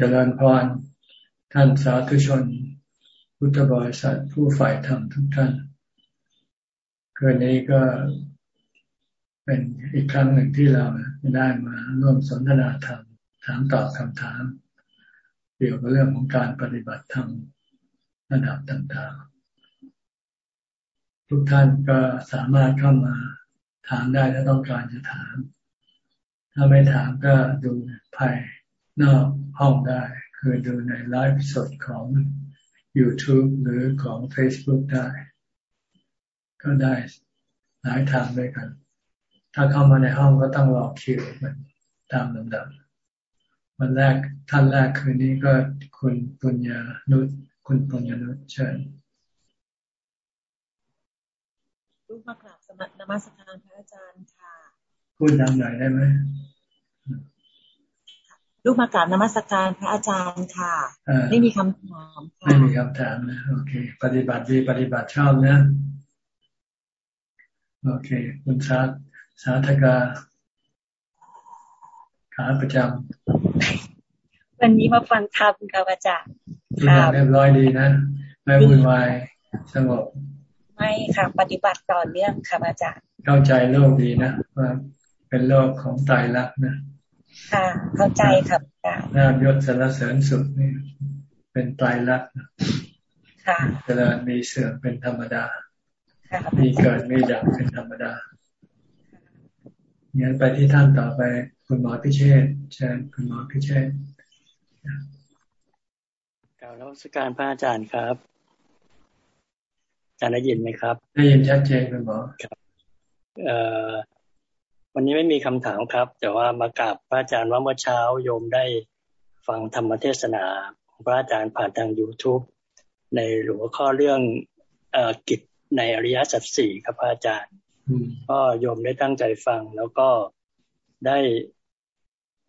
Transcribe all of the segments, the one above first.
จริญพรท่านสาธุชน พุทธบริษัทผู้ฝ่ายธรรมทุกท่านคืนนี้ก็เป็นอีกครั้งหนึ่งที่เราได้มาร่วมสนทนาธรรม ถามตอบคำถาม เกี่ยวกับเรื่องของการปฏิบัติธรรมระดับต่างๆ ทุกท่านก็สามารถเข้ามาถามได้ถ้าต้องการจะถาม ถ้าไม่ถามก็ดูภาย นอกห้องได้ คือดูในไลฟ์สดของ YouTube หรือของ Facebook ได้ ก็ได้หลายทางด้วยกัน ถ้าเข้ามาในห้องก็ต้องรอคิวมันตามลำดับวันแรกท่านแรกคืนนี้ก็คุณปุญญานุชคุณปุญญานุชเชิญลูกมากราบสมัครนมัสการพระอาจารย์ค่ะ พูดดังหน่อยได้ไหม ลูกมากราบนมัสการพระอาจารย์ค่ะ ไม่มีคำถามค่ะไม่มีคำถามนะโอเค ปฏิบัติดีปฏิบัติชอบนะ โอเค คุณสาสาธกาขาประจำวันนี้มาฟังธรรมค่ะอาจารย์ครับเรียบร้อยดีนะ ไม่วุ่นวายสงบไม่ค่ะ ปฏิบัติต่อเนื่องค่ะอาจารย์ เข้าใจโลกดีนะว่าเป็นโลกของตายรักนะ ค่ะ เข้าใจครับอาจารย์นายศสรรเสริญสุดนี่เป็นตายรักค่ะเจริญมีเสื่อมเป็นธรรมดา มีเกิดมีดับเป็นธรรมดางั้นไปที่ท่านต่อไป คุณหมอพิเชษเชิญคุณหมอพิเชษกล่าวรัชการพระอาจารย์ครับจารย์ได้ยินไหมครับ ได้ยินชัดเจนคุณหมอครับ เอ่อ วันนี้ไม่มีคำถามครับ แต่ว่ามากราบพระอาจารย์ว่าเมื่อเช้าโยมได้ฟังธรรมเทศนาของพระอาจารย์ผ่านทาง youtube ในหัวข้อเรื่องเอ่อกิจในอริยสัจสี่ครับพระอาจารย์ก็โยมได้ตั้งใจฟังแล้วก็ได้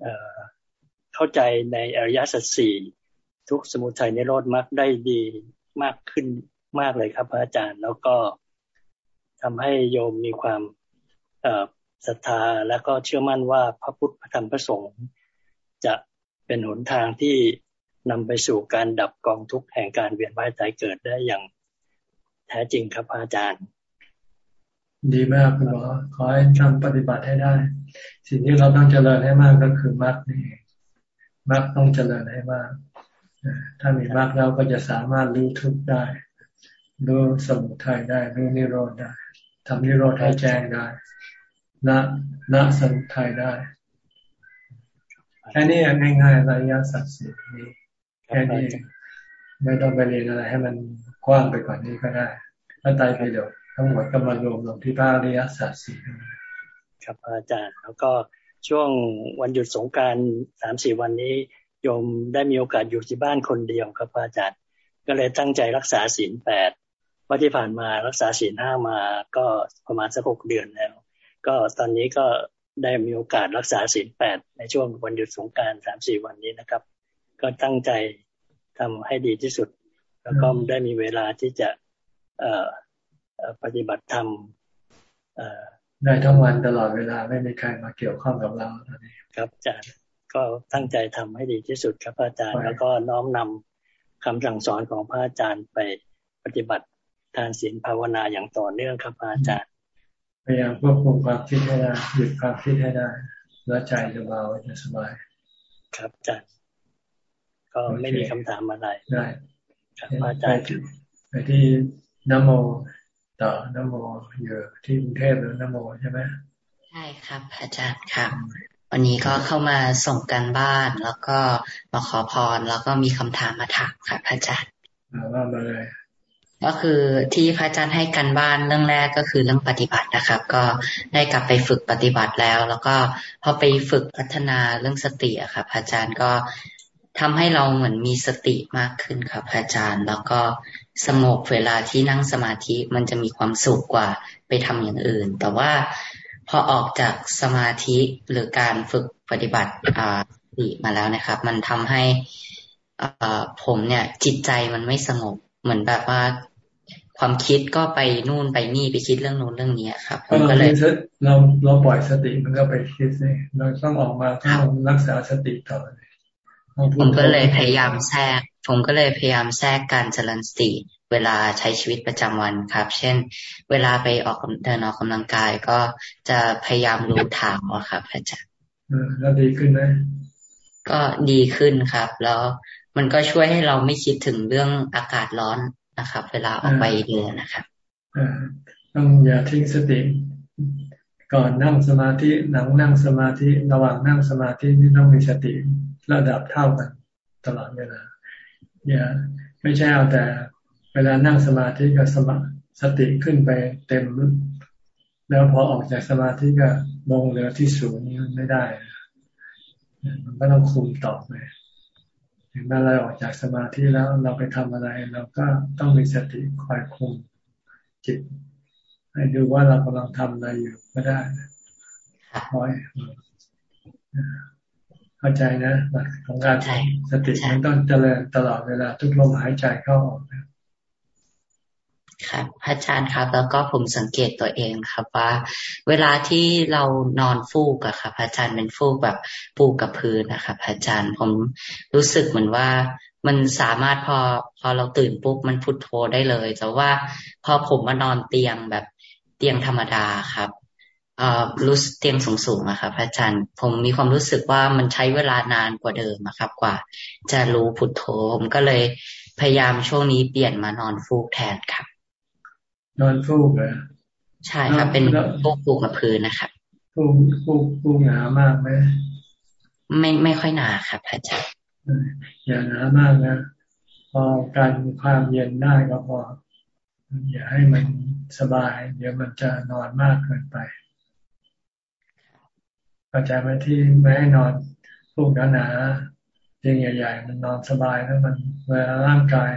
เอ่อเข้าใจในอริยสัจสี่ทุกสมุทัยในโลดมรรคได้ดีมากขึ้นมากเลยครับพระอาจารย์ แล้วก็ทำให้โยมมีความ ศรัทธาและก็เชื่อมั่นว่าพระพุทธพระธรรมพระสงฆ์จะเป็นหนทางที่นำไปสู่การดับกองทุกข์แห่งการเวียนว่ายตายเกิดได้อย่างแท้จริงครับอาจารย์ ดีมากคุณหมอขอให้ทำปฏิบัติให้ได้ สิ่งที่เราต้องเจริญให้มากก็คือมรรคนี่มรรคต้องเจริญให้มาก ถ้ามีมรรคแล้วก็จะสามารถรู้ทุกข์ได้รู้สมุทัยได้รู้นิโรธได้ทำนิโรธให้แจ้งได้ ละละสมุทัยได้แค่นี้ง่ายๆระยะสัตว์สี่นี้แค่นี้ไม่ต้องไปเรียนอะไรให้มันกว้างไปกว่านนี้ก็ได้ถ้าตายไปเดี๋ยวทั้งหมดก็มารวมลงที่พระอริยสัจสี่ครับอาจารย์ แล้วก็ช่วงวันหยุดสงการสามสี่วันนี้โยมได้มีโอกาสอยู่ที่บ้านคนเดียวครับอาจารย์ ก็เลยตั้งใจรักษาศีลแปดราที่ผ่านมารักษาศีลห้ามาก็ประมาณสักหกเดือนแล้ว ก็ตอนนี้ก็ได้มีโอกาสรักษาศีลแปดในช่วงวันหยุดสงการสามสี่วันนี้นะครับ ก็ตั้งใจทำให้ดีที่สุด แล้วก็ได้มีเวลาที่จะเอ่อปฏิบัติธรรมได้ทั้งวันตลอดเวลาไม่มีใครมาเกี่ยวข้องกับเราตอนนี้ครับอาจารย์ก็ตั้งใจทำให้ดีที่สุดครับอาจารย์ แล้วก็น้อมนำคำสั่งสอนของพระอาจารย์ไปปฏิบัติทานศีลภาวนาอย่างต่อเนื่องครับอาจารย์ พยายามควบคุมความคิดให้ได้หยุดความคิดให้ได้ แล้วใจจะเบาจะสบาย ครับอาจารย์ก็ไม่มีคำถามอะไรได้ครับอาจารย์ไปที่นโมต่อนโมอยู่ที่กรุงเทพหรือนโมใช่ไหมใช่ครับอาจารย์ครับวันนี้ก็เข้ามาส่งกันบ้านแล้วก็มาขอพรแล้วก็มีคำถามมาถามครับอาจารย์ว่ามาเลย ก็คือที่พระอาจารย์ให้กันบ้านเรื่องแรกก็คือเรื่องปฏิบัตินะครับ ก็ได้กลับไปฝึกปฏิบัติแล้ว แล้วก็พอไปฝึกพัฒนาเรื่องสติอะครับอาจารย์ก็ทำให้เราเหมือนมีสติมากขึ้นครับอาจารย์ แล้วก็สงบเวลาที่นั่งสมาธิมันจะมีความสุขกว่าไปทำอย่างอื่น แต่ว่าพอออกจากสมาธิหรือการฝึกปฏิบัติอ่าติมาแล้วนะครับ มันทำให้ผมเนี่ยจิตใจมันไม่สงบเหมือนแบบว่า ความคิดก็ไปนู่นไปนี่ไปคิดเรื่องนู้นเรื่องนี้ครับผมก็เลยเราเราปล่อยสติมันก็ไปคิดสิเราต้องออกมาต้องรักษาสติต่อผมก็เลยพยายามแทรก ผมก็เลยพยายามแทรกการเจริญสติเวลาใช้ชีวิตประจำวันครับ เช่น เวลาไปออกเดินออกกำลังกายก็จะพยายามรู้เท้าครับอาจารย์แล้วดีขึ้นไหมก็ดีขึ้นครับ แล้วมันก็ช่วยให้เราไม่คิดถึงเรื่องอากาศร้อน นะครับ เวลาออกไปเดินนะครับต้องอย่าทิ้งสติ ก่อนนั่งสมาธิหลังนั่งสมาธิระหว่างนั่งสมาธินี่ต้องมีสติระดับเท่ากัน ตลอดเวลาอย่าไม่ใช่เอาแต่ เวลานั่งสมาธิก็สมาสติขึ้นไปเต็ม แล้วพอออกจากสมาธิก็มองเหลือที่ศูนย์นี่ไม่ได้ มันก็ต้องคุมต่อไป ถึงแม้เราออกจากสมาธิแล้วเราไปทำอะไร เราก็ต้องมีสติคอยคุมจิต ให้ดูว่าเรากำลังทำอะไรอยู่ก็ได้คอยเข้าใจนะหลักของการสติมันต้องเจริญตลอดเวลาทุกลมหายใจเข้าออก ครับพระอาจารย์ครับ แล้วก็ผมสังเกตตัวเองครับว่า เวลาที่เรานอนฟูกอะครับพระอาจารย์เป็นฟูกแบบปูกับพื้นนะครับพระอาจารย์ผมรู้สึกเหมือนว่ามันสามารถพอพอเราตื่นปุ๊บมันพุทโธได้เลย แต่ว่าพอผมมานอนเตียงแบบเตียงธรรมดาครับเอ่อรู้เตียงสูงๆอะครับอาจารย์ผมมีความรู้สึกว่ามันใช้เวลานานกว่าเดิมนะครับ กว่า จะรู้พุทโธผมก็เลยพยายามช่วงนี้เปลี่ยนมานอนฟูกแทนครับ นอนฟูกเหรอใช่ครับเป็นฟูกปูกับพื้นนะครับฟูกฟูกฟูกหนามากไหมไม่ไม่ค่อยหนาครับอาจารย์อย่าหนามากนะพอการความเย็นได้ก็พอ อย่าให้มันสบาย เดี๋ยวมันจะนอนมากเกินไปเข้าใจไหมที่ไม่ให้นอนพวกหนาๆเตียงใหญ่ ๆ มันนอนสบายแล้วมันเวลาร่างกาย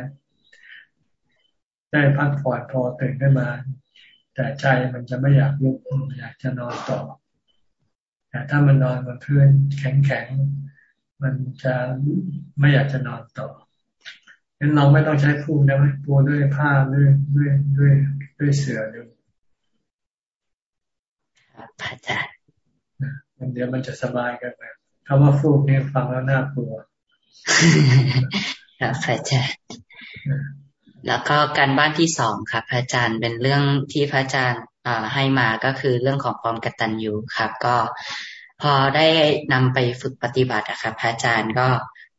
ได้พักผ่อนพอตื่นขึ้นมา แต่ใจมันจะไม่อยากลุกอยากจะนอนต่อแต่ถ้ามันนอนบนพื้นแข็งๆมันจะไม่อยากจะนอนต่องั้นเราไม่ต้องใช้พูนได้ไหมปูด้วยผ้าด้วยด้วยด้วยด้วยเสือด้วยพระอาจารย์เดี๋ยวมันจะสบายกันไปคำว่าฟูกนี่ฟังแล้วน่ากลัวครับพระอาจารย์ แล้วก็การบ้านที่สองครับพระอาจารย์เป็นเรื่องที่พระอาจารย์ให้มาก็คือเรื่องของความกตัญญูครับ ก็พอได้นำไปฝึกปฏิบัติอะครับพระอาจารย์ก็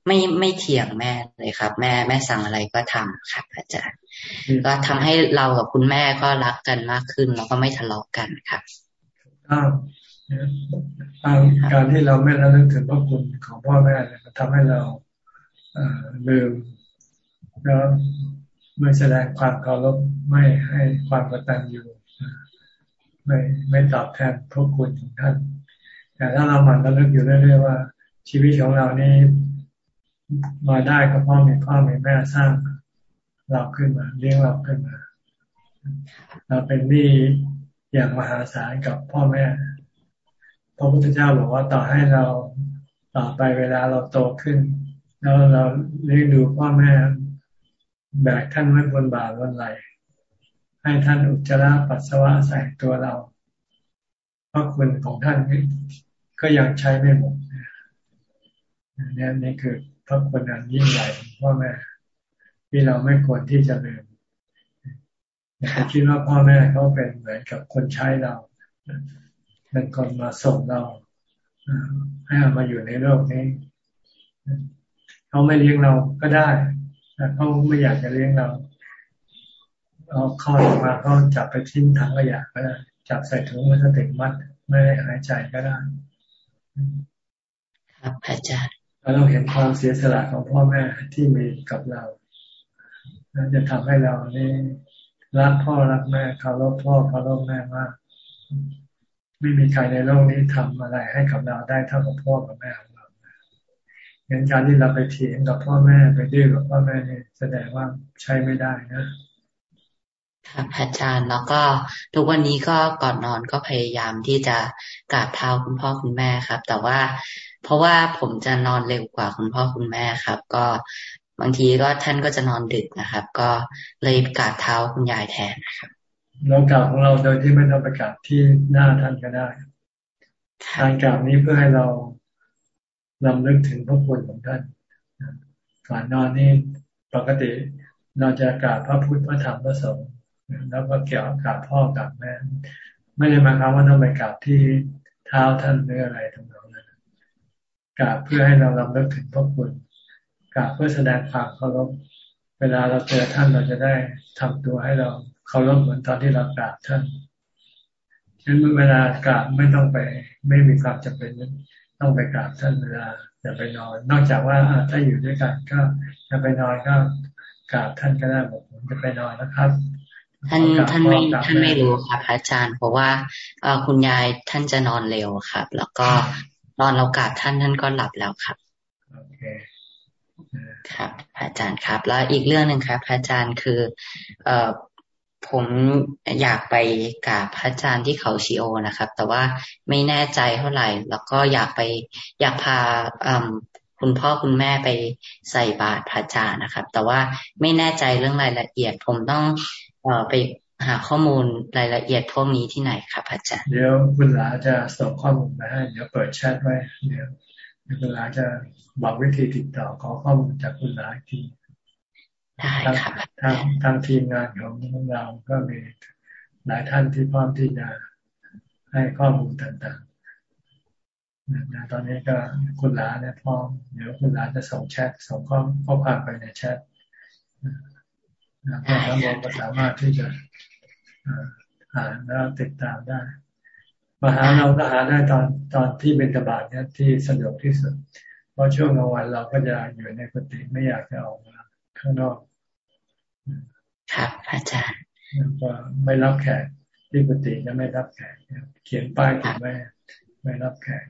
ไม่ไม่เถียงแม่เลยครับ แม่แม่สั่งอะไรก็ทำครับอาจารย์ ก็ทำให้เรากับคุณแม่ก็รักกันมากขึ้นแล้วก็ไม่ทะเลาะกันครับการที่เราไม่ระลึกถึงพระคุณของพ่อแม่เนี่ยทำให้เราลืมแล้ว ไม่แสดงความเคารพไม่ให้ความกตัญญูไม่ไม่ตอบแทนพระคุณของท่าน แต่ถ้าเราหมั่นระลึกอยู่เรื่อยๆว่า ชีวิตของเรานี้มาได้ก็พ่อมีพ่อมีแม่สร้างเราขึ้นมาเลี้ยงเราขึ้นมา เราเป็นหนี้อย่างมหาศาลกับพ่อแม่ พระพุทธเจ้าบอกว่าต่อให้เราต่อไปเวลาเราโตขึ้น แล้วเราเลี้ยงดูพ่อแม่ แบกท่านไว้บนบ่าบนไหลให้ท่านอุจจาระปัสสาวะใส่ตัวเราเพราะคุณของท่านก็ยังใช้ไม่หมดนี่นี่คือพระคุณอันยิ่งใหญ่พ่อแม่ที่เราไม่ควรที่จะลืมอย่าคิดว่าพ่อแม่เขาเป็นเหมือนกับคนใช้เราเป็นคนมาส่งเราให้เรามาอยู่ในโลกนี้เขาไม่เลี้ยงเราก็ได้ แต่เขาไม่อยากจะเลี้ยงเราเอาเข้าออกมาเขาจับไปทิ้งถังขยะก็ได้จับใส่ถุงพลาสติกมัดไม่ได้หายใจก็ได้ ครับอาจารย์เราเห็นความเสียสละของพ่อแม่ที่มีกับเราจะทำให้เรานี่รักพ่อรักแม่เคารพพ่อเคารพแม่มาก ไม่มีใครในโลกนี้ทำอะไรให้กับเราได้เท่ากับพ่อกับแม่ของ เรางั้นการที่เราไปเถียงกับพ่อแม่ไปดื้อกับพ่อแม่นี่แสดงว่าใช้ไม่ได้นะ ครับอาจารย์แล้วก็ทุกวันนี้ก็ก่อนนอนก็พยายามที่จะกราบเท้าคุณพ่อคุณแม่ครับ แต่ว่าเพราะว่าผมจะนอนเร็วกว่าคุณพ่อคุณแม่ครับ ก็บางทีก็ท่านก็จะนอนดึกนะครับ ก็เลยกราบเท้าคุณยายแทนนะครับเรากราบของเราโดยที่ไม่ต้องไปกราบที่หน้าท่านก็ได้การกราบนี้เพื่อให้เรา ลำลึกถึงพระคุณของท่านก่อนนอนนี่ปกติเราจะกราบพระพุทธพระธรรมพระสงฆ์แล้วก็เกี่ยวกับพ่อกับแม่ไม่ได้หมาความว่าต้องไปกราบที่เท้าท่านหรืออะไรทั้งนั้นกราบเพื่อให้เราลำลึกถึงพระคุณกราบเพื่อแสดงความเคารพเวลาเราเจอท่านเราจะได้ทำตัวให้เราเคารพเหมือนตอนที่เรากราบท่านฉะนั้นเวลากราบไม่ต้องไป ไม่มีความจำเป็น ต้องไปกราบท่านเวลาจะไปนอน นอกจากว่าถ้าอยู่ด้วยกันก็จะไปนอนก็กราบท่านก็ได้บอกผมจะไปนอนนะครับท่านท่านไม่ท่านไม่รู้ครับอาจารย์ เพราะว่าเอคุณยายท่านจะนอนเร็วครับ แล้วก็นอนเรากราบท่านท่านก็หลับแล้วครับโอเคครับ อาจารย์ครับ แล้วอีกเรื่องหนึ่งครับอาจารย์คือ เอ่อ ผมอยากไปกราบพระอาจารย์ที่เขาชิโอนะครับ แต่ว่าไม่แน่ใจเท่าไหร่ แล้วก็อยากไปอยากพาคุณพ่อคุณแม่ไปใส่บาตรพระอาจารย์นะครับ แต่ว่าไม่แน่ใจเรื่องรายละเอียด ผมต้องอไปหาข้อมูลรายละเอียดพวกนี้ที่ไหนครับอาจารย์ เดี๋ยวคุณหลาจะส่งข้อมูลมาให้ เดี๋ยวเปิดแชทไว้ เดี๋ยวคุณหลาจะบอกวิธีติดต่อขอข้อมูลจากคุณหลาที ได้ครับทางทางทีมงานของเราก็มีหลายท่านที่พร้อมที่จะให้ข้อมูลต่างๆนะตอนนี้ก็คุณหลาเนี่ยพร้อม เดี๋ยวคุณหลาจะส่งแชทส่งข้อข้อความไปในแชทนะก็ทั้งหมดก็สามารถที่จะอ่านแล้วติดตามได้มาหาเราก็หาได้ตอนตอนที่เป็นกระบาดเนี่ยที่สะดวกที่สุด เพราะช่วงกลางวันเราก็จะอยู่ในกุฏิไม่อยากจะออกมา ข้างนอกครับอาจารย์ก็ไม่รับแขกที่กุฏิจะไม่รับแขกเขียนป้ายถึงไม่ไม่รับแขก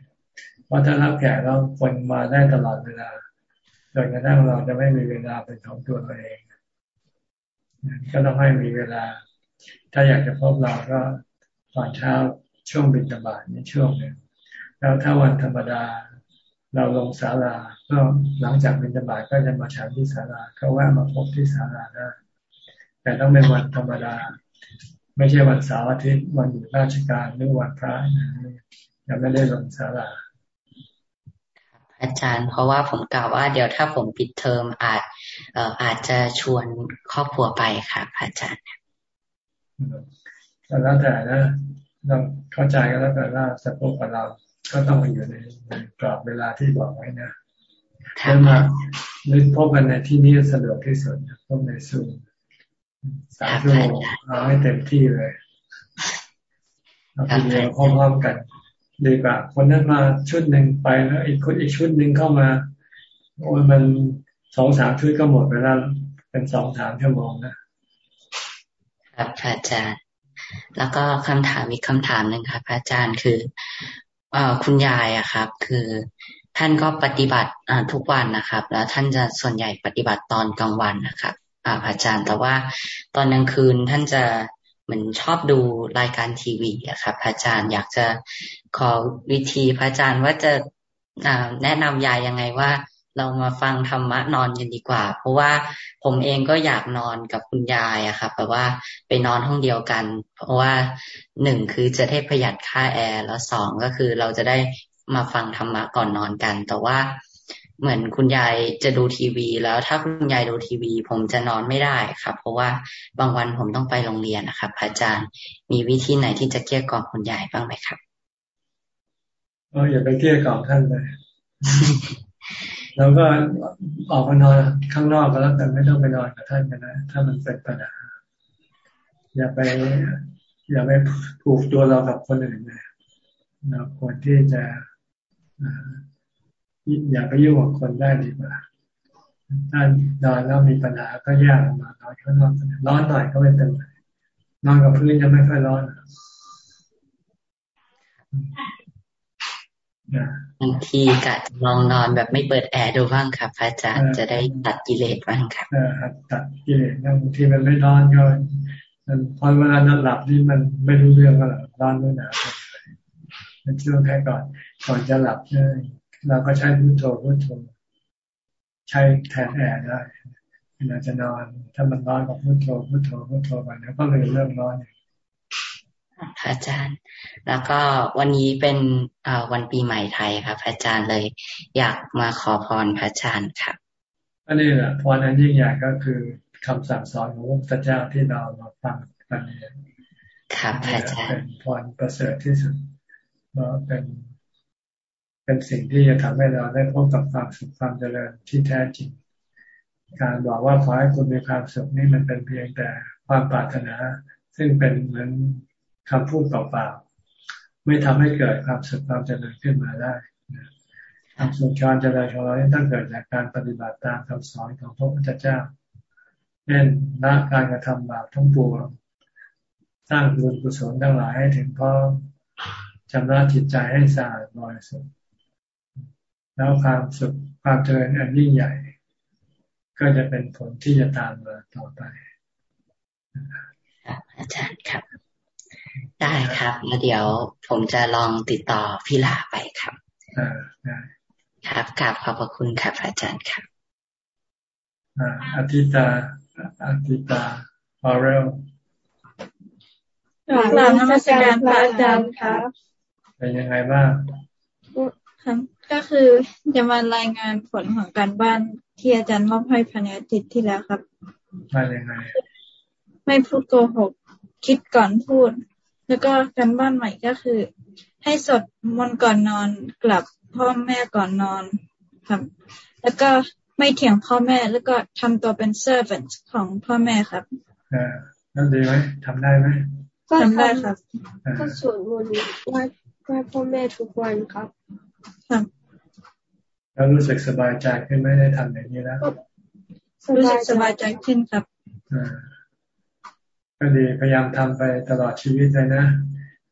เพราะถ้ารับแขกเราคนมาได้ตลอดเวลาจนกระทั่งเราจะไม่มีเวลาเป็นของตัวเราเองก็ต้องให้มีเวลา ถ้าอยากจะพบเราก็ตอนเช้าช่วงบินตบาทนี่ช่วงหนึ่งแล้วถ้าวันธรรมดา เราลงศาลาก็หลังจากบินตบาทก็จะมาฉันที่ศาลาก็แวะมาพบที่ศาลาได้แต่ต้องเป็นวันธรรมดา ไม่ใช่วันเสาร์อาทิตย์วันหยุดราชการหรือวันพระยังไม่ได้ลงศาลาอาจารย์ เพราะว่าผมกล่าวว่าเดี๋ยวถ้าผมปิดเทอมอาจเอ่ออาจจะชวนครอบครัวไปค่ะอาจารย์แล้วแต่นะเราเข้าใจกันแล้วแต่ว่าสะโพกกับเรา ก็ต้องมาอยู่ในกรอบเวลาที่บอกไว้นะเดินมาหรือพบกันในที่นี้สะดวกที่สุดพบในซูมสามชั่วโมงเอาให้เต็มที่เลยเราทีเดียวพร้อมๆกันดีกว่าคนนั้นมาชุดหนึ่งไปแล้ว อีกคนอีกชุดหนึ่งเข้ามาโอ้ยมันสองสามชุดก็หมดไปแล้วเป็นสองสามชั่วโมงนะครับอาจารย์ แล้วก็คำถามอีกคำถามหนึ่งครับอาจารย์คืออ คุณยายอะครับ คือท่านก็ปฏิบัติทุกวันนะครับ แล้วท่านจะส่วนใหญ่ปฏิบัติตอนกลางวันนะครับอาจารย์ แต่ว่าตอนกลางคืนท่านจะเหมือนชอบดูรายการทีวีอะครับอาจารย์อยากจะขอวิธีพระอาจารย์ว่าจะแนะนำยายยังไงว่า เรามาฟังธรรมะนอนกันดีกว่า เพราะว่าผมเองก็อยากนอนกับคุณยายอะครับแบบว่าไปนอนห้องเดียวกัน เพราะว่าหนึ่งคือจะได้ประหยัดค่าแอร์แล้วสองก็คือเราจะได้มาฟังธรรมะก่อนนอนกัน แต่ว่าเหมือนคุณยายจะดูทีวี แล้วถ้าคุณยายดูทีวี ผมจะนอนไม่ได้ครับ เพราะว่าบางวันผมต้องไปโรงเรียนนะครับอาจารย์มีวิธีไหนที่จะเกลี้ยกล่อมคุณยายบ้างไหมครับเอออย่าไปเกลี้ยกล่อมท่านเลย เราก็ออกมานอนข้างนอกก็แล้วกันไม่ต้องไปนอนกับท่านกันนะ ถ้ามันเป็นปัญหา อย่าไป อย่าไปผูกตัวเรากับคนอื่นนะเราควรที่จะอย่าไปยุ่งกับคนได้ดีกว่าถ้านอนแล้วมีปัญหาก็แยกออกมานอนข้างนอกร้อนหน่อยก็ไม่เป็นไรนอนกับพื้นจะไม่ค่อยร้อน บางทีกะลองนอนแบบไม่เปิดแอร์ดูบ้างครับพระอาจารย์จะได้ตัดกิเลสบ้างครับตัดกิเลสบางทีมันไม่นอนก็มันพอเวลานอนหลับนี่มันไม่รู้เรื่องก็หลับนอนไม่หนาเป็นช่วงแค่ก่อน ก่อนจะหลับเนี่ยเราก็ใช้พุทโธพุทโธใช้แทนแอร์ได้เวลาจะนอน ถ้ามันร้อนก็พุทโธพุทโธพุทโธไปแล้วก็เลยเริ่มร้อนอา จารย์ แล้วก็วันนี้เป็นวันปีใหม่ไทยครับอาจารย์เลย อยากมาขอพรพระอาจารย์ครับอันนี้แหละพรอันยิ่งใหญ่ก็คือคำสั่งสอนของพระพุทธเจ้าที่เรามาฟังกันนี้ครับอาจารย์เป็นพรประเสริฐที่สุดเพราะเป็น เป็นสิ่งที่จะทำให้เราได้พบกับความสุขความเจริญที่แท้จริง การบอกว่าขอให้คุณมีความสุขนี่มันเป็นเพียงแต่ความปรารถนา ซึ่งเป็นเหมือน คำพูดเปล่าๆไม่ทำให้เกิดความสุขความเจริญขึ้นมาได้ความสุขความเจริญของเราต้องเกิดจากการปฏิบัติตามคำสอนของพระพุทธเจ้าเช่นละการกระทำบาปทั้งปวงสร้างบุญกุศลทั้งหลายให้ถึงพร้อมชำระจิตใจให้สะอาดบริสุทธิ์แล้วความสุขความเจริญอันยิ่งใหญ่ ก็จะเป็นผลที่จะตามมาต่อไปอาจารย์ครับ ได้ครับแล้วเดี๋ยวผมจะลองติดต่อพี่ลาไปครับอ่าได้ครับกราบขอบพระคุณครับอาจารย์ครับอ่าอาทิตาอาทิตาออเรลกราบนมัสการพระอาจารย์ครับ เป็นยังไงบ้างครับก็คือจะมารายงานผลของการบ้านที่อาจารย์มอบให้ภายในอาทิตย์ที่แล้วครับมายังไง ไม่พูดโกหก คิดก่อนพูด แล้วก็การบ้านใหม่ก็คือ ให้สดมนก่อนนอนกลับพ่อแม่ก่อนนอนครับ แล้วก็ไม่เถียงพ่อแม่แล้วก็ทำตัวเป็น servant ของพ่อแม่ครับอ่านั่นดีไหมทำได้ไหมทำได้ครับก็สวดมนต์ไหว้ไหว้พ่อแม่ทุกวันครับครับแล้วรู้สึกสบายใจขึ้นไหมได้ทำอย่างนี้แล้วรู้สึกสบายใจขึ้นครับอ่า ก็ดีพยายามทำไปตลอดชีวิตเลยนะ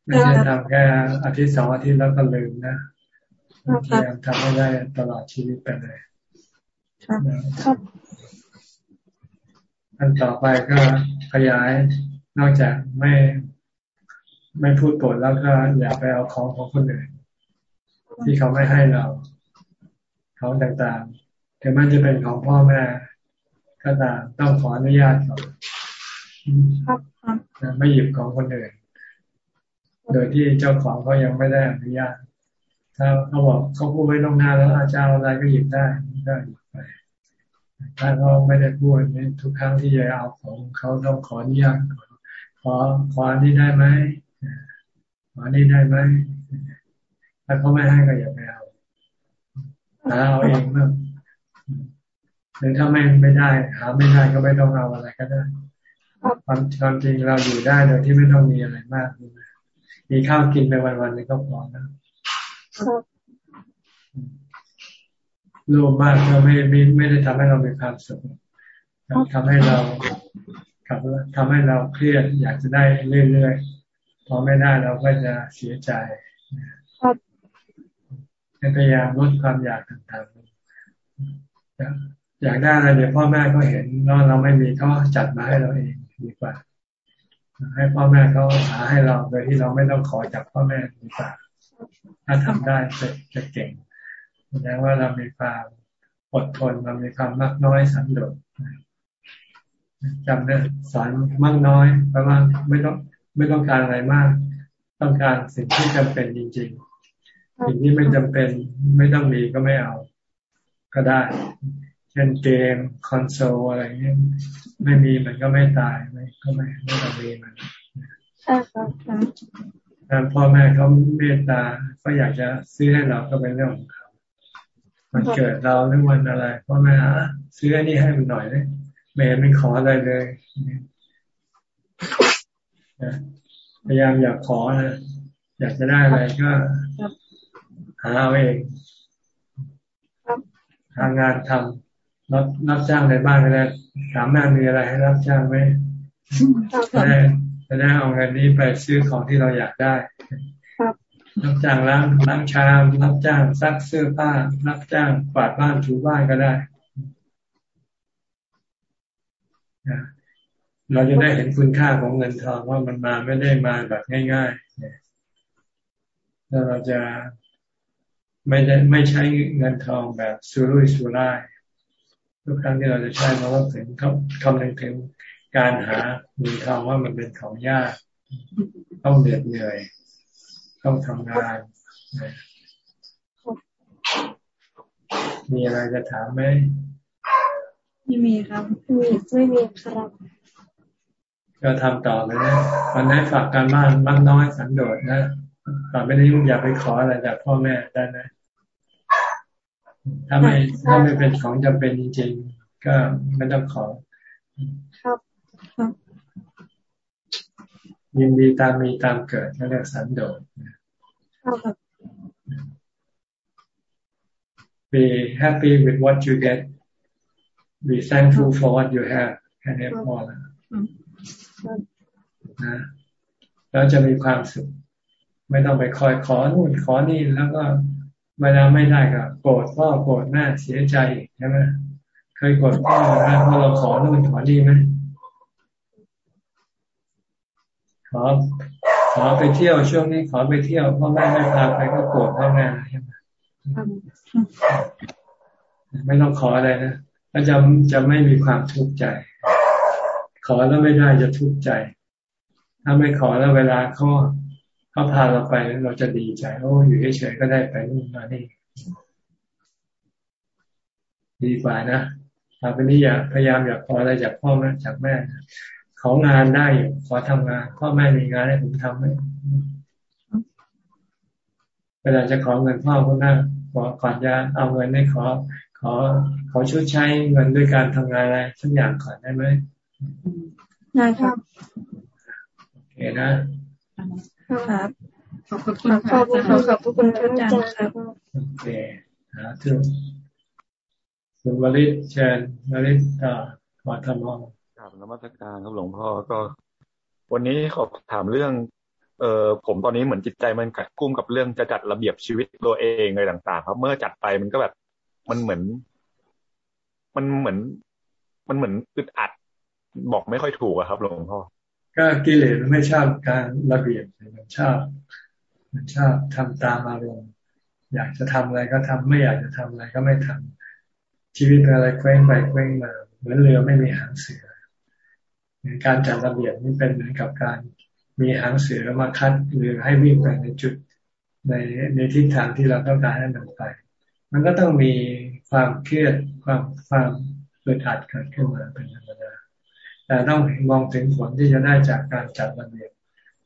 ไม่ใช่ทำแค่อาทิตย์สองอาทิตย์แล้วก็ลืมนะพยายามทำให้ได้ตลอดชีวิตไปเลยครับอันต่อไปก็ขยายนอกจากไม่ไม่พูดโกรธแล้วก็อย่าไปเอาของของคนอื่นที่เขาไม่ให้เราของต่างๆถึงมันจะเป็นของพ่อแม่ก็ตามต้องขออนุญาตก่อน ไม่หยิบของคนอื่น โดยที่เจ้าของเขายังไม่ได้อนุญาต ถ้าเขาบอกเขาพูดไว้ลงหน้าแล้วอาจารย์อะไรก็หยิบได้ก็หยิบไป ถ้าเขาไม่ได้พูดนี่ทุกครั้งที่จะเอาของเขาต้องขออนุญาตขอขอนนี้ได้ไหมขออันนี้ได้ไหมถ้าเขาไม่ให้ก็อย่าไปเอาหาเอาเองบ้างหรือถ้าไม่ไม่ได้หาไม่ได้ก็ไม่ต้องเอาอะไรก็ได้ ความความจริงเราอยู่ได้โดยที่ไม่ต้องมีอะไรมากมีข้าวกินไปวันๆนี่ก็พอนะโลภมากก็ไม่ไม่ไม่ได้ทำให้เรามีความสุขทำให้เรากับทำให้เราเครียดอยากจะได้เรื่อยๆพอไม่ได้เราก็จะเสียใจครับพยายามลดความอยากต่างๆอยากได้อะไรเดี๋ยวพ่อแม่ก็เห็นว่าเราไม่มีก็จัดมาให้เราเอง ดีกว่า ให้พ่อแม่เขาหาให้เราโดยที่เราไม่ต้องขอจากพ่อแม่ดีกว่า ถ้าทำได้จะจะเก่งแสดงว่าเรามีความอดทนเรามีความมากน้อยสันโดษจำได้สอนมากน้อยเพราะว่าไม่ต้องไม่ต้องการอะไรมาก ต้องการสิ่งที่จำเป็นจริง ๆ สิ่งที่ไม่จำเป็นไม่ต้องมีก็ไม่เอา ก็ได้ เช่นเกมคอนโซลอะไรเงี้ย ไม่มีมันก็ไม่ตายไม่ก็ไม่ไม่ต้องมีมันใช่ครับพ่อแม่เขาเมตตาก็อยากจะซื้อให้เราก็เป็นเรื่องของเขา มันเกิดเราหรือวันอะไรพ่อแม่ฮะซื้ออันนี้ให้มันหน่อยเลยแม่ไม่ขออะไรเลยพยายามอยากขอนะอยากจะได้อะไรก็หาเอาเองหางานทำ รับรับจ้างในบ้านก็ได้ถามแม่มีอะไรให้รับจ้างไหมจะได้จะได้เอาเงินนี้ไปซื้อของที่เราอยากได้รับจ้างล้างล้างชาม รับจ้างซักเสื้อผ้า รับจ้างกวาดบ้านถูบ้านก็ได้เราจะได้เห็นคุณค่าของเงินทองว่ามันมาไม่ได้มาแบบง่ายๆแล้วเราจะไม่ได้ไม่ใช้เงินทองแบบสุรุ่ยสุร่าย ทุกครั้งที่เราจะใช้เราก็ถึงคำนึงถึงการหาเงินทองว่ามันเป็นของยาก ต้องเดือดเหนื่อย ต้องทำงานมีอะไรจะถามไหมไม่มีครับมีไม่มีครับก็ทำต่อไปนะวันนี้ฝากการบ้านมากน้อยสันโดษนะต่อไปนี้อย่าไปขออะไรจากพ่อแม่ได้นะ ถ้าไม่ถ้าไม่เป็นของจำเป็นจริงๆก็ไม่ต้องขอครับครับยินดีตามมีตามเกิดนั่นเรียกสันโดษครับ be happy with what you get be thankful for what you have แค่นี้พอแล้วนะแล้วจะมีความสุข ไม่ต้องไปคอยขอนู่นขอนี่แล้วก็ เวลาไม่ได้ก็โกรธพ่อโกรธแม่เสียใจใช่ไหมเคยโกรธพ่อแม่เพราะเราขอนู่นขอนี่ไหมขอขอไปเที่ยวช่วงนี้ขอไปเที่ยวพ่อแม่ไม่พาไปก็โกรธพ่อแม่ใช่ไหมไม่ต้องขออะไรนะแล้วจะจะไม่มีความทุกข์ใจ ขอแล้วไม่ได้จะทุกข์ใจ ถ้าไม่ขอแล้วเวลาเขา เขาพาเราไปเราจะดีใจโอ้อยู่เฉยๆก็ได้ไปนู่นมานี่ดีกว่านะต่อไปนี้อย่าพยายามอย่าขออะไรจากพ่อแม่จากแม่ของานได้อยู่ขอทำงาน พ่อแม่มีงานให้ผมทำไหมเวลาจะขอเงินพ่อคุณแม่ขอก่อนจะเอาเงินให้ขอ ขอขอชดใช้เงินด้วยการทำงานอะไรสักอย่างก่อนได้ไหมได้ครับโอเคนะ ครับขอบคุณขอบคุณขอบคุณอาจารย์ครับโอเคหาถึงคุณวริศเชิญวริศต่อขอทำห้องกราบนมัสการครับหลวงพ่อก็ วันนี้ขอถามเรื่อง เออผมตอนนี้เหมือนจิตใจมันกัดกุ้มกับเรื่องจะจัดระเบียบชีวิตตัวเองอะไรต่าง ๆ ครับ เมื่อจัดไปมันก็แบบ มันเหมือน มันเหมือน มันเหมือนอึดอัด บอกไม่ค่อยถูกอะครับหลวงพ่อ ก็กิเลสมันไม่ชอบการระเบียบมันชอบ มันชอบทำตามอารมณ์อยากจะทำอะไรก็ทำไม่อยากจะทำอะไรก็ไม่ทำชีวิตอะไรเคว้งไปเคว้งมา เหมือนเรือไม่มีหางเสือการจัดระเบียบนี่เป็นเหมือนกับการมีหางเสือมาคัดเรือให้วิ่งไปในจุดในในทิศทางที่เราต้องการให้มันไป มันก็ต้องมีความเครียดความความอึดอัดเกิดขึ้นมาเป็นธรรมดา แต่ต้องมองถึงผลที่จะได้จากการจัดระเบียบ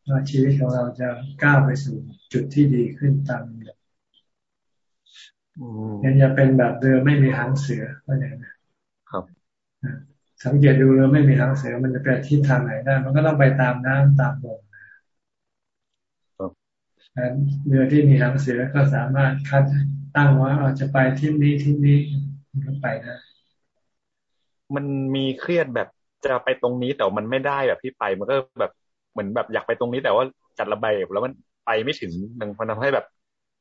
ว่าชีวิตของเราจะก้าวไปสู่จุดที่ดีขึ้นตามลำดับยังจะเป็นแบบเรือไม่มีหางเสือก็อย่างนี้ครับสังเกตดูเรือไม่มีหางเสือมันจะไปทิศทางไหนได้ มันก็ต้องไปตามน้ำตามลมเรือที่มีหางเสือก็สามารถคัดตั้งว่าเราจะไปที่นี้ที่นี้มันก็ไปได้มันมีเครียดแบบ จะไปตรงนี้แต่มันไม่ได้แบบที่ไป มันก็แบบเหมือนแบบอยากไปตรงนี้แต่ว่าจัดระบายแล้วมันไปไม่ถึงมันทำให้แบบ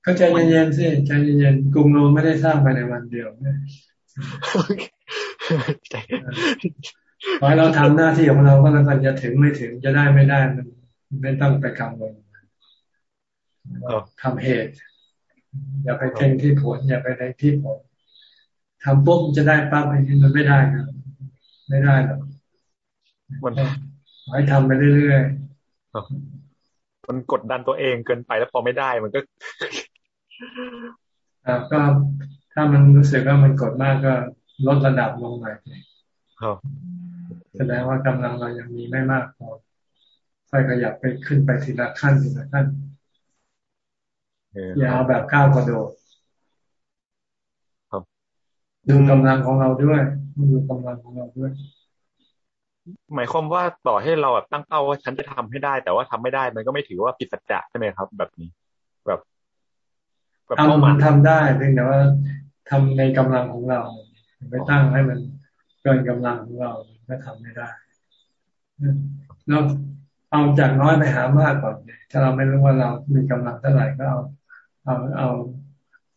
ก็ใจเย็นๆสิใจเย็นๆกรุงโรมไม่ได้สร้างภายในวันเดียวขอให้เราทำหน้าที่ของเราก็แล้วกันจะถึงไม่ถึงจะได้ไม่ได้มันไม่ต้องไปกังวลทำเหตุ อย่าไปเพ่งที่ผล อย่าไปในที่ผลทำปุ๊บจะได้ปั๊บอันนี้มันไม่ได้นะไม่ได้หรอก มันให้ทำไปเรื่อยๆมันกดดันตัวเองเกินไปแล้วพอไม่ได้มันก็อ่าก็ถ้ามันรู้สึกว่ามันกดมากก็ลดระดับลงหน่อยครับแสดงว่ากำลังเรายังมีไม่มากพอค่อยขยับไปขึ้นไปทีละขั้นทีละขั้นอย่าเอาแบบก้าวกระโดดดูกำลังของเราด้วยดูกำลังของเราด้วย หมายความว่าต่อให้เราแบบตั้งเป้าว่าฉันจะทำให้ได้ แต่ว่าทำไม่ได้ มันก็ไม่ถือว่าผิดสัจจะใช่ไหมครับ แบบนี้ แบบแบบทำมันทำได้เพียงแต่ว่าทำในกำลังของเราไม่ตั้งให้มันเกินกำลังของเราก็ทำไม่ได้แล้วเอาจากน้อยไปหามากก่อนถ้าเราไม่รู้ว่าเรามีกำลังเท่าไหร่ก็เอาเอาเอา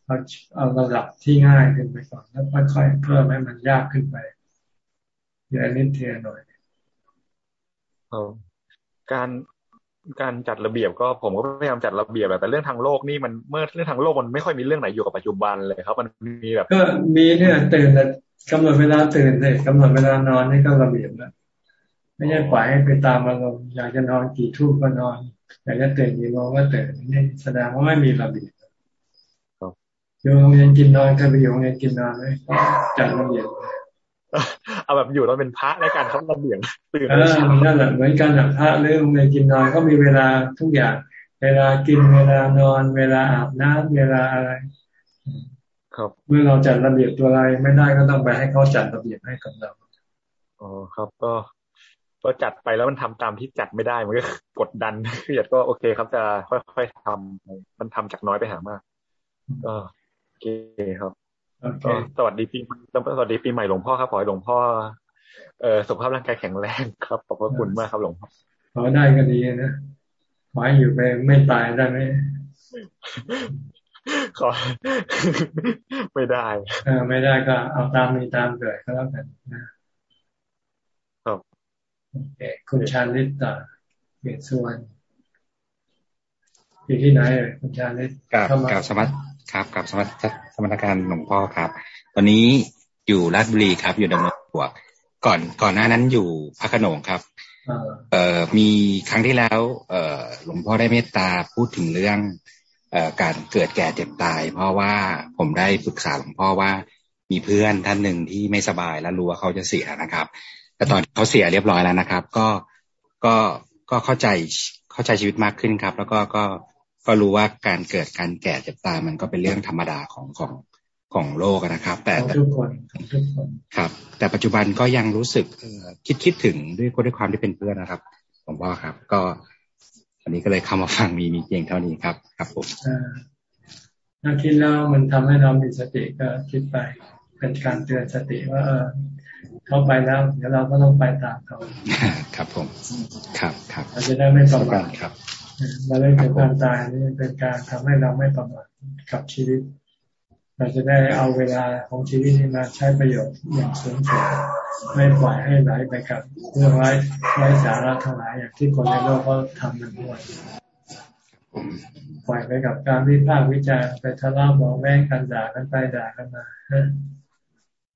เอาเอาระดับที่ง่ายขึ้นไปก่อนแล้วค่อยๆเพิ่มให้มันยากขึ้นไปอย่างนิดเทียหน่อย การการจัดระเบียบก็ผมก็พยายามจัดระเบียบแต่เรื่องทางโลกนี่มันเมื่อเรื่องทางโลกมันไม่ค่อยมีเรื่องไหนอยู่กับปัจจุบันเลยครับ มันมีแบบ ก็มีเนี่ยตื่นแต่กำหนดเวลาตื่นเลยกำหนดเวลานอนนี่ก็ระเบียบแล้วไม่ใช่ปล่อยให้ไปตามอารมณ์อยากจะนอนกี่ทุ่มก็นอนอยากจะตื่นกี่โมงก็ตื่นนี่แสดงว่าไม่มีระเบียบอยู่โรงเรียนกินนอนเคยไปอยู่โรงเรียนกินนอนไหมจัดระเบียบเอาแบบอยู่ตอนเป็นพระในการเขาระเบียงตื่นเออนั่นแหละเหมือนกันนะพระเรื่องในกินนอนก็มีเวลาทุกอย่าง เวลากินเวลานอน เวลาอาบน้ำเวลาอะไรครับเมื่อเราจัดระเบียบตัวอะไรไม่ได้ก็ต้องไปให้เขาจัดระเบียบให้กับเราอ๋อครับก็ก็จัดไปแล้วมันทำตามที่จัดไม่ได้มันก็กดดันเครียดก็โอเคครับจะค่อยๆทำมันทำจากน้อยไปหามากก็โอเคครับก็ สวัสดีปีสวัสดีปีใหม่หลวงพ่อครับขอให้หลวงพ่อเอ่อสุขภาพร่างกายแข็งแรงครับขอบพระคุณมากครับหลวงพ่อขอได้ก็ดีนะขอให้อยู่ไปไม่ตายได้ไหมขอไม่ได้เออไม่ได้ก็เอาตามมีตามเกิดก็แล้วกันนะครับโอเคคุณชาลิตตาเกียรติสุวรรณอยู่ที่ไหนเอ่ยคุณชาลิตกับกับสมัติ ครับกับสมัติสมรการหลวงพ่อครับ ตอนนี้อยู่ราชบุรีครับ อยู่ดำเนินบวก ก่อนก่อนหน้านั้นอยู่พระขนงครับเอ่อมีครั้งที่แล้ว เอ่อหลวงพ่อได้เมตตาพูดถึงเรื่องเอ่อการเกิดแก่เจ็บตาย เพราะว่าผมได้ปรึกษาหลวงพ่อว่ามีเพื่อนท่านหนึ่งที่ไม่สบายแล้วรู้ว่าเขาจะเสียนะครับ แต่ตอนเขาเสียเรียบร้อยแล้วนะครับ ก็ก็ก็เข้าใจเข้าใจชีวิตมากขึ้นครับ แล้วก็ก็ ก็รู้ว่าการเกิดการแก่เจ็บตายมันก็เป็นเรื่องธรรมดาของของของโลกนะครับ แต่ทุกคนทุกคนครับ แต่ปัจจุบันก็ยังรู้สึกคิดคิดถึงด้วยด้วยความที่เป็นเพื่อนนะครับผมว่าครับ ก็อันนี้ก็เลยเข้ามาฟังมีมีเพียงเท่านี้ครับ ครับผมถ้าคิดแล้วมันทำให้เรามีสติก็คิดไปเป็นการเตือนสติว่าเออเขาไปแล้วเดี๋ยวเราก็ต้องไปตามเขาครับผม ครับครับเราจะได้ไม่ประมาทครับ เราเรื่องของความตายนี่เป็นการทำให้เราไม่ประมาทกับชีวิต เราจะได้เอาเวลาของชีวิตนี้มาใช้ประโยชน์อย่างสูงสุดไม่ปล่อยให้ไหลไปกับเรื่องไร้ไร้สาระทั้งหลายอย่างที่คนในโลกเขาทำกันด้วยปล่อยไปกับการวิพากษ์วิจารณ์ไปทะเลาะบอกแม่งกันด่ากันไปด่ากันมา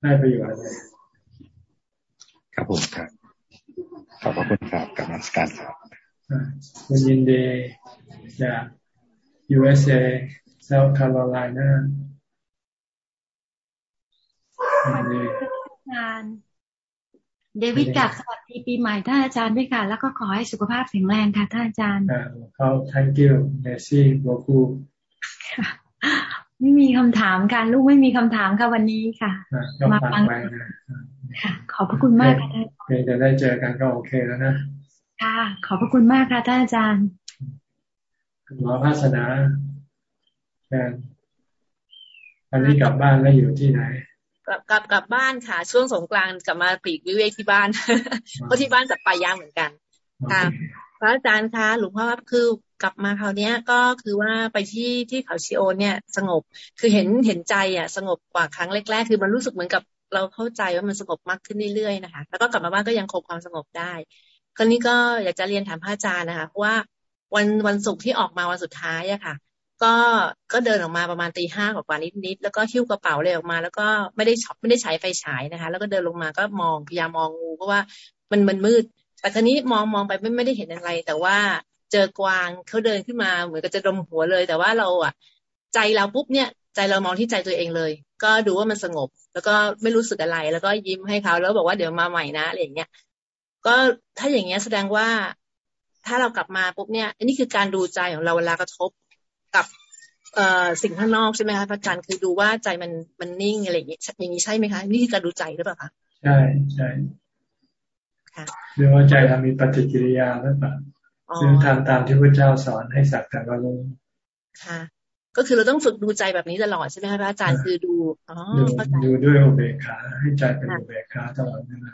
ได้ประโยชน์อะไรครับผมครับขอบพระคุณครับกับนักการครับ คุณยินดีจาก USA South Carolina งานเดวิดกับสวัสดีปีใหม่ท่านอาจารย์ด้วยค่ะ แล้วก็ขอให้สุขภาพแข็งแรงค่ะท่านอาจารย์เขา thank you เมซี่โบกูไม่มีคำถามค่ะ ลูกไม่มีคำถามค่ะวันนี้ค่ะ มาฟังไปนะขอบพระคุณมากค่ะเพียงจะได้เจอกันก็โอเคแล้วนะ ค่ะ ขอบพระคุณมากค่ะท่านอาจารย์หมอภาสนาแฟนอันนี้กลับบ้านแล้วอยู่ที่ไหน กลับกลับกลับบ้านค่ะ ช่วงสงกรานต์กลับมาปีกวิเวกที่บ้านเพราะที่บ้านจับปลายางเหมือนกันค่ะพระอาจารย์คะหลวงพ่อคือกลับมาคราวนี้ก็คือว่าไปที่ที่เขาชิโอเนี่ย สงบคือเห็นเห็นใจอะ สงบกว่าครั้งแรกๆ คือมันรู้สึกเหมือนกับเราเข้าใจว่ามันสงบมากขึ้นเรื่อยๆนะคะ แล้วก็กลับมาบ้านก็ยังคงความสงบได้ คราวนี้ก็อยากจะเรียนถามพระอาจารย์นะคะเพราะว่าวันวันศุกร์ที่ออกมาวันสุดท้ายอะค่ะ ก็ก็เดินออกมาประมาณตีห้ากว่านิดนิดแล้วก็หิ้วกระเป๋าเลยออกมา แล้วก็ไม่ได้ช็อปไม่ได้ใช้ไฟฉายนะคะ แล้วก็เดินลงมาก็มองพยายามมองงูเพราะว่ามันมันมืด แต่คราวนี้มองมองไปไม่ไม่ได้เห็นอะไร แต่ว่าเจอกวางเขาเดินขึ้นมาเหมือนกับจะดมหัวเลย แต่ว่าเราอะใจเราปุ๊บเนี่ยใจเรามองที่ใจตัวเองเลย ก็ดูว่ามันสงบ แล้วก็ไม่รู้สึกอะไร แล้วก็ยิ้มให้เขาแล้วบอกว่าเดี๋ยวมาใหม่นะอะไรอย่างเงี้ย ก็ถ้าอย่างเงี้ยแสดงว่าถ้าเรากลับมาปุ๊บเนี่ยอันนี้คือการดูใจของเราเวลากระทบกับเอ่อสิ่งข้างนอกใช่ไหมคะพระอาจารย์คือดูว่าใจมันมันนิ่งอะไรอย่างเงี้ยอย่างนี้ใช่ไหมคะ นี่คือการดูใจหรือเปล่าคะใช่ใช่ค่ะหรือว่าใจเรามีปฏิกิริยาหรือเปล่าซึ่งทำตามที่พระเจ้าสอนให้สักแต่ว่ารู้ค่ะ ก็คือเราต้องฝึกดูใจแบบนี้ตลอดใช่ไหมคะพระอาจารย์คือดูอ๋อดูด้วยอุเบกขาให้ใจเป็นอุเบกขาตลอดเวลา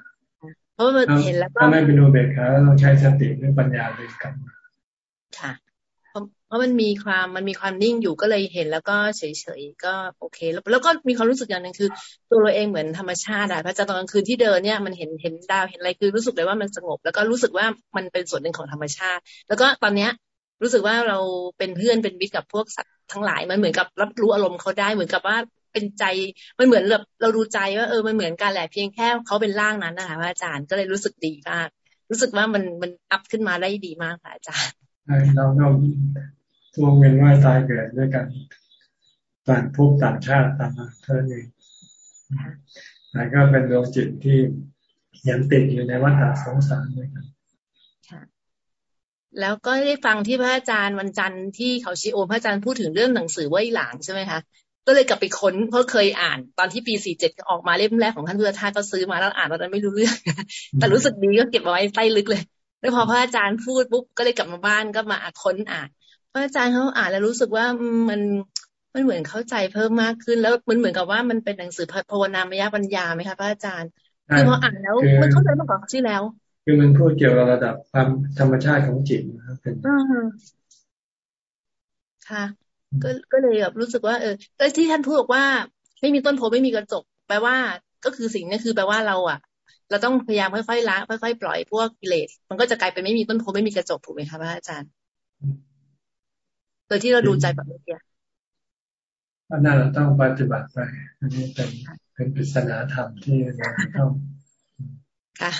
เพราะมันเห็นแล้วก็ถ้าไม่เป็นอุเบกขาต้องใช้สติหรือปัญญาเลยกลับมาค่ะ เพราะมันมีความมันมีความนิ่งอยู่ก็เลยเห็นแล้วก็เฉยๆก็โอเค แล้วแล้วก็มีความรู้สึกอย่างหนึ่งคือ ตัวเราเองเหมือนธรรมชาติอะพระอาจารย์ตอนกลางคืนที่เดินเนี่ยมันเห็นเห็นดาวเห็นอะไรคือรู้สึกเลยว่ามันสงบ แล้วก็รู้สึกว่ามันเป็นส่วนหนึ่งของธรรมชาติ แล้วก็ตอนเนี้ยรู้สึกว่าเราเป็นเพื่อนเป็นมิตรกับพวกสัตว์ทั้งหลายมันเหมือนกับรับรู้อารมณ์เขาได้เหมือนกับว่า เป็นใจ มันเหมือนแบบเราดูใจว่าเออมันเหมือนกันแหละเพียงแค่เขาเป็นร่างนั้นนะคะพระอาจารย์ก็เลยรู้สึกดีมาก รู้สึกว่ามันมันอัพขึ้นมาได้ดีมากค่ะอาจารย์เราก็ทวงเวียนว่ายตายเกิดด้วยกันต่างภพต่างชาติต่างเท่านี้แต่ก็เป็นดวงจิตที่ยังติดอยู่ในวัฏสงสารด้วยกันแล้วก็ได้ฟังที่พระอาจารย์วันจันทร์ที่เขาชิโอพระอาจารย์พูดถึงเรื่องหนังสือว่าหลางใช่ไหมคะ ก็เลยกลับไปค้นเพราะเคยอ่านตอนที่ปีสี่เจ็ดออกมาเล่มแรกของท่านพุทธทาสก็ซื้อมาแล้วอ่านตอนนั้นไม่รู้เรื่อง แต่รู้สึกดีก็เก็บเอาไว้ใต้ลึกเลยแล้วพอพระอาจารย์พูดปุ๊บก็เลยกลับมาบ้านก็มาค้นอ่าน พระอาจารย์เขาอ่านแล้วรู้สึกว่ามันมันเหมือนเข้าใจเพิ่มมากขึ้น แล้วมันเหมือนกับว่ามันเป็นหนังสือภาวนามยปัญญาไหมคะพระอาจารย์คือพออ่านแล้วมันเข้าใจมากกว่าที่แล้ว คือมันพูดเกี่ยวกับระดับความธรรมชาติของจิตนะครับเป็นค่ะ ก็ก็เลยแบบรู้สึกว่าเออแล้วที่ท่านพูดบอกว่า ไม่มีต้นโพไม่มีกระจก แปลว่า ก็คือสิ่งนี้คือแปลว่าเราอะ เราต้องพยายามค่อยๆละค่อยๆปล่อยพวกกิเลสมันก็จะกลายเป็นไม่มีต้นโพไม่มีกระจกถูกไหมคะพระอาจารย์โดยที่เราดูใจแบบนี้อันนั้นเราต้องปฏิบัติไปอันนี้เป็นเป็นปริศนาธรรมที่เราต้องค่ะ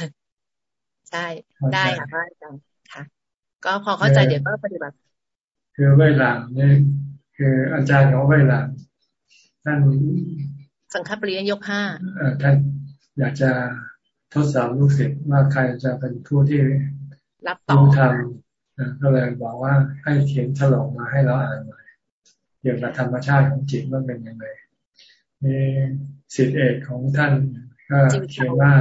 ใช่ได้ค่ะพระอาจารย์ค่ะ ก็พอเข้าใจเดี๋ยวก็ปฏิบัติ คือเวลาเนี่ย คืออาจารย์ของเวลาท่านสังฆปริยยกห้าท่านอยากจะทดสอบลูกศิษย์ว่าใครจะเป็นผู้ที่รับต่อทำก็เลยบอกว่าให้เขียนฉลองมาให้เราอ่านหน่อยเกี่ยวกับธรรมชาติของจิตว่าเป็นยังไงมีสิทธิเอกของท่านก็เขียนว่า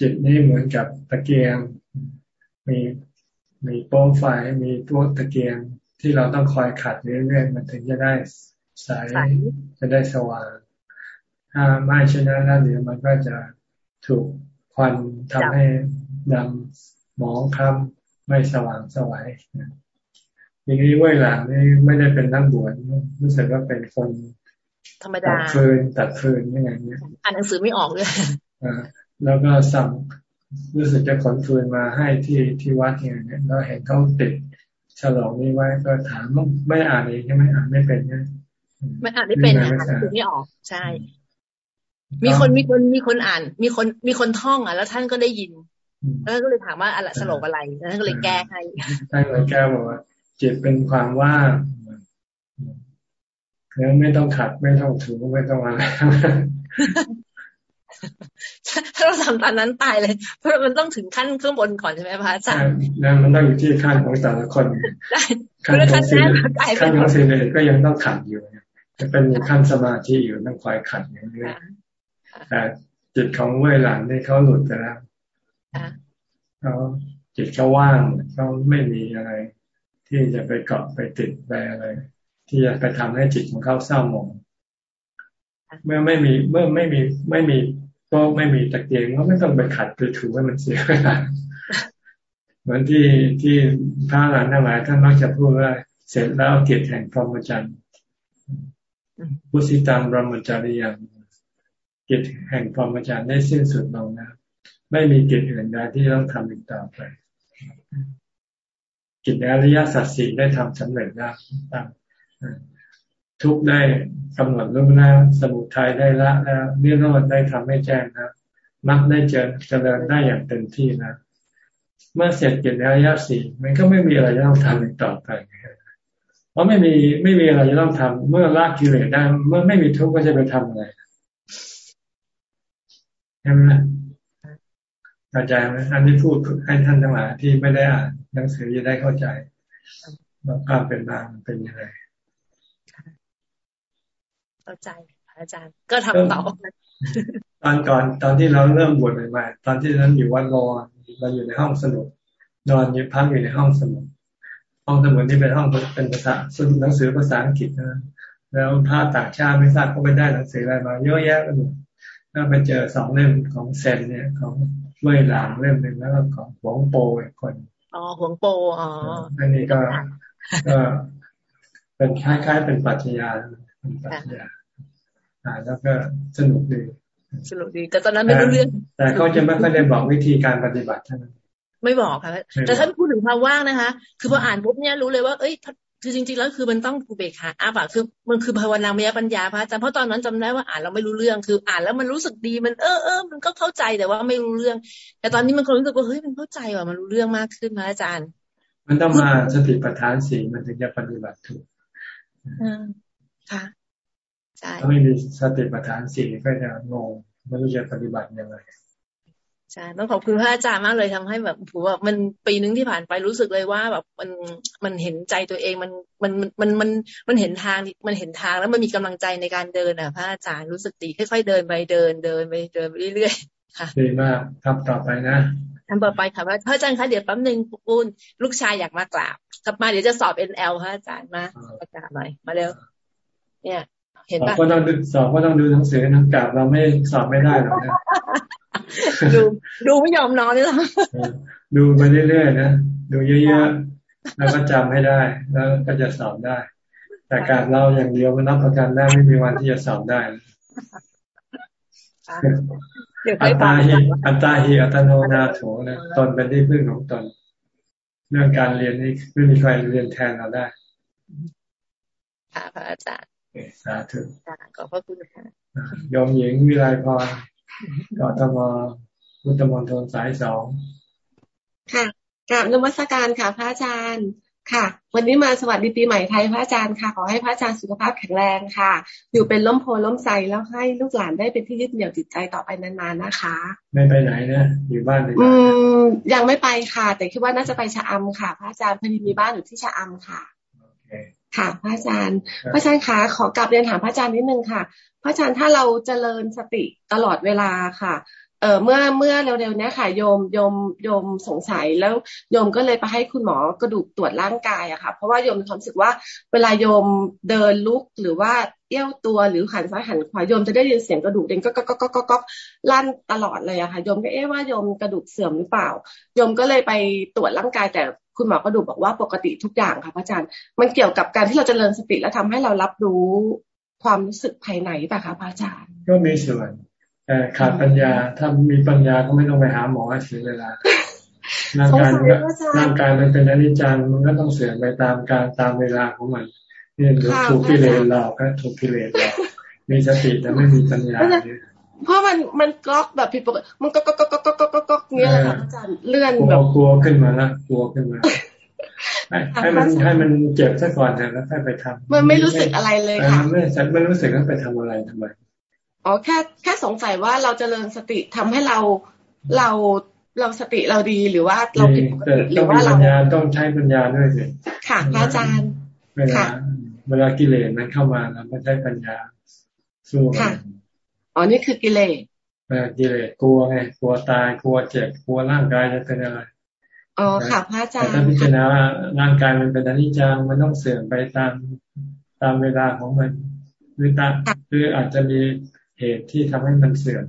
จิตนี้เหมือนกับตะเกียง มีมีโป้งไฟมีตัวตะเกียง ที่เราต้องคอยขัดเรื่อยๆมันถึงจะได้ใสจะได้สว่าง ถ้าไม่เช่นนั้นแล้วเดี๋ยวมันก็จะถูกควันทำให้ดำหมองคล้ำไม่สว่างสวัยอย่างนี้เว้ยหลังนี่ไม่ได้เป็นนักบวชรู้สึกว่าเป็นคนธรรมดาตัดฟืนตัดฟืนยังไงเนี่ยอ่านหนังสือไม่ออกเลยอ่าแล้วก็สั่งรู้สึกจะขนฟืนมาให้ที่ที่วัดเนี่ยเราเห็นเขาติด ฉลองนี้ไว้ก็ถามไม่อ่านเองใช่ไหมอ่านไม่เป็นใช่ไม่อ่านไม่เป็นอ่านหนังสือไม่ออกใช่ มีคนมีคนมีคนอ่าน มีคนมีคนท่องอะแล้วท่านก็ได้ยินแล้วก็เลยถามว่าอะไรสโลกอะไรแล้วท่านก็เลยแก้ให้ท่านเลยแก้บอกว่าจิตเป็นความว่างแล้วไม่ต้องขัดไม่ต้องถูไม่ต้องอะไร ถ้าเราทำตอนนั้นตายเลย เพราะมันต้องถึงขั้นข้างบนก่อนใช่ไหมพระอาจารย์นั่นมันต้องอยู่ที่ขั้นของแต่ละคนขั้นของสิ่งขั้นของสิ่งอื่นก็ยังต้องขัดอยู่จะเป็นขั้นสมาธิอยู่ต้องคอยขัดอย่างนี้แต่จิตของเว่ยหลังนี่เขาหลุดไปแล้วเขาจิตเขาว่างเขาไม่มีอะไร ที่จะไปเกาะไปติดไปอะไร ที่จะไปทำให้จิตของเขาเศร้าหมองเมื่อไม่มีเมื่อไม่มีไม่มี ก็ไม่มีตะเกียงก็ไม่ต้องไปขัดไปถูให้มันเสียเวลาเหมือนที่ที่พระหลานทั้งหลายท่านมักจะพูดว่า เสร็จแล้วเกียรติแห่งพรหมจรรย์พุสิตามบรมจารียังเกียรติแห่งพรหมจรรย์ได้สิ้นสุดลงนะไม่มีกิจอื่นใดที่ต้องทำอีกต่อไป กิจอริยสัจสี่ได้ทำสำเร็จแล้วตาม ทุกได้กำหนดรู้แล้วสมุทัยได้ละแล้วนิโรธได้ทำให้แจ้งนะมรรคได้เจริญเจริญได้อย่างเต็มที่นะเมื่อเสร็จเกิจอริยสี่มันก็ไม่มีอะไรจะต้องทำอีกต่อไปเพราะไม่มีไม่มีอะไรจะต้องทำเมื่อละกิเลสได้เมื่อไม่มีทุกข์ก็จะไปทำอะไรใช่ไหมเข้าใจไหมอันนี้พูดให้ท่านทั้งหลายที่ไม่ได้อ่านหนังสือจะได้เข้าใจว่าความเป็นมามเป็นยังไง เข้าใจอาจารย์ ก็ทำต่อตอนก่อนตอนที่เราเริ่มบวชใหม่ๆตอนที่นั้นอยู่วัดรอเราอยู่ในห้องสมุดนอนอยู่พักอยู่ในห้องสมุดห้องสมุดนี่เป็นห้องเป็นภาษาหนังสือภาษาอังกฤษนะแล้วถ้าต่างชาติไม่ทราบเขาไปได้หนังสืออะไรมาเยอะแยะไปหมดก็ไปเจอสองเล่มของเซนเนี่ยของเว่ยหลางเล่มหนึ่งแล้วก็ของหวงโปอีกคนอ๋อหวงโปอ๋ออันนี้ก็ก็เป็นคล้ายๆเป็นปัจจัยาเป็นปัจจัยา อ่าแล้วก็สนุกดีสนุกดีแต่ตอนนั้นไม่รู้เรื่อง แต่เขาจะไม่ค่อยได้บอกวิธีการปฏิบัติท่านไม่บอกค่ะ แต่ท่านพูดถึงความว่างนะคะ คือพออ่านปุ๊บเนี่ยรู้เลยว่าเอ้ยคือจริงๆแล้วคือมันต้องอุเบกขาอาบะคือมันคือภาวนามยปัญญาพระอาจารย์เพราะตอนนั้นจำได้ว่าอ่านเราไม่รู้เรื่องคือ อ่านแล้วมันรู้สึกดีมันเออเออมันก็เข้าใจแต่ว่าไม่รู้เรื่อง แต่ตอนนี้มันก็รู้สึกว่าเฮ้ยมันเข้าใจว่ามันรู้เรื่องมากขึ้นพระอาจารย์ มันต้องมาสติปัฏฐานสี่มันถึงจะปฏิบัติถูกค่ะ ถ้าไม่มีสติปัฏฐานสี่ก็จะงงไม่รู้จะปฏิบัติยังไงใช่ต้องขอบคุณพระอาจารย์มากเลยทำให้แบบผมว่ามันปีนึงที่ผ่านไปรู้สึกเลยว่าแบบมันมันเห็นใจตัวเองมันมันมันมันมันเห็นทางมันเห็นทางแล้วมันมีกำลังใจในการเดินอะพระอาจารย์รู้สึกดีค่อยๆเดินไปเดินเดินไปเดินไปเรื่อยๆค่ะดีมากทำต่อไปนะทำต่อไปค่ะพระอาจารย์คะเดี๋ยวแป๊บนึงปุ้นลูกชายอยากมากราบกลับมาเดี๋ยวจะสอบ NL พระอาจารย์มาประกาศหน่อยมาเร็วเนี่ย เห็นปะก็ต้องสอบก็ต้องดูหนังสือนังกราบเราไม่สอบไม่ได้หรอกนะดูดูไม่ยอมนอนเลยหรอดูไปเรื่อยๆนะดูเยอะๆแล้วก็จำให้ได้ แล้วก็จะสอบได้ แต่การเล่าอย่างเดียวมันรับประกันได้ไม่มีวันที่จะสอบได้อัตตาหิอัตตาหิอัตโนนาโถนะตนเป็นที่พึ่งของตน เรื่องการเรียนนี่ไม่มีใครเรียนแทนเราได้ค่ะพระอาจารย์ สาธุขอบพระคุณค่ะยมหญิงวิไลพรกทมพุทธมณฑลสายสองค่ะกราบนมัสการค่ะ พระอาจารย์ค่ะ วันนี้มาสวัสดีปีใหม่ไทยพระอาจารย์ค่ะ ขอให้พระอาจารย์สุขภาพแข็งแรงค่ะ อยู่เป็นล้มโพล้มใสแล้วให้ลูกหลานได้เป็นที่ยึดเหนี่ยวจิตใจต่อไปนานๆนะคะ ไม่ไปไหนนะอยู่บ้านเลยอืมยังไม่ไปค่ะ แต่คิดว่าน่าจะไปชะอำค่ะ พระอาจารย์พอดีมีบ้านอยู่ที่ชะอำค่ะค่ ค่ะพระอาจารย์พระอาจารย์คะขอกลับเรียนถามพระอาจารย์นิดนึงค่ะ พระอาจารย์ถ้าเราเจริญสติตลอดเวลาค่ะเออเมื่อเมื่อเร็วๆนี้ค่ะโยมโยมโยมสงสัยแล้วโยมก็เลยไปให้คุณหมอกระดูกตรวจร่างกายอะค่ะ เพราะว่าโยมมีความรู้สึกว่าเวลาโยมเดินลุกหรือว่าเอี้ยวตัวหรือหันซ้ายหันขวาโยมจะได้ยินเสียงกระดูกเด้งก็ก็ก็ก็ก็ลั่นตลอดเลยอะค่ะโยมก็เอ๊ะว่าโยมกระดูกเสื่อมหรือเปล่าโยมก็เลยไปตรวจร่างกายแต่ คุณหมอกระดูกบอกว่าปกติทุกอย่างค่ะพระอาจารย์ มันเกี่ยวกับการที่เราจเจริญสติแล้วทำให้เรารับรู้ความรู้สึกภายในป่ะคะพระอาจารย์ ก็มีส่วนแต่ขาดปัญญาถ้ามีปัญญาก็ไม่ต้องไปหาหมอเสียเวลาร่างกายร่างกายมันเป็นอนิจจังมันก็ต้องเสื่อมไปตามการตามเวลาของมันนี่ถูกกิเลสเราก็ถูกกิเลสเรามีสติแต่ไม่มีปัญญาเเพราะมันมันก๊อกแบบผิดปกติมันก็ก็ก็ก็ก็ก็ก็ก็เงี้ยแหละค่ะอาจารย์เลื่อนแบบกลัวขึ้นมาละกลัวขึ้นมาให้มันให้มันเจ็บซะก่อนนะแล้วค่อยไปทำมันไม่รู้สึกอะไรเลยค่ะไม่ฉันไม่รู้สึกว่าไปทำอะไรทำไมอ๋อแค่แค่สงสัยว่าเราจเจริญสติทำให้เราเราเราสติเราดีหรือว่าเราผิดปกติหรือว่าเราต้องใช้ปัญญาด้วยสิค่ะพระอาจารย์เวลาเวลากิเลสมันเข้ามาเราไม่ใช้ปัญญาสู้ค่ะ อ๋อนี่คือกิเลสกิเลสกลัวไงกลัวตายกลัวเจ็บกลัวร่างกายจะเป็นอะไรอ๋อค่ะพระอาจารย์ถ้าพิจารณาร่างกายมันเป็นอนิจจังมันต้องเสื่อมไปตามตามเวลาของมันหรือตามหรืออาจจะมีเหตุที่ทำให้มันเสื่อม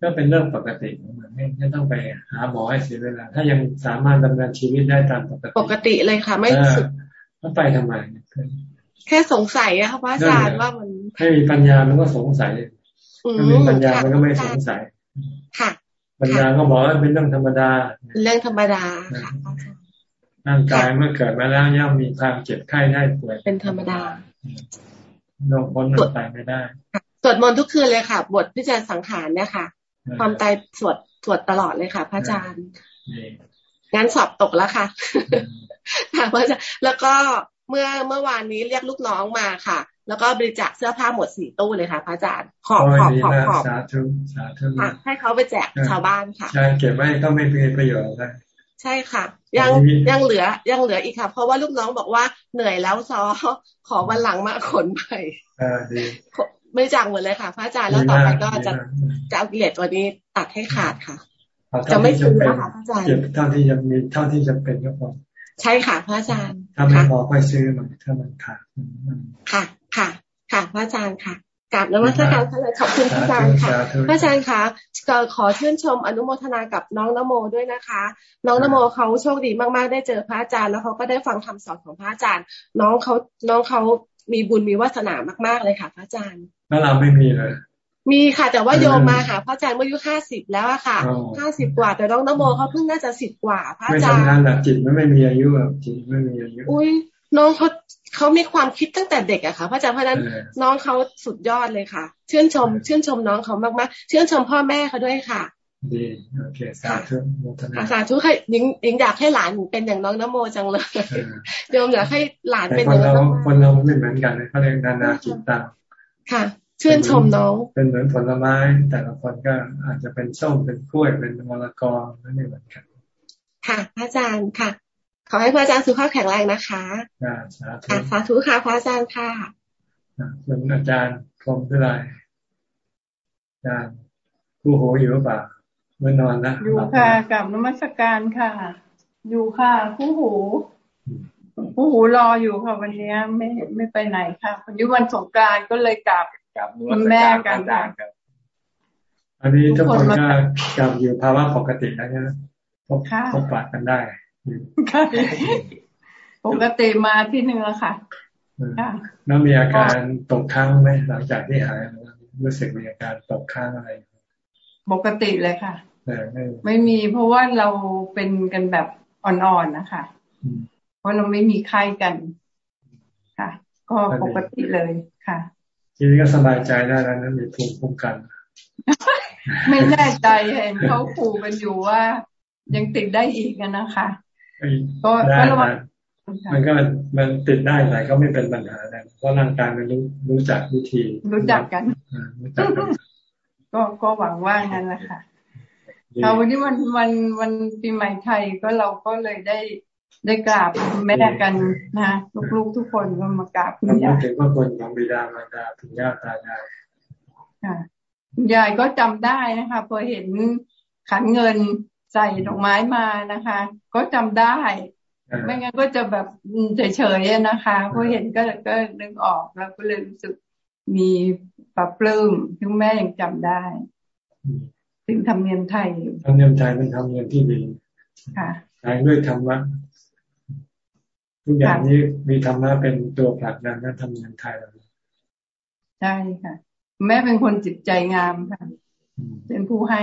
ก็เป็นเรื่องปกติของมันไม่ต้องไปหาหมอให้เสียเวลา ถ้ายังสามารถดำเนินชีวิตได้ตามปกติปกติเลยค่ะ ไม่สึกก็ไปทำไมแค่สงสัยอะค่ะพระอาจารย์ว่ามันให้มีปัญญามันก็สงสัย ถ้ามีปัญญามันก็ไม่สงสัยค่ะปัญญาก็บอกว่าเป็นเรื่องธรรมดา เรื่องธรรมดาค่ะร่างกายเมื่อเกิดมาแล้วย่อมมีความเจ็บไข้ได้ป่วย เป็นธรรมดาลงพ้นไปไม่ได้สวดมนต์ทุกคืนเลยค่ะ บทพิจารณาสังขารเนี่ยค่ะ ความตายสวดสวดตลอดเลยค่ะ พระอาจารย์งั้นสอบตกแล้วค่ะค่ะพระอาจารย์แล้วก็เมื่อเมื่อวานนี้เรียกลูกน้องมาค่ะ แล้วก็บริจาคเสื้อผ้าหมดสี่ตู้เลยค่ะพระอาจารย์ขอบขอบขอบขอบสาธุสาธุให้เขาไปแจกชาวบ้านค่ะใช่เก็บไว้ก็ไม่เป็นประโยชน์เลยใช่ค่ะ ยังยังเหลือยังเหลืออีกค่ะ เพราะว่าลูกน้องบอกว่าเหนื่อยแล้วซอขอวันหลังมาขนไปอ่าดีไม่จังหมดเลยค่ะพระอาจารย์แล้วต่อไปก็จะจะเอากิเลสตัวนี้ตัดให้ขาดค่ะจะไม่ซื้อนะคะพระอาจารย์เก็บเท่าที่ยังมีเท่าที่จะเป็นก็พอใช่ค่ะพระอาจารย์ถ้าไม่พอค่อยซื้อมันถ้ามันขาดค่ะ ค่ะ ค่ะ พระอาจารย์ค่ะกราบนมัสการท่านเลยขอบคุณพระอาจารย์ค่ะพระอาจารย์คะขอชื่นชมอนุโมทนากับน้องนโมด้วยนะคะ น้องนโมเขาโชคดีมากๆ ได้เจอพระอาจารย์แล้วเขาก็ได้ฟังคำสอนของพระอาจารย์ น้องเขาน้องเขามีบุญมีวาสนามากๆเลยค่ะ พระอาจารย์แล้วเราไม่มีเลยมีค่ะ แต่ว่าโยมมาค่ะ พระอาจารย์เมื่ออายุห้าสิบแล้วอะค่ะห้าสิบกว่าแต่น้องนโมเขาเพิ่งน่าจะสิบกว่า พระอาจารย์ไม่ทำงานแบบจิตไม่ไม่มีอายุแบบจิตไม่มีอายุอุ้ย น้องเขาเขามีความคิดตั้งแต่เด็กอะค่ะพระอาจารย์เพราะนั้นน้องเขาสุดยอดเลยค่ะ ชื่นชม ชื่นชมน้องเขามากๆชื่นชมพ่อแม่เขาด้วยค่ะดีโอเคสาธุโมทนาสาธุค่ะหญิงหญิงอยากให้หลานเป็นอย่างน้องนโมจังเลยโยมอยากให้หลานเป็นอย่างน้องคนเราไม่เหมือนกันเขาเรียกนานาจิตตังค่ะชื่นชมน้อง เป็นเหมือนผลไม้ แต่ละคนก็อาจจะเป็นส้มเป็นกล้วยเป็นมะละกอนั่นเองเหมือนกันค่ะพระอาจารย์ค่ะ ขอให้พระอาจารย์สุขภาพแข็งแรงนะคะสาธุสาธุค่ะพระอาจารย์ค่ะคุณอาจารย์พรมพิไลอาจารย์ผู้โหอยู่หรือเปล่าเมื่อนอนนะอยู่ค่ะกับนมัสการค่ะ อยู่ค่ะผู้หูผู้หูรออยู่ค่ะวันนี้ไม่ไม่ไปไหนค่ะวันนี้วันสงการก็เลยกลับกับแม่กันครับอันนี้ทุกคนก็กลับอยู่ภาวะปกติแล้วนะพบพบปะกันได้ ปกติมาที่หนึ่งแล้วค่ะ แล้วมีอาการตกค้างไหมหลังจากที่หายรู้สึกมีอาการตกค้างอะไร ปกติเลยค่ะ ไม่มีเพราะว่าเราเป็นกันแบบอ่อนๆนะคะเพราะเราไม่มีไข้กัน ค่ะ ก็ปกติเลยค่ะทีนี้ก็สบายใจได้แล้วนั้นมีภูมิคุ้มกัน ไม่แน่ใจเห็นเขาขู่กันอยู่ว่ายังติดได้อีกนะคะ ก็ระวังมันก็มันติดได้แต่ก็ไม่เป็นปัญหานะเพราะร่างกายมันรู้รู้จักวิธี รู้จักกันรู้จักกันก็ก็หวังว่างั้นแหละค่ะเอาวันนี้วันวันวันปีใหม่ไทยก็เราก็เลยได้ได้กราบแม่กันนะลูกๆทุกคนก็มากราบคุณยายถึงว่าคนของบิดามารดาคุณย่าตายายค่ะคุณยายก็จำได้นะคะพอเห็นขันเงิน ใส่ดอกไม้มานะคะ ก็จำได้ ไม่งั้นก็จะแบบเฉยๆนะคะพอเห็นก็ก็นึกออกแล้วก็เลยรู้สึกมีปรับปลื้มที่แม่ยังจำได้ถึงธรรมเนียมไทยธรรมเนียมไทยเป็นธรรมเนียมที่ดีค่ะใช้ด้วยธรรมะทุกอย่างนี้มีธรรมะเป็นตัวผลักดันนั่นธรรมเนียมไทยเราใช่ค่ะ แม่เป็นคนจิตใจงามค่ะเป็นผู้ให้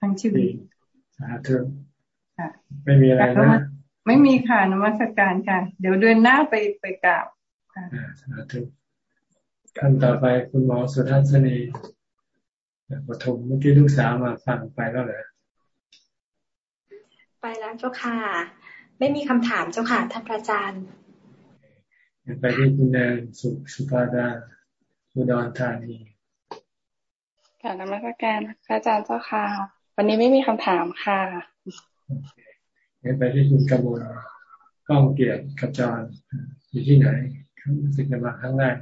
ทั้งชีวิต สาธุไม่มีอะไรนะไม่มีค่ะนมัสการค่ะ เดี๋ยวเดือนหน้าไปไปกราบค่ะสาธุขั้นต่อไปคุณหมอสุทัศนีปฐมเมื่อกี้ลูกสาวมาฟังไปแล้วเหรอไปแล้วเจ้าค่ะ ไม่มีคำถามเจ้าค่ะท่านอาจารย์ไปที่คุณแนนสุสุภาดาอุดรธานีการนมัสการพระอาจารย์เจ้าค่ะ วันนี้ไม่มีคำถามค่ะไปที่คุณกมลก้องเกียรติขจรอยู่ที่ไหนรู้สึกจะมาครั้งแรก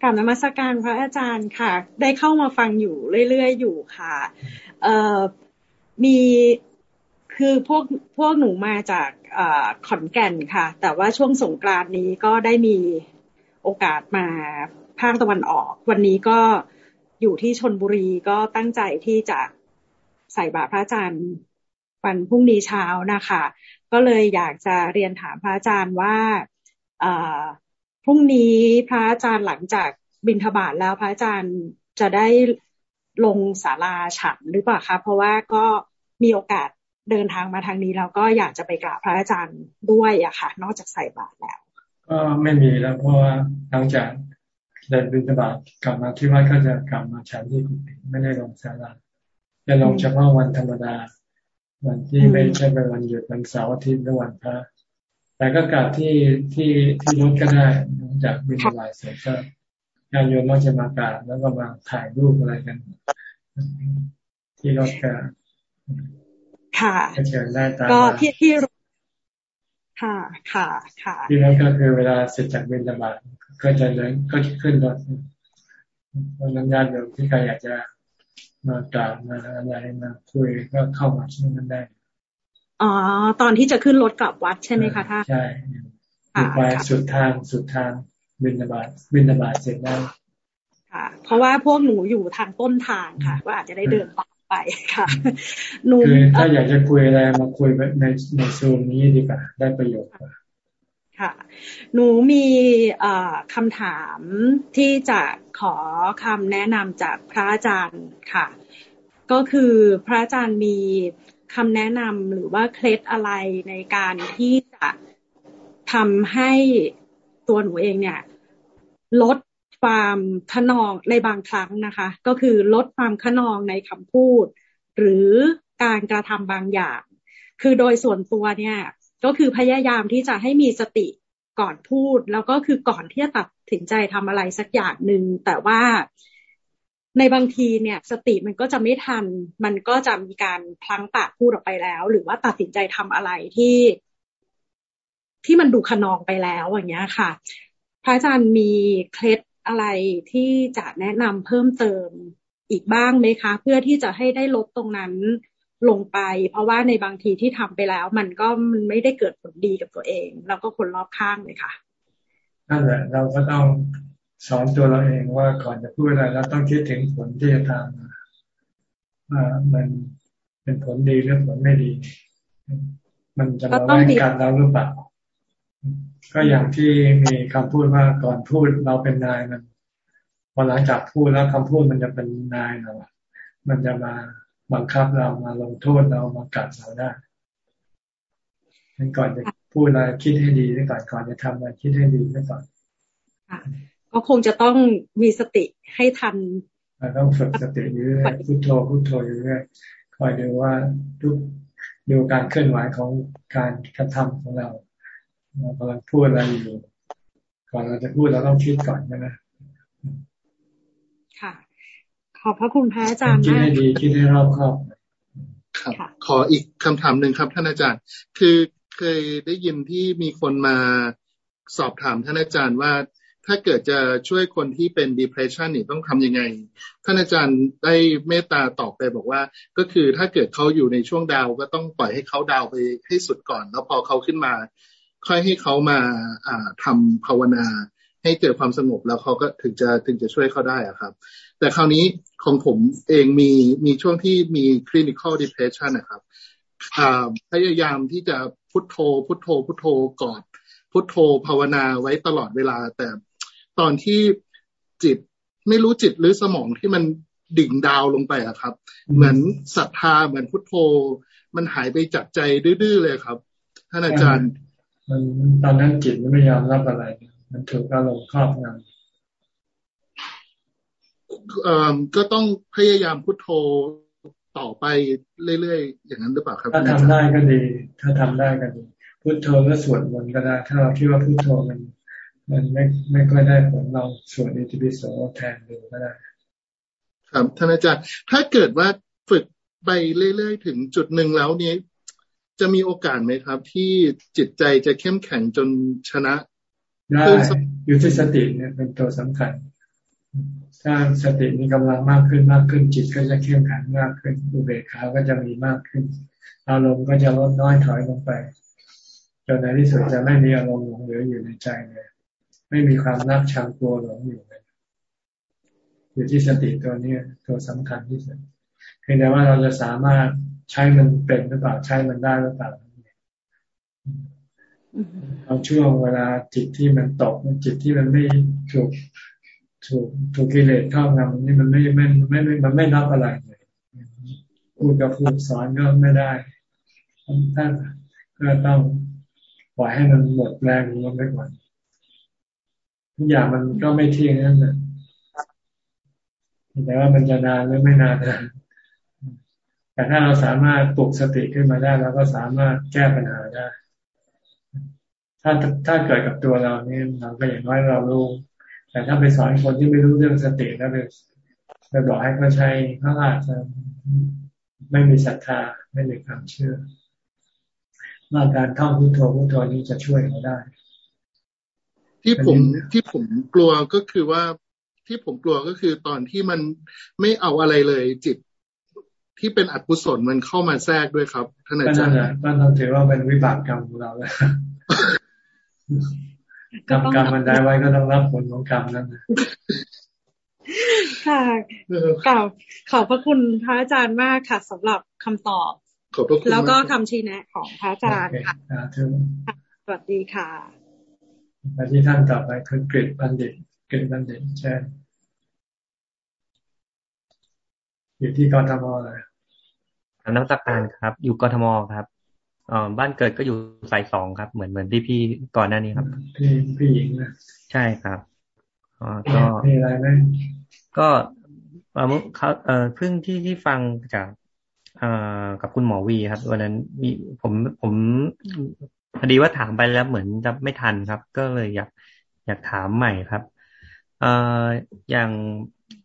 กลับนมัสการพระอาจารย์ค่ะ ได้เข้ามาฟังอยู่เรื่อยๆอยู่ค่ะเอ่อมีคือพวกพวกหนูมาจากขอนแก่นค่ะ แต่ว่าช่วงสงกรานนี้ก็ได้มีโอกาสมาภาคตะวันออก วันนี้ก็ อยู่ที่ชนบุรีก็ตั้งใจที่จะใส่บาตรพระอาจารย์วันพรุ่งนี้เช้านะคะ ก็เลยอยากจะเรียนถามพระอาจารย์ว่าพรุ่งนี้พระอาจารย์หลังจากบินทบาทแล้วพระอาจารย์จะได้ลงศาลาฉันหรือเปล่าคะเพราะว่าก็มีโอกาสเดินทางมาทางนี้แล้วก็อยากจะไปกราบพระอาจารย์ด้วยอะค่ะ นอกจากใส่บาตรแล้ว ก็ไม่มีแล้วเพราะว่าหลังจาก เดินบินทบาทกลับมาที่วัดก็จะกลับมาฉันที่กุฏิไม่ได้ลงศาลาจะลงเฉพาะวันธรรมดา วันที่ไม่ใช่เป็นวันหยุดวันเสาร์อาทิตย์หรือวันพระแต่ก็กลับที่ที่ที่รถก็ได้หลังจากบินบายเสร็จก็ญาติโยมมักจะมากราบแล้วก็มาถ่ายรูปอะไรกัน ที่รถก็ค่ะเชิญได้ตามก็ที่ที่ ค่ะค่ะค่ะที่นั้นก็คือเวลาเสร็จจากบินบาตก็จะเลยก็ขึ้นรถเพราะนั้นญาติโยมที่ใครอยากจะมากราบมาอะไรมาคุยก็เข้ามาช่วงนั้นได้อ๋อตอนที่จะขึ้นรถกลับวัดใช่ไหมคะท่านใช่ไปสุดทางสุดทางบินบาตบินบาตเสร็จแล้วค่ะ เพราะว่าพวกหนูอยู่ทางต้นทางค่ะ ว่าอาจจะได้เดินตาม ไปค่ะหนูถ้าอยากจะคุยอะไรมาคุยในในซูมนี้ดีกว่าได้ประโยชน์ค่ะ หนูมีคำถามที่จะขอคำแนะนำจากพระอาจารย์ค่ะ ก็คือพระอาจารย์มีคำแนะนำหรือว่าเคล็ดอะไรในการที่จะทำให้ตัวหนูเองเนี่ย ลด ความขนองในบางครั้งนะคะ ก็คือลดความขนองในคำพูด หรือการกระทำบางอย่าง คือโดยส่วนตัวเนี่ยก็คือพยายามที่จะให้มีสติก่อนพูด แล้วก็คือก่อนที่จะตัดสินใจทำอะไรสักอย่างหนึ่งแต่ว่าในบางทีเนี่ย สติมันก็จะไม่ทัน มันก็จะมีการพลั้งปากพูดออกไปแล้ว หรือว่าตัดสินใจทำอะไรที่ที่มันดูขนองไปแล้วอย่างเงี้ยค่ะ พระอาจารย์มีเคล็ด อะไรที่จะแนะนำเพิ่มเติมอีกบ้างไหมคะ เพื่อที่จะให้ได้ลดตรงนั้นลงไป เพราะว่าในบางทีที่ทำไปแล้ว มันก็มันไม่ได้เกิดผลดีกับตัวเอง แล้วก็คนรอบข้างเลยค่ะนั่นแหละเราก็ต้องสอนตัวเราเองว่าก่อนจะพูดอะไรเราต้องคิดถึงผลที่จะตามมาว่ามันเป็นผลดีหรือผลไม่ดี มันจะมาแว่งกันเราหรือเปล่า ก็อย่างที่มีคำพูดว่าก่อนพูดเราเป็นนายมันพอหลังจากพูดแล้วคำพูดมันจะเป็นนายเรา มันจะมาบังคับเรามาลงโทษเรามากัดเราได้ก่อนจะพูดอะไรคิดให้ดีก่อนก่อนจะทำอะไรคิดให้ดีก่อนก็คงจะต้องมีสติให้ทันต้องฝึกสติอยู่เรื่อยพุทโธพุทโธอยู่เรื่อยคอยดูว่าทุกดูการเคลื่อนไหวของการกระทำของเรา เรากำลังพูดอะไรอยู่ ก่อนเราจะพูดเราต้องคิดก่อนใช่ไหมค่ะ ขอบพระคุณพระอาจารย์มากคิดให้ดีคิดให้รอบคอบครับ ขออีกคำถามหนึ่งครับ ท่านอาจารย์ คือเคยได้ยินที่มีคนมาสอบถามท่านอาจารย์ว่าถ้าเกิดจะช่วยคนที่เป็น depression นี่ต้องทํำยังไง ท่านอาจารย์ได้เมตตาตอบไปบอกว่า ก็คือถ้าเกิดเขาอยู่ในช่วงดาวก็ต้องปล่อยให้เขาดาวไปให้สุดก่อน แล้วพอเขาขึ้นมา ค่อยให้เขามาอ่าทำภาวนา ให้เกิดความสงบแล้วเขาก็ถึงจะถึงจะช่วยเขาได้อะครับ แต่คราวนี้ของผมเองมีมีช่วงที่มี clinical depression นะครับพยายามที่จะพุทโธ พุทโธ พุทโธกอนพุทโธภาวนาไว้ตลอดเวลา แต่ตอนที่จิตไม่รู้จิตหรือสมองที่มันดิ่งดาวลงไปอะครับ เหมือนศรัทธาเหมือนพุทโธ มันหายไปจากใจดื้อเลยครับท่านอาจารย์ มันตอนนั้นจิตมันไม่ยอมรับอะไร มันถูกอารมณ์ครอบงำก็ต้องพยายามพุทโธต่อไปเรื่อยๆ อย่างนั้นหรือเปล่าครับ ถ้าทำได้ก็ดี ถ้าทำได้ก็ดี พุทโธก็สวดมนต์ก็ได้ ถ้าเราคิดว่าพุทโธมัน มันไม่ไม่ค่อยได้ผลเราสวดอิติปิโสแทนดูก็ได้ ครับท่านอาจารย์ ถ้าเกิดว่าฝึกไปเรื่อยๆ ถึงจุดหนึ่งแล้วนี้ จะมีโอกาสไหมครับ ที่จิตใจจะเข้มแข็งจนชนะได้อยู่ที่สติเนี่ยเป็นตัวสำคัญถ้าสติมีกำลังมากขึ้นมากขึ้น จิตก็จะเข้มแข็งมากขึ้นอุเบกขาก็จะมีมากขึ้น อารมณ์ก็จะลดน้อยถอยลงไปจนในที่สุดจะไม่มีอารมณ์หลงเหลืออยู่ในใจเลยไม่มีความรักชังกลัวหลงอยู่เลยอยู่ที่สติตัวนี้ตัวสำคัญที่สุดเพียงแต่ว่าเราจะสามารถ ใช้มันเป็นหรือเปล่าใช้มันได้หรือเปล่าเอาช่วงเวลาจิตที่มันตกจิตที่มันไม่ถูกถูกถูกกิเลสเข้างำนี่มันไม่ไม่ไม่ไม่มันไม่นับอะไรเลยพูดกับพูดสอนก็ไม่ได้ท่านก็ต้องปล่อยให้มันหมดแรงลงไปก่อนทุกอย่างมันก็ไม่เที่ยงนั่นแหละแต่ว่ามันจะนานหรือไม่นานนะ แต่ถ้าเราสามารถปลุกสติขึ้นมาได้เราก็สามารถแก้ปัญหาได้ ถ้าถ้าเกิดกับตัวเราเนี่ยเราก็อย่างน้อยเรารู้ แต่ถ้าไปสอนคนที่ไม่รู้เรื่องสติแล้วไปไปบอกให้เขาใช้เขาอาจจะไม่มีศรัทธาไม่มีความเชื่อว่าการท่องพุทโธพุทโธนี้จะช่วยเขาได้ ที่ผมที่ผมกลัวก็คือว่าที่ผมกลัวก็คือตอนที่มันไม่เอาอะไรเลยจิต ที่เป็นอกุศลมันเข้ามาแทรกด้วยครับท่านอาจารย์ก็ต้องถือว่าเป็นวิบากกรรมของเราแล้วกรรมกรรมมันได้ไว้ก็ต้องรับผลของกรรมนั้นค่ะกล่าวขอบพระคุณพระอาจารย์มากค่ะสำหรับคำตอบขอบพระคุณแล้วก็คำชี้แนะของพระอาจารย์ค่ะสวัสดีค่ะมาที่ท่านต่อไปคือกริดบัณฑิตกริดบัณฑิตใช่ อยู่ที่กรทมเลยนักสักการครับ อยู่กรทมครับอ๋อบ้านเกิดก็อยู่สายสองครับ เหมือนเหมือนที่พี่ก่อนหน้านี้ครับ พี่พี่หญิงนะใช่ครับอ๋อก็มีอะไรไหมก็เขาเอ่อเพิ่งที่ที่ฟังจากอ่ากับคุณหมอวีครับวันนั้นมีผมผมพอดีว่าถามไปแล้วเหมือนจะไม่ทันครับ ก็เลยอยากอยากถามใหม่ครับเอ่ออย่าง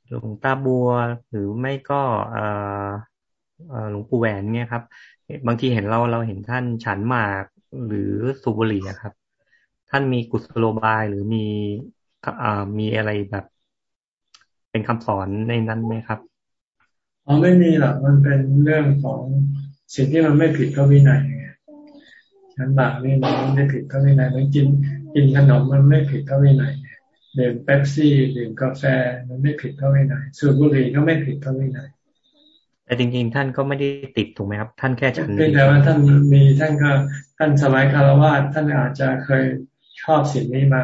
หลวงตาบัวหรือไม่ก็เอ่อหลวงปู่แหวนเนี่ยครับ บางทีเห็นเราเราเห็นท่านฉันหมากหรือสุบุรีครับ ท่านมีกุศโลบายหรือมีอ่ามีอะไรแบบ เป็นคำสอนในนั้นไหมครับอ๋อไม่มีหรอกมันเป็นเรื่องของสิ่งที่มันไม่ผิดข้อวินัยฉันหมากนี่มันไม่ผิดข้อวินัยมันกินกินขนมมันไม่ผิดข้อวินัย ดื่มเป๊ปซี่ดื่มกาแฟมันไม่ผิดข้อวินัยสูบบุหรี่ก็ไม่ผิดข้อวินัยแต่จริง ๆ ท่านก็ไม่ได้ติดถูกไหมครับ ท่านแค่ฉันแต่ว่าท่านมีท่านก็ท่านสมัยฆราวาสท่านอาจจะเคยชอบสิ่งนี้มา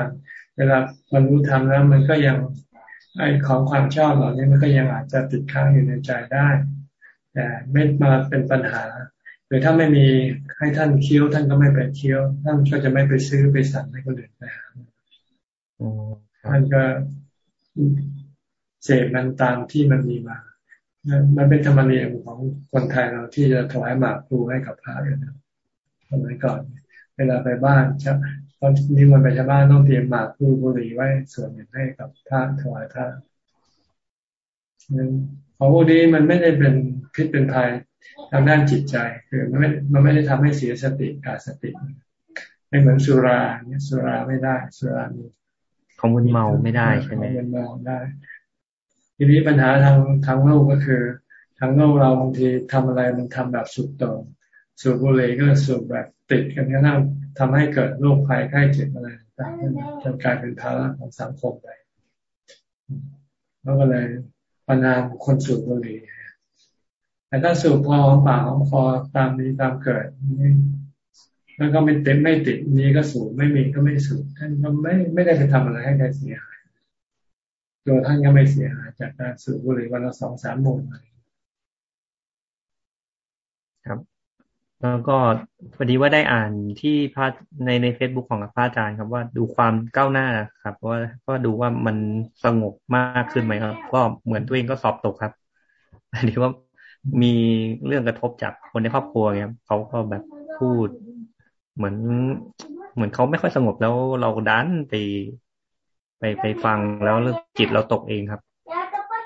เวลาบรรลุธรรมแล้วมันก็ยังไอของความชอบเหล่านี้มันก็ยังอาจจะติดค้างอยู่ในใจได้ แต่ไม่มาเป็นปัญหา หรือถ้าไม่มีให้ท่านเคี้ยว ท่านก็ไม่ไปเคี้ยว ท่านก็จะไม่ไปซื้อไปสั่งให้คนอื่นไปหา ท่านก็เสพมันตามที่มันมีมา มันเป็นธรรมเนียมของคนไทยเราที่จะถวายหมากพลูให้กับพระอยู่นะสมัยก่อน เวลาไปบ้านชตอนนี้มันไปชาวบ้านต้องเตรียมหมากพลูบุหรี่ไว้ส่วนหนึ่งให้กับพระถวายพระของพวกนี้มันไม่ได้เป็นพิษเป็นภัยทางด้านจิตใจ คือมันไม่ มันไม่ได้ทำให้เสียสติขาดสติไม่เหมือนสุราเนี่ยสุราไม่ได้ สุรามี ของมึนเมาไม่ได้ใช่ไหมมึนเมาได้ทีนี้ปัญหาทางทางโลกก็คือ ทางโลกเราบางทีทำอะไรมันทำแบบสุดโต่งสูบบุหรี่ก็สูบแบบติดกันกระทั่งทำให้เกิดโรคภัยไข้เจ็บอะไรต่างๆจนกลายเป็นภาระของสังคมไปแล้วก็เลยปัญหาคนสูบบุหรี่แต่ถ้าสูบพอหอมปากหอมคอตามนี้ตามเกิดนี่ แล้วก็ไม่เต็มไม่ติดมีก็สูบไม่มีก็ไม่สูบท่านก็ไม่ไม่ได้ไปทำอะไรให้ใครเสียหายตัวท่านก็ไม่เสียหายจากการสูบบุหรี่วันละสองสามมงครับ แล้วก็พอดีว่าได้อ่านที่พระในในเฟซบุ๊กของพระอาจารย์ครับว่าดูความก้าวหน้าครับว่าก็ดูว่ามันสงบมากขึ้นไหมครับ ก็เหมือนตัวเองก็สอบตกครับอันนี้ว่ามีเรื่องกระทบจากคนในครอบครัวเนี่ยเขาก็แบบพูด เหมือนเหมือนเขาไม่ค่อยสงบแล้วเราดันไปไปไปฟังแล้วจิตเราตกเองครับ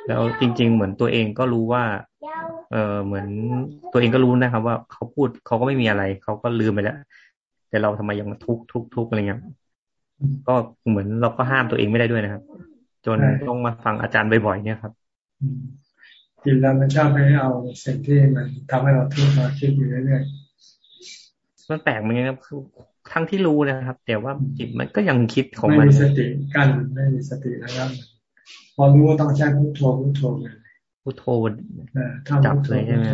แล้วจริง ๆ เหมือนตัวเองก็รู้ว่า เออเหมือนตัวเองก็รู้นะครับ ว่าเขาพูดเขาก็ไม่มีอะไรเขาก็ลืมไปแล้ว แต่เราทำไมยังทุกทุกทุกอะไรเงี้ยก็เหมือนเราก็ห้ามตัวเองไม่ได้ด้วยนะครับ จนต้องมาฟังอาจารย์บ่อยๆเนี่ยครับจิตเรามันชอบให้เอาสิ่งที่มันทำให้เราทุกข์มาคิดอยู่เรื่อยๆ มันแปลกเหมือนกันครับทั้งที่รู้นะครับ แต่ว่าจิตมันก็ยังคิดของมันไม่มีสติกั้นไม่มีสตินะครับพอรู้ต้องใช้พุทโธพุทโธเลยพุทโธจับเลยใช่ไหม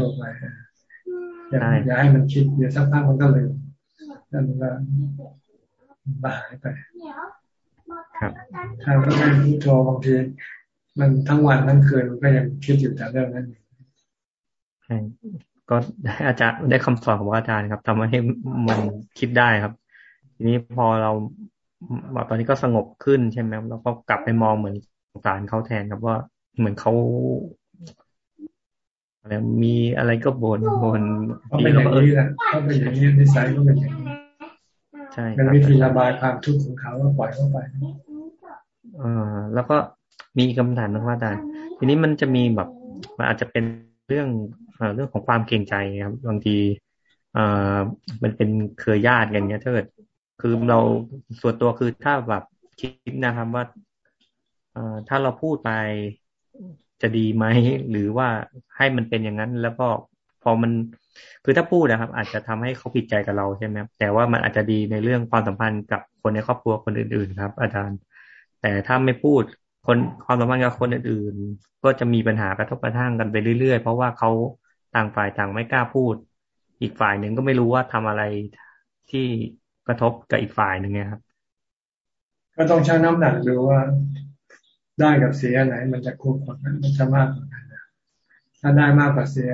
อย่าอย่าให้มันคิดเดี๋ยวสักพักมันก็เลยแล้วมันก็บายไปครับถ้าไม่พุทโธบางทีมันทั้งวันทั้งคืนมันก็ยังคิดอยู่แต่เรื่องนั้นใช่ ก็ได้อาจารย์ได้คำสอนของอาจารย์ครับทำให้มันคิดได้ครับ ทีนี้พอเราตอนนี้ก็สงบขึ้นใช่ไหมแล้วก็กลับไปมองเหมือนสงสารเขาแทนครับว่าเหมือนเขาอะไรมีอะไรก็บน่นบ่นเขาเป็นอย่างนี้แหละเขาเป็นอย่างนี้นิสัยก็เป็นอย่างนี้ใช่เป็นวิธีระบายความทุกข์ของเขาก็ปล่อยเข้าไปอ่าแล้วก็มีคำถามนะว่าอาจารย์ทีนี้มันจะมีแบบมันอาจจะเป็น เรื่องเรื่องของความเกรงใจครับบางทีอ่อมันเป็นเครือญาติกันเนี้ยถ้าเกิดคือเราส่วนตัวคือถ้าแบบคิดนะครับว่าอ่อถ้าเราพูดไปจะดีไหมหรือว่าให้มันเป็นอย่างนั้น แล้วก็พอมันคือถ้าพูดนะครับ อาจจะทำให้เขาผิดใจกับเราใช่ไหมแต่ว่ามันอาจจะดีในเรื่องความสัมพันธ์กับคนในครอบครัวคนอื่น ๆ ครับ อาจารย์ แต่ถ้าไม่พูด คนความสัมพันธ์กับคนอื่นๆ ก็จะมีปัญหากระทบกระทั่งกันไปเรื่อยๆ เพราะว่าเขาต่างฝ่ายต่างไม่กล้าพูด อีกฝ่ายหนึ่งก็ไม่รู้ว่าทำอะไรที่กระทบกับอีกฝ่ายหนึ่งไงครับ ก็ต้องชั่งน้ำหนักดูว่าได้กับเสียไหน มันจะคุ้มกว่ามันจะมากกว่ากันถ้าได้มากกว่าเสีย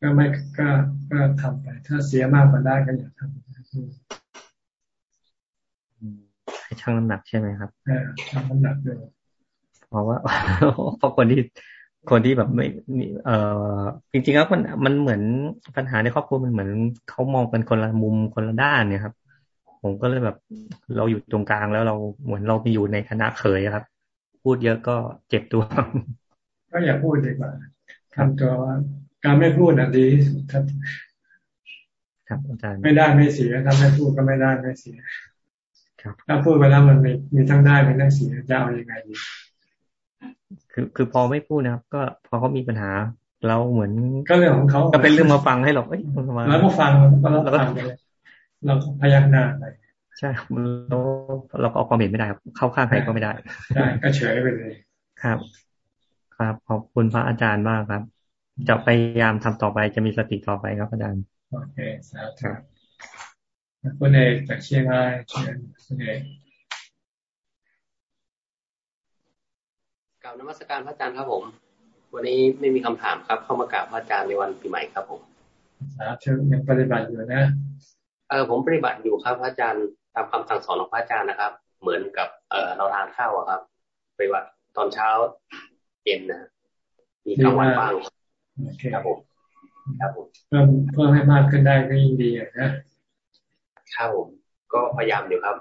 ก็ไม่ก็ก็ทำไป ถ้าเสียมากกว่าได้ก็อย่าทำให้ชั่งน้ำหนักใช่ไหมครับชั่งน้ำหนักด้วย เพราะว่าเพราะคนที่คนที่แบบไม่เออจริงๆแล้วมันมันเหมือนปัญหาในครอบครัวมันเหมือนเขามองเป็นคนละมุมคนละด้านเนี่ยครับ ผมก็เลยแบบเราอยู่ตรงกลางแล้วเราเหมือนเราไปอยู่ในคณะเขยครับ พูดเยอะก็เจ็บตัว ก็อย่าพูดดีกว่าทำตัวการไม่พูดน่ะดีที่สุดครับครับอาจารย์ไม่ได้ไม่เสียถ้าไม่พูดก็ไม่ได้ไม่เสียครับถ้าพูดไปแล้วมันมีมีทั้งได้มีทั้งเสียจะเอาอยัางไงดี คือคือพอไม่พูดนะครับ ก็พอเขามีปัญหา เราเหมือนก็เรื่องของเขาก็เป็นเรื่องมาฟังให้หรอกแล้วก็ฟังแล้วก็ฟังไปเลยเราพยักหน้าไปใช่เราเราก็ออกความเห็นไม่ได้ครับ เข้าข้างใครก็ไม่ได้ใช่ก็เฉยไปเลยครับ ครับขอบคุณพระอาจารย์มากครับ จะพยายามทำต่อไปจะมีสติต่อไปครับอาจารย์โอเคสาธุคุณเอกจากเชียงรายเชิญคุณเอก กล่าวนมัสการพระอาจารย์ครับผม วันนี้ไม่มีคำถามครับ เข้ามากราบพระอาจารย์ในวันปีใหม่ครับผมสาธุยังปฏิบัติอยู่นะเออผมปฏิบัติอยู่ครับพระอาจารย์ตามคำสั่งสอนของพระอาจารย์นะครับ เหมือนกับเออเราทานข้าวครับปฏิบัติตอนเช้าเย็นนะมีกลางวันบ้างครับผมครับผมเพิ่มเพิ่มให้มากขึ้นได้ก็ยิ่งดีนะครับผมก็พยายามอยู่ครับ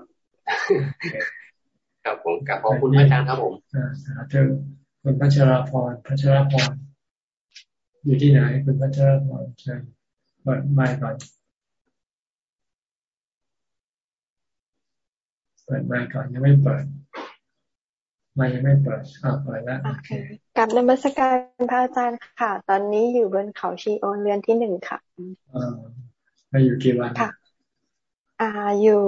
ครับผมกับขอบคุณอาจารย์ครับผมสาธุคุณพัชราพรพัชราพรอยู่ที่ไหนคุณพัชราพรเชิญเปิดไมค์ก่อนเปิดไมค์ก่อนยังไม่เปิดมายังไม่เปิดอ่าเปิดแล้วโอเคกับนมัสการพระอาจารย์ค่ะ ตอนนี้อยู่บนเขาชีโอนเรือนที่หนึ่งค่ะอ่าไปอยู่กี่วันค่ะ อ่าอยู่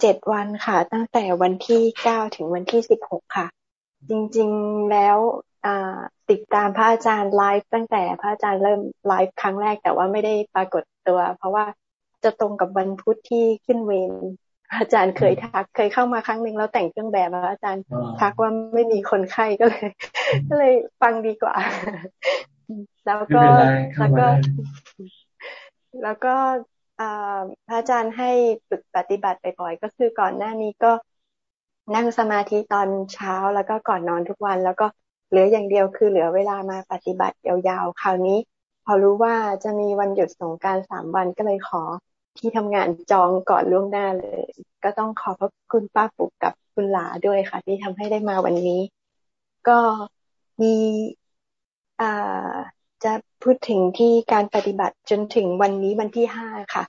เจ็ดวันค่ะ ตั้งแต่วันที่เก้าถึงวันที่สิบหกค่ะ จริงๆแล้วอ่าติดตามพระอาจารย์ไลฟ์ตั้งแต่พระอาจารย์เริ่มไลฟ์ครั้งแรกแต่ว่าไม่ได้ปรากฏตัว เพราะว่าจะตรงกับวันพุธที่ขึ้นเวรอาจารย์เคยทักเคยเข้ามาครั้งหนึ่งแล้วแต่งเครื่องแบบแล้วอาจารย์ทักว่าไม่มีคนไข้ก็เลย ก็เลยฟังดีกว่า แล้วก็แล้วก็ แล้วก็ พระอาจารย์ให้ฝึกปฏิบัติบ่อยๆก็คือก่อนหน้านี้ก็นั่งสมาธิตอนเช้าแล้วก็ก่อนนอนทุกวัน แล้วก็เหลืออย่างเดียวคือเหลือเวลามาปฏิบัติยาวๆ คราวนี้ พอรู้ว่าจะมีวันหยุดสงการสามวันก็เลยขอที่ทำงานจองก่อนล่วงหน้าเลย ก็ต้องขอบพระคุณป้าปุกกับคุณหลาด้วยค่ะ ที่ทำให้ได้มาวันนี้ ก็มีอ่า จะพูดถึงที่การปฏิบัติจนถึงวันนี้วันที่ห้าค่ะ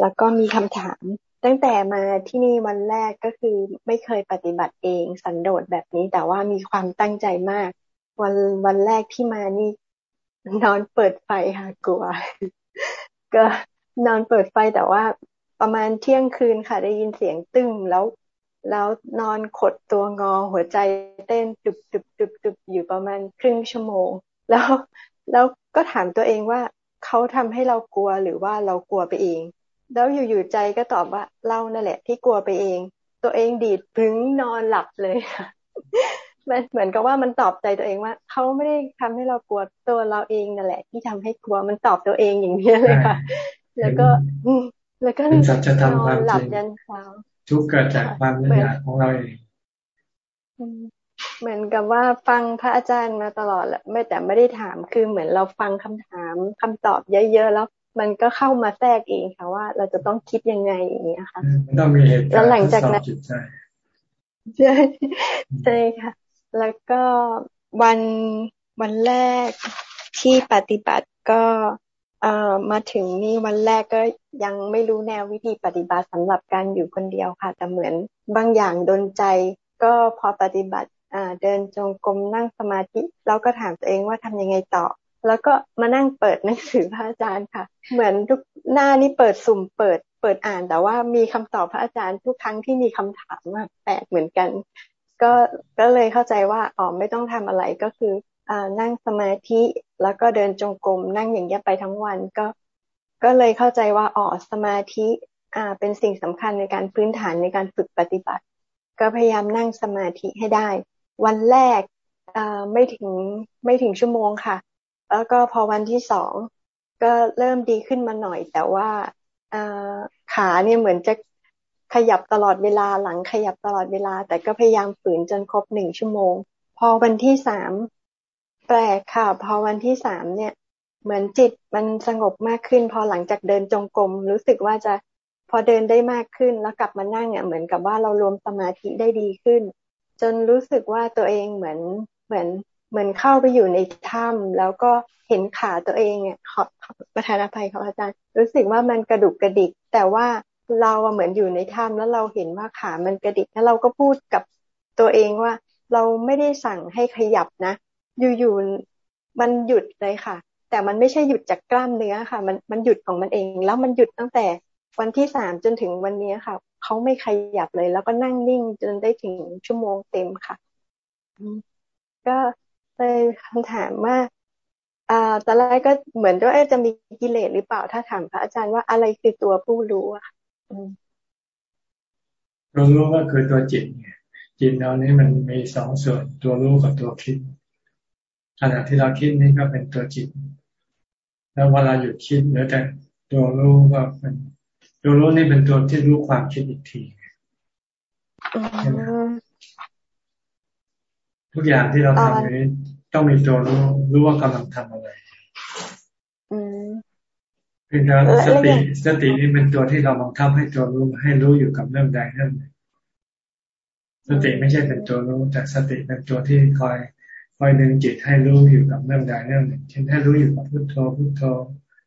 แล้วก็มีคำถาม ตั้งแต่มาที่นี่วันแรกก็คือไม่เคยปฏิบัติเองสันโดษแบบนี้ แต่ว่ามีความตั้งใจมาก วันวันแรกที่มานี่นอนเปิดไฟค่ะกลัว ก็นอนเปิดไฟแต่ว่าประมาณเที่ยงคืนค่ะ ได้ยินเสียงตึ้งแล้วแล้วนอนขดตัวงอหัวใจเต้นตึบตึบตึบตึบอยู่ประมาณครึ่งชั่วโมง แล้ว แล้วก็ถามตัวเองว่าเขาทำให้เรากลัวหรือว่าเรากลัวไปเอง แล้วอยู่ๆใจก็ตอบว่าเรานั่นแหละ ที่กลัวไปเอง ตัวเองดีดพึงนอนหลับเลยค่ะมันเหมือนกับว่ามันตอบใจตัวเองว่าเขาไม่ได้ทำให้เรากลัวตัวเราเองนั่นแหละ ที่ทำให้กลัวมันตอบตัวเองอย่างนี้เลยค่ะ แล้วก็แล้วก็เป็นสัจธรรมความจริงทุกเกิดจากความไม่อยากของเราเอง เหมือนกับว่าฟังพระอาจารย์มาตลอดแหละไม่แต่ไม่ได้ถามคือเหมือนเราฟังคำถามคำตอบเยอะๆแล้วมันก็เข้ามาแทรกเองค่ะว่าเราจะต้องคิดยังไงอย่างเงี้ยค่ะต้องมีเหตุการณ์แล้วหลังจากนั้นใช่ใช่ค่ะ แล้วก็วันวันแรกที่ปฏิบัติก็เอ่อมาถึงนี่วันแรกก็ยังไม่รู้แนววิธีปฏิบัติสำหรับการอยู่คนเดียวค่ะ แต่เหมือนบางอย่างดนใจ ก็พอปฏิบัติอ่า เดินจงกรมนั่งสมาธิ แล้วก็ถามตัวเองว่าทำยังไงต่อ แล้วก็มานั่งเปิดหนังสือพระอาจารย์ค่ะ เหมือนทุกหน้านี่เปิดสุ่มเปิดเปิดอ่าน แต่ว่ามีคำตอบพระอาจารย์ทุกครั้งที่มีคำถามแปลกเหมือนกัน ก็ก็เลยเข้าใจว่าอ๋อไม่ต้องทำอะไรก็คือนั่งสมาธิแล้วก็เดินจงกรมนั่งอย่างนี้ยไปทั้งวันก็ ก็เลยเข้าใจว่าอ๋อสมาธิอ่าเป็นสิ่งสำคัญในการพื้นฐานในการฝึกปฏิบัติ ก็พยายามนั่งสมาธิให้ได้ วันแรกไม่ถึงไม่ถึงชั่วโมงค่ะ แล้วก็พอวันที่สองก็เริ่มดีขึ้นมาหน่อย แต่ว่าขาเนี่ยเหมือนจะขยับตลอดเวลาหลังขยับตลอดเวลา แต่ก็พยายามฝืนจนครบหนึ่งชั่วโมง พอวันที่สามแปลกค่ะ พอวันที่สามเนี่ย เหมือนจิตมันสงบมากขึ้น พอหลังจากเดินจงกรมรู้สึกว่าจะพอเดินได้มากขึ้นแล้วกลับมานั่งเนี่ยเหมือนกับว่าเรารวมสมาธิได้ดีขึ้น จนรู้สึกว่าตัวเองเหมือนเหมือนเหมือนเข้าไปอยู่ในถ้ำแล้วก็เห็นขาตัวเองเนี่ยขอประธานอภัยครับอาจารย์ รู้สึกว่ามันกระดุกกระดิก แต่ว่าเราเหมือนอยู่ในถ้ำแล้วเราเห็นว่าขามันกระดิกแล้วเราก็พูดกับตัวเองว่า เราไม่ได้สั่งให้ขยับนะ อยู่ๆมันหยุดเลยค่ะ แต่มันไม่ใช่หยุดจากกล้ามเนื้อค่ะ มันมันหยุดของมันเอง แล้วมันหยุดตั้งแต่วันที่สามจนถึงวันนี้ค่ะ เขาไม่ขยับเลย แล้วก็นั่งนิ่งจนได้ถึงชั่วโมงเต็มค่ะ ก็เลยคำถามว่าอ่าตอนแรกก็เหมือนว่าจะมีกิเลสหรือเปล่าถ้าถามพระอาจารย์ว่าอะไรคือตัวผู้รู้อะตัวรู้ก็คือตัวจิตจิตเรานี้มันมีสองส่วนตัวรู้กับตัวคิดขณะที่เราคิดนี่ก็เป็นตัวจิต แล้วเวลาหยุดคิดเหลือแต่ตัวรู้ก็เป็น ตัวรู้นี่เป็นตัวที่รู้ความคิดอีกทีทุกอย่างที่เราทำนี้ต้องมีตัวรู้รู้ว่ากำลังทำอะไรเป็นการสติสตินี่เป็นตัวที่เราบังคับให้ตัวรู้ให้รู้อยู่กับเรื่องใดเรื่องหนึ่งสติไม่ใช่เป็นตัวรู้แต่สติเป็นตัวที่คอยคอยดึงจิตให้รู้อยู่กับเรื่องใดเรื่องหนึ่งเช่นให้รู้อยู่กับพุทโธพุทโธ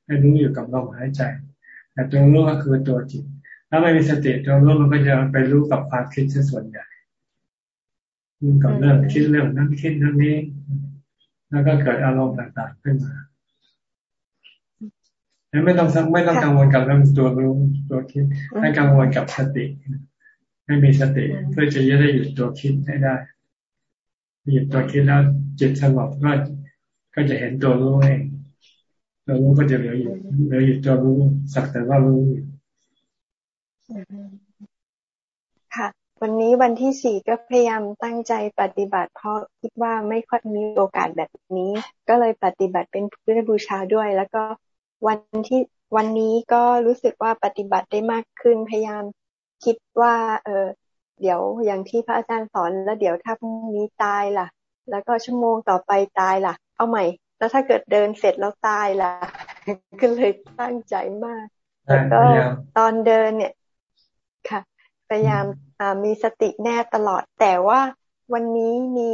ให้รู้อยู่กับลมหายใจ แต่ตัวรู้ก็คือตัวจิต ถ้าไม่มีสติตัวรู้มันก็จะไปรู้กับความคิดซะส่วนใหญ่รู้กับเรื่องคิดเรื่องนั้นคิดเรื่องนี้ แล้วก็เกิดอารมณ์ต่างๆขึ้นมาไม่ต้องไม่ต้องกังวลกับเรื่องตัวรู้ตัวคิดให้กังวลกับสติ ให้มีสติเพื่อจะได้หยุดตัวคิดให้ได้หยุดตัวคิดแล้วจิตสงบก็ก็จะเห็นตัวรู้เอง ตัวรู้ก็จะเหลืออยู่เหลืออยู่ตัวรู้สักแต่ว่ารู้อยู่ค่ะ วันนี้วันที่สี่ก็พยายามตั้งใจปฏิบัติ เพราะคิดว่าไม่ค่อยมีโอกาสแบบนี้ ก็เลยปฏิบัติเป็นพุทธบูชาด้วย แล้วก็วันที่วันนี้ก็รู้สึกว่าปฏิบัติได้มากขึ้นพยายามคิดว่า เออเดี๋ยวอย่างที่พระอาจารย์สอนแล้วเดี๋ยวถ้าพรุ่งนี้ตายล่ะ แล้วก็ชั่วโมงต่อไปตายล่ะ เอาใหม่ แล้วถ้าเกิดเดินเสร็จแล้วตายล่ะ ก็เลยตั้งใจมาก แล้วก็ตอนเดินเนี่ยค่ะ พยายามมีสติแน่ตลอด แต่ว่าวันนี้มี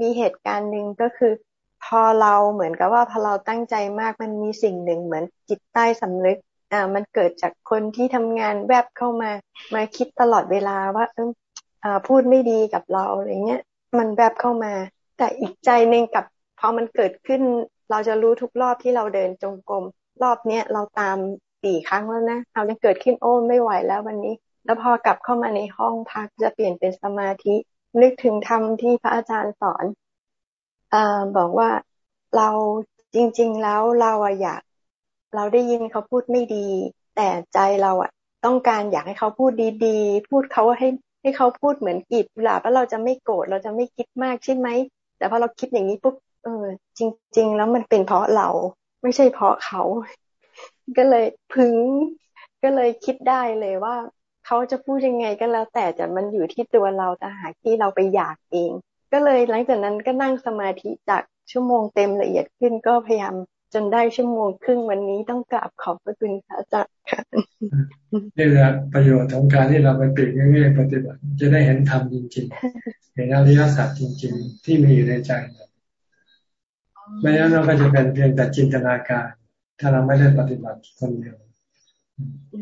มีเหตุการณ์หนึ่งก็คือ พอเราเหมือนกับว่าพอเราตั้งใจมากมันมีสิ่งหนึ่งเหมือนจิตใต้สำนึก อ่า มันเกิดจากคนที่ทำงานแวบเข้ามา มาคิดตลอดเวลาว่าเอออ่าพูดไม่ดีกับเราอะไรเงี้ยมันแวบเข้ามา แต่อีกใจหนึ่งกับ พอมันเกิดขึ้นเราจะรู้ทุกรอบที่เราเดินจงกรมรอบเนี้ยเราตามสี่ครั้งแล้วนะเอายังเกิดขึ้นโอ้ไม่ไหวแล้ววันนี้ แล้วพอกลับเข้ามาในห้องพักจะเปลี่ยนเป็นสมาธิ นึกถึงธรรมที่พระอาจารย์สอนอบอกว่าเราจริง ๆ แล้วเราอยาก เราได้ยินเขาพูดไม่ดี แต่ใจเราอะต้องการอยากให้เขาพูดดีๆ พูดเขาให้ให้เขาพูดเหมือนกีบหลาบว่าเราจะไม่โกรธเราจะไม่คิดมากใช่ไหมแต่พอเราคิดอย่างนี้ปุ๊บ ออ จริง ๆ แล้วมันเป็นเพราะเราไม่ใช่เพราะเขา ก็เลยพึงก็เลยคิดได้เลยว่าเขาจะพูดยังไงก็แล้ว แต่จะมันอยู่ที่ตัวเราแต่หากที่เราไปอยากเอง ก็เลยหลังจากนั้นก็นั่งสมาธิจากชั่วโมงเต็มละเอียดขึ้นก็พยายามจนได้ชั่วโมงครึ่งวันนี้ต้องกราบขอบพระคุณพระอาจารย์ค่ะนี่แหละประโยชน์ของการที่เราไปปีกเงี้ยปฏิบัติ จะได้เห็นธรรมจริงๆ เห็นอริยสัจจริง ๆ ที่มีอยู่ในใจ ไม่งั้นเราก็จะเป็นเพียงแต่จินตนาการ ถ้าเราไม่ได้ปฏิบัติคนเดียว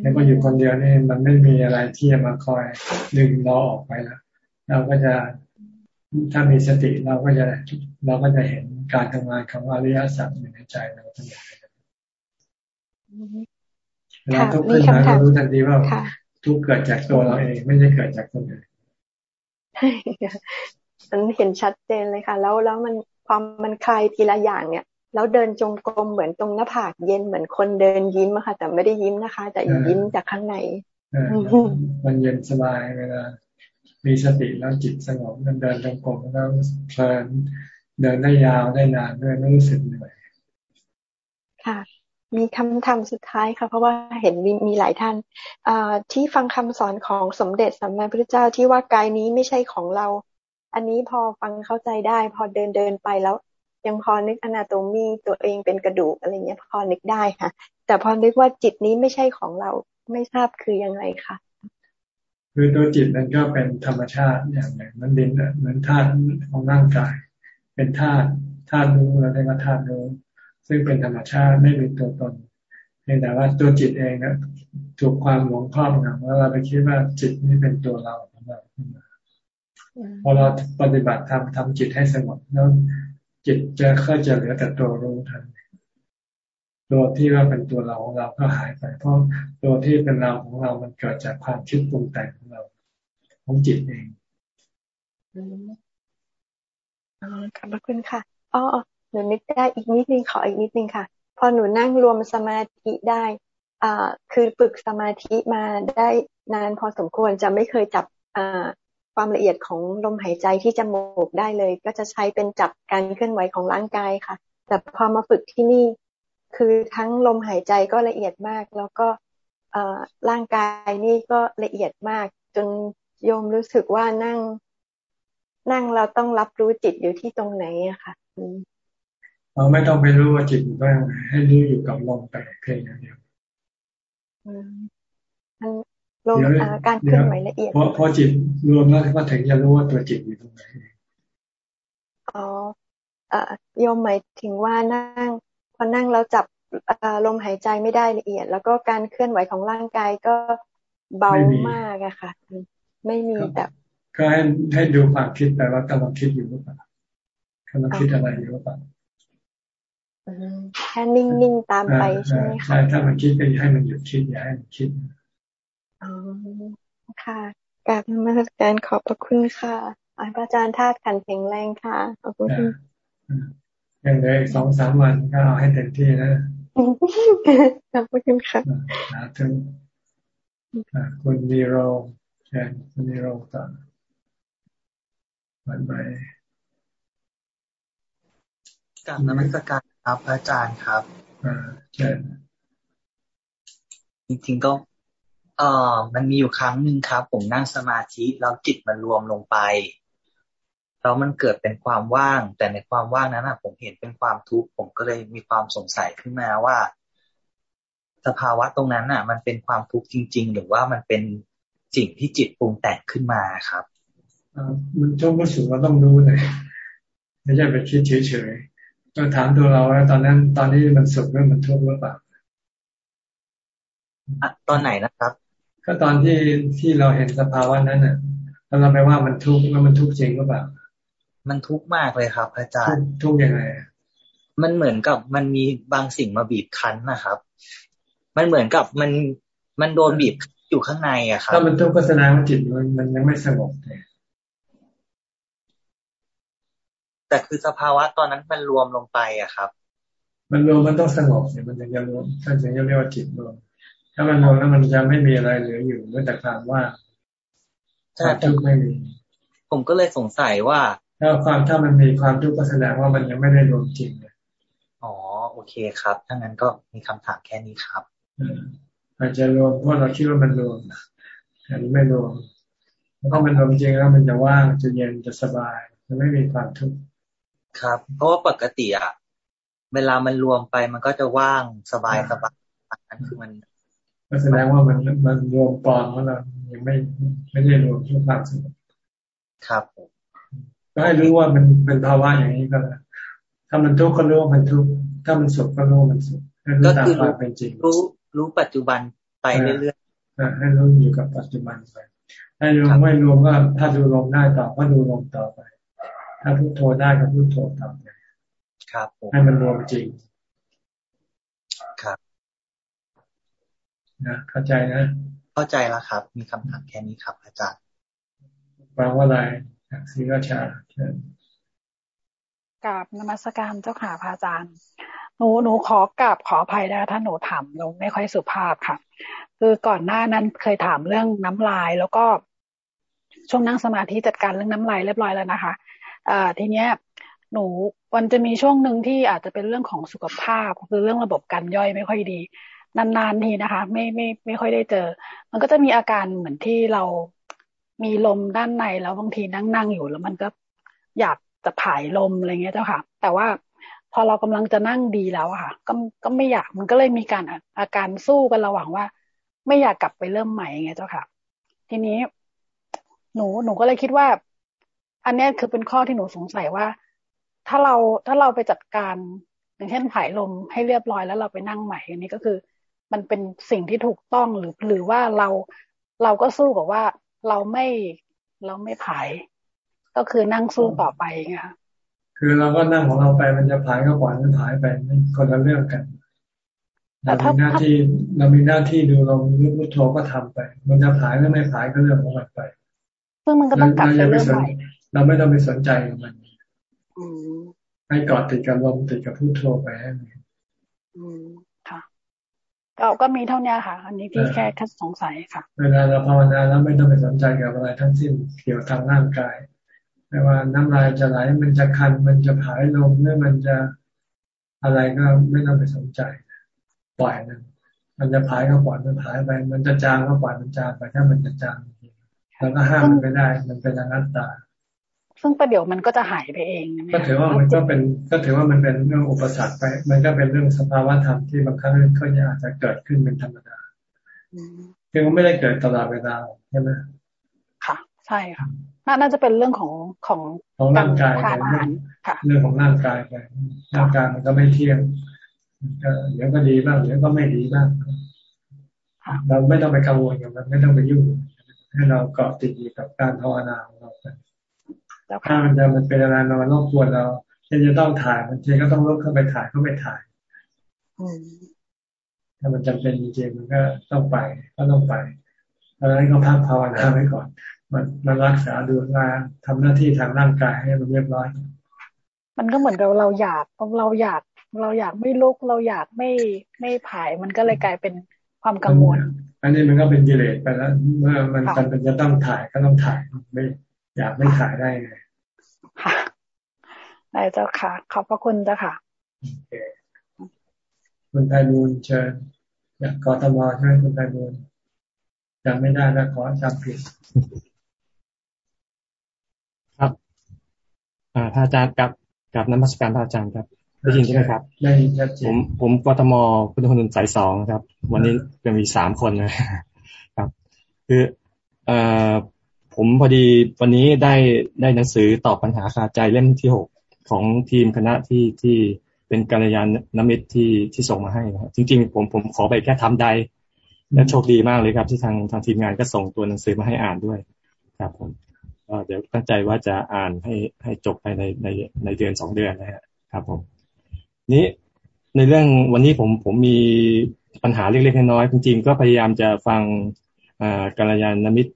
แล้วก็อยู่คนเดียวนี่มันไม่มีอะไรที่จะมาคอยดึงเราออกไปแล้วเราก็จะถ้ามีสติเราก็จะเราก็จะเห็นการทำงานของอริยสัจอยู่ในใจเราทั้งหมดเราทุกข์ขึ้นมาก็รู้ทันทีว่าทุกเกิดจากตัวเราเองไม่ใช่เกิดจากคนอื่นมันเห็นชัดเจนเลยค่ะ แล้วแล้วมัน พอมันคลายทีละอย่างเนี่ย แล้วเดินจงกรมเหมือนตรงหน้าผากเย็นเหมือนคนเดินยิ้มอะค่ะ แต่ไม่ได้ยิ้มนะคะ แต่ยิ้มจากข้างในมันเย็นสบายเวลามีสติแล้วจิตสงบเดินจงกรมแล้วเพลินเดินได้ยาวได้นานด้วยไม่รู้สึกเหนื่อยค่ะมีคำถามสุดท้ายค่ะ เพราะว่าเห็นมีมีหลายท่านที่ฟังคำสอนของสมเด็จสัมมาพุทธเจ้าที่ว่ากายนี้ไม่ใช่ของเรา อันนี้พอฟังเข้าใจได้ พอเดินเดินไปแล้ว ยังพอนึกอนาโตมีตัวเองเป็นกระดูกอะไรเงี้ยพอนึกได้ค่ะ แต่พอนึกว่าจิตนี้ไม่ใช่ของเราไม่ทราบคือยังไงคะคือตัวจิตมันก็เป็นธรรมชาติอย่างหนึ่งมันดินเหมือนธาตุของร่างกาย เป็นธาตุธาตุรู้เราได้มาธาตุรู้ซึ่งเป็นธรรมชาติไม่มีตัวตนเพียงแต่ว่าตัวจิตเองนะถูกความหลงครอบงำว่าเราไปคิดว่าจิตนี่เป็นตัวเราของเรา พอเราปฏิบัติทำทำจิตให้สงบแล้วจิตจะค่อยจะเหลือแต่ตัวรู้ทันตัวที่ว่าเป็นตัวเราของเราก็หายไป เพราะตัวที่เป็นเราของเรา มันเกิดจากความคิดปรุงแต่งของเรา ของจิตเองขอบคุณค่ะอ๋อหนูนึกได้อีกนิดนึงขออีกนิดนึงค่ะ พอหนูนั่งรวมสมาธิได้อ่าคือฝึกสมาธิมาได้นานพอสมควรจะไม่เคยจับอ่า ความละเอียดของลมหายใจที่จมูกได้เลย ก็จะใช้เป็นจับการเคลื่อนไหวของร่างกายค่ะ แต่พอมาฝึกที่นี่ คือทั้งลมหายใจก็ละเอียดมาก แล้วก็ร่างกายนี่ก็ละเอียดมาก จนโยมรู้สึกว่านั่ง นั่งเราต้องรับรู้จิตอยู่ที่ตรงไหนอะค่ะเราไม่ต้องไปรู้ว่าจิตอยู่บ้างให้รู้อยู่กับลมไปเพียงอย่างเดียว ลมการเคลื่อนไหวละเอียดเพราะพอจิตรวมแล้วก็ถึงจะรู้ว่าตัวจิตอยู่ตรงไหนอ๋อโยมหมายถึงว่านั่งพอนั่งแล้วจับลมหายใจไม่ได้ละเอียด แล้วก็การเคลื่อนไหวของร่างกายก็เบามากอะค่ะ ไม่มีแต่ก็ให้ให้ดูความคิดแต่ว่ากำลังคิดอยู่หรือเปล่ากำลังคิดอะไรอยู่หรือเปล่าแค่นิ่งๆตามไปใช่ไหมคะใช่ถ้ามันคิดก็อย่าให้มันหยุดคิดอย่าให้มันคิด อ๋อค่ะกราบนมัสการขอบพระคุณค่ะอาจารย์ธาตุขันแข็งแรงค่ะขอบคุณยังเหลืออีกสองสามวันก็เอาให้เต็มที่นะขอบคุณค่ะสาธุคุณนีโรเชิญคุณนีโรต่อวันไปกับนมัสการครับอาจารย์ครับอ่าเชิญจริงๆก็ เอ่อมันมีอยู่ครั้งหนึ่งครับ ผมนั่งสมาธิแล้วจิตมันรวมลงไปแล้วมันเกิดเป็นความว่าง แต่ในความว่างนั้นผมเห็นเป็นความทุกข์ผมก็เลยมีความสงสัยขึ้นมาว่า สภาวะตรงนั้นอะ มันเป็นความทุกข์จริง ๆ หรือว่ามันเป็นสิ่งที่จิตปรุงแต่งขึ้นมาครับมันต้องมาสู่เราต้องรู้เลยไม่ใช่ไปคิดเฉยๆต้องถามตัวเราว่าตอนนั้นตอนนี้มันสุขหรือมันทุกข์หรือเปล่าตอนไหนนะครับ ก็ตอนที่ที่เราเห็นสภาวะนั้นอะแล้วเราไปว่ามันทุกข์แล้วมันทุกข์จริงหรือเปล่ามันทุกข์มากเลยครับอาจารย์ทุกข์ยังไงมันเหมือนกับมันมีบางสิ่งมาบีบคั้นนะครับ มันเหมือนกับมันมันโดนบีบอยู่ข้างในอะครับถ้ามันทุกข์ก็แสดงว่าจิตมันมันยังไม่สงบเลยแต่คือสภาวะตอนนั้นมันรวมลงไปอะครับ มันรวมมันต้องสงบสิมันถึงจะรวมถ้าถึงจะเรียกว่าจิตรวม ถ้ามันรวมแล้วมันจะไม่มีอะไรเหลืออยู่นอกจากความว่าถ้าทุกข์ไม่มี ผมก็เลยสงสัยว่า ถ้าความถ้ามันมีความทุกข์ก็แสดงว่ามันยังไม่ได้รวมจริงเลยอ๋อโอเคครับถ้างั้นก็มีคำถามแค่นี้ครับอาจจะรวมเพราะเราคิดว่ามันรวมอันนี้ไม่รวมแล้วก็มันรวมจริงแล้วมันจะว่างจะเย็นจะสบายจะไม่มีความทุกข์ครับ เพราะว่าปกติอะเวลามันรวมไปมันก็จะว่างสบายสบายอันคือมัน ก็แสดงว่ามันมันรวมปลอมว่าเรายังไม่ไม่ได้รวมทุกความสงบครับผมก็ให้รู้ว่ามันเป็นภาวะอย่างนี้ก็แล้วถ้ามันทุกข์ก็รู้ว่ามันทุกข์ถ้ามันสุขก็รู้ว่ามันสุขก็คือรู้เป็นจริงรู้รู้ปัจจุบันไปเรื่อยๆให้รู้อยู่กับปัจจุบันไปถ้ารู้ไม่รวมก็ถ้าดูลมได้ต่อก็ดูลมต่อไป ถ้าพุทโธได้ก็พุทโธต่อไปครับให้มันรวมจริง ครับ นะเข้าใจนะ เข้าใจแล้วครับ มีคำถามแค่นี้ครับ อาจารย์ฟังว่าอะไรศรีราชาเชิญกราบนมัสการเจ้าขาพระอาจารย์ หนูหนูขอกราบขออภัยนะถ้าหนูถามหนูไม่ค่อยสุภาพค่ะ คือก่อนหน้านั้นเคยถามเรื่องน้ำลาย แล้วก็ช่วงนั่งสมาธิจัดการเรื่องน้ำลายเรียบร้อยแล้วนะคะอ่าทีเนี้ยหนูวันจะมีช่วงหนึ่งที่อาจจะเป็นเรื่องของสุขภาพ คือเรื่องระบบการย่อยไม่ค่อยดี นานๆทีนะคะ ไม่ไม่ไม่ค่อยได้เจอ มันก็จะมีอาการเหมือนที่เรามีลมด้านในแล้วบางทีนั่งนั่งอยู่แล้วมันก็อยากจะผายลมอะไรเงี้ยเจ้าค่ะ แต่ว่าพอเรากำลังจะนั่งดีแล้วค่ะ ก็ก็ไม่อยากมันก็เลยมีการอาการสู้กันระหว่างว่า ไม่อยากกลับไปเริ่มใหม่ไงเจ้าค่ะ ทีนี้ หนูหนูก็เลยคิดว่า อันนี้คือเป็นข้อที่หนูสงสัยว่า ถ้าเราถ้าเราไปจัดการอย่างเช่นผายลมให้เรียบร้อยแล้วเราไปนั่งใหม่อันนี้ก็คือ มันเป็นสิ่งที่ถูกต้องหรือ หรือว่าเราเราก็สู้กับว่าเราไม่เราไม่ผาย ก็คือนั่งสู้ต่อไปไงคะคือเราก็นั่งของเราไปมันจะผายก็ปล่อยมันผายไปมันคนละเรื่องกันเรามีหน้าที่เรามีหน้าที่ดูลมรู้พุทโธก็ทำไป มันจะผายหรือไม่ผายก็เรื่องของมันไปซึ่งมันก็ต้องกลับไปเรื่องใหม่เราไม่ต้องไปสนใจกับมันให้กอดติดกับลมติดกับพุทโธไปให้มันค่ะ ก็ก็มีเท่านี้ค่ะ อันนี้ที่แค่แค่สงสัยค่ะ เวลาเราภาวนาแล้วไม่ต้องไปสนใจกับอะไรทั้งสิ้นเกี่ยวทางร่างกายไม่ว่าน้ำลายจะไหลมันจะคันมันจะผายลมหรือมันจะอะไรก็ไม่ต้องไปสนใจปล่อยมันมันจะผายก็ปล่อยมันผายไป มันจะจางก็ปล่อยมันจางไปถ้ามันจะจางแล้วก็ห้ามมันไม่ได้ มันเป็นอนัตตา ซึ่งประเดี๋ยวมันก็จะหายไปเองก็ถือว่ามันก็เป็นก็ถือว่ามันเป็นเรื่องอุปสรรคไป มันก็เป็นเรื่องสภาวะธรรมที่บางครั้งก็อาจจะเกิดขึ้นเป็นธรรมดาคือมันไม่ได้เกิดตลอดเวลาใช่ไหมค่ะใช่ค่ะน่าจะเป็นเรื่องของของของร่างกายเรื่องของร่างกายไปร่างกายมันก็ไม่เที่ยงเดี๋ยวก็ดีบ้างเดี๋ยวก็ไม่ดีบ้างเราไม่ต้องไปกังวลกับมันไม่ต้องไปยุ่งให้เราเกาะติดอยู่กับการภาวนาของเรา ถ้ามันจะมันเป็นอะไรมารบกวนเราเช่นจะต้องถ่ายมันเองก็ต้องลุกเข้าไปถ่ายก็ไปถ่ายถ้ามันจำเป็นจริงๆมันก็ต้องไปก็ต้องไปเพราะฉะนั้นก็พักภาวนาไว้ก่อน มันมันรักษาดูแลทำหน้าที่ทางร่างกายให้มันเรียบร้อย มันก็เหมือนกับเราอยากเราอยากเราอยากไม่ลุกเราอยากไม่ไม่ผายมันก็เลยกลายเป็นความกังวล อันนี้มันก็เป็นกิเลสไปแล้ว เมื่อมันจำเป็นจะต้องถ่ายก็ต้องถ่ายไม่ อยากไม่ถ่ายได้ไงค่ะได้เจ้าค่ะ ขอบพระคุณเจ้าค่ะคุณไทยบูลเชิญอยากกอตมใช่ไหมคุณไทยบูลจำไม่ได้แล้วขอจำผิดครับ อ่าพระอาจารย์กับกับน้ำมัสการพระอาจารย์ครับได้ยินใช่ไหมครับได้ยินครับผมผมกทมพุทธคุณสายสองครับ วันนี้จะมีสามคนนะครับ คือ เอ่อ ผมพอดีวันนี้ได้ได้หนังสือตอบปัญหาคาใจเล่มที่หกของทีมคณะที่ที่เป็นกัลยาณมิตรที่ที่ส่งมาให้นะครับจริง ๆ ผมผมขอไปแค่ทำใดและโชคดีมากเลยครับ ที่ทางทางทีมงานก็ส่งตัวหนังสือมาให้อ่านด้วย ครับผมก็เดี๋ยวตั้งใจว่าจะอ่านให้ให้จบภายในในในเดือนสองเดือนนะฮะครับผม นี้ในเรื่องวันนี้ผมผมมีปัญหาเล็กๆน้อยๆจริง ๆ ก็พยายามจะฟังกัลยาณมิตร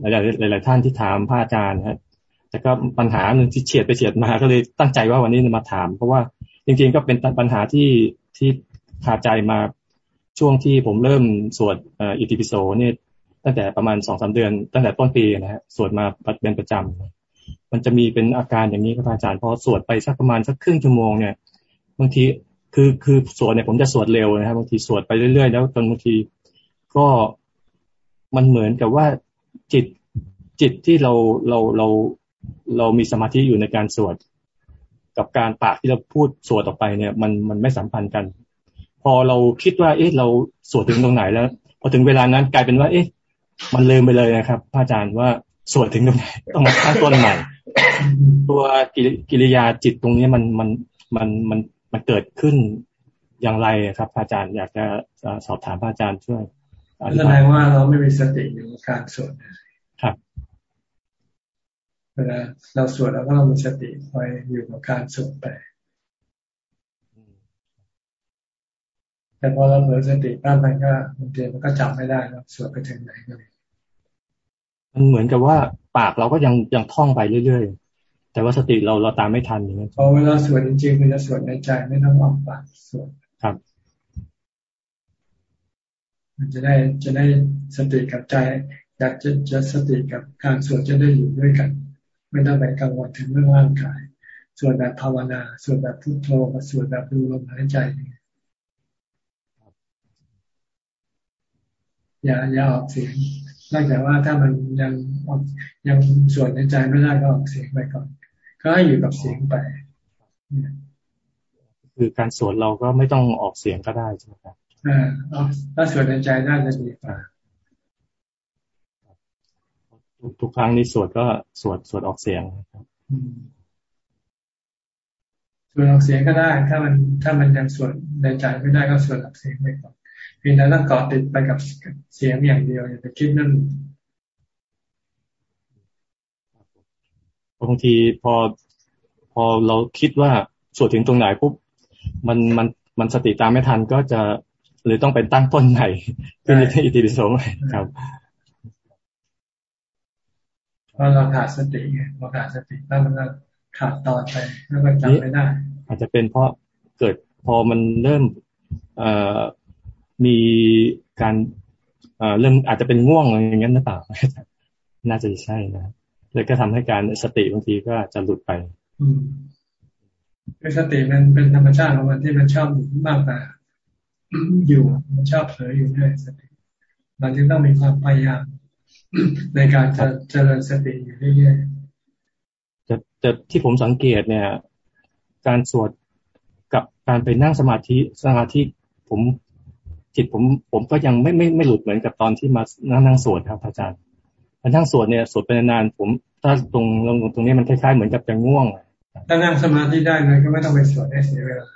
หลายๆหลายท่านที่ถามพระอาจารย์ครับแต่ก็ปัญหาหนึ่งที่เฉียดไปเฉียดมาก็เลยตั้งใจว่าวันนี้จะมาถาม เพราะว่าจริง ๆ ก็เป็นปัญหาที่ที่ขาดใจมาช่วงที่ผมเริ่มสวดอิติปิโสเนี่ยตั้งแต่ประมาณสองสาเดือน ตั้งแต่ต้นปีนะฮะสวดมาเป็นประจำมันจะมีเป็นอาการอย่างนี้ครับอาจารย์พอสวดไปสักประมาณสักครึ่งชั่วโมงเนี่ยบางทีคือคือสวดเนี่ยผมจะสวดเร็วนะครับบางทีสวดไปเรื่อยๆแล้วจนบางที ก็มันเหมือนกับว่า จิตจิตที่เราเราเราเรามีสมาธิอยู่ในการสวดกับการปากที่เราพูดสวดออกไปเนี่ย มันมันไม่สัมพันธ์กัน พอเราคิดว่า เอ๊ะเราสวดถึงตรงไหนแล้ว พอถึงเวลานั้นกลายเป็นว่า เอ๊ะ มันลืมไปเลยนะครับพระอาจารย์ว่าสวดถึงตรงไหนต้องมาตั้งต้นใหม่ ตัวกิริยาจิตตรงนี้มันมันมันมันมันเกิดขึ้นอย่างไรครับอาจารย์อยากจะสอบถามพระอาจารย์ช่วย แสดงว่าเราไม่มีสติอยู่ในการสวดครับเวลาเราสวดเราก็ต้องมีสติคอยอยู่กับการสวดไปแต่พอเราเผลอสติบ้างมันก็บางทีมันก็จำไม่ได้ว่าสวดไปถึงไหนก็เลยมันเหมือนกับว่าปากเราก็ยังยังท่องไปเรื่อยแต่ว่าสติเราเราตามไม่ทันอย่างนี้พอเวลาสวดจริงๆมันจะสวดในใจไม่ต้องออกปากสวดครับ มันจะได้จะได้สติกับใจอยากจะจะสติกับการสวดจะได้อยู่ด้วยกัน ไม่ต้องไปกังวลถึงเรื่องร่างกายสวดแบบภาวนาสวดแบบพุทโธกับสวดแบบดูลมหายใจอย่าอย่าออกเสียงนอกจากว่าถ้ามันยังยังสวดในใจไม่ได้ก็ออกเสียงไปก่อน ก็ให้อยู่กับเสียงไปคือการสวดเราก็ไม่ต้องออกเสียงก็ได้ใช่ไหมครับ ถ้าสวดในใจน่าจะดีกว่าทุกครั้งนี้สวดก็สวดสวดออกเสียงครับสวดออกเสียงก็ได้ ถ้ามันถ้ามันยังสวดในใจไม่ได้ก็สวดออกเสียงไปก่อนเพียงแต่ต้องเกาะติดไปกับเสียงอย่างเดียวอย่าไปคิดนั่นบางทีพอพอเราคิดว่าสวดถึงตรงไหนปุ๊บมันมันมันสติตามไม่ทันก็จะ หรือต้องเป็นตั้งต้นใหม่เป็นอิติปิโสใหม่ครับเพราะเราขาดสติไงเราขาดสติแล้วมันก็ขาดตอนไปแล้วก็จำไม่ได้ อาจจะเป็นเพราะเกิดพอมันเริ่มเอ่อมีการเอ่อเริ่มอาจจะเป็นง่วงอะไรอย่างนั้นหรือเปล่าน่าจะใช่นะเลยก็ทำให้การสติบางทีก็จะหลุดไป อืมสติมันเป็นธรรมชาติของมันที่มันชอบมากกว่า อยู่มันชอบเผลออยู่ด้วยสติเราจึงต้องมีความพยายามในการจะเจริญสติอยู่เรื่อยๆแต่แต่ที่ผมสังเกตเนี่ย การสวดกับการไปนั่งสมาธิสมาธิผมจิตผมผมก็ยังไม่ไม่ไม่หลุดเหมือนกับตอนที่มานั่งนั่งสวดครับอาจารย์พอนั่งสวดเนี่ยสวดไปนานๆผมถ้าตรงตรงตรงนี้มันคล้ายๆเหมือนกับจะง่วงถ้านั่งสมาธิได้เลยก็ไม่ต้องไปสวดให้เสียเวลา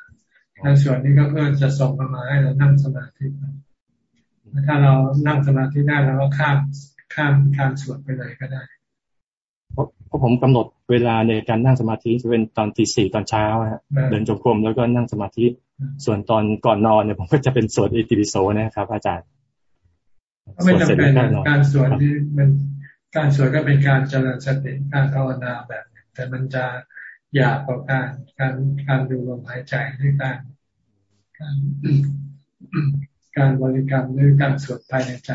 การสวดนี่ก็เพื่อจะส่งมาให้เรานั่งสมาธิถ้าเรานั่งสมาธิได้เราก็ข้ามข้ามการสวดไปเลยก็ได้เพราะผมกำหนดเวลาในการนั่งสมาธิจะเป็นตอนตีสี่ตอนเช้าฮะเดินจงกรมแล้วก็นั่งสมาธิ ส่วนตอนก่อนนอนเนี่ยผมก็จะเป็นสวดอิติปิโสนะครับ อาจารย์ไม่จำเป็นการสวดที่มันการสวดก็เป็นการเจริญสติการภาวนาแบบแต่มันจะ หยาบกว่าการการการดูลมหายใจหรือการการการบริกรรมหรือการสวดภายในใจ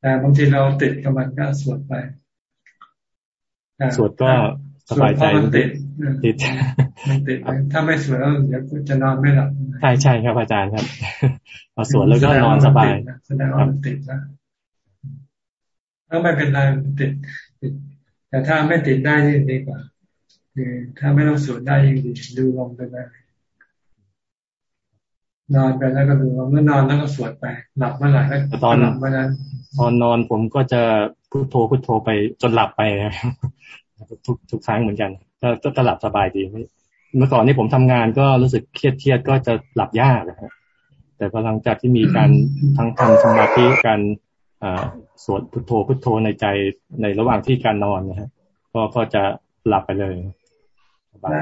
แต่บางทีเราติดกับมันก็สวดไปสวดก็สบายใจติดติดมันติดถ้าไม่สวดแล้วเดี๋ยวจะนอนไม่หลับใช่ใช่ครับอาจารย์ครับพอสวดแล้วก็นอนสบายแสดงว่ามันติดนะแล้วไม่เป็นไรติดติด แต่ถ้าไม่ติดได้ยิ่งดีกว่าคือถ้าไม่ต้องสวดได้ยิ่งดีดูลงไปได้นอนไปแล้วก็ดูเมื่อนอนแล้วก็สวดไป หลับเมื่อไหร่ก็ตอนหลับเมื่อนั้นตอนนอนผมก็จะพุโทโธพุโทโธไปจนหลับไปทุกทุกครั้งเหมือนกันก็ก็หลับสบายดีเมื่อก่อนนี่ผมทำงานก็รู้สึกเครียดเครียดก็จะหลับยากนะแต่พอหลังจากที่มีการทั้งทำสมาธิการ สวดพุทโธพุทโธในใจในระหว่างที่การนอนนะฮะก็ก็จะหลับไปเลยสบาย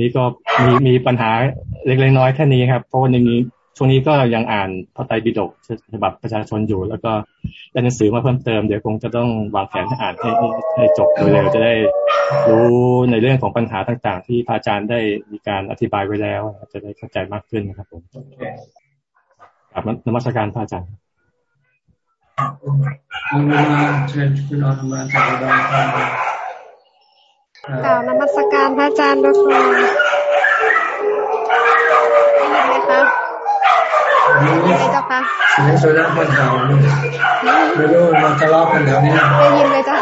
นี้ก็มีมีปัญหาเล็กๆน้อยแค่นี้ครับ เพราะวันนี้ช่วงนี้ก็ยังอ่านพระไตรปิฎกฉบับประชาชนอยู่ แล้วก็ได้หนังสือมาเพิ่มเติมเดี๋ยวคงจะต้องวางแผนอ่านให้ให้จบโดยเร็วจะได้รู้ในเรื่องของปัญหาต่างๆ ที่พระอาจารย์ได้มีการอธิบายไว้แล้ว จะได้เข้าใจมากขึ้นนะครับผม ครับนมัสการพระอาจารย์อนุมาเชิญคุณอนุมาจากอุดรธานีกล่าวนมัสการพระอาจารย์ด้วยค่ะได้ยินไหมคะได้ยินไหมเจ้าคะเสียงสุนัขมันเห่าไม่รู้มันทะเลาะกันแถวนี้ได้ยินไหมเจ้า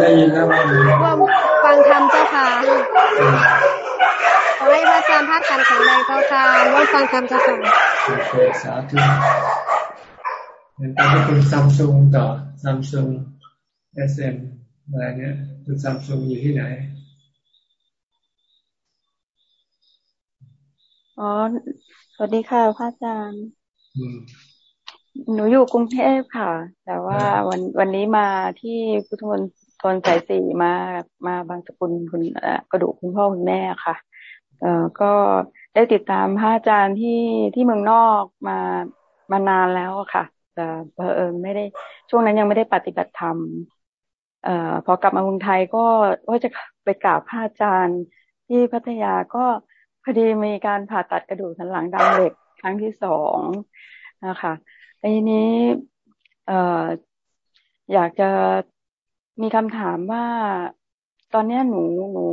ได้ยินแล้วว่าฟังธรรมเจ้าค่ะ ขอให้พระอาจารย์พักกันแข็งแรงเจ้าค่ะว่าฟังธรรมเจ้าค่ะโอเคสาธุเห็นตอนที่คุณซัมซุงต่อซัมซุงเอสเอ็มอะไรเนี้ยคุณซัมซุงอยู่ที่ไหนอ๋อสวัสดีค่ะพระอาจารย์หนูอยู่กรุงเทพค่ะ แต่ว่าวันวันนี้มาที่พุทธมณฑลสายสี่มามาบางสกุลคุณกระดูกคุณพ่อคุณแม่ค่ะ เอ่อก็ได้ติดตามพระอาจารย์ที่ที่เมืองนอกมามานานแล้วค่ะแต่เพอเอิญไม่ได้ช่วงนั้นยังไม่ได้ปฏิบัติธรรมเอ่อพอกลับมาเมืองไทยก็ว่าจะไปกราบพระอาจารย์ที่พัทยาก็พอดีมีการผ่าตัดกระดูกสันหลังดำเหล็กครั้งที่สองนะคะทีนี้เอ่ออยากจะมีคำถามว่าตอนนี้หนูหนู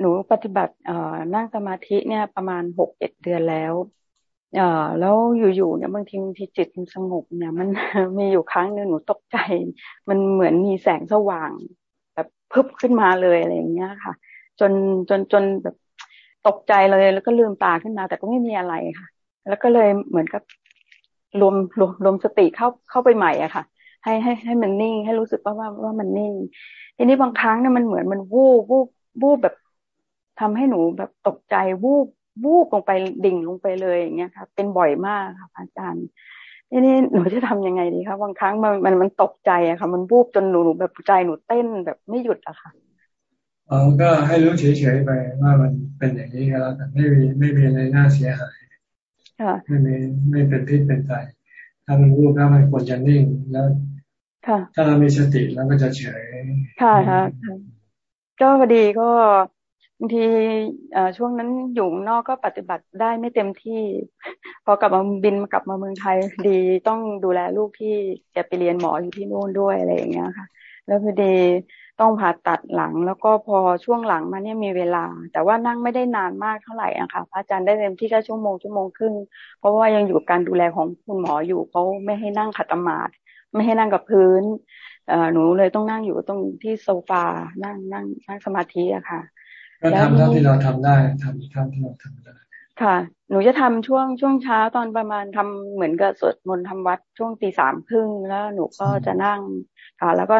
หนูปฏิบัติเอ่อนั่งสมาธิเนี่ยประมาณหกเจ็ดเดือนแล้วเอ่อแล้วอยู่ๆเนี่ยบางทีบางทีจิตมันสงบเนี่ย มันมีอยู่ครั้งหนึ่งหนูตกใจ มันเหมือนมีแสงสว่างแบบพึบขึ้นมาเลยอะไรอย่างเงี้ยค่ะ จนจนจนแบบตกใจเลยแล้วก็ลืมตาขึ้นมา แต่ก็ไม่มีอะไรค่ะ แล้วก็เลยเหมือนกับรวมรวมรวมสติเข้าเข้าไปใหม่อะค่ะ ให้ให้ให้มันนิ่งให้รู้สึกว่าว่าว่ามันนิ่งทีนี้บางครั้งเนี่ยมันเหมือนมันวูบวูบวูบแบบ ทำให้หนูแบบตกใจวูบวูบลงไปดิ่งลงไปเลยอย่างเงี้ยค่ะ เป็นบ่อยมากค่ะอาจารย์ทีนี้หนูจะทำยังไงดีคะบางครั้งมันมันมันตกใจอะค่ะ มันวูบจนหนูหนูแบบใจหนูเต้นแบบไม่หยุดอะค่ะเออก็ให้รู้เฉยๆไปว่ามันเป็นอย่างนี้ก็แล้วแต่ไม่มีไม่มีอะไรน่าเสียหายไม่มีไม่เป็นพิษเป็นใจถ้ามันรูปแล้วมันควรจะนิ่งแล้วถ้าเรามีสติแล้วก็จะเฉยค่ะค่ะก็พอดีก็ บางทีช่วงนั้นอยู่นอกก็ปฏิบัติได้ไม่เต็มที่ พอกลับมาบินมากลับมาเมืองไทยดีต้องดูแลลูกที่แกไปเรียนหมออยู่ที่นู่นด้วยอะไรอย่างเงี้ยค่ะ แล้วพอดีต้องผ่าตัดหลัง แล้วก็พอช่วงหลังมาเนี่ยมีเวลา แต่ว่านั่งไม่ได้นานมากเท่าไหร่อะค่ะพระอาจารย์ได้เต็มที่แค่ชั่วโมงชั่วโมงครึ่งเพราะว่ายังอยู่การดูแลของคุณหมออยู่เขาไม่ให้นั่งขัดสมาธิไม่ให้นั่งกับพื้นเอหนูเลยต้องนั่งอยู่ตรงที่โซฟานั่งนั่งนั่งสมาธิอะค่ะ ก็ทำเท่าที่เราทำได้ทำเท่าที่เราทำได้ ค่ะ หนูจะทำช่วงช่วงเช้าตอนประมาณทำเหมือนกับสวดมนต์ทำวัดช่วงตีสามครึ่งแล้วหนูก็จะนั่งค่ะ แล้วก็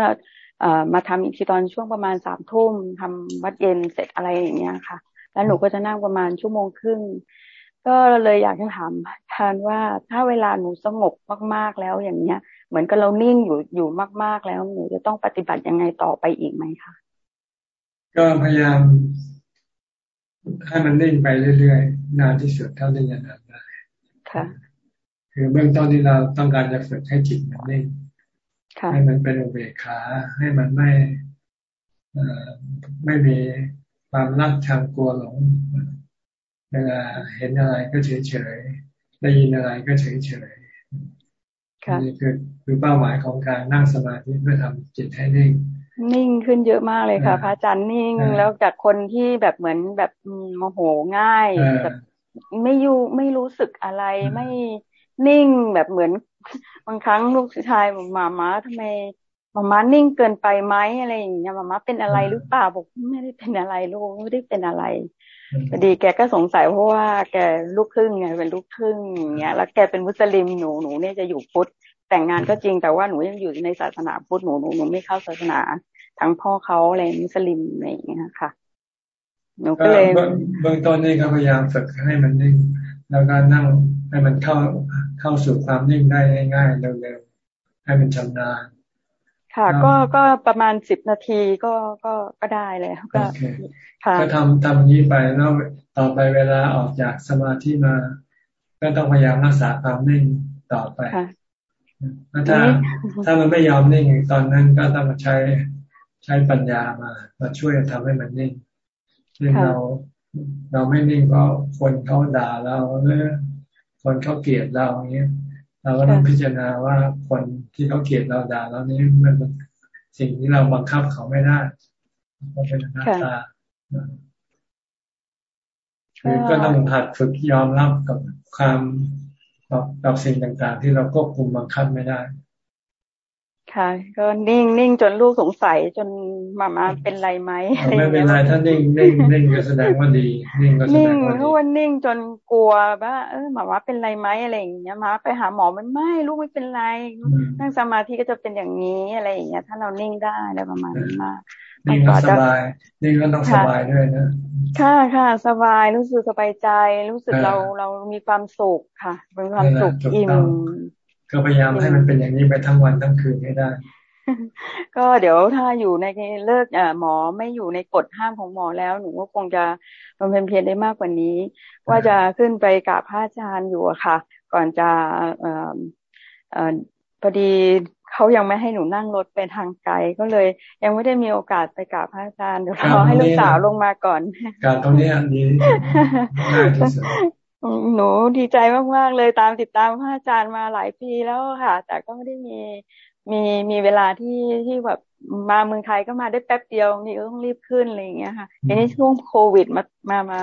มาทำอีกทีตอนช่วงประมาณสามทุ่มทำวัดเย็นเสร็จอะไรอย่างเงี้ยค่ะ แล้วหนูก็จะนั่งประมาณชั่วโมงครึ่งก็เลยอยากจะถามทานว่าถ้าเวลาหนูสงบมาก ๆแล้วอย่างเนี้ย เหมือนกับเรานิ่งอยู่อยู่มาก ๆแล้วหนูจะต้องปฏิบัติยังไงต่อไปอีกไหมคะ ก็พยายามให้มันนิ่งไปเรื่อยๆ นานที่สุดเท่าที่จะนานได้ค่ะคือเบื้องต้นที่เราต้องการจะฝึกให้จิตมันนิ่งให้มันเป็นอุเบกขาให้มันไม่ไม่มีความรักทางกลัวหลงเวลาเห็นอะไรก็เฉยเฉยได้ยินอะไรก็เฉยเฉยนี่คือคือเป้าหมายของการนั่งสมาธิเพื่อทำจิตให้นิ่ง นิ่งขึ้นเยอะมากเลยค่ะ พระอาจารย์นิ่งแล้วจากคนที่แบบเหมือนแบบโมโหง่ายแบบไม่อยู่ไม่รู้สึกอะไรไม่นิ่งแบบเหมือนบางครั้งลูกชายบอกมาม่าทำไมมาม่านิ่งเกินไปไหมอะไรอย่างเงี้ยมาม่าเป็นอะไรหรือเปล่าบอกไม่ได้เป็นอะไรลูกไม่ได้เป็นอะไรพอดีแกก็สงสัยเพราะว่าแกลูกครึ่งไงเป็นลูกครึ่งอย่างเงี้ยแล้วแกเป็นมุสลิมหนูหนูเนี่ยจะอยู่พุทธ แต่งงานก็จริงแต่ว่าหนูยังอยู่ในศาสนาพุทธหนูหนูหนูไม่เข้าศาสนาทั้งพ่อเขาอะไรมุสลิมอะไรอย่างเงี้ยค่ะหนูก็เลยเบื้องต้นนี่ก็พยายามฝึกให้มันนิ่งแล้วก็นั่งให้มันเข้าเข้าสู่ความนิ่งได้ง่ายๆเร็วๆให้มันชำนาญค่ะ ก็ก็ประมาณสิบนาทีก็ก็ก็ได้เลยก็ค่ะก็ทำทำนี้ไปแล้วต่อไปเวลาออกจากสมาธิมา ก็ต้องพยายามรักษาความนิ่งต่อไป ถ้าถ้ามันไม่ยอมนิ่งตอนนั้นก็ต้องมาใช้ใช้ปัญญามามาช่วยทำให้มันนิ่งเช่นเราเราไม่นิ่งเพราะคนเขาด่าเราหรือคนเขาเกลียดเราอย่างเงี้ยเราก็ต้องพิจารณาว่าคนที่เขาเกลียดเราด่าเรานี้มันเป็นสิ่งที่เราบังคับเขาไม่ได้ก็เป็นหน้าตาคือก็ต้องหัดฝึกยอมรับกับความ กับสิ่งต่างๆ ที่เราควบคุมบังคับไม่ได้ ค่ะ ก็นิ่งนิ่งจนลูกสงสัยจนมามาเป็นไรไหมไม่เป็นไรถ้านิ่งนิ่งนิ่งก็แสดงว่าดีนิ่งก็แสดงว่าดีนิ่งเพราะว่านิ่งจนกลัวว่าเออหมาว่าเป็นไรไหมอะไรอย่างเงี้ยมาไปหาหมอมันไม่ลูกไม่เป็นไรนั่งสมาธิก็จะเป็นอย่างนี้อะไรอย่างเงี้ย ถ้าเรานิ่งได้อะไรประมาณนี้มาก นิ่งก็สบายนิ่งก็ต้องสบายด้วยนะค่ะค่ะสบายรู้สึกสบายใจ รู้สึกเราเรามีความสุขค่ะเป็นความสุขอิ่มก็พยายามให้มันเป็นอย่างนี้ไปทั้งวันทั้งคืนให้ได้ ก็เดี๋ยวถ้าอยู่ในเลิกหมอไม่อยู่ในกฎห้ามของหมอแล้วหนูก็คงจะบำเพ็ญเพียรได้มากกว่านี้ ว่าจะขึ้นไปกราบพระอาจารย์อยู่อะค่ะ ก่อนจะเอ่อเอ่อพอดี เขายังไม่ให้หนูนั่งรถไปทางไกลก็เลย ยังไม่ได้มีโอกาสไปกราบพระอาจารย์เดี๋ยวรอให้ลูกสาวลงมาก่อน การตรงนี้อันนี้ง่ายที่สุดหนูดีใจมากๆเลยตามติดตามพระอาจารย์มาหลายปีแล้วค่ะ แต่ก็ไม่ได้มีมีมีเวลาที่ที่แบบมาเมืองไทยก็มาได้แป๊บเดียวนี่ก็ต้องรีบขึ้นอะไรอย่างเงี้ยค่ะทีนี้ช่วงโควิดมามามา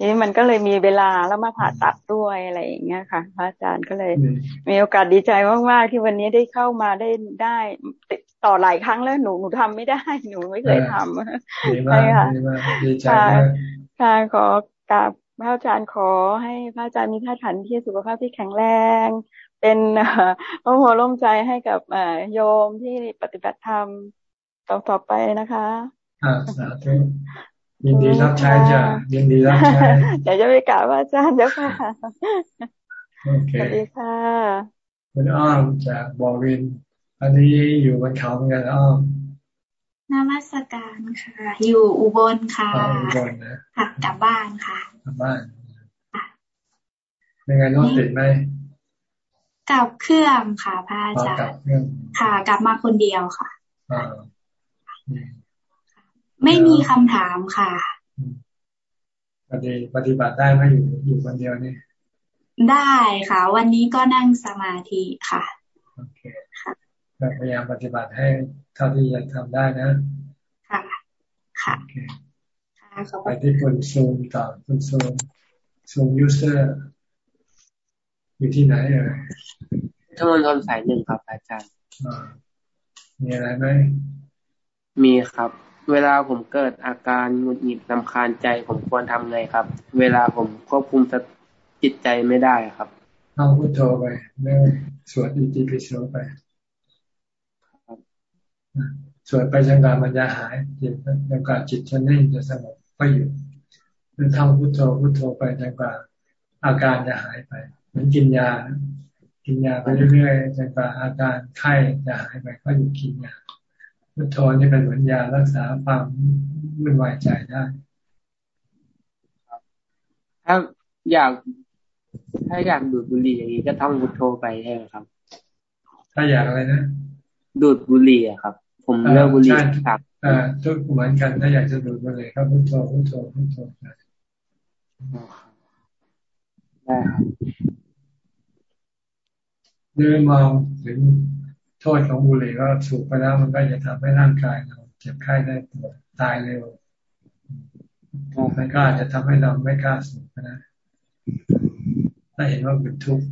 ทีนี้มันก็เลยมีเวลาแล้วมาผ่าตัดด้วยอะไรอย่างเงี้ยค่ะ พระอาจารย์ก็เลย มีโอกาสดีใจมากๆที่วันนี้ได้เข้ามาได้ได้ต่อหลายครั้งแล้วหนูหนูทำไม่ได้หนูไม่เคยทำใช่ค่ะดีใจค่ะขอกับพระอาจารย์ขอให้พระอาจารย์มีท่าฐานที่สุขภาพที่แข็งแรง เป็นร่มหัวร่มใจให้กับโยมที่ปฏิบัติธรรมต่อต่อไปนะคะ อ่าสาธุ ยินดีรับใช้จ้ะยินดีรับใช้เดี๋ยวจะไปกราบอาจารย์เดี๋ยวค่ะโอเคสวัสดีค่ะคุณอ้อมจากบอวิน อันนี้อยู่บนเขาเหมือนกันอ้อมนมัสการค่ะ อยู่อุบลค่ะอุบลนะค่ะกลับบ้านค่ะกลับบ้านเป็นไงรถติดไหมกลับเครื่องค่ะพระอาจารย์ค่ะ กลับมาคนเดียวค่ะ ไม่มีคำถามค่ะปฏิปฏิบัติได้ไหมอยู่อยู่คนเดียวนี่ได้ค่ะ วันนี้ก็นั่งสมาธิค่ะโอเคค่ะพยายามปฏิบัติให้เท่าที่จะทำได้นะ ค่ะค่ะไปที่คนซูมต่อคุณ Zoom Zoom user อยู่ที่ไหนเอ่ยพุทธมณฑลสายหนึ่งครับอาจารย์มีอะไรไหมมีครับ เวลาผมเกิดอาการหงุดหงิดรำคาญใจ ผมควรทำไงครับ เวลาผมควบคุมจิตใจไม่ได้ครับเอาพุทโธไปเรื่อสวดอิติปิโสไปสวดไปจนกว่ามันจะหายจิตจนกว่าจิตจะนิ่งจะสงบก็หยุดหรือท่องพุทโธพุทโธไปจนกว่าอาการจะหายไป เหมือนกินยา กินยาไปเรื่อยๆจนกว่าอาการไข้จะหายไปก็หยุดกินยา พุทโธนี่เป็นเหมือนยารักษาความวุ่นวายใจได้ถ้าอยาก ถ้าอยากดูดบุหรี่อย่างนี้ก็ต้องพุทโธไปใช่ไหมครับ ถ้าอยากอะไรนะดูดบุหรี่ครับ ผมเลิกบุหรี่ครับอ่าทุกเหมือนกันถ้าอยากจะดูดบุหรี่ก็พุทโธพุทโธพุทโธได้ครับหรือมองถึง โทษของบุหรี่ว่าสูบไปแล้วมันก็จะทำให้ร่างกายเราเจ็บไข้ได้ปวดตายเร็วมันก็อาจจะทำให้เราไม่กล้าสูบนะถ้าเห็นว่าเป็นทุกข์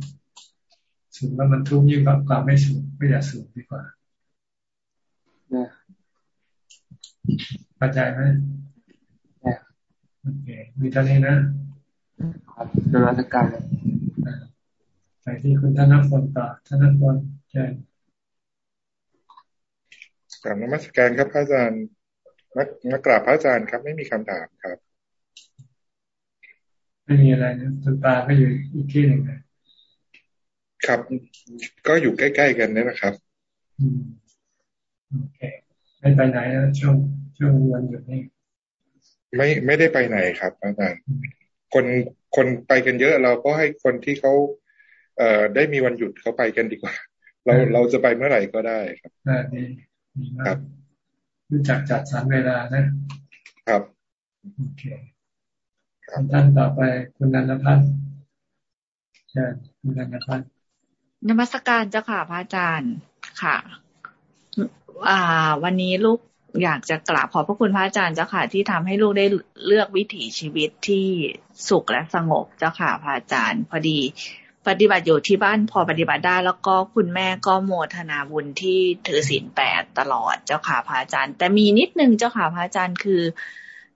สูบแล้วมันทุกข์ยิ่งกว่าไม่สูบไม่อยากสูบดีกว่าเข้าใจไหมโอเคมีเท่านี้นะครับนมัสการไปที่คุณธนพลต่อธนพลเชิญ กราบนมัสการครับพระอาจารย์มามากราบพระอาจารย์ครับ ไม่มีคำถามครับ ไม่มีอะไรนะคุณตาก็อยู่อีกที่หนึ่งนะครับ ก็อยู่ใกล้ๆกันนี่นะครับโอเคไม่ไปไหนนะช่วงช่วงวันหยุดนี้ไม่ไม่ได้ไปไหนครับอาจารย์คนคนไปกันเยอะเราก็ให้คนที่เขาเอ่อได้มีวันหยุดเขาไปกันดีกว่า เราเราจะไปเมื่อไหร่ก็ได้ครับอ่าดี ดีมากรู้จักจัดสรรเวลานะ ครับโอเคท่านต่อไปคุณนันทพัฒน์เชิญคุณนันทพัฒน์นมัสการเจ้าค่ะพระอาจารย์ค่ะ อ่า วันนี้ลูกอยากจะกราบขอบพระคุณพระอาจารย์เจ้าค่ะ ที่ทำให้ลูกได้เลือกวิถีชีวิตที่สุขและสงบเจ้าค่ะพระอาจารย์ พอดี ปฏิบัติอยู่ที่บ้านพอปฏิบัติได้ แล้วก็คุณแม่ก็โมทนาบุญที่ถือศีลแปดตลอดเจ้าค่ะพระอาจารย์ แต่มีนิดนึงเจ้าค่ะพระอาจารย์คือ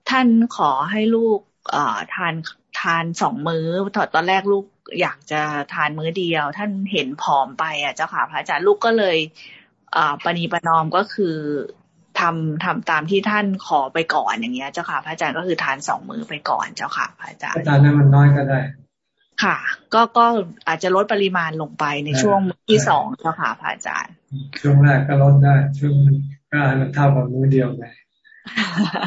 ท่านขอให้ลูกเอ่อทานทานสองมือ้อตอนแรกลูกอยากจะทานมื้อเดียว ท่านเห็นผอมไปอะเจ้าค่ะพระอาจารย์ลูกก็เลยอ่าปณีประนอมก็คือทำทำตามที่ท่านขอไปก่อนอย่างเงี้ย เจ้าค่ะ พระอาจารย์ก็คือทานสองมื้อไปก่อนเจ้าค่ะ พระอาจารย์ทานนั้นมันน้อยก็ได้ ค่ะ ก็ก็อาจจะลดปริมาณลงไปในช่วงที่สองเจ้าค่ะพระอาจารย์ ช่วงแรกก็ลดได้ช่วงก็มันเท่ากับมื้อเดียวไป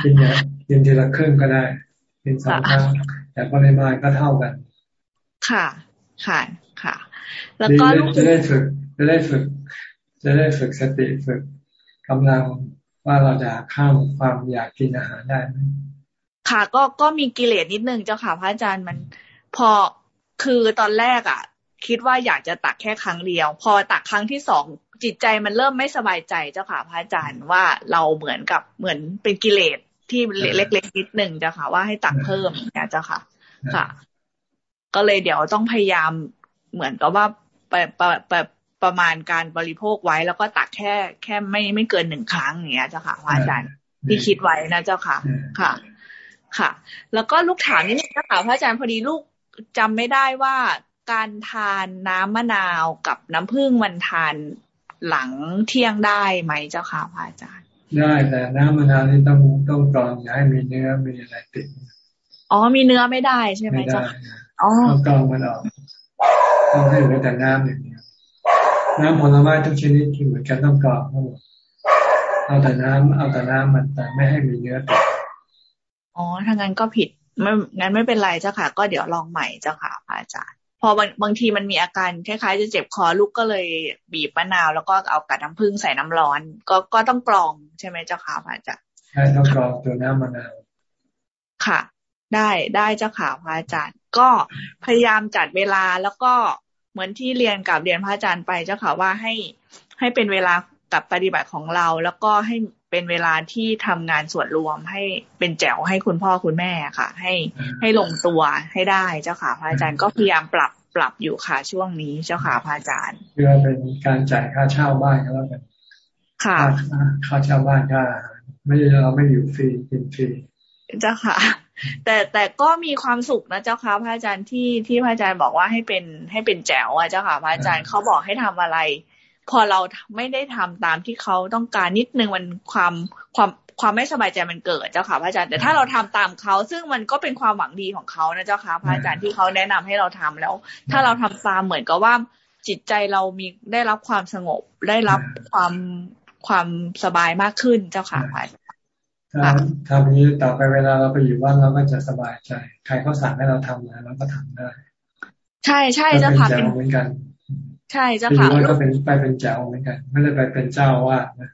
กินเนี่ยกินทีละครึ่งก็ได้กินสองครั้งแต่ปริมาณก็เท่ากัน ค่ะ ค่ะ ค่ะ แล้วก็จะได้ฝึกจะได้ฝึก จะได้ฝึกสติฝึกกำลังว่าเราจะข้ามความอยากกินอาหารได้ไหมค่ะ ก็ก็มีกิเลสนิดนึงเจ้าค่ะพระอาจารย์มันพอ คือตอนแรกอะ คิดว่าอยากจะตักแค่ครั้งเดียว พอตักครั้งที่สองจิตใจมันเริ่มไม่สบายใจเจ้าค่ะพระอาจารย์ว่าเราเหมือนกับเหมือนเป็นกิเลสที่เล็กๆนิดหนึ่งเจ้าค่ะ ว่าให้ตักเพิ่มเนี่ยเจ้าค่ะ ค่ะ ก็เลยเดี๋ยวต้องพยายามเหมือนกับว่าไปไปประมาณการบริโภคไว้แล้วก็ตักแค่แค่ไม่ไม่เกินหนึ่งครั้งอย่างเงี้ยเจ้าค่ะพระอาจารย์ที่คิดไว้นะเจ้าค่ะ ค่ะ ค่ะ แล้วก็ลูกถามนิดนึงนะคะพระอาจารย์พอดีลูก จำไม่ได้ว่าการทานน้ำมะนาวกับน้ำผึ้งมันทานหลังเที่ยงได้ไหมเจ้าค่ะพระอาจารย์ ได้แต่น้ำมะนาวนี่ต้องต้องกรองอย่าให้มีเนื้อมีอะไรติดอ๋อมีเนื้อไม่ได้ใช่ไหมเจ้าอ๋อต้องกรองมันออกต้องให้เหลือแต่น้ำอย่างเดียวน้ำผลไม้ทุกชนิดที่เหมือนกันต้องกรองทั้งหมดเอาแต่น้ำเอาแต่น้ำมันแต่ไม่ให้มีเนื้อติดอ๋อถ้างั้นก็ผิด ไม่งั้นไม่เป็นไรเจ้าค่ะ ก็เดี๋ยวลองใหม่เจ้าค่ะพระอาจารย์พอบางบางทีมันมีอาการคล้ายๆ จะเจ็บคอลูกก็เลยบีบมะนาว แล้วก็เอากัดน้ำผึ้งใส่น้ำร้อน ก็ก็ต้องกรองใช่ไหมเจ้าค่ะพระอาจารย์ใช่ต้องกรองตัวน้ำมะนาวค่ะ ได้ได้เจ้าค่ะพระอาจารย์ ก็พยายามจัดเวลาแล้วก็เหมือนที่เรียนกับเรียนพระอาจารย์ไปเจ้าค่ะว่าให้ให้เป็นเวลากับปฏิบัติของเรา แล้วก็ให้ เป็นเวลาที่ทำงานส่วนรวมให้เป็นแจ๋วให้คุณพ่อคุณแม่ค่ะ ให้ให้ลงตัวให้ได้เจ้าค่ะพระอาจารย์ก็พยายามปรับปรับอยู่ค่ะช่วงนี้เจ้าค่ะพระอาจารย์เพื่อเป็นการจ่ายค่าเช่าบ้านก็แล้วกันค่ะค่าเช่าบ้านก็ไม่เราไม่อยู่ฟรีกินฟรีเจ้าค่ะ แต่แต่ก็มีความสุขนะเจ้าค่ะพระอาจารย์ที่ที่พระอาจารย์บอกว่าให้เป็นให้เป็นแจ๋วอะเจ้าค่ะพระอาจารย์เขาบอกให้ทำอะไร พอเราไม่ได้ทำตามที่เขาต้องการนิดนึงมันความความความไม่สบายใจมันเกิดเจ้าค่ะพระอาจารย์แต่ถ้าเราทำตามเขาซึ่งมันก็เป็นความหวังดีของเขานะเจ้าค่ะพระอาจารย์ที่เขาแนะนำให้เราทำแล้ว ถ้าเราทำตามเหมือนกับว่าจิตใจเรามีได้รับความสงบได้รับความความสบายมากขึ้นเจ้าค่ะพระอาจารย์ทำนี้ต่อไปเวลาเราไปอยู่บ้านเราก็จะสบายใจ ใครเขาสั่งให้เราทำอะไรเราก็ทำได้ ใช่ใช่เจ้าค่ะเป็นเหมือนกัน ใช่เจ้าค่ะก็เป็นไปเป็นเจ้าเหมือนกัน ไม่ได้ไปเป็นเจ้าว่านะ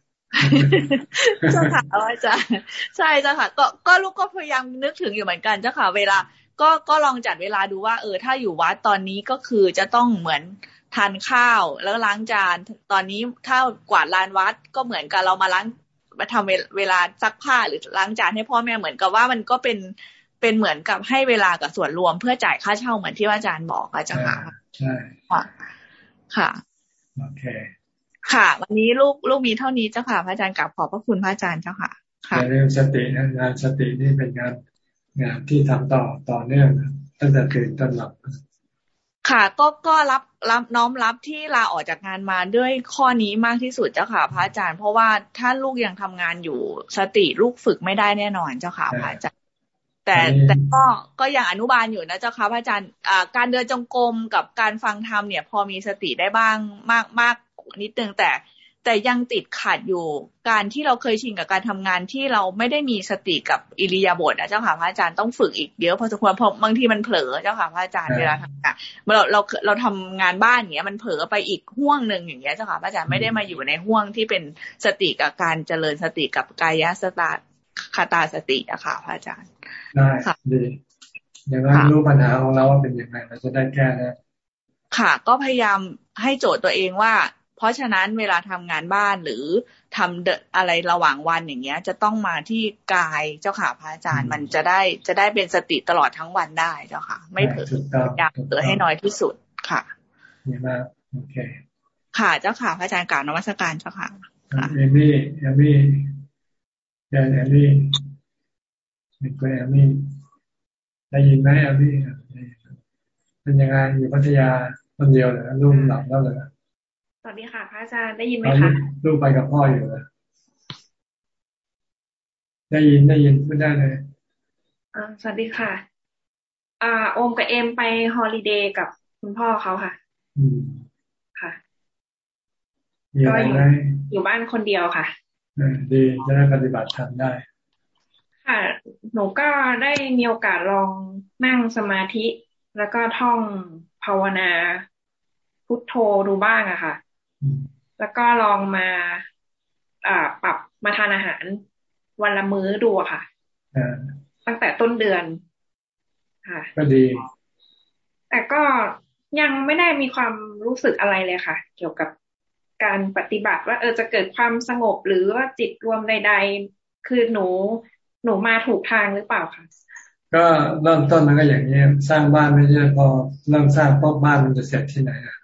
เจ้าค่ะอาจารย์ใช่เจ้าค่ะ ก็ก็ลูกก็พยายามนึกถึงอยู่เหมือนกันเจ้าค่ะ เวลา ก็ก็ลองจัดเวลาดูว่า เออ ถ้าอยู่วัดตอนนี้ก็คือจะต้องเหมือนทานข้าวแล้วล้างจาน ตอนนี้ถ้ากวาดลานวัดก็เหมือนกับเรามาล้างมาทำเวลาซักผ้าหรือล้างจานให้พ่อแม่เหมือนกับว่ามันก็เป็นเป็นเหมือนกับให้เวลากับส่วนรวมเพื่อจ่ายค่าเช่าเหมือนที่อาจารย์บอกอาจารย์ค่ะใช่ ค่ะโอเคค่ะ วันนี้ลูกลูกมีเท่านี้เจ้าค่ะพระอาจารย์กลับขอบพระคุณพระอาจารย์เจ้าค่ะค่ะเรื่องสตินะงานสตินี่เป็นงานงานที่ทำต่อต่อเนื่องตั้งแต่ตื่นตอนหลับค่ะก็ก็รับรับน้อมรับที่ลาออกจากงานมาด้วยข้อนี้มากที่สุดเจ้าค่ะพระอาจารย์ เพราะว่าถ้าลูกยังทำงานอยู่สติลูกฝึกไม่ได้แน่นอนเจ้าค่ะพระอาจารย์ แต่แต่ก็ก็ยังอนุบาลอยู่นะเจ้าค่ะพระอาจารย์การเดินจงกรมกับการฟังธรรมเนี่ย พอมีสติได้บ้างมากมากนิดนึงแต่ แต่ยังติดขัดอยู่การที่เราเคยชินกับการทำงานที่เราไม่ได้มีสติกับอิริยาบถนะเจ้าค่ะพระอาจารย์ต้องฝึกอีกเยอะพอสมควรเพราะบางทีมันเผลอเจ้าค่ะพระอาจารย์เวลาทำงานเราเราเราทำงานบ้านอย่างเงี้ยมันเผลอไปอีกห่วงหนึ่งอย่างเงี้ยเจ้าค่ะพระอาจารย์ไม่ได้มาอยู่ในห่วงที่เป็นสติกับการเจริญสติกับกายสตา คาตาสติอะค่ะพระอาจารย์ได้ดีอย่างนั้นรู้ปัญหาของเราว่าเป็นยังไงเราจะได้แก้ได้ค่ะ ก็พยายามให้โจทย์ตัวเองว่า เพราะฉะนั้นเวลาทำงานบ้านหรือทำเดอะไรระหว่างวันอย่างเงี้ย จะต้องมาที่กายเจ้าค่ะพระอาจารย์มันจะได้จะได้เป็นสติตลอดทั้งวันได้เจ้าค่ะ ไม่เผลออยากเผลอให้น้อยที่สุดค่ะดีมากโอเค ค่ะเจ้าค่ะพระอาจารย์กล่าวนวัตการเจ้าค่ะเอมี่เอมี่ แอนเอมี่เป็นคุณแอมมี่ได้ยินไหมแอมมี่เป็นยังไงอยู่พัทยาคนเดียวเหรอลูกหลับแล้วเหรอสวัสดีค่ะพระอาจารย์ได้ยินไหมคะลูกไปกับพ่ออยู่เหรอได้ยินได้ยินพูดได้เลยอ่าสวัสดีค่ะ อ่าโอมกับเอ็มไปฮอลิเดย์กับคุณพ่อเขาค่ะ อืมค่ะก็อยู่อยู่บ้านคนเดียวค่ะ ดีจะได้ปฏิบัติทำได้ ค่ะ หนูก็ได้มีโอกาสลองนั่งสมาธิ แล้วก็ท่องภาวนา พุทโธดูบ้างอะค่ะ แล้วก็ลองมาอ่าปรับมาทานอาหาร วันละมื้อดูอะค่ะตั้งแต่ต้นเดือนค่ะก็ดี แต่ก็ยังไม่ได้มีความรู้สึกอะไรเลยค่ะ เกี่ยวกับ การปฏิบัติว่าเออจะเกิดความสงบหรือว่าจิตรวมใด ๆ คือหนูหนูมาถูกทางหรือเปล่าคะก็เริ่มต้นมันก็อย่างนี้สร้างบ้านไม่ใช่พอเริ่มสร้างป๊บบ้านมันจะเสร็จที่ไหนอะ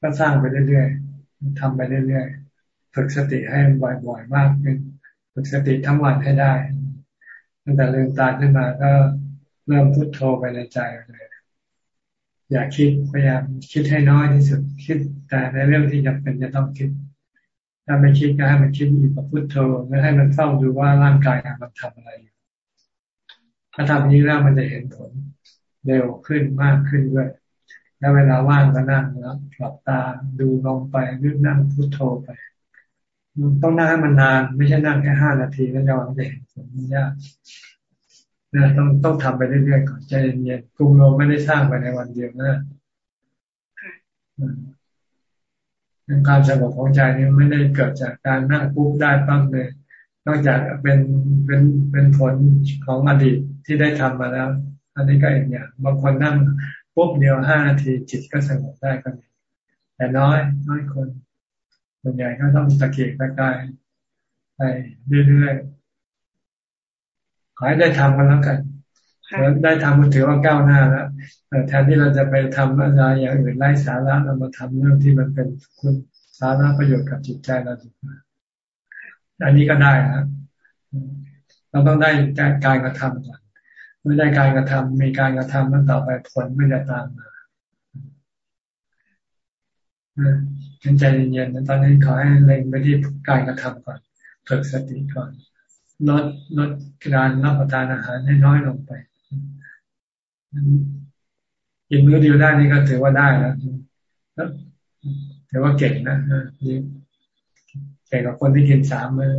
ก็สร้างไปเรื่อยๆทำไปเรื่อยๆฝึกสติให้บ่อยๆมากขึ้นฝึกสติทั้งวันให้ได้ตั้งแต่ลืมตาขึ้นมาก็เริ่มพุทโธไปในใจเลย อย่าคิดพยายามคิดให้น้อยที่สุดคิดแต่ในเรื่องที่จำเป็นจะต้องคิด ถ้าไม่คิดก็ให้มันคิดอยู่กับพุทโธแล้วให้มันเฝ้าดูว่าร่างกายมันทำอะไรอยู่ถ้าทำนี้แล้วมันจะเห็นผลเร็วขึ้นมากขึ้นด้วยแล้วเวลาว่างก็นั่งแล้วหลับตาดูลงไปหรือนั่งพุทโธไปต้องนั่งให้มันนาน ไม่ใช่นั่งแค่ห้านาทีแล้วจะวางจะเห็นผลมันยาก นะต้องต้องทำไปเรื่อยๆก่อนใจเย็นๆกรุงโรมไม่ได้สร้างไปในวันเดียวนะการสงบของใจนี่ไม่ได้เกิดจากการนั่งปุ๊บได้ปั้งเลย นอกจากเป็นเป็นเป็นผลของอดีตที่ได้ทำมาแล้ว อันนี้ก็อีกอย่างบางคนนั่งปุ๊บเดียวห้านาทีจิตก็สงบได้ก็มีแต่น้อยน้อยคนส่วนใหญ่ก็ต้องตะเกียกตะกายไปเรื่อยๆขอ ให้ได้ทำกันแล้วกันได้ทำมันถือว่าก้าวหน้าแล้วแทนที่เราจะไปทำอะไรอย่างอื่นไร้สาระเรามาทำเรื่องที่มันเป็นคุณสาระประโยชน์กับจิตใจเราดีกว่าอันนี้ก็ได้นะเราต้องได้การกระทำก่อนเมื่อได้การกระทำมีการกระทำแล้วต่อไปผลไม่จะตามมาเป็นใจเย็นๆตอนนี้ขอให้เล็งไปที่การกระทำก่อนฝึกสติก่อน ลดลดการรับประทานอาหารให้น้อยลงไปกินมื้อเดียวได้นี่ก็ถือว่าได้แล้วถือว่าเก่งนะนี่เก่งกับคนที่กินสามมื้อ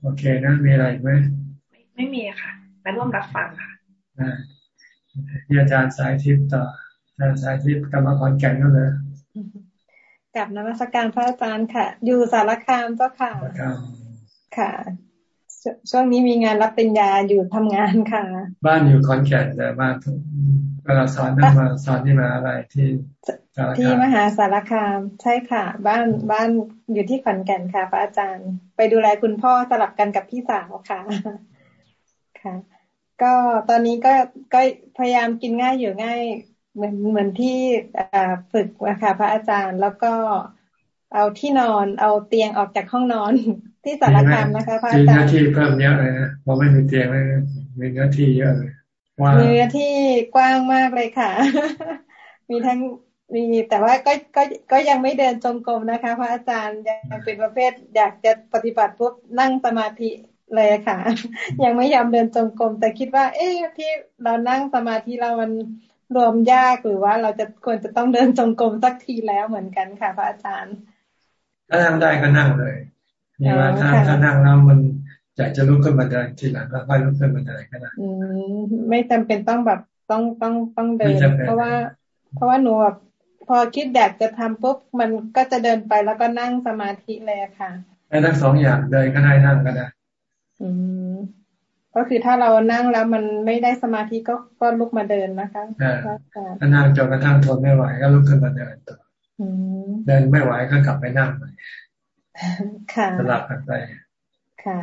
โอเคนะมีอะไรไหมไม่มีค่ะไปร่วมรับฟังค่ะนี่อาจารย์สายทิพย์ต่ออาจารย์สายทิพย์กรรมกรแก่นก็เลย กับนมัสการพระอาจารย์ค่ะ อยู่สารคามเจ้าค่ะ ค่ะ ช่วงนี้มีงานรับปริญญาอยู่ทำงานค่ะ บ้านอยู่คอนแก่นแต่บ้านเวลาสอนนั่งมาสอนที่มาอะไรที่ที่มหาสารคามใช่ค่ะ บ้านบ้านอยู่ที่ขอนแก่นค่ะ พระอาจารย์ ไปดูแลคุณพ่อสลับกันกับพี่สาวค่ะ ค่ะ ก็ตอนนี้ก็ก็พยายามกินง่ายอยู่ง่าย เหมือนเหมือนที่ฝึกนะคะพระอาจารย์แล้วก็เอาที่นอนเอาเตียงออกจากห้องนอนที่สารคามนะคะพระอาจารย์มีหน้าที่เพิ่มเยอะเลยนะพอไม่มีเตียงเลยมีเนื้อที่เยอะเลยมีเนื้อที่กว้างมากเลยค่ะ มีทั้งมีแต่ว่าก็ก็ก็ยังไม่เดินจงกรมนะคะ พระอาจารย์ยังเป็นประเภท อยากจะปฏิบัติปุ๊บนั่งสมาธิเลยค่ะ ยังไม่ยอมเดินจงกรมแต่คิดว่า เอ๊ะที่เรานั่งสมาธิเรามัน รวมยากหรือว่าเราจะควรจะต้องเดินจงกรมสักทีแล้วเหมือนกันค่ะ พระอาจารย์ ถ้านั่งได้ก็นั่งเลยนี่ว่าถ้าถ้านั่งแล้วมันอยากจะลุกขึ้นมาเดินทีหลังก็ค่อยลุกขึ้นมาเดินก็ได้ไม่จำเป็นต้องแบบต้องต้องต้องเดิน เพราะว่า เพราะว่าหนูแบบพอคิดอยากจะทำปุ๊บมันก็จะเดินไปแล้วก็นั่งสมาธิเลยค่ะได้ทั้งสองอย่างเดินก็ได้นั่งก็ได้ อืม ก็คือถ้าเรานั่งแล้วมันไม่ได้สมาธิก็ก็ลุกมาเดินนะคะถ้านั่งจนกระทั่งทนไม่ไหวก็ลุกขึ้นมาเดินต่อเดินไม่ไหวก็กลับไปนั่งใหม่ค่ะสลับกันไปค่ะ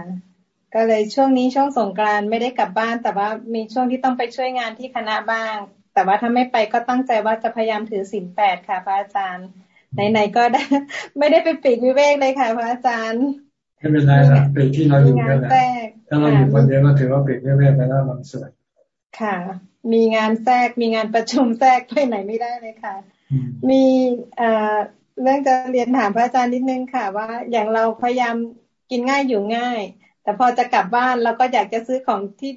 ก็เลยช่วงนี้ช่วงสงกรานไม่ได้กลับบ้าน แต่ว่ามีช่วงที่ต้องไปช่วยงานที่คณะบ้าง แต่ว่าถ้าไม่ไปก็ตั้งใจว่าจะพยายามถือศีลแปดค่ะ พระอาจารย์ไหนๆก็ได้ ไม่ได้ไปปีกวิเวกเลยค่ะ พระอาจารย์ ไม่เป็นไรนะปีกที่เราอยู่กันแหละถ้าเราอยู่คนเดียวก็ถือว่าปีกวิเวกไปแล้วบางส่วนค่ะ มีงานแทรกมีงานประชุมแทรกไปไหนไม่ได้เลยค่ะ มีอ่าเรื่องจะเรียนถามพระอาจารย์นิดนึงค่ะ ว่าอย่างเราพยายามกินง่ายอยู่ง่าย แต่พอจะกลับบ้านเราก็อยากจะซื้อของที่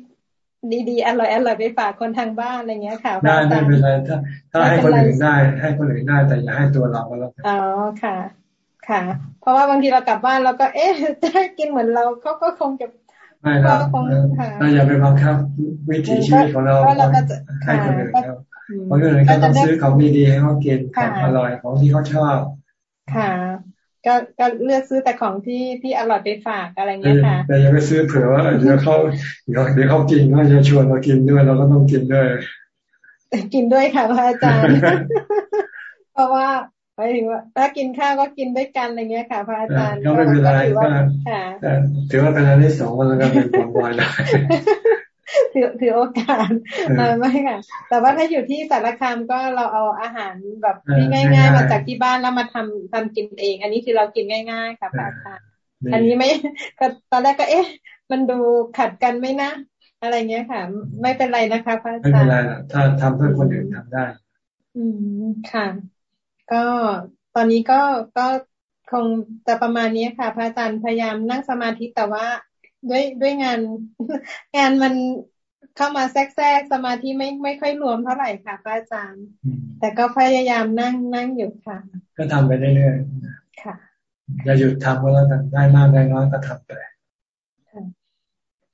ดีๆอร่อยอร่อยไปฝากคนทางบ้านอะไรเงี้ยค่ะได้ไม่เป็นไรถ้าถ้าให้คนอื่นได้ ให้คนอื่นได้แต่อย่าให้ตัวเราก็แล้วอ๋อค่ะ ค่ะ เพราะว่าบางทีเรากลับบ้านเราก็เอ๊ะจะให้กินเหมือนเราเขาก็คงจะไม่เราเราอย่าไปบังคับวิถีชีวิตของเราให้คนอื่นเขาเพราะฉะนั้นก็ต้องซื้อของดีๆให้เขากินของอร่อยของที่เขาชอบ ค่ะ ก็ก็เลือกซื้อแต่ของที่ที่อร่อยไปฝากอะไรเงี้ยค่ะ แต่ยังไม่ซื้อเผื่อว่าเดี๋ยวเขาเดี๋ยวเดี๋ยวเขากินเขาจะชวนเรากินด้วยเราก็ต้องกินด้วย กินด้วยค่ะพระอาจารย์ เพราะว่า หมายถึงว่าถ้ากินข้าวก็กินด้วยกันอะไรเงี้ยค่ะพระอาจารย์ก็ไม่เป็นไรก็ถือว่าเป็นอันที่สองมันก็เป็นความวายได้ถือถือโอกาสไม่ค่ะ แต่ว่าถ้าอยู่ที่สารคามก็เราเอาอาหารแบบที่ง่าย ๆ มาจากที่บ้านแล้วมาทำทำกินเอง อันนี้คือเรากินง่าย ๆ ค่ะพระอาจารย์อันนี้ไม่ก็ตอนแรกก็เอ๊ะ มันดูขัดกันไหมนะ อะไรเงี้ยค่ะ ไม่เป็นไรนะคะพระอาจารย์ไม่เป็นไรถ้าทำเพื่อคนอื่นทำได้ อืมค่ะ ก็ตอนนี้ก็ก็คงจะประมาณนี้ค่ะ พระอาจารย์พยายามนั่งสมาธิแต่ว่าด้วยด้วยงานงานมันเข้ามาแทรกแทรกสมาธิไม่ไม่ค่อยรวมเท่าไหร่ค่ะพระอาจารย์ แต่ก็พยายามนั่งนั่งอยู่ค่ะ ก็ทำไปเรื่อยๆค่ะอย่าหยุดทำก็แล้วกันได้มากได้น้อยก็ทำไป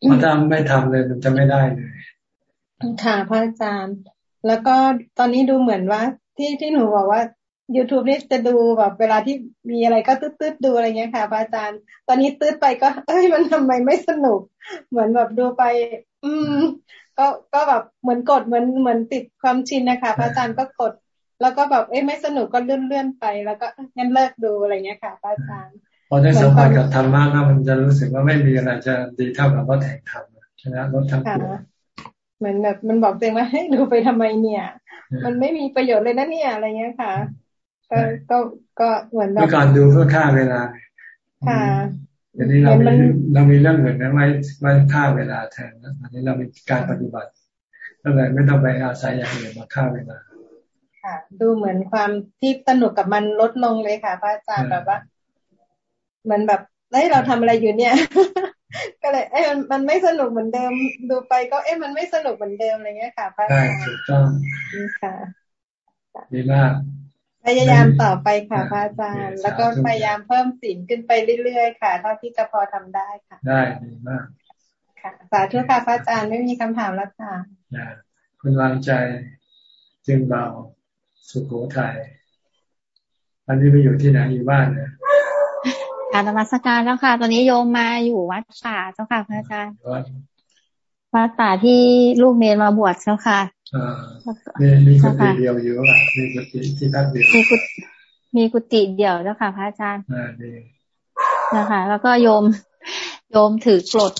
เพราะถ้าไม่ทำเลยมันจะไม่ได้เลยค่ะพระอาจารย์ แล้วก็ตอนนี้ดูเหมือนว่าที่ที่หนูบอกว่า YouTube นี่จะดูแบบเวลาที่มีอะไรก็ตืดๆดูอะไรเงี้ยค่ะพระอาจารย์ ตอนนี้ตืดไปก็ เอ้ยมันทำไมไม่สนุก เหมือนแบบดูไป อืม ก็ก็แบบเหมือนกดเหมือนเหมือนติดความชินนะคะพระอาจารย์ก็กด แล้วก็แบบเอ้ยไม่สนุกก็เลื่อนเลื่อนไป แล้วก็งั้นเลิกดูอะไรเงี้ยค่ะพระอาจารย์พอได้สัมผัสกับธรรมะแล้วมันจะรู้สึกว่าไม่มีอะไรจะดีเท่ากับว่าแข่งธรรมชนะลดทั้งปวงเหมือนแบบมันบอกเองว่าให้ดูไปทำไมเนี่ย มันไม่มีประโยชน์เลยนะเนี่ยอะไรเงี้ยค่ะ ก็ก็ก็เหมือนแบบการดูเพื่อฆ่าเวลาค่ะเดี๋ยวนี้เรามีเรามีเรื่องอื่นนะไม่ไม่ฆ่าเวลาแทนนะอันนี้เรามีการปฏิบัติก็เลยไม่ต้องไปอาศัยอย่างอื่นมาฆ่าเวลาค่ะ ดูเหมือนความที่สนุกกับมันลดลงเลยค่ะพระอาจารย์แบบว่าเหมือนแบบเฮ้ยเราทำอะไรอยู่เนี่ย ก็เลย เอ้ยมันไม่สนุกเหมือนเดิม ดูไปก็เอ้ยมันไม่สนุกเหมือนเดิมอะไรเงี้ยค่ะพระอาจารย์ถูกต้องค่ะดีมาก พยายามต่อไปค่ะพระอาจารย์ แล้วก็พยายามเพิ่มสิ่งขึ้นไปเรื่อยๆค่ะ เท่าที่จะพอทำได้ค่ะ ได้ดีมากค่ะสาธุค่ะพระอาจารย์ไม่มีคำถามแล้วค่ะคุณวางใจจึงเบาสุโขทัยอันนี้ไปอยู่ที่ไหนอยู่บ้านเนี่ยการธรรมสการแล้วค่ะ ตอนนี้โยมมาอยู่วัดป่าเจ้าค่ะพระอาจารย์วัดป่าที่ลูกเนรมาบวชเจ้าค่ะ มีมีกุฏิเดียวอยู่อะมีกุฏิที่ตั้งเดียวมีกุฏิมีกุฏิเดียวเจ้าค่ะ พระอาจารย์นะคะ แล้วก็โยมโยมถือกรด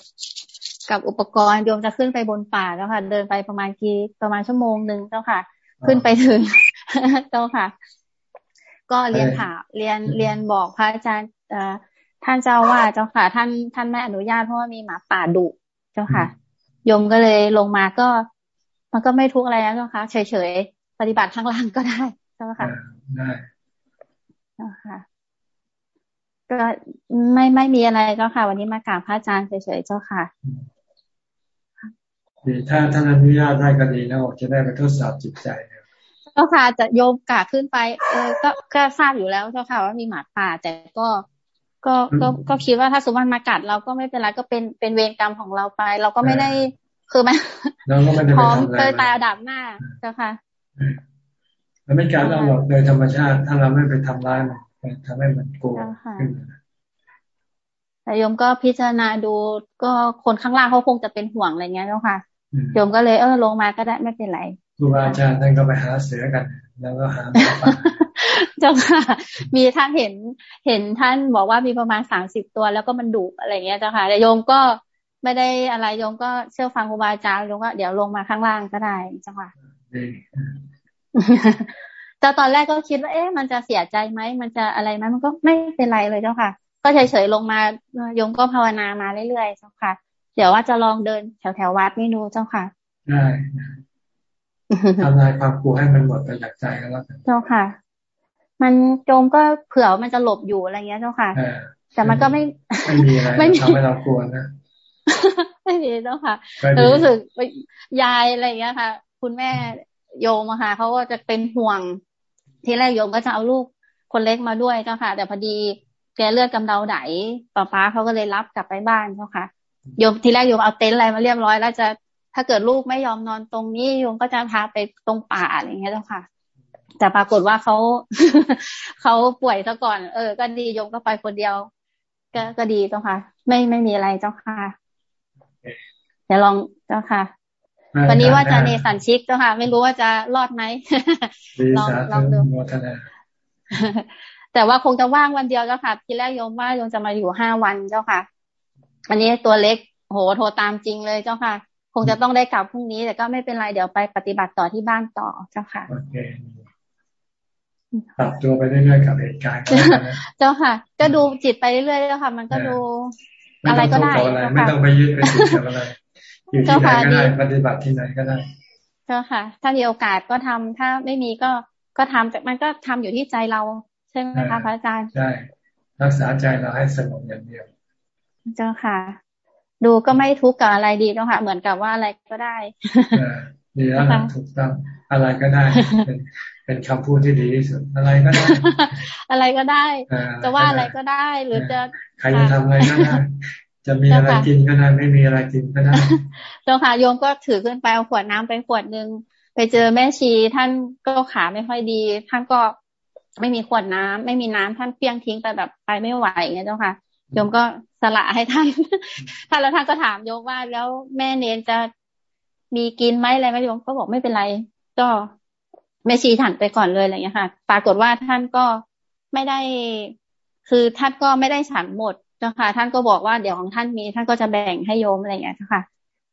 กับอุปกรณ์โยมจะขึ้นไปบนป่าแล้วค่ะ เดินไปประมาณกี่ประมาณชั่วโมงหนึ่งเจ้าค่ะ ขึ้นไปถึงเจ้าค่ะ ก็เรียนถามเรียนเรียนบอกพระอาจารย์ท่านเจ้าว่าเจ้าค่ะ ท่านท่านไม่อนุญาตเพราะว่ามีหมาป่าดุเจ้าค่ะโยมก็เลยลงมาก็ มันก็ไม่ทุกอะไรแล้วเจ้าค่ะเฉยๆปฏิบัติข้างล่างก็ได้เจ้าค่ะได้เจ้าค่ะ ก็ไม่ไม่มีอะไรเจ้าค่ะ วันนี้มากราบพระอาจารย์เฉยๆเจ้าค่ะดีถ้าท่านอนุญาตได้ก็ดีแล้วจะได้ไปทดสอบจิตใจเจ้าค่ะจะโยมกาขึ้นไป เออก็ก็ทราบอยู่แล้วเจ้าค่ะ ว่ามีหมาป่า แต่ก็ก็ก็ก็คิดว่าถ้าสมมติมากัดเราก็ไม่เป็นไรก็เป็นเป็นเวรกรรมของเราไป เราก็ไม่ได้ คือไม่พร้อมเคยตายดับหน้าเจ้าค่ะมันไม่การเราหรอกโดยธรรมชาติ ถ้าเราไม่ไปทำร้ายมันทำให้มันกลัวขึ้นแต่โยมก็พิจารณาดูก็คนข้างล่างเขาคงจะเป็นห่วงอะไรเงี้ยเจ้าค่ะโยมก็เลยเออลงมาก็ได้ไม่เป็นไรครูบาอาจารย์ท่านก็ไปหาเสือกัน แล้วก็หาเจ้าค่ะ มีท่านเห็นเห็นท่านบอกว่ามีประมาณสามสิบตัวแล้วก็มันดุอะไรเงี้ยเจ้าค่ะแต่โยมก็ ไม่ได้อะไรโยมก็เชื่อฟังครูบาอาจารย์โยมก็เดี๋ยวลงมาข้างล่างก็ได้จังหวะแต่ตอนแรกก็คิดว่าเอ๊ะมันจะเสียใจไหมมันจะอะไรไหมมันก็ไม่เป็นไรเลยเจ้าค่ะ ก็เฉยๆลงมาโยมก็ภาวนามาเรื่อยๆเจ้าค่ะ เดี๋ยวว่าจะลองเดินแถวๆวัดไม่ดูเจ้าค่ะได้ทำลายความกลัวให้มันหมดไปจากใจก็แล้วกันเจ้าค่ะ มันโจมก็เผื่อมันจะหลบอยู่อะไรเงี้ยเจ้าค่ะ แต่มันก็ไม่ไม่มีอะไรทำให้เรากลัวนะ ไม่มีเจ้าค่ะรู้สึกยายอะไรเงี้ยค่ะ คุณแม่โยมอะค่ะเขาก็จะเป็นห่วง ทีแรกโยมก็จะเอาลูกคนเล็กมาด้วยเจ้าค่ะ แต่พอดีแกเลือดกำเดาไหนป้าป้าเขาก็เลยรับกลับไปบ้านเจ้าค่ะโยมทีแรกโยมเอาเต็นท์อะไรมาเรียบร้อย แล้วจะถ้าเกิดลูกไม่ยอมนอนตรงนี้โยมก็จะพาไปตรงป่าอะไรเงี้ยเจ้าค่ะ แต่ปรากฏว่าเขาเขาป่วยซะก่อน เออ ก็ดีโยมก็ไปคนเดียว ก็ก็ดีเจ้าค่ะ ไม่ไม่มีอะไรเจ้าค่ะ เดี๋ยวลองเจ้าค่ะ วันนี้ว่าจะเนสันชิกเจ้าค่ะ ไม่รู้ว่าจะรอดไหมลองลองดูแต่ว่าคงจะว่างวันเดียวเจ้าค่ะ ทีแรกโยมว่าโยมจะมาอยู่ห้าวันเจ้าค่ะอันนี้ตัวเล็กโหโทรตามจริงเลยเจ้าค่ะ คงจะต้องได้กลับพรุ่งนี้แต่ก็ไม่เป็นไรเดี๋ยวไปปฏิบัติต่อที่บ้านต่อเจ้าค่ะโอเคปรับตัวไปเรื่อยๆกับเหตุการณ์เจ้าค่ะ ก็ดูจิตไปเรื่อยๆเจ้าค่ะ มันก็ดู อะไรก็ได้ไม่ต้องไปยึดไปติดกับอะไร อยู่ที่ไหนก็ได้ปฏิบัติที่ไหนก็ได้เจ้าค่ะ ถ้ามีโอกาสก็ทำถ้าไม่มีก็ก็ทำแต่มันก็ทำอยู่ที่ใจเราใช่ไหมคะพระอาจารย์ใช่รักษาใจเราให้สงบอย่างเดียว เจ้าค่ะ ดูก็ไม่ทุกข์กับอะไรดีเจ้าค่ะ เหมือนกับว่าอะไรก็ได้ดีแล้วถูกต้องอะไรก็ได้ เป็นเป็นคำพูดที่ดีที่สุดอะไรก็ได้ อะไรก็ได้ จะว่าอะไรก็ได้ หรือจะใครจะทำอะไรก็ได้จะมีอะไรกินก็ได้ไม่มีอะไรกินก็ได้เจ้าค่ะโยมก็ถือขึ้นไปเอาขวดน้ำไปขวดหนึ่งไปเจอแม่ชีท่านก็ขาไม่ค่อยดี ท่านก็ไม่มีขวดน้ำไม่มีน้ำท่านเพียงทิ้งไปแบบไปไม่ไหวเงี้ยเจ้าค่ะโยมก็สละให้ท่านท่านแล้วท่านก็ถามโยมว่าแล้วแม่เนนจะมีกินไหมอะไรไหมโยมก็บอกไม่เป็นไร ก็ แม่ชีฉันไปก่อนเลยอะไรเงี้ยค่ะ ปรากฏว่าท่านก็ไม่ได้ คือท่านก็ไม่ได้ฉันหมดเจ้าค่ะท่านก็บอกว่าเดี๋ยวของท่านมี ท่านก็จะแบ่งให้โยมอะไรเงี้ยค่ะ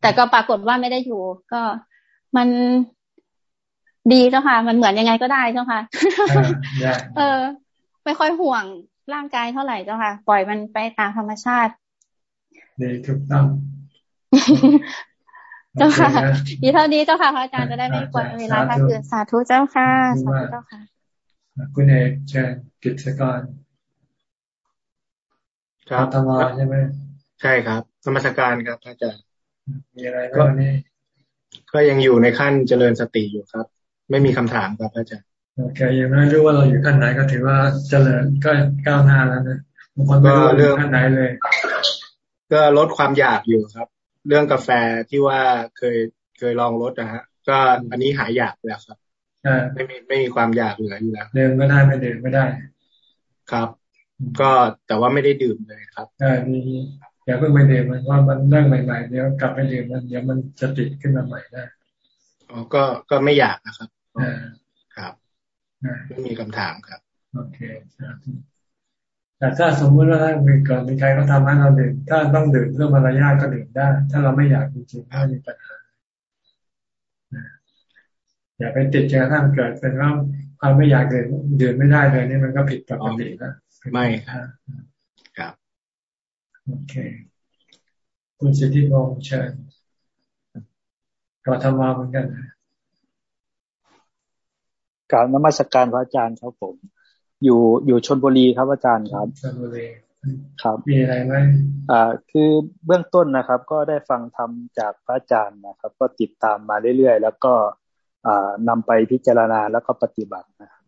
แต่ก็ปรากฏว่าไม่ได้อยู่ ก็มันดีเจ้าค่ะ มันเหมือนยังไงก็ได้เจ้าค่ะ เออ ไม่ค่อยห่วงร่างกายเท่าไหร่เจ้าค่ะ ปล่อยมันไปตามธรรมชาติดีถูกต้อง เจ้าค่ะดีเท่านี้เจ้าค่ะพระอาจารย์จะได้ไม่กวนเวลาค่ะคือสาธุเจ้าค่ะสาธุเจ้าค่ะ คุณเอกเชิญกิจกรครับธรรมใช่ไหมใช่ครับธรรมสการครับอาจารย์มีอะไรก็นี้ก็ยังอยู่ในขั้นเจริญสติอยู่ครับ ไม่มีคำถามครับอาจารย์โอเคยังไม่รู้ว่าเราอยู่ขั้นไหนก็ถือว่าเจริญก็ก้าวหน้าแล้วนะบางคนไม่รู้เรื่องขั้นไหนเลย ก็ลดความอยากอยู่ครับ เรื่องกาแฟที่ว่าเคยเคยลองลดนะฮะ ก็อันนี้หายอยากแล้วครับไม่มีไม่มีความอยากเหลืออยู่แล้วเดิมก็ได้ไม่เดิมไม่ได้ ครับ ก็แต่ว่าไม่ได้ดื่มเลยครับอ่ามีอย่าเพิ่งไปดื่มมันว่ามันนั่งใหม่ๆเดี๋ยวกลับไปดื่มมันเดี๋ยวมันจะติดขึ้นมาใหม่ได้อ๋อก็ก็ไม่อยากนะครับอ่าครับไม่มีคำถามครับ โอเค แต่ถ้าสมมุติว่าถ้ามีเกิดมีใครก็ทำให้เราดื่มถ้าต้องดื่มเรื่องมารยาทก็ดื่มได้ ถ้าเราไม่อยากจริงๆถ้ามีปัญหาอย่าไปติดจนกระทั่งเกิดเป็นว่าความไม่อยากดื่มดื่มไม่ได้เลยนี่มันก็ผิดปกติแล้วไม่ครับครับโอเค คุณสิทธิพงษ์เชิญกทมเหมือนกันกราบนมัสการพระอาจารย์ครับผม อยู่อยู่ชนบุรีครับอาจารย์ครับชนบุรีครับมีอะไรไหมอ่า คือเบื้องต้นนะครับ ก็ได้ฟังธรรมจากพระอาจารย์นะครับ ก็ติดตามมาเรื่อยๆ แล้วก็อ่านำไปพิจารณาแล้วก็ปฏิบัตินะครับ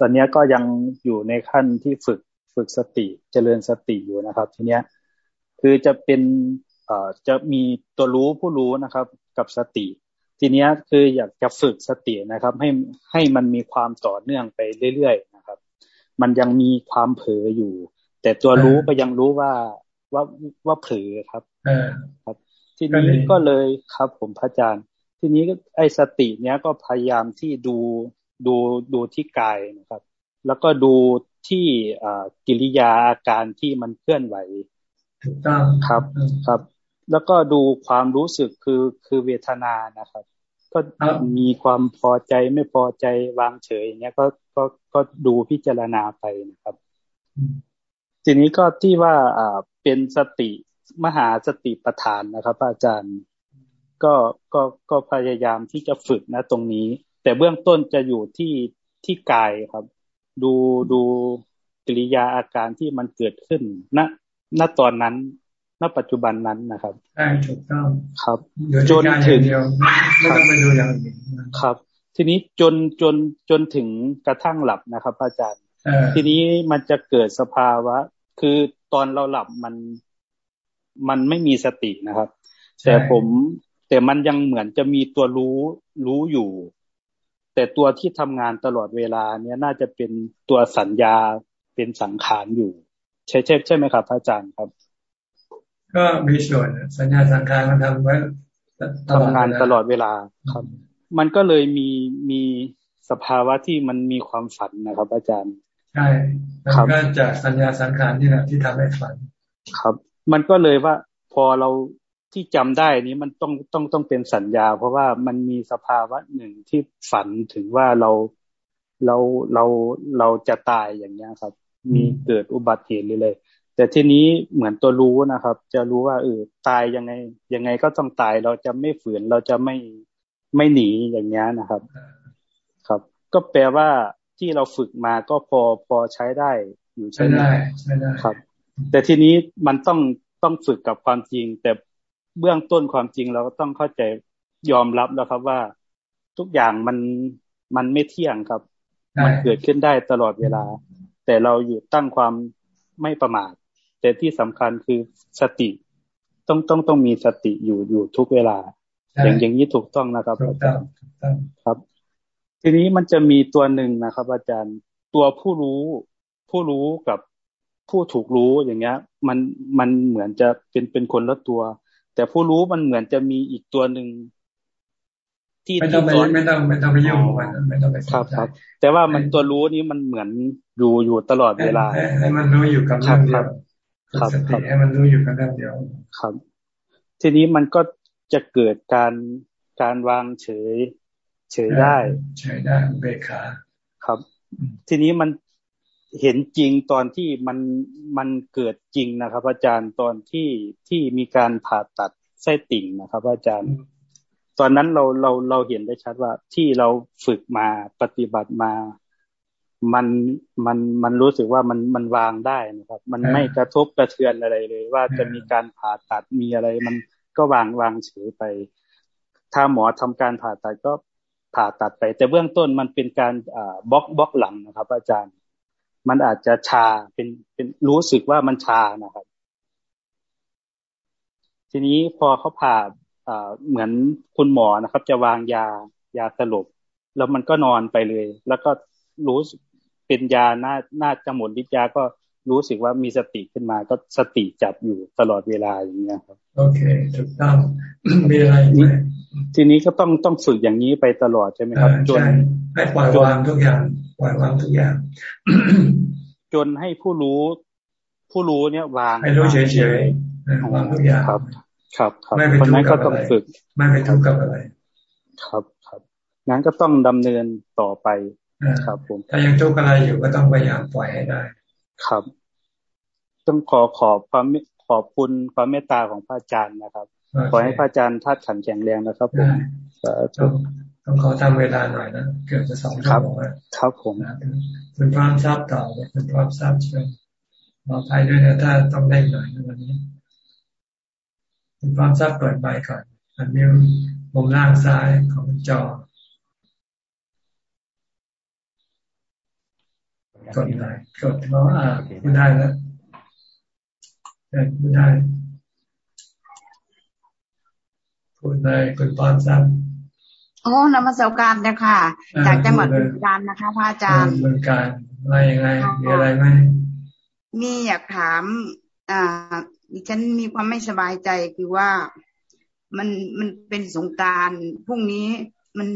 ตอนนี้ก็ยังอยู่ในขั้นที่ฝึกฝึกสติเจริญสติอยู่นะครับ ทีเนี้ยคือจะเป็นเอ่อจะมีตัวรู้ผู้รู้นะครับ กับสติ ทีเนี้ยคืออยากจะฝึกสตินะครับ ให้ให้มันมีความต่อเนื่องไปเรื่อยๆนะครับ มันยังมีความเผลออยู่ แต่ตัวรู้ก็ยังรู้ว่าว่าว่าเผลอครับครับ ทีนี้ก็เลยครับ ผมพระอาจารย์ ทีนี้ไอ้สติเนี้ยก็พยายามที่ดูดูดูที่กายนะครับ แล้วก็ดูที่กิริยาอาการที่มันเคลื่อนไหวถูกต้องครับครับ แล้วก็ดูความรู้สึกคือคือเวทนานะครับ ก็มีความพอใจไม่พอใจวางเฉยอย่างเงี้ยก็ก็ก็ดูพิจารณาไปนะครับ ทีนี้ก็ที่ว่าอ่าเป็นสติมหาสติปัฏฐานนะครับ อาจารย์ก็ก็ก็พยายามที่จะฝึกนะตรงนี้ แต่เบื้องต้นจะอยู่ที่ที่กายครับ ดูดูกิริยาอาการที่มันเกิดขึ้นณณตอนนั้น ณปัจจุบันนั้นนะครับใช่ถูกต้องครับจนถึงไม่ต้องไปดูอย่างอื่นครับ ทีนี้จนจนจนถึงกระทั่งหลับนะครับอาจารย์ ทีนี้มันจะเกิดสภาวะ คือตอนเราหลับมันมันไม่มีสตินะครับ แต่ผมแต่มันยังเหมือนจะมีตัวรู้รู้อยู่ แต่ตัวที่ทำงานตลอดเวลา เนี้ยน่าจะเป็นตัวสัญญาเป็นสังขารอยู่ ใช่ใช่ใช่ไหมครับอาจารย์ครับ ก็มีส่วนสัญญาสังขารมันทำไว้ทำงานตลอดเวลาครับ มันก็เลยมีมีสภาวะที่มันมีความฝันนะครับ อาจารย์ ใช่มันก็จากสัญญาสังขารนี่แหละที่ทำให้ฝัน ครับ มันก็เลยว่าพอเราที่จำได้นี้มันต้องต้องต้องเป็นสัญญา เพราะว่ามันมีสภาวะหนึ่งที่ฝันถึงว่าเราเราเราเราจะตายอย่างเงี้ยครับ มีเกิดอุบัติเหตุเลย แต่ทีนี้เหมือนตัวรู้นะครับ จะรู้ว่าเออตายยังไง ยังไงก็ต้องตายเราจะไม่ฝืนเราจะไม่ไม่หนีอย่างเงี้ยนะครับ ครับ ก็แปลว่าที่เราฝึกมาก็พอพอใช้ได้อยู่ใช่ไหมใช่ได้ครับ แต่ทีนี้มันต้องต้องฝึกกับความจริง แต่เบื้องต้นความจริงเราก็ต้องเข้าใจยอมรับแล้วครับว่า ทุกอย่างมันมันไม่เที่ยงครับ มันเกิดขึ้นได้ตลอดเวลา แต่เราอยู่ตั้งความไม่ประมาท แต่ที่สำคัญคือสติ ต้องต้องต้องมีสติอยู่อยู่ทุกเวลา อย่างอย่างนี้ถูกต้องนะครับอาจารย์ครับ ทีนี้มันจะมีตัวหนึ่งนะครับ อาจารย์ตัวผู้รู้ ผู้รู้กับผู้ถูกรู้อย่างเงี้ย มันมันเหมือนจะเป็นเป็นคนละตัว แต่ผู้รู้มันเหมือนจะมีอีกตัวหนึ่งที่ไม่ต้องไปไม่ต้องไม่ต้องไปยุ่งมันไม่ต้องไปครับครับ แต่ว่ามันตัวรู้นี้มันเหมือนอยู่อยู่ตลอดเวลาให้มันรู้อยู่กับเรื่องเดียว ครับสติให้มันรู้อยู่กับเรื่องเดียวครับ ทีนี้มันก็จะเกิดการการวางเฉย เฉยได้ เฉยได้เบขาครับ ทีนี้มันเห็นจริงตอนที่มันมันเกิดจริงนะครับ อาจารย์ตอนที่ที่มีการผ่าตัดไส้ติ่งนะครับ อาจารย์ ตอนนั้นเราเราเราเห็นได้ชัดว่าที่เราฝึกมาปฏิบัติมา มันมันมันรู้สึกว่ามันมันวางได้นะครับ มันไม่กระทบกระเทือนอะไรเลย ว่าจะมีการผ่าตัดมีอะไร มันก็วางวางเฉยไป ถ้าหมอทำการผ่าตัดก็ผ่าตัดไป แต่เบื้องต้นมันเป็นการอ่าบล็อกบล็อกหลังนะครับ อาจารย์ มันอาจจะชาเป็นเป็นรู้สึกว่ามันชานะครับ ทีนี้พอเขาผ่าเหมือนคุณหมอนะครับ จะวางยายาสลบแล้วมันก็นอนไปเลย แล้วก็รู้ เป็นยาหน้าหน้าจะหมดฤทธิ์ยาก็รู้สึกว่ามีสติขึ้นมาก็สติจับอยู่ตลอดเวลาอย่างเงี้ยครับ โอเคถูกต้องมีอะไรไหมทีนี้ก็ต้องต้องฝึกอย่างนี้ไปตลอดใช่ไหมครับ จนให้ปล่อยวางทุกอย่างปล่อยวางทุกอย่าง จนให้ผู้รู้ ผู้รู้เนี่ยวางให้รู้เฉยๆวางทุกอย่างครับ ครับครับไม่ไปทุกข์กับอะไรไม่ไปทุกข์กับอะไร ครับครับงั้นก็ต้องดำเนินต่อไป ครับผมถ้ายังทุกข์อะไรอยู่ก็ต้องพยายามปล่อยให้ได้ ครับ ต้องขอขอบความขอบคุณความเมตตาของพระอาจารย์นะครับ ขอให้พระอาจารย์ทัดขันแข็งแรงนะครับผมต้องขอทำเวลาหน่อยนะเกือบจะสองชั่วโมงแล้วครับผมคุณพร้อมทราบต่อคุณพร้อมทราบเชิญขออภัยด้วยนะถ้าต้องเล่นหน่อยในวันนี้คุณความทราบเปิดใบก่อนอันนี้มุมล่างซ้ายของจอ กดไหนกดเพราะอ่าพูดได้แล้วพูดได้พูดเลยคุณปอนซ้ำโอ้นมัสการนะค่ะ จากจังหวัดบึงการนะคะพระอาจารย์บึงการว่ายังไงมีอะไรไหมมีอยากถามอ่าดิฉันมีความไม่สบายใจคือว่ามันมันเป็นสงการพรุ่งนี้มัน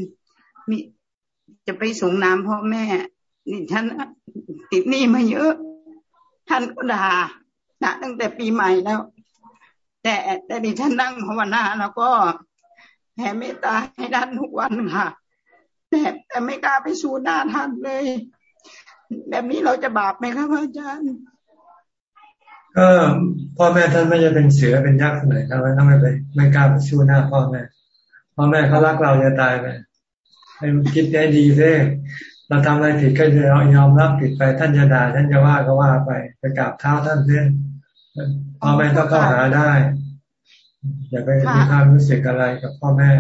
มีจะไปส่งน้ำพ่อแม่ นี่ฉันติดหนี้มาเยอะ ท่านก็ด่าด่าตั้งแต่ปีใหม่แล้ว แต่แต่ดิฉันนั่งภาวนาแล้วก็แผ่เมตตาให้ท่านทุกวันค่ะ แต่แต่ไม่กล้าไปสู่หน้าท่านเลย แบบนี้เราจะบาปไหมครับอาจารย์ก็พ่อแม่ท่านไม่จะเป็นเสือเป็นยักษ์ไหนทำไมต้องไม่ไปไม่กล้าไปชูหน้าพ่อแม่พ่อแม่เขารักเราจะตายไปให้คิดได้ดีเลย เราทำอะไรผิดก็จะยอมรับผิดไปท่านจะด่าท่านจะว่าก็ว่าไปไปกราบเท้าท่านเล่นพ่อแม่ก็เข้าหาได้ อย่าไปมีความรู้สึกอะไรกับพ่อแม่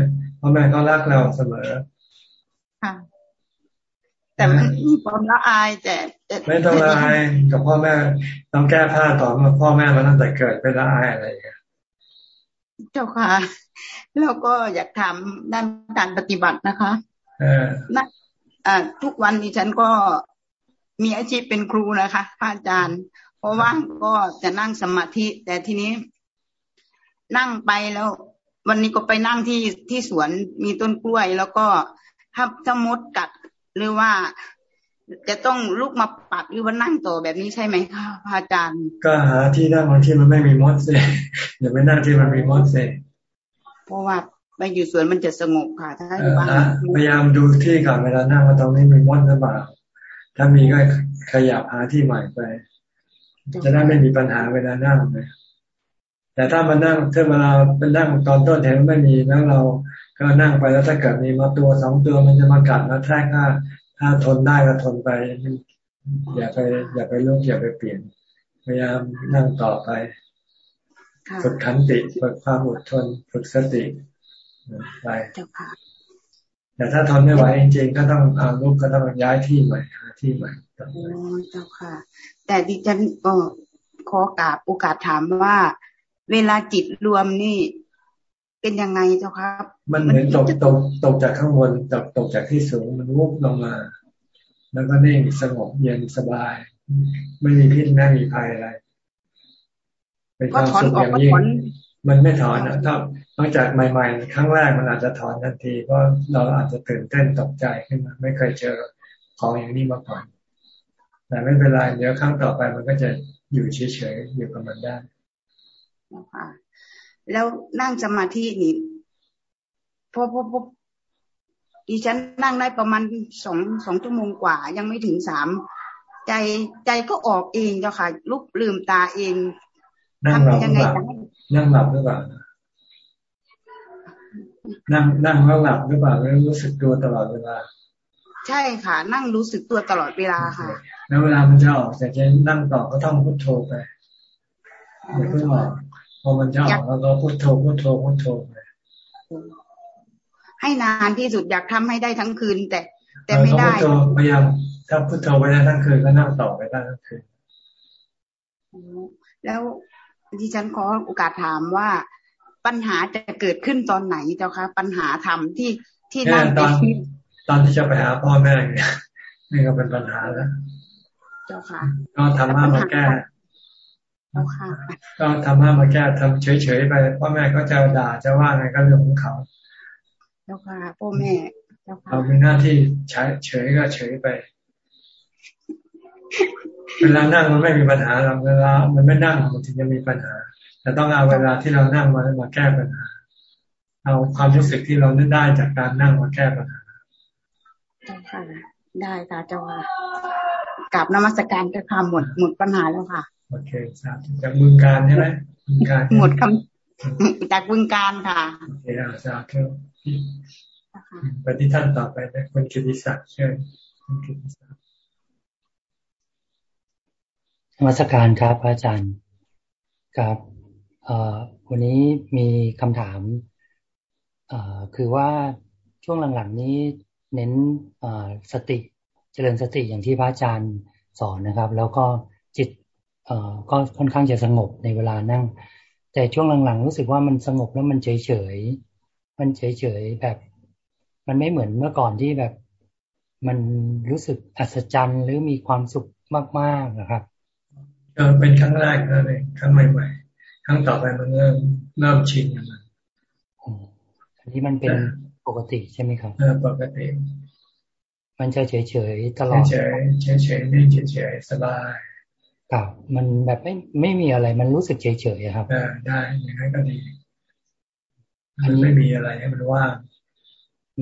พ่อแม่ก็รักเราเสมอค่ะแต่มันมีความละอายแต่ไม่ต้องละอายกับพ่อแม่ต้องแก้ผ้าต่อมาพ่อแม่มาตั้งแต่เกิดไม่ละอายอะไรอย่างเงี้ยเจ้าค่ะแล้วก็อยากถามด้านการปฏิบัตินะคะนะอ่า ทุกวันนี้ฉันก็มีอาชีพเป็นครูนะคะพระอาจารย์ เพราะว่าก็จะนั่งสมาธิ แต่ทีนี้ นั่งไปแล้ว วันนี้ก็ไปนั่งที่ที่สวนมีต้นกล้วย แล้วก็ถ้าถ้ามดกัดหรือว่าจะต้องลุกมาปัดหรือว่านั่งต่อแบบนี้ใช่ไหมคะพระอาจารย์ ก็หาที่นั่งบางที่มันไม่มีมดเสอย่าไปนั่งที่มันมีมดเสเพราะว่า ไปอยู่สวนมันจะสงบค่ะถ้าอยู่บ้านพยายามดูที่ก่อนเวลานั่งว่าตรงนี้มีมดหรือเปล่าถ้ามีก็ขยับหาที่ใหม่ไป จะได้ไม่มีปัญหาเวลานั่งเลยแต่ถ้ามานั่งถ้าเวลาเป็นนั่งตอนต้นแถวไม่มีแล้วเราก็นั่งไปแล้วถ้าเกิดมีมาตัวสองตัวมันจะมากัดมาแทรกถ้าถ้าทนได้ก็ทนไปอย่าไป อย่าไปลุกอย่าไปเปลี่ยน พยายามนั่งต่อไปฝึกขันติฝึกความอดทนฝึกสติ ไปแต่ถ้าทนไม่ไหวจริงๆก็ต้องเอาลูกก็ต้องย้ายที่ใหม่หาที่ใหม่โอ้เจ้าค่ะ แต่ดิฉันก็ขอกราบโอกาสถามว่า เวลาจิตรวมนี่เป็นยังไงเจ้าครับ มันเหมือนตกตกตกจากข้างบนตกตกจากที่สูงมันวุบลงมา แล้วก็นิ่งสงบเย็นสบาย ไม่มีพิษไม่มีภัยอะไรเป็นความสุขอย่างยิ่งมันไม่ถอนนะถ้า นอกจากใหม่ๆ ครั้งแรกมันอาจจะถอนทันที เพราะเราอาจจะตื่นเต้นตกใจขึ้นมา ไม่เคยเจอของอย่างนี้มาก่อน แต่ไม่เป็นไรเดี๋ยวครั้งต่อไปมันก็จะอยู่เฉยๆอยู่กับมันได้แล้วนั่งสมาธินี่พอพอพอดิฉันนั่งได้ประมาณสองสองชั่วโมงกว่า ยังไม่ถึงสามใจใจก็ออกเองเจ้าค่ะลุกลืมตาเองนั่งหลับหรือเปล่านั่งหลับหรือเปล่า นั่งนั่งแล้วหลับหรือเปล่าไม่รู้สึกตัวตลอดเวลา ใช่ค่ะ นั่งรู้สึกตัวตลอดเวลาค่ะ แล้วเวลามันจะออกจากจะนั่งต่อก็ต้องพุทโธไปอย่าเพิ่งออกพอมันจะออกแล้วก็พุทโธพุทโธพุทโธไปให้นานที่สุดอยากทำให้ได้ทั้งคืน แต่แต่ไม่ได้พยายามถ้าพุทโธไปได้ทั้งคืนก็นั่งต่อไปได้ทั้งคืนแล้วที่ฉันขอโอกาสถามว่า ปัญหาจะเกิดขึ้นตอนไหนเจ้าคะ ปัญหาธรรมที่ที่นั่งตอนตอนที่จะไปหาพ่อแม่เนี่ยนี่ก็เป็นปัญหาแล้ว เจ้าค่ะก็ทำมามาแก้เจ้าค่ะก็ทำมามาแก้ทำเฉยๆไปพ่อแม่ก็จะด่าจะว่าไงก็เรื่องของเขาเจ้าค่ะพ่อแม่เจ้าค่ะเรามีหน้าที่ใช้เฉยก็เฉยไปเวลานั่งมันไม่มีปัญหาเราเวลามันไม่นั่งมันถึงจะมีปัญหา แต่ต้องเอาเวลาที่เรานั่งมามาแก้ปัญหา เอาความรู้สึกที่เราได้จากการนั่งมาแก้ปัญหาค่ะ ได้ค่ะเจ้าค่ะกลับนมัสการจะค่ะหมดหมดปัญหาแล้วค่ะ โอเคสาธุจากบึงการใช่ไหมบึงการหมดคำจากบึงการค่ะโอเคสาธุไปที่ท่านต่อไปนะคุณกิติศักดิ์เชิญคุณกิติศักดิ์มาสการครับอาจารย์ครับ วันนี้มีคำถามคือว่าช่วงหลังๆนี้เน้นสติเจริญสติอย่างที่พระอาจารย์สอนนะครับ แล้วก็จิตก็ค่อนข้างจะสงบในเวลานั่ง แต่ช่วงหลังๆ รู้สึกว่ามันสงบแล้วมันเฉยๆมันเฉยๆแบบ มันไม่เหมือนเมื่อก่อนที่แบบมันรู้สึกอัศจรรย์หรือมีความสุขมากๆนะครับเป็นครั้งแรกนั่นเองครั้งใหม่ ครั้งต่อไปมันเริ่มเริ่มชินกับมันอันนี้มันเป็นปกติใช่ไหมครับปกติ มันจะเฉยๆตลอดเฉยเฉยเฉยนิ่งเฉยสบายครับมันแบบไม่ไม่มีอะไร มันรู้สึกเฉยๆครับได้อย่างนั้นก็ดีมันไม่มีอะไรให้มันว่าง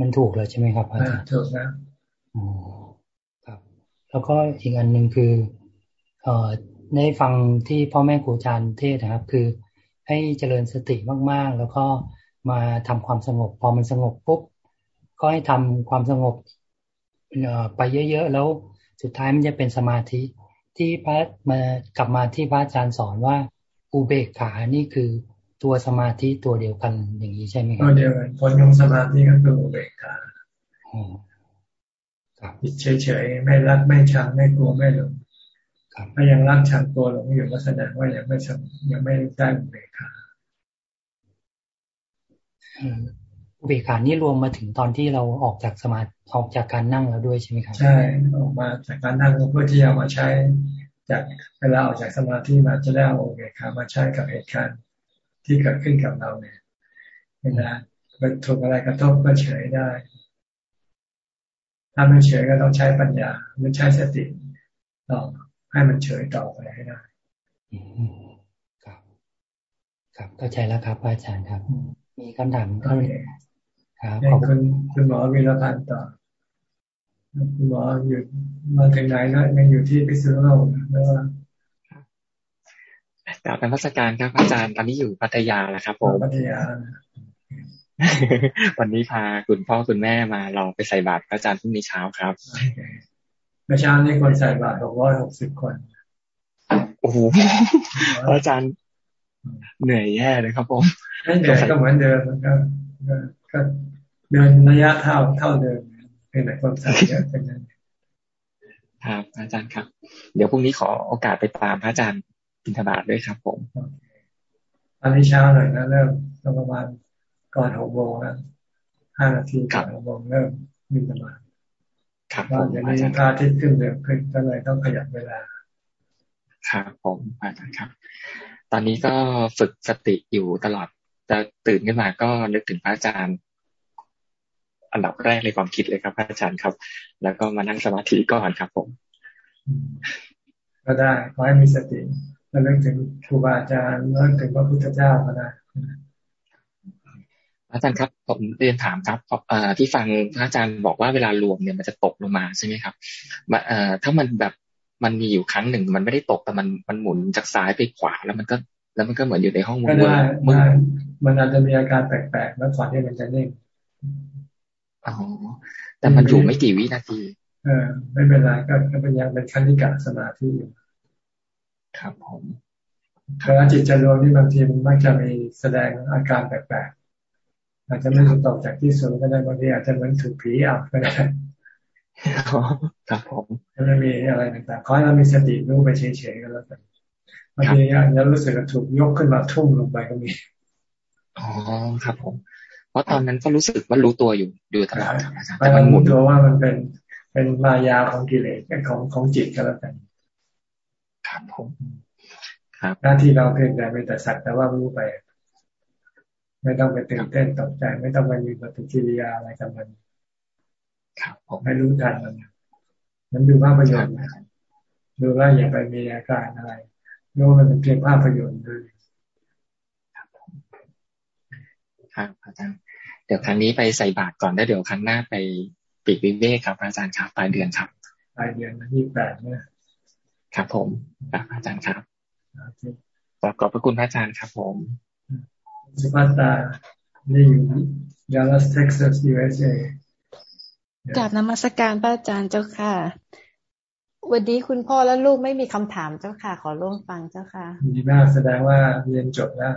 มันถูกเลยใช่ไหมครับอาจารย์ถูกนะอ๋อครับ แล้วก็อีกอันหนึ่งคือ เอ่อ ในฟังที่พ่อแม่ครูอาจารย์เทศนะครับ คือให้เจริญสติมากๆ แล้วก็มาทำความสงบ พอมันสงบปุ๊บก็ให้ทำความสงบไปเยอะๆ แล้วสุดท้ายมันจะเป็นสมาธิที่พระมากลับมาที่พระอาจารย์สอนว่าอุเบกขานี่คือตัวสมาธิตัวเดียวกันอย่างนี้ใช่ไหมครับตัวเดียวกันผลของสมาธิก็คืออุเบกขาเฉยๆไม่รักไม่ชังไม่กลัวไม่หลง ถ้ายังรักชังตัวหลงอยู่ก็แสดงว่ายังไม่ยังไม่ได้อุเบกขาอุเบกขานี่รวมมาถึงตอนที่เราออกจากสมาออกจากการนั่งแล้วด้วยใช่ไหมครับ ใช่ออกมาจากการนั่งเพื่อที่จะมาใช้ จากเวลาออกจากสมาธิมาจะได้เอาอุเบกขามาใช้กับเหตุการณ์ที่เกิดขึ้นกับเราเนี่ยเวลาถูกอะไรกระทบก็เฉยได้ ถ้าไม่เฉยก็ต้องใช้ปัญญาไม่ใช้สติต่อ ให้มันเฉยต่อไปให้ได้ครับ ครับเข้าใจแล้วครับอาจารย์ครับ มีคำถามเท่านี้ครับขอบคุณคุณหมอวีรพันธ์ต่อคุณหมออยู่มาถึงไหนนะยังอยู่ที่พิษณุโลกนะว่ากราบนมัสการครับอาจารย์ตอนนี้อยู่พัทยาแล้วครับผมพัทยา วันนี้พาคุณพ่อคุณแม่มาลองไปใส่บาตรอาจารย์พรุ่งนี้เช้าครับ เมื่อเช้านี้คนใส่บาตรหกร้อยหกสิบคน โอ้โหอาจารย์เหนื่อยแย่เลยครับผมไม่เหนื่อยก็เหมือนเดิมมันก็ก็เดินระยะเท่าเท่าเดิมเป็นแต่คนใส่เยอะเป็นนั้นครับ อาจารย์ครับ เดี๋ยวพรุ่งนี้ขอโอกาสไปตามพระอาจารย์บิณฑบาตด้วยครับผมอันนี้เช้าหน่อยนะเริ่มประมาณก่อนหกโมงนะห้านาทีก่อนหกโมงเริ่มบิณฑบาตครับ ว่าอย่างนี้พระอาทิตย์ขึ้นเร็วขึ้นก็เลยต้องขยับเวลา ครับผมอาจารย์ครับ ตอนนี้ก็ฝึกสติอยู่ตลอดจะตื่นขึ้นมาก็นึกถึงพระอาจารย์ อันดับแรกในความคิดเลยครับพระอาจารย์ครับ แล้วก็มานั่งสมาธิก่อนครับผม ก็ได้ขอให้มีสติระลึกถึงครูบาอาจารย์ระลึกถึงพระพุทธเจ้าก็ได้ อาจารย์ครับ ผมเรียนถามครับที่ฟังพระอาจารย์บอกว่าเวลารวมเนี่ยมันจะตกลงมาใช่ไหมครับถ้ามันแบบมันมีอยู่ครั้งหนึ่ง มันไม่ได้ตกแต่มันมันหมุนจากซ้ายไปขวาแล้วมันก็ แล้วมันก็เหมือนอยู่ในห้องมืดมืดมันอาจจะมีอาการแปลกๆแล้วก่อนที่มันจะนิ่งอ๋อแต่มันอยู่ไม่กี่วินาทีเออไม่เป็นไรก็เป็นยังเป็นขั้นที่กาสมาธิอยู่ครับผมเวลาจิตจะรวมนี่บางทีมันมักจะมีแสดงอาการแปลกๆ อาจจะไม่ตกจากที่สูงก็ได้บางทีอาจจะเหมือนถูกผีอับก็ได้ครับผมไม่มีอะไรต่างๆขอให้เรามีสติรู้ไปเฉยๆก็แล้วกันบางทีอาจจะรู้สึกถูกยกขึ้นมาทุ่มลงไปก็มีอ๋อครับผมเพราะตอนนั้นก็รู้สึกว่ารู้ตัวอยู่อยู่ตลอดแต่มันหมุนตัวว่ามันเป็นเป็นมายาของกิเลสของของจิตก็แล้วกันครับผมครับหน้าที่เราเพียงแต่ไม่แต่สักแต่ว่ารู้ไป ไม่ต้องไปตื่นเต้นตกใจ ไม่ต้องไปมีปฏิกิริยาอะไรกับมันครับผมให้รู้ทันมันมันดูภาพยนตร์ดูว่าอย่าไปมีอาการอะไรรู้ว่ามันเป็นเพียงภาพยนตร์ด้วยครับอาจารย์เดี๋ยวครั้งนี้ไปใส่บาตรก่อนได้เดี๋ยวครั้งหน้าไปปีกวิเวกครับอาจารย์ครับปลายเดือนครับปลายเดือนยี่แปดเนี่ยครับผมครับอาจารย์ครับขอขอบพระคุณพระอาจารย์ครับผม สุภัตานี่อยู่ดัลลัสเท็กซัส USAกราบนมัสการพระอาจารย์เจ้าค่ะ วันนี้คุณพ่อและลูกไม่มีคำถามเจ้าค่ะ ขอร่วมฟังเจ้าค่ะดีมากแสดงว่าเรียนจบแล้ว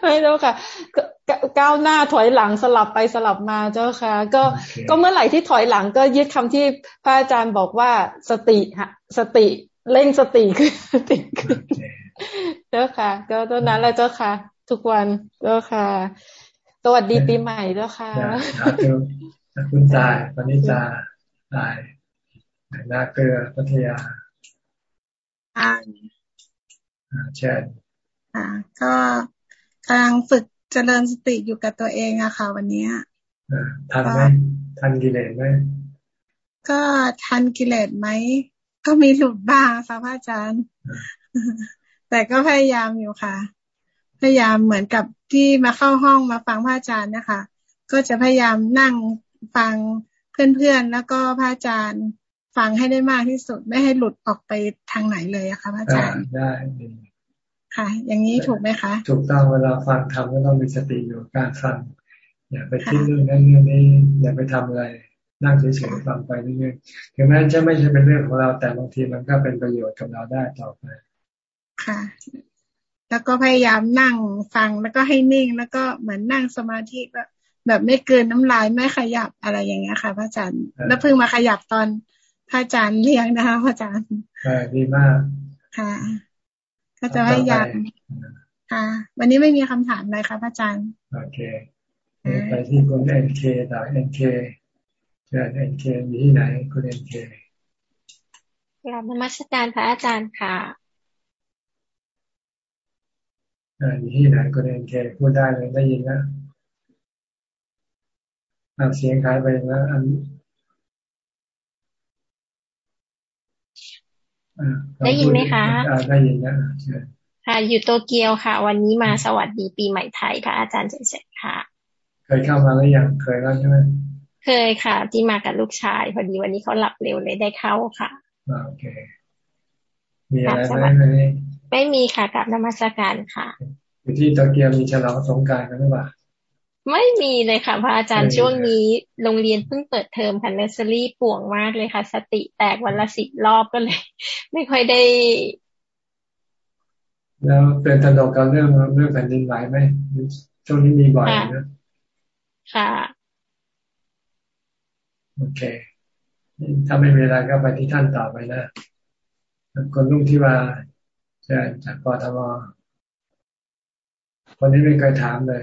ไม่เจ้าค่ะก้าวหน้าถอยหลังสลับไปสลับมาเจ้าค่ะ ก็ก็เมื่อไหร่ที่ถอยหลังก็ยึดคำที่พระอาจารย์บอกว่าสติฮะ สติเร่งสติขึ้นสติขึ้น เจ้าค่ะ ก็ตอนนั้นแหละเจ้าค่ะ ทุกวันเจ้าค่ะ สวัสดีปีใหม่เจ้าค่ะคุณตายวันนี้จะตายนาเกลือพัทยาอ่าเช่นอ่า ก็กำลังฝึกเจริญสติอยู่กับตัวเองอะค่ะ วันนี้ทันไหมทันกิเลสไหมก็ทันกิเลสไหม ก็มีหลุดบ้างค่ะพระอาจารย์ แต่ก็พยายามอยู่ค่ะ พยายามเหมือนกับที่มาเข้าห้องมาฟังพระอาจารย์นะคะ ก็จะพยายามนั่งฟังเพื่อนๆแล้วก็พระอาจารย์ฟังให้ได้มากที่สุด ไม่ให้หลุดออกไปทางไหนเลยอะค่ะพระอาจารย์ได้ค่ะ อย่างนี้ถูกไหมคะ ถูกต้องเวลาฟังทำก็ต้องมีสติอยู่การฟัง อย่าไปคิดเรื่องนั้นเรื่องนี้อย่าไปทำอะไรนั่งเฉยๆฟังไปเรื่อยๆถึงแม้จะไม่ใช่เป็นเรื่องของเราแต่บางทีมันก็เป็นประโยชน์กับเราได้ต่อไป ค่ะ แล้วก็พยายามนั่งฟังแล้วก็ให้นิ่ง แล้วก็เหมือนนั่งสมาธิแบบแบบไม่เกินน้ำลายไม่ขยับอะไรอย่างเงี้ยค่ะพระอาจารย์ แล้วเพิ่งมาขยับตอนพระอาจารย์เลี้ยงนะคะพระอาจารย์ดีมาก ค่ะ ก็จะพยายามค่ะ วันนี้ไม่มีคำถามเลยค่ะพระอาจารย์ โอเค ไปที่คุณ NK ต่อ NK เชิญ NK อยู่ที่ไหนคุณ NKกราบนมัสการพระอาจารย์ค่ะ อยู่ที่ไหนคุณ NK พูดได้เลยได้ยินนะเสียงคล้ายไปแล้วอันได้ยินไหมคะได้ยินนะค่ะ อยู่โตเกียวค่ะ วันนี้มาสวัสดีปีใหม่ไทยค่ะอาจารย์เฉยๆค่ะ เคยเข้ามาแล้วยังเคยแล้วใช่ไหมเคยค่ะ ที่มากับลูกชาย พอดีวันนี้เขาหลับเร็วเลยได้เข้าค่ะโอเคมีอะไรไหม ไม่มีค่ะกับนมัสการค่ะ อยู่ที่โตเกียวมีฉลองสงการกันหรือเปล่าไม่มีเลยค่ะพระอาจารย์ช่วงนี้โรงเรียนเพิ่งเปิดเทอมค่ะเนอร์เซอรี่ป่วงมากเลยค่ะ สติแตกวันละสิบรอบก็เลย ไม่ค่อยได้ แล้วเป็นตลกกับเรื่องเรื่องแผ่นดินไหวไหมช่วงนี้มีบ่อยนะค่ะ โอเค ถ้าไม่มีอะไรก็ไปที่ท่านต่อไปนะคนลุงที่ว่า จะจากกทมคนนี้ไม่เคยถามเลย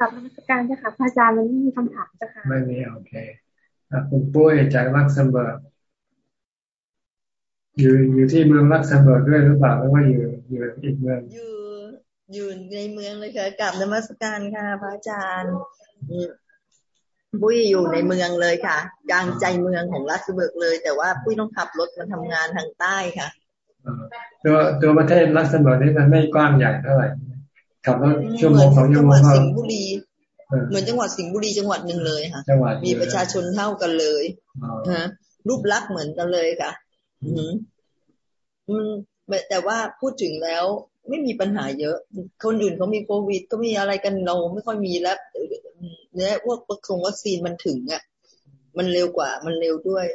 กับนักการจ้ะค่ะพระอาจารย์มันไม่มีคำถามจ้ะค่ะไม่มีโอเคคุณปุ้ยจากลักเซมเบิร์กอยู่อยู่ที่เมืองลักเซมเบิร์กด้วยหรือเปล่าหรือว่าอยู่อยู่อีกเมืองอยู่อยู่ในเมืองเลยค่ะกราบนมัสการค่ะ พระอาจารย์ปุ้ยอยู่ในเมืองเลยค่ะกลางใจเมืองของลักเซมเบิร์กเลย แต่ว่าปุ้ยต้องขับรถมาทำงานทางใต้ค่ะ ตัวตัวประเทศลักเซมเบิร์กนี่มันไม่กว้างใหญ่เท่าไหร่ขับรถชั่วโมงสองชั่วโมงก็สิงห์บุรีเหมือนจังหวัดสิงห์บุรีจังหวัดหนึ่งเลยค่ะมีประชาชนเท่ากันเลยฮะรูปลักษณ์เหมือนกันเลยค่ะ อืมแต่ว่าพูดถึงแล้วไม่มีปัญหาเยอะ คนอื่นเขามีโควิด ก็มีอะไรกันเราไม่ค่อยมีแล้วเนี่ยพวกวัควัคซีนมันถึงอะ มันเร็วกว่ามันเร็วด้วย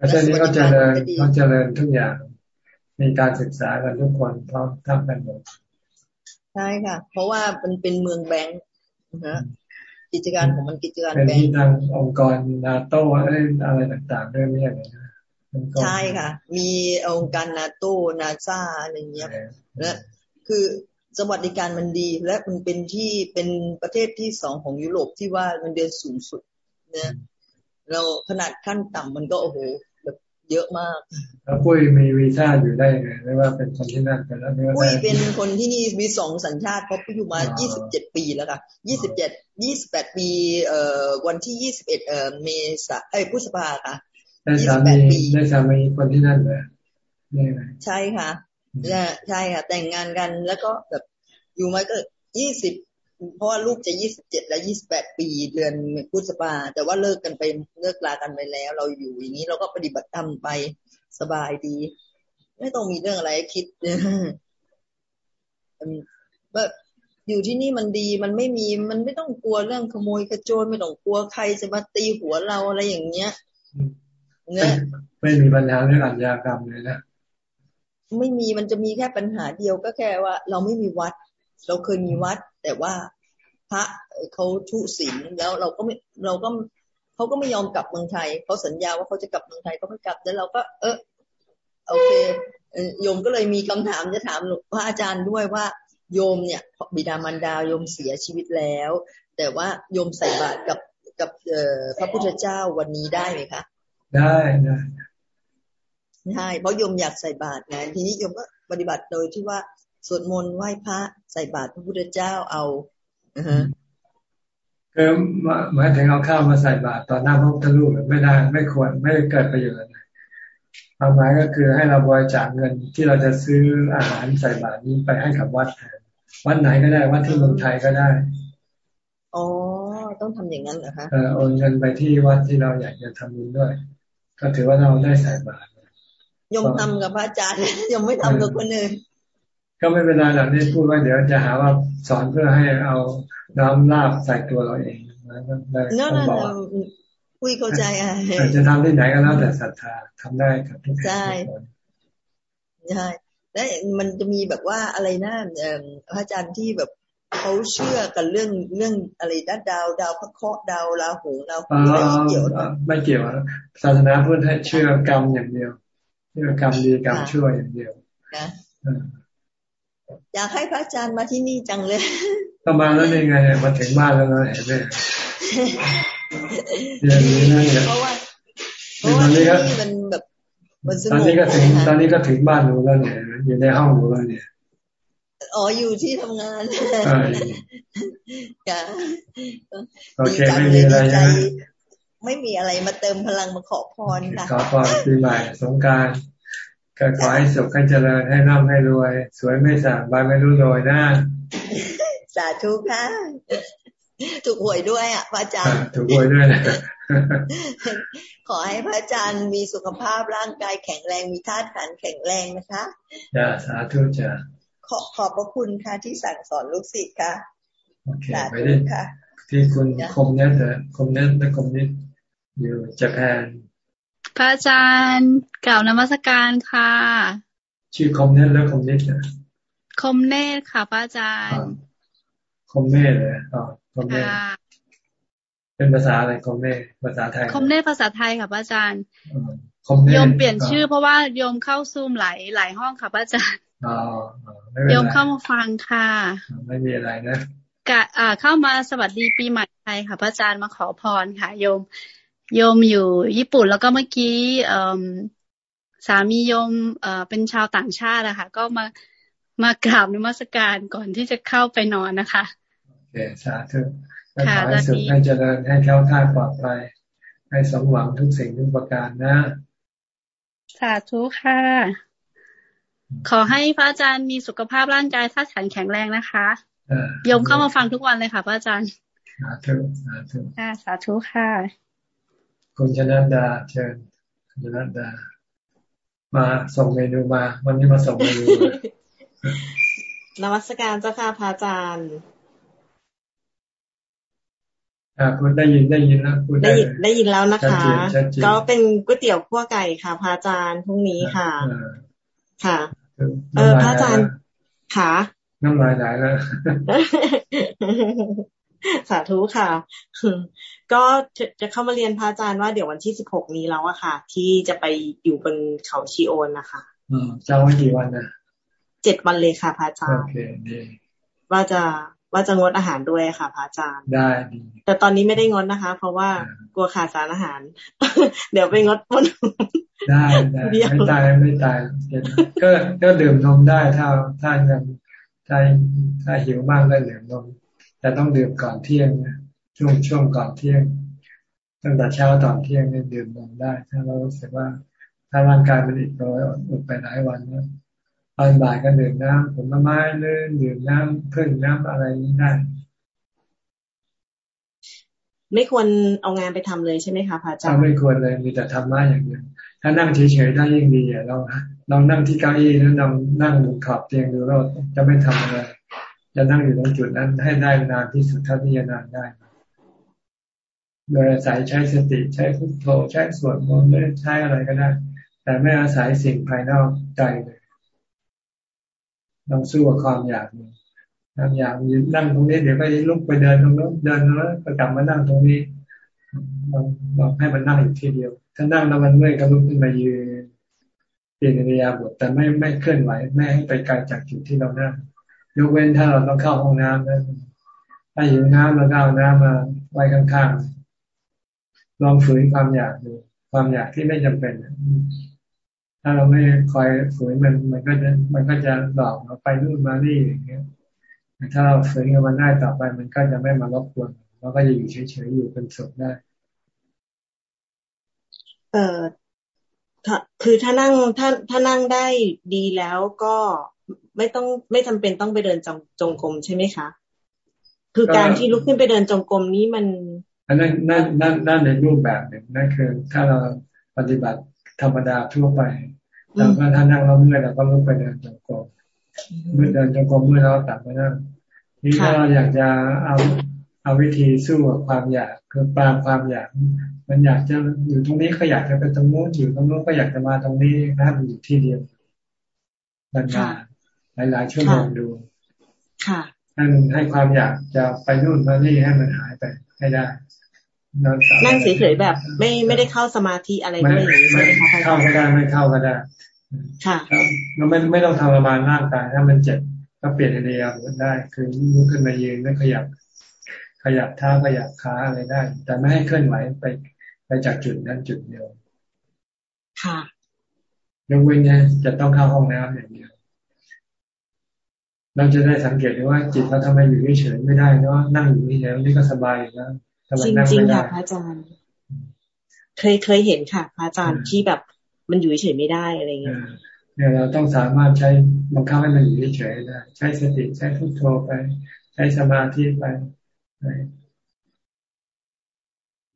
ประเทศนี้เขาเจริญเขาเจริญทุกอย่าง มีการศึกษากันทุกคนพร้อมทำกันหมดใช่ค่ะ เพราะว่ามันเป็นเมืองแบงค์นะกิจการของมันกิจการแบงค์เป็นที่ทางองค์กรนาโต้อะไรอะไรต่างๆด้วยไม่ใช่ไหมใช่ค่ะ มีองค์การนาโต้นาซาอะไรเงี้ยและคือสวัสดิการมันดี และมันเป็นที่เป็นประเทศที่สองของยุโรปที่ว่าเงินเดือนสูงสุดเนี่ยเราขนาดขั้นต่ำมันก็โอ้โห เยอะมาก แล้วปุ้ยมีวีซ่าอยู่ได้ไงไม่ว่าเป็นคนที่นั่นกันแล้วปุ้ยเป็นคนที่นี่มีสองสัญชาติเพราะปุ้ยอยู่มายี่สิบเจ็ดปีแล้วค่ะยี่สิบเจ็ดยี่สิบแปดปีเอ่อวันที่ยี่สิบเอ็ดเอ่อเมษาเอ้ยพฤษภาค่ะได้สามีได้สามีคนที่นั่นเลยใช่ค่ะใช่ค่ะ แต่งงานกันแล้วก็แบบอยู่มาก็ยี่สิบ เพราะว่าลูกจะยี่สิบเจ็ดและยี่สิบแปดปีเดือนพฤษภาแต่ว่าเลิกกันไปเลิกลากันไปแล้ว เราอยู่อย่างนี้เราก็ปฏิบัติธรรมไปสบายดี ไม่ต้องมีเรื่องอะไรคิดแบบอยู่ที่นี่มันดีมันไม่มีมันไม่ต้องกลัวเรื่องขโมยกระโจนไม่ต้องกลัวใครจะมาตีหัวเราอะไรอย่างเงี้ยเนี่ยไม่มีปัญหาเรื่องอัญญากรรมเลยนะไม่มีมันจะมีแค่ปัญหาเดียวก็แค่ว่า เราไม่มีวัด เราเคยมีวัด แต่ว่าพระเขาทุศีลแล้วเราก็ไม่เราก็เขาก็ไม่ยอมกลับเมืองไทยเขาสัญญาว่าเขาจะกลับเมืองไทยเขาไม่กลับแล้วเราก็ เออโอเคโยมก็เลยมีคำถามจะถามพระอาจารย์ด้วยว่า โยมเนี่ยบิดามารดาโยมเสียชีวิตแล้ว แต่ว่าโยมใส่บาตรกับกับเอ่อพระพุทธเจ้าวันนี้ได้ไหมคะได้ได้ใช่เพราะโยมอยากใส่บาตรไงทีนี้โยมก็ปฏิบัติโดยที่ว่า สวดมนต์ไหว้พระใส่บาตรพระพุทธเจ้าเอาอฮะคือหมายถึงเอาข้าวมาใส่บาตรตอนหน้าพระพุทธรูปไม่ได้ไม่ควรไม่เกิดประโยชน์ความหมายก็คือให้เราบริจาคเงินที่เราจะซื้ออาหารใส่บาตรนี้ไปให้กับวัดแทนวัดไหนก็ได้วัดที่เมืองไทยก็ได้อ๋อต้องทำอย่างนั้นเหรอคะเออโอนเงินไปที่วัดที่เราอยากจะทำบุญด้วย ก็ถือว่าเราได้ใส่บาตรยมทำกับพระอาจารย์ยมไม่ทำกับคนอื่น ก็ไม่เป็นไรหรอกนี่พูดว่าเดี๋ยวจะหาว่าสอนเพื่อให้เอาน้ำลาบใส่ตัวเราเองนะต้องบอกคุยเข้าใจอะจะทำที่ไหนก็แล้วแต่ศรัทธาทำได้กับทุกใช่ใช่และมันจะมีแบบว่าอะไรนะพระอาจารย์ที่แบบเขาเชื่อกันเรื่องเรื่องอะไรด้านดาวดาวพระเคราะห์ดาวราหูดาวอะไรเกี่ยวไม่เกี่ยวศาสนาพุทธให้เชื่อกรรมอย่างเดียว เชื่อกรรมดีกรรมชั่วอย่างเดียวนะ อยากให้พระอาจารย์มาที่นี่จังเลยก็มาแล้วยังไงมาถึงบ้านแล้วนะเห็นไหมเย่างนี้นะเพราะว่าเพราะว่าที่นี่มันแบบมันสงบตอนนี้ก็ถึงตอนนี้ก็ถึงบ้านหนูแล้วเนี่ยอยู่ในห้องหนูแล้วเนี่ยอ๋ออยู่ที่ทำงานจ้ะโอเคไม่มีอะไรนะไม่มีอะไรมาเติมพลังมาขอพรค่ะขอพรปีใหม่สงการ ก็ขอให้สุขให้เจริญให้ร่ำให้รวย สวยไม่สั่งบายไม่รู้โรยนะสาธุค่ะ ถูกหวยด้วยอะพระอาจารย์ ถูกหวยด้วยนะขอให้พระอาจารย์มีสุขภาพร่างกายแข็งแรงมีธาตุขันแข็งแรงนะคะจ้าสาธุจ้าขอขอบพระคุณค่ะที่สั่งสอนลูกศิษย์ค่ะโอเคไปได้ค่ะ ที่คุณคมเน็ตเหรอคมเน็ตและคมเน็ตอยู่ญี่ปุ่น พระอาจารย์กล่าวนมัสการค่ะ ชื่อคมเน็ตแล้วคมเน็ตเหรอคมเนตค่ะ พระอาจารย์ คมเนตเลยอ๋อคมเนตเป็นภาษาอะไรคมเนตภาษาไทยคมเนตภาษาไทยค่ะพระอาจารย์โยมเปลี่ยนชื่อเพราะว่าโยมเข้าซูมหลายหลายห้องค่ะพระอาจารย์โยมเข้ามาฟังค่ะ ไม่มีอะไรนะกะอ่าเข้ามาสวัสดีปีใหม่ไทยค่ะพระอาจารย์มาขอพรค่ะ โยม โยมอยู่ญี่ปุ่นแล้วก็เมื่อกี้สามีโยมเอ่อเป็นชาวต่างชาติอะค่ะก็มามากราบนมัสการก่อนที่จะเข้าไปนอนนะคะโอเคสาธุขอให้สุขให้เจริญให้แข็งท่าปลอดภัยให้สมหวังทุกสิ่งทุกประการนะ สาธุค่ะ ขอให้พระอาจารย์มีสุขภาพร่างกายท่าขันแข็งแรงนะคะโยมเข้ามาฟังทุกวันเลยค่ะพระอาจารย์ สาธุสาธุค่ะสาธุค่ะ คุณชนะดาเชิญคุณชนะดา มาส่งเมนูมา วันนี้มาส่งเมนูนวัตการเจ้าค่ะพระอาจารย์อ่าคุณได้ยินได้ยินแล้วคุณได้ยินได้ยินแล้วนะคะ ก็เป็นก๋วยเตี๋ยวขั้วไก่ค่ะพระอาจารย์พรุ่งนี้ค่ะ ค่ะ เออพระอาจารย์ค่ะน้ำลายไหลแล้วสาธุค่ะ ก็จะเข้ามาเรียนพระอาจารย์ว่าเดี๋ยววันที่สิบหกนี้แล้วอะค่ะ ที่จะไปอยู่บนเขาชีโอนนะคะอืมจะวันกี่วันนะเจ็ดวันเลยค่ะพระอาจารย์โอเคดีว่าจะว่าจะงดอาหารด้วยค่ะพระอาจารย์ได้ แต่ตอนนี้ไม่ได้งดนะคะ เพราะว่ากลัวขาดสารอาหาร เดี๋ยวไปงดนได้ได้ไม่ตายไม่ตายก็ก็ดื่มนมได้ถ้าถ้ายังถ้าถ้าหิวมากก็ดื่มนมแต่ต้องดื่มก่อนเที่ยงนะ ช่วงช่วงก่อนเที่ยงตั้งแต่เช้าตอนเที่ยงเนี่ยดื่มนมได้ ถ้าเรารู้สึกว่าถ้าร่างกายมันอิดโรยอดไปหลายวันนะตอนบ่ายก็ดื่มน้ำผลไม้หรือดื่มน้ำพึ่งน้ำอะไรนี้ได้ ไม่ควรเอางานไปทำเลยใช่ไหมคะพระอาจารย์ไม่ควรเลยมีแต่ทำมาอย่างเดียวถ้านั่งเฉยๆได้ยิ่งดีอะเราเรานั่งที่เก้าอี้แล้วนั่งนั่งบนขอบเตียงดูเราจะไม่ทำอะไรจะนั่งอยู่ตรงจุดนั้นให้ได้นานที่สุดเท่าที่จะนานได้ โดยอาศัยใช้สติใช้พุทโธใช้สวดมนต์ใช้อะไรก็ได้ แต่ไม่อาศัยสิ่งภายนอกใจเลยต้องสู้กับความอยากความอยากนั่งตรงนี้เดี๋ยวก็ลุกไปเดินตรงนู้นเดินแล้วก็กลับมานั่งตรงนี้ลองลองให้มันนั่งอยู่ที่เดียว ถ้านั่งแล้วมันเมื่อยก็ลุกขึ้นมายืนเปลี่ยนอิยาบทแต่ไม่ไม่เคลื่อนไหวไม่ให้ไปไกลจากจุดที่เรานั่งยกเว้นถ้าเราต้องเข้าห้องน้ำนะถ้าหิวน้ำเราก็เอาน้ำมาไว้ข้างๆ ลองฝืนความอยากดูความอยากที่ไม่จำเป็น ถ้าเราไม่คอยฝืนมันมันก็จะมันก็จะหลอกเราไปนู่นมานี่อย่างเงี้ยถ้าเราฝืนกับมันได้ต่อไป มันก็จะไม่มารบกวนเราก็จะอยู่เฉยๆอยู่เป็นสุขได้ เอ่อคือถ้านั่งถ้าถ้านั่งได้ดีแล้วก็ไม่ต้องไม่จำเป็นต้องไปเดินจงจงกรมใช่ไหมคะ คือการที่ลุกขึ้นไปเดินจงกรมนี้มัน นนั้นนั่นนั่นนั่นในรูปแบบหนึ่งนั่นคือ ถ้าเราปฏิบัติธรรมดาทั่วไปเราก็ถ้านั่งแล้วเมื่อยเราก็ลุกไปเดินจงกรมเมื่อเดินจงกรมเมื่อเราตัดไปนั่งนี่ถ้าเราอยากจะเอาเอาวิธีสู้กับความอยากคือปรามความอยาก มันอยากจะอยู่ตรงนี้ก็อยากจะไปตรงโน้นอยู่ตรงโน้นก็อยากจะมาตรงนี้นะมันอยู่ที่เดียวมันมาหลายๆชั่วโมงดู ค่ะนั่นให้ความอยากจะไปนู่นมานี่ให้มันหายไปให้ได้ นั่งเฉยๆแบบ ไม่ไม่ได้เข้าสมาธิอะไรด้วยใช่ไหมคะเข้าก็ได้ไม่เข้าก็ได้ ค่ะเราไม่ไม่ต้องทรมานร่างกายถ้ามันเจ็บก็เปลี่ยนอิริยาบถได้ คือลุกขึ้นมายืนแล้วขยับ ขยับเท้าขยับขาอะไรได้ แต่ไม่ให้เคลื่อนไหวไปไปจากจุดนั้นจุดเดียว ค่ะยกเว้นเนี่ยจะต้องเข้าห้องน้ำอย่างเดียวเราจะได้สังเกตได้ว่าจิตเราทำไมอยู่เฉยไม่ได้เนาะนั่งอยู่นี่แล้วนี่ก็สบายแล้ว จริงจริงค่ะพระอาจารย์ เคยเคยเห็นค่ะพระอาจารย์ที่แบบมันอยู่เฉยไม่ได้อะไรเงี้ยเนี่ยเราต้องสามารถใช้บังคับให้มันอยู่เฉยได้ใช้สติใช้พุทโธไป ใช้สมาธิไป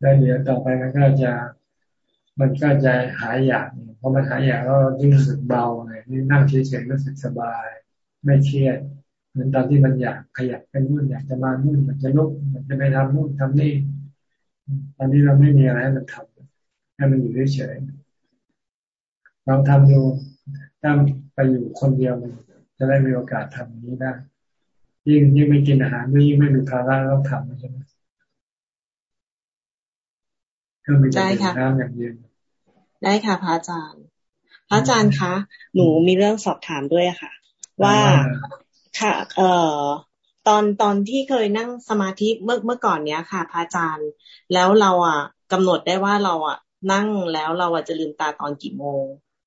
แล้วเดี๋ยวต่อไปมันก็จะ มันก็จะหายอยากเพราะมันหายอยากแล้วยิ่งรู้สึกเบาเลยนี่นั่งเฉยๆรู้สึกสบาย ไม่เครียด เหมือนตอนที่มันอยากขยับไปนู่นอยากจะมานู่นมันจะลุกมันจะไปทำนู่นทำนี่ตอนนี้เราไม่มีอะไรให้มันทำให้มันอยู่เฉยๆลองทำดูถ้าไปอยู่คนเดียวมันจะได้มีโอกาสทำอย่างนี้ได้ยิ่งยิ่งไม่กินอาหารยิ่งไม่มีภาระต้องทำใช่ไหมก็มีแต่ดื่มน้ำอย่างเดียวได้ค่ะพระอาจารย์ พระอาจารย์คะ หนูมีเรื่องสอบถามด้วยค่ะ ว่า ค่ะเอ่อตอนตอนที่เคยนั่งสมาธิเมื่อเมื่อก่อนเนี้ยค่ะพระอาจารย์ แล้วเราอะกำหนดได้ว่าเราอะนั่งแล้วเราอะจะลืมตาตอนกี่โมง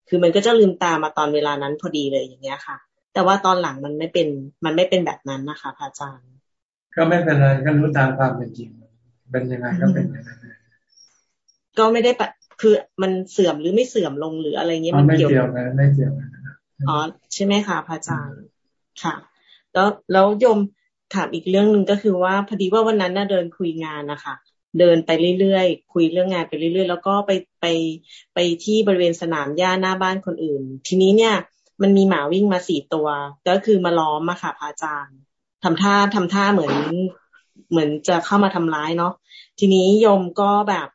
คือมันก็จะลืมตามาตอนเวลานั้นพอดีเลยอย่างเงี้ยค่ะ แต่ว่าตอนหลังมันไม่เป็นมันไม่เป็นแบบนั้นนะคะพระอาจารย์ ก็ไม่เป็นไรก็รู้ตามความเป็นจริง เป็นยังไงก็เป็นอย่างนั้นก็ไม่ได้ปคือมันเสื่อมหรือไม่เสื่อมลงหรืออะไรเงี้ยมันเกี่ยวกันไม่เกี่ยวกันอ๋อใช่ไหมคะพระอาจารย์ค่ะ แล้วแล้วโยมถามอีกเรื่องหนึ่งก็คือว่าพอดีว่าวันนั้นน่ะเดินคุยงานนะคะเดินไปเรื่อยๆคุยเรื่องงานไปเรื่อยๆ แล้วก็ไปไปไปที่บริเวณสนามหญ้าหน้าบ้านคนอื่น ทีนี้เนี่ยมันมีหมาวิ่งมาสี่ตัว ก็คือมาล้อมมาค่ะพระอาจารย์ทำท่าทำท่าเหมือนเหมือนจะเข้ามาทำร้ายเนาะทีนี้โยมก็แบบ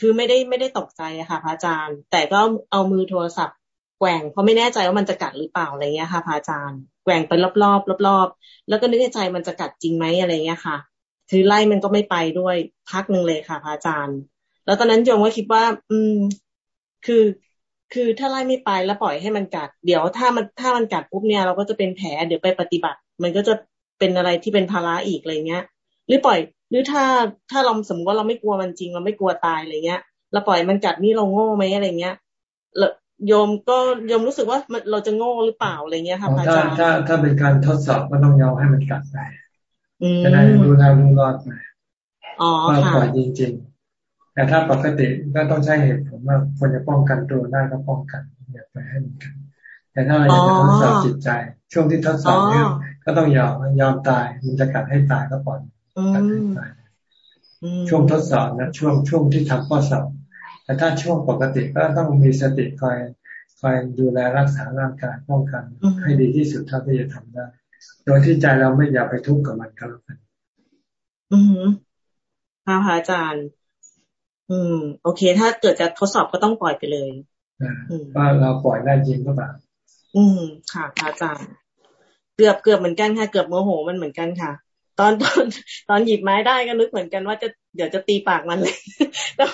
คือไม่ได้ไม่ได้ตกใจอะค่ะพระอาจารย์ แต่ก็เอามือโทรศัพท์แกว่งเพราะไม่แน่ใจว่ามันจะกัดหรือเปล่าอะไรเงี้ยค่ะพระอาจารย์ แกว่งไปรอบๆรอบๆแล้วก็นึกในใจมันจะกัดจริงไหมอะไรเงี้ยค่ะ คือไล่มันก็ไม่ไปด้วยพักหนึ่งเลยค่ะพระอาจารย์ แล้วตอนนั้นโยมก็คิดว่า อืม คือคือถ้าไล่ไม่ไปแล้วปล่อยให้มันกัด เดี๋ยวถ้ามันถ้ามันกัดปุ๊บเนี่ยเราก็จะเป็นแผลเดี๋ยวไปปฏิบัติ มันก็จะเป็นอะไรที่เป็นภาระอีกอะไรเงี้ย หรือปล่อยหรือถ้าถ้าเราสมมติว่าเราไม่กลัวมันจริง เราไม่กลัวตายอะไรเงี้ยเราปล่อยมันกัดนี่เราโง่ไหมอะไรเงี้ย โยมก็โยมรู้สึกว่าเราจะโง่หรือเปล่าอะไรเงี้ยค่ะอาจารย์ถ้าถ้าถ้าเป็นการทดสอบก็ต้องยอมให้มันกัดไปจะได้รู้แล้วรู้รอดไปว่าปล่อยจริง ๆ แต่ถ้าปกติก็ต้องใช้เหตุผลว่าควรจะป้องกันตัวได้ก็ป้องกันอย่าไปให้มันกันแต่ถ้าเราอยากจะทดสอบจิตใจ ช่วงที่ทดสอบเนี่ยก็ต้องยอมยอมตายมันจะกัดให้ตายก็ปล่อยกัดให้ตายช่วงทดสอบนะช่วงช่วงที่ทำข้อสอบ แต่ถ้าช่วงปกติก็ต้องมีสติคอยคอยดูแลรักษาร่างกายป้องกัน ให้ดีที่สุดเท่าที่จะทำได้ โดยที่ใจเราไม่อยากไปทุกข์กับมันก็แล้วกันอืมพระอาจารย์ อืม โอเค ถ้าเกิดจะทดสอบก็ต้องปล่อยไปเลยว่าเราปล่อยได้จริงก็แบบอืม ค่ะพระอาจารย์ เกือบเกือบเหมือนกันค่ะ เกือบโมโหมันเหมือนกันค่ะ ตอนตอนตอนหยิบไม้ได้ก็นึกเหมือนกันว่าจะเดี๋ยวจะตีปากมันเลยแล้ว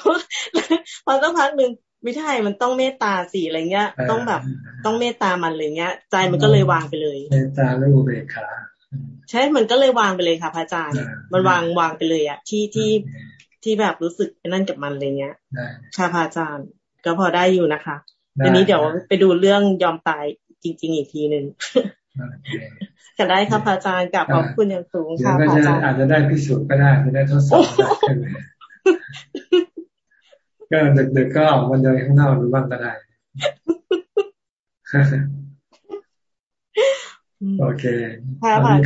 พอสักพักหนึ่งไม่ใช่มันต้องเมตตาสิอะไรเงี้ย ต้องแบบต้องเมตตามันเลยเงี้ย ใจมันก็เลยวางไปเลย เมตตาแล้วอุเบกขาใช่ มันก็เลยวางไปเลยค่ะพระอาจารย์ มันวางวางไปเลยอะที่ที่ที่แบบรู้สึกนั่นกับมันเลยเงี้ยค่ะพระอาจารย์ ก็พอได้อยู่นะคะทีนี้เดี๋ยวไปดูเรื่องยอมตายจริง ๆ อีกทีหนึ่ง จะได้ครับอาจารย์กับขอบคุณอย่างสูงค่ะอาจารย์อาจจะได้พิสูจน์ก็ได้จะได้ทดสอบก็เด็กๆก็ออกมาเดินข้างนอกดูบ้างก็ได้โอเคค่ะอาจารย์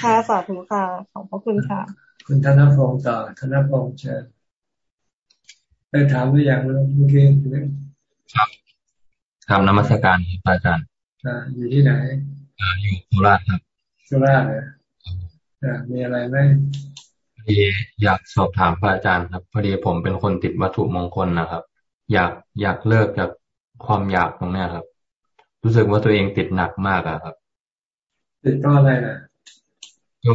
ค่ะสาธุค่ะขอบพระคุณค่ะ คุณธนพงศ์ต่อธนพงศ์เชิญได้ถามหรือยังเมื่อกี้ครับทำนมัสการอาจารย์อยู่ที่ไหน อยู่โคราชครับโคราชเลยมีอะไรไหมพอดีอยากสอบถามพระอาจารย์ครับ พอดีผมเป็นคนติดวัตถุมงคลนะครับ อยากอยากเลิกจากความอยากตรงนี้ครับ รู้สึกว่าตัวเองติดหนักมากอะครับ ติดเพราะอะไรนะก็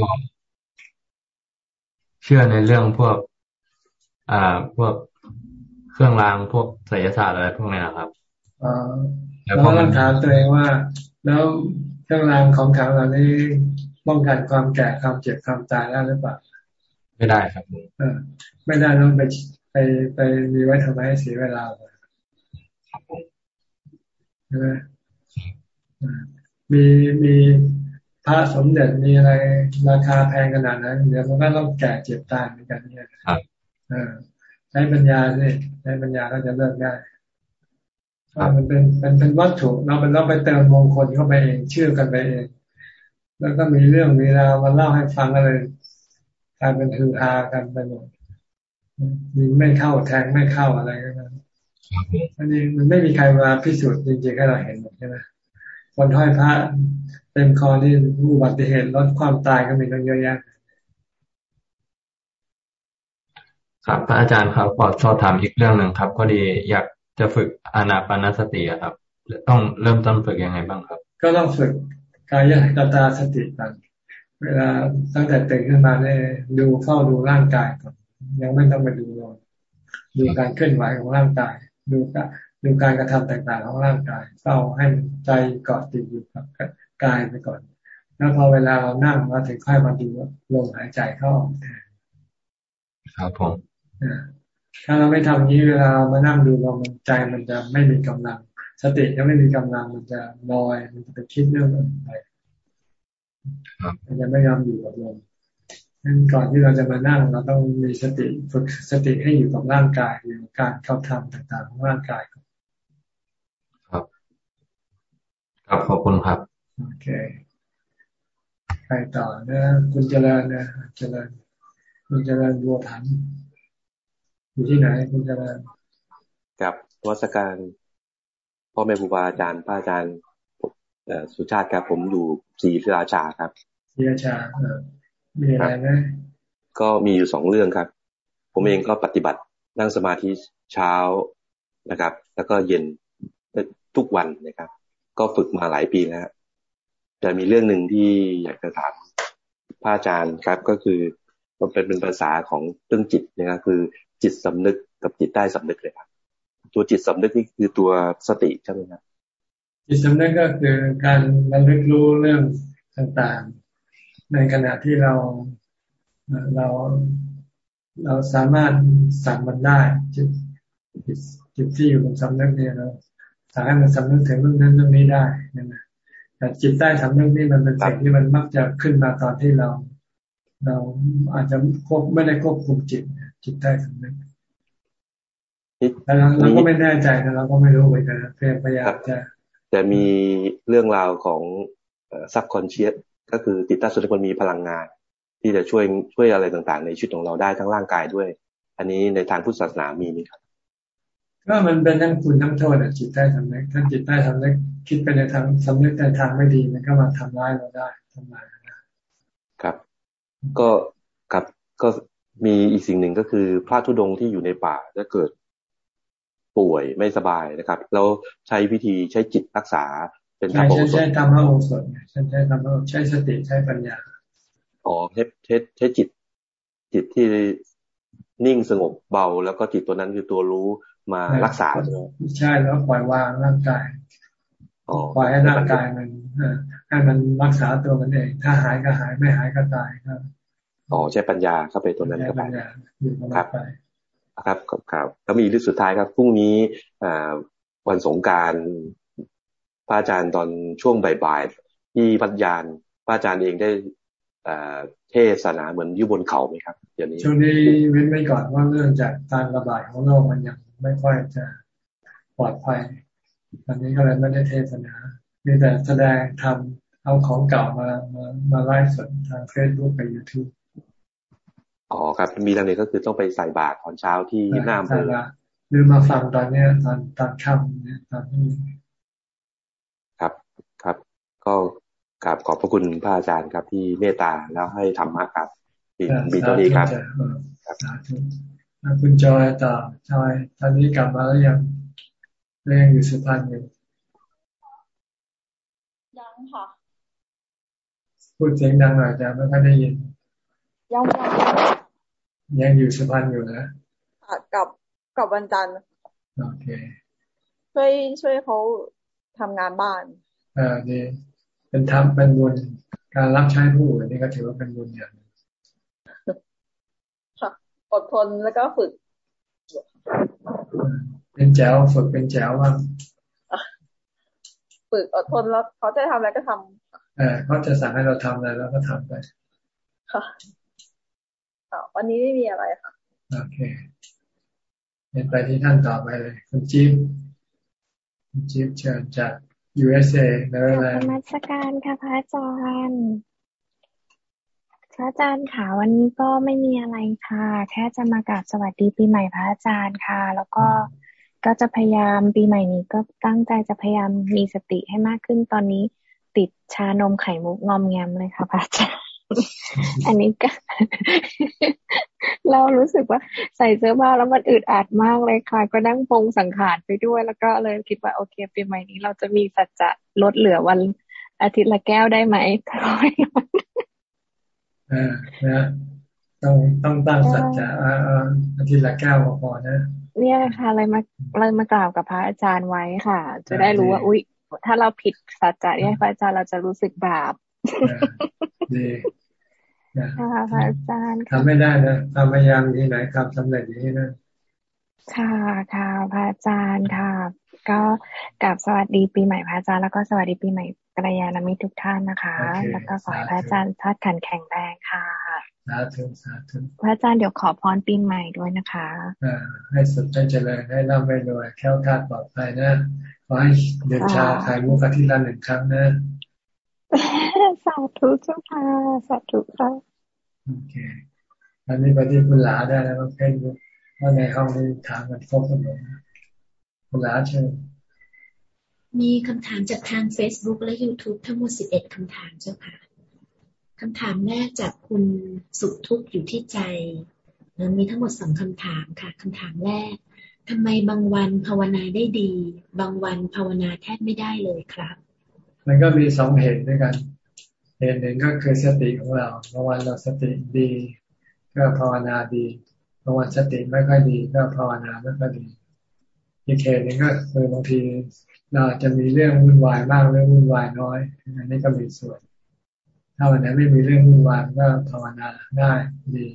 เชื่อในเรื่องพวก อ่า พวกเครื่องรางพวกไสยศาสตร์อะไรพวกนี้ครับอ๋อแล้วก็ถามตัวเองว่า แล้ว เครื่องรางของขังเหล่านี้ป้องกันความแก่ความเจ็บความตายได้หรือเปล่าไม่ได้ครับเออไม่ได้ต้องไปไปไปมีไว้ทำไมเสียเวลาใช่ไหมมีมีพระสมเด็จมีอะไรราคาแพงขนาดนั้นเดี๋ยวมันก็ต้องแก่เจ็บตายเหมือนกันเนี่ยครับใช้ปัญญาสิใช้ปัญญาก็จะเลิกได้ มันเป็นเป็นเป็นวัตถุเราเป็นเราไปเติมมงคลเข้าไปเองเชื่อกันไปเอง แล้วก็มีเรื่องมีราวมาเล่าให้ฟังกันเลยกลายเป็นฮือฮากันไปหมดยิงไม่เข้าแทงไม่เข้าอะไรก็นั้นอันนี้มันไม่มีใครมาพิสูจน์จริงๆให้เราเห็นหใช่ไหมคนห้อยพระเต็มคอนี่อุบัติเหตุลดความตายก็มีตั้งเยอะแยะครับพระอาจารย์ครับขอชอบถามอีกเรื่องหนึ่งครับพอดีอยาก จะฝึกอานาปานสติครับต้องเริ่มต้นฝึกยังไงบ้างครับ ก็ต้องฝึกกายกตาสติกันเวลาตั้งแต่ตื่นขึ้นมาเนี่ยดูเฝ้าดูร่างกายก่อนยังไม่ต้องไปดูลมดูการเคลื่อนไหวของร่างกาย ดูการดูการกระทำต่างๆของร่างกายเฝ้าให้ใจเกาะติดอยู่กับกายไปก่อน แล้วพอเวลาเรานั่งเราถึงค่อยมาดูลมหายใจเข้าออกแทนครับผม ถ้าเราไม่ทำนี้เวลาเรามานั่งดูลมใจมันจะไม่มีกำลัง สติจะไม่มีกำลังมันจะลอย มันจะไปคิดเรื่องอื่นไปมันจะไม่ยอมอยู่กับลมงั้นก่อนที่เราจะมานั่งเราต้องมีสติฝึกสติให้อยู่กับร่างกายอยู่กับการเข้าทำต่างๆของร่างกายครับ ครับขอบคุณครับโอเคไปต่อนะ คุณเจริญนะเจริญคุณเจริญบัวผัน อยู่ที่ไหนคุณเจริญกับวัสการพ่อแม่ครูบาอาจารย์พระอาจารย์สุชาติครับผมอยู่ศรีราชาครับศรีราชามีอะไรไหมก็มีอยู่สองเรื่องครับ ผมเองก็ปฏิบัตินั่งสมาธิเช้านะครับ แล้วก็เย็นทุกวันนะครับ ก็ฝึกมาหลายปีแล้วแต่มีเรื่องหนึ่งที่อยากจะถามพระอาจารย์ครับ ก็คือมันเป็นเป็นภาษาของเรื่องจิตนะครับ คือ จิตสำนึกกับจิตใต้สำนึกเลยครับตัวจิตสำนึกนี่คือตัวสติใช่ไหมครับจิตสำนึกก็คือการระลึกรู้เรื่องต่างๆ ในขณะที่เราเราเราสามารถสั่งมันได้จิตจิตที่อยู่บนสำนึกเนี่ยเราสามารถมันสำนึกถึงเรื่องนั้นเรื่องนี้ได้นะแต่จิตใต้สำนึกนี่มันเป็นสิ่งที่มันมักจะขึ้นมาตอนที่เรา เราอาจจะควบไม่ได้ควบคุมจิต จิตใต้สำนึกแต่เราก็ไม่แน่ใจนะเราก็ไม่รู้เหมือนกันพยายามจะแต่มีเรื่องราวของซับคอนเชียสก็คือติดตั้งสุนทรมีพลังงาน ที่จะช่วยช่วยอะไรต่างๆ ในชีวิตของเราได้ทั้งร่างกายด้วย อันนี้ในทางพุทธศาสนามีไหมครับก็มันเป็นทั้งคุณทั้งโทษจิตใต้สำนึกถ้าจิตใต้สำนึกคิดไปในทางสำนึกในทางไม่ดีมันก็มาทำร้ายเราได้ทำลายเราได้ครับ ก็กับก็ มีอีกสิ่งหนึ่งก็คือพระธุดงที่อยู่ในป่าถ้าเกิดป่วยไม่สบายนะครับ แล้วใช้วิธีใช้จิตรักษาเป็นธรรมโอสถใช้ธรรมโอสถใช้ใช้ธรรมใช้สติใช้ปัญญาอ๋อใช้ใช้ใช้จิต จิตที่นิ่งสงบเบา แล้วก็จิตตัวนั้นคือตัวรู้มารักษาใช่ไหมใช่แล้วปล่อยวางร่างกายปล่อยให้ร่างกายมันให้มันรักษาตัวมันเอง ถ้าหายก็หายไม่หายก็ตายครับ อ๋อใช้ปัญญาเข้าไปตัวนั้นเข้าไปครับครับครับแล้วมีเรื่องสุดท้ายครับพรุ่งนี้วันสงการพระอาจารย์ตอนช่วงบ่ายๆที่พัทยานพระอาจารย์เองได้เทศนาเหมือนอยู่บนเขาไหมครับเดี๋ยวนี้ช่วงนี้เว้นไว้ก่อนว่าเรื่องจากการระบาดของโรคมันยังไม่ค่อยจะปลอดภัยตอนนี้ก็เลยไม่ได้เทศนา มีแต่แสดงทำเอาของเก่ามามามาไลฟ์สดทางเฟซบุ๊กไปยูทูบ อ๋อครับมีทางนี้ก็คือต้องไปใส่บาตรตอนเช้าที่หน้าอำเภอหรือมาฟังตอนเนี้ยตอนตอนค่ำเนี่ยตอนนี้ครับครับ ก็กราบขอบพระคุณพระอาจารย์ครับที่เมตตาแล้วให้ธรรมะครับมีตัวนี้ครับคุณจอยต่อจอยตอนนี้กลับมาแล้วยังเรื่องอยู่สุพรรณอยู่ยังค่ะพูดเสียงดังหน่อยจะไม่ค่อยได้ยินยัง ยังอยู่สุพรรณอยู่นะกับกับวันจันทร์โอเค ช่วยช่วยเขาทำงานบ้านอ่าดีเป็นทำเป็นบุญการรับใช้ผู้อื่นนี่ก็ถือว่าเป็นบุญอย่างค่ะอดทนแล้วก็ฝึก เป็นแจ๋วฝึกเป็นแจ๋วว่าฝึกอดทนแล้วเขาจะทำอะไรก็ทำเออเขาจะสั่งให้เราทำอะไรเราก็ทำไปค่ะ วันนี้ไม่มีอะไรค่ะ โอเคเป็นไปที่ท่านต่อไปเลย คุณจิ๊บคุณจิ๊บเชิญจาก USA เนเธอร์แลนด์มาสการค่ะพระอาจารย์พระอาจารย์ค่ะวันนี้ก็ไม่มีอะไรค่ะ แค่จะมากราบสวัสดีปีใหม่พระอาจารย์ค่ะ แล้วก็ก็จะพยายามปีใหม่นี้ก็ตั้งใจจะพยายามมีสติให้มากขึ้นตอนนี้ ติดชานมไข่มุกงอมแงมเลยค่ะพระอาจารย์ อันนี้ก็ เรารู้สึกว่าใส่เสื้อผ้าแล้วมันอึดอัดมากเลยค่ะ ก็นั่งปงสังขารไปด้วย แล้วก็เลยคิดว่าโอเคปีใหม่นี้เราจะมีสัจจะลดเหลือวันอาทิตย์ละแก้วได้ไหมอ่านะต้องต้องตั้งสัจจะอาทิตย์ละแก้วพอนะ เนี่ยค่ะเลยมาเลยมากล่าวกับพระอาจารย์ไว้ค่ะ จะได้รู้ว่า อุ๊ย ถ้าเราผิดสัจจะเนี่ยพระอาจารย์เราจะรู้สึกบาป ดีค่ะพระอาจารย์ทำไม่ได้นะทำพยายามที่ไหนทำสำเร็จอย่างนี้นะค่ะค่ะพระอาจารย์ค่ะ ก็กลับสวัสดีปีใหม่พระอาจารย์แล้วก็สวัสดีปีใหม่กัลยาณมิตรทุกท่านนะคะ แล้วก็ขอให้พระอาจารย์ทัดขันแข็งแรงค่ะสาธุสาธุพระอาจารย์เดี๋ยวขอพรปีใหม่ด้วยนะคะอ่าให้สุดใจเจริญให้ร่ำให้รวยแค้วคาดปลอดภัยนะขอให้เดินชาขายมุกที่ละหนึ่งครั้งนะ สาธุเจ้าค่ะสาธุค่ะโอเคอันนี้ไปที่คุณหลาได้แล้วเพ่นว่าในห้องนี้ถามกันครบทั้งหมดคุณหลาเชิญมีคำถามจากทาง Facebook และ YouTube ทั้งหมด 11 คำถามเจ้าค่ะคำถามแรกจากคุณสุขทุกข์อยู่ที่ใจมีทั้งหมดสองคำถามค่ะคำถามแรกทำไมบางวันภาวนาได้ดี บางวันภาวนาแทบไม่ได้เลยครับ มันก็มีสองเหตุด้วยกัน เหตุหนึ่งก็คือสติของเราบางวันเราสติดี ก็ภาวนาดีบางวันสติไม่ค่อยดี ก็ภาวนาไม่ค่อยดีอีกเหตุหนึ่งก็คือบางทีเราจะมีเรื่องวุ่นวายมากเรื่องวุ่นวายน้อยอันนี้ก็มีส่วน ถ้าวันไหนไม่มีเรื่องวุ่นวายก็ภาวนาได้ดี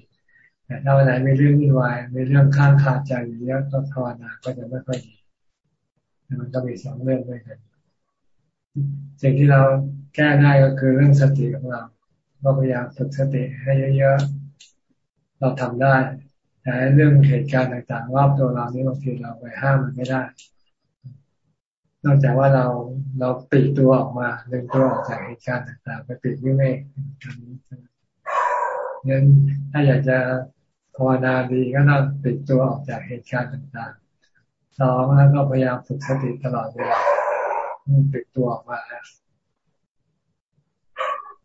แต่ถ้าวันไหนมีเรื่องวุ่นวายมีเรื่องข้างคาใจอยู่เยอะก็ภาวนาก็จะไม่ค่อยดีมันก็มีสองเรื่องด้วยกันสิ่งที่เรา แก้ได้ก็คือเรื่องสติของเราเราพยายามฝึกสติให้เยอะๆ เราทำได้ แต่เรื่องเหตุการณ์ต่างๆรอบตัวเรานี่บางทีเราไปห้ามมันไม่ได้ นอกจากว่าเราเราปิดตัวออกมาเดินตัวออกจากเหตุการณ์ต่างๆ ไปปิดวิเวกงั้นถ้าอยากจะภาวนาดีก็ต้องปิดตัวออกจากเหตุการณ์ต่างๆสองแล้วก็พยายามฝึกสติตลอดเวลาปิดตัวออกมาแล้ว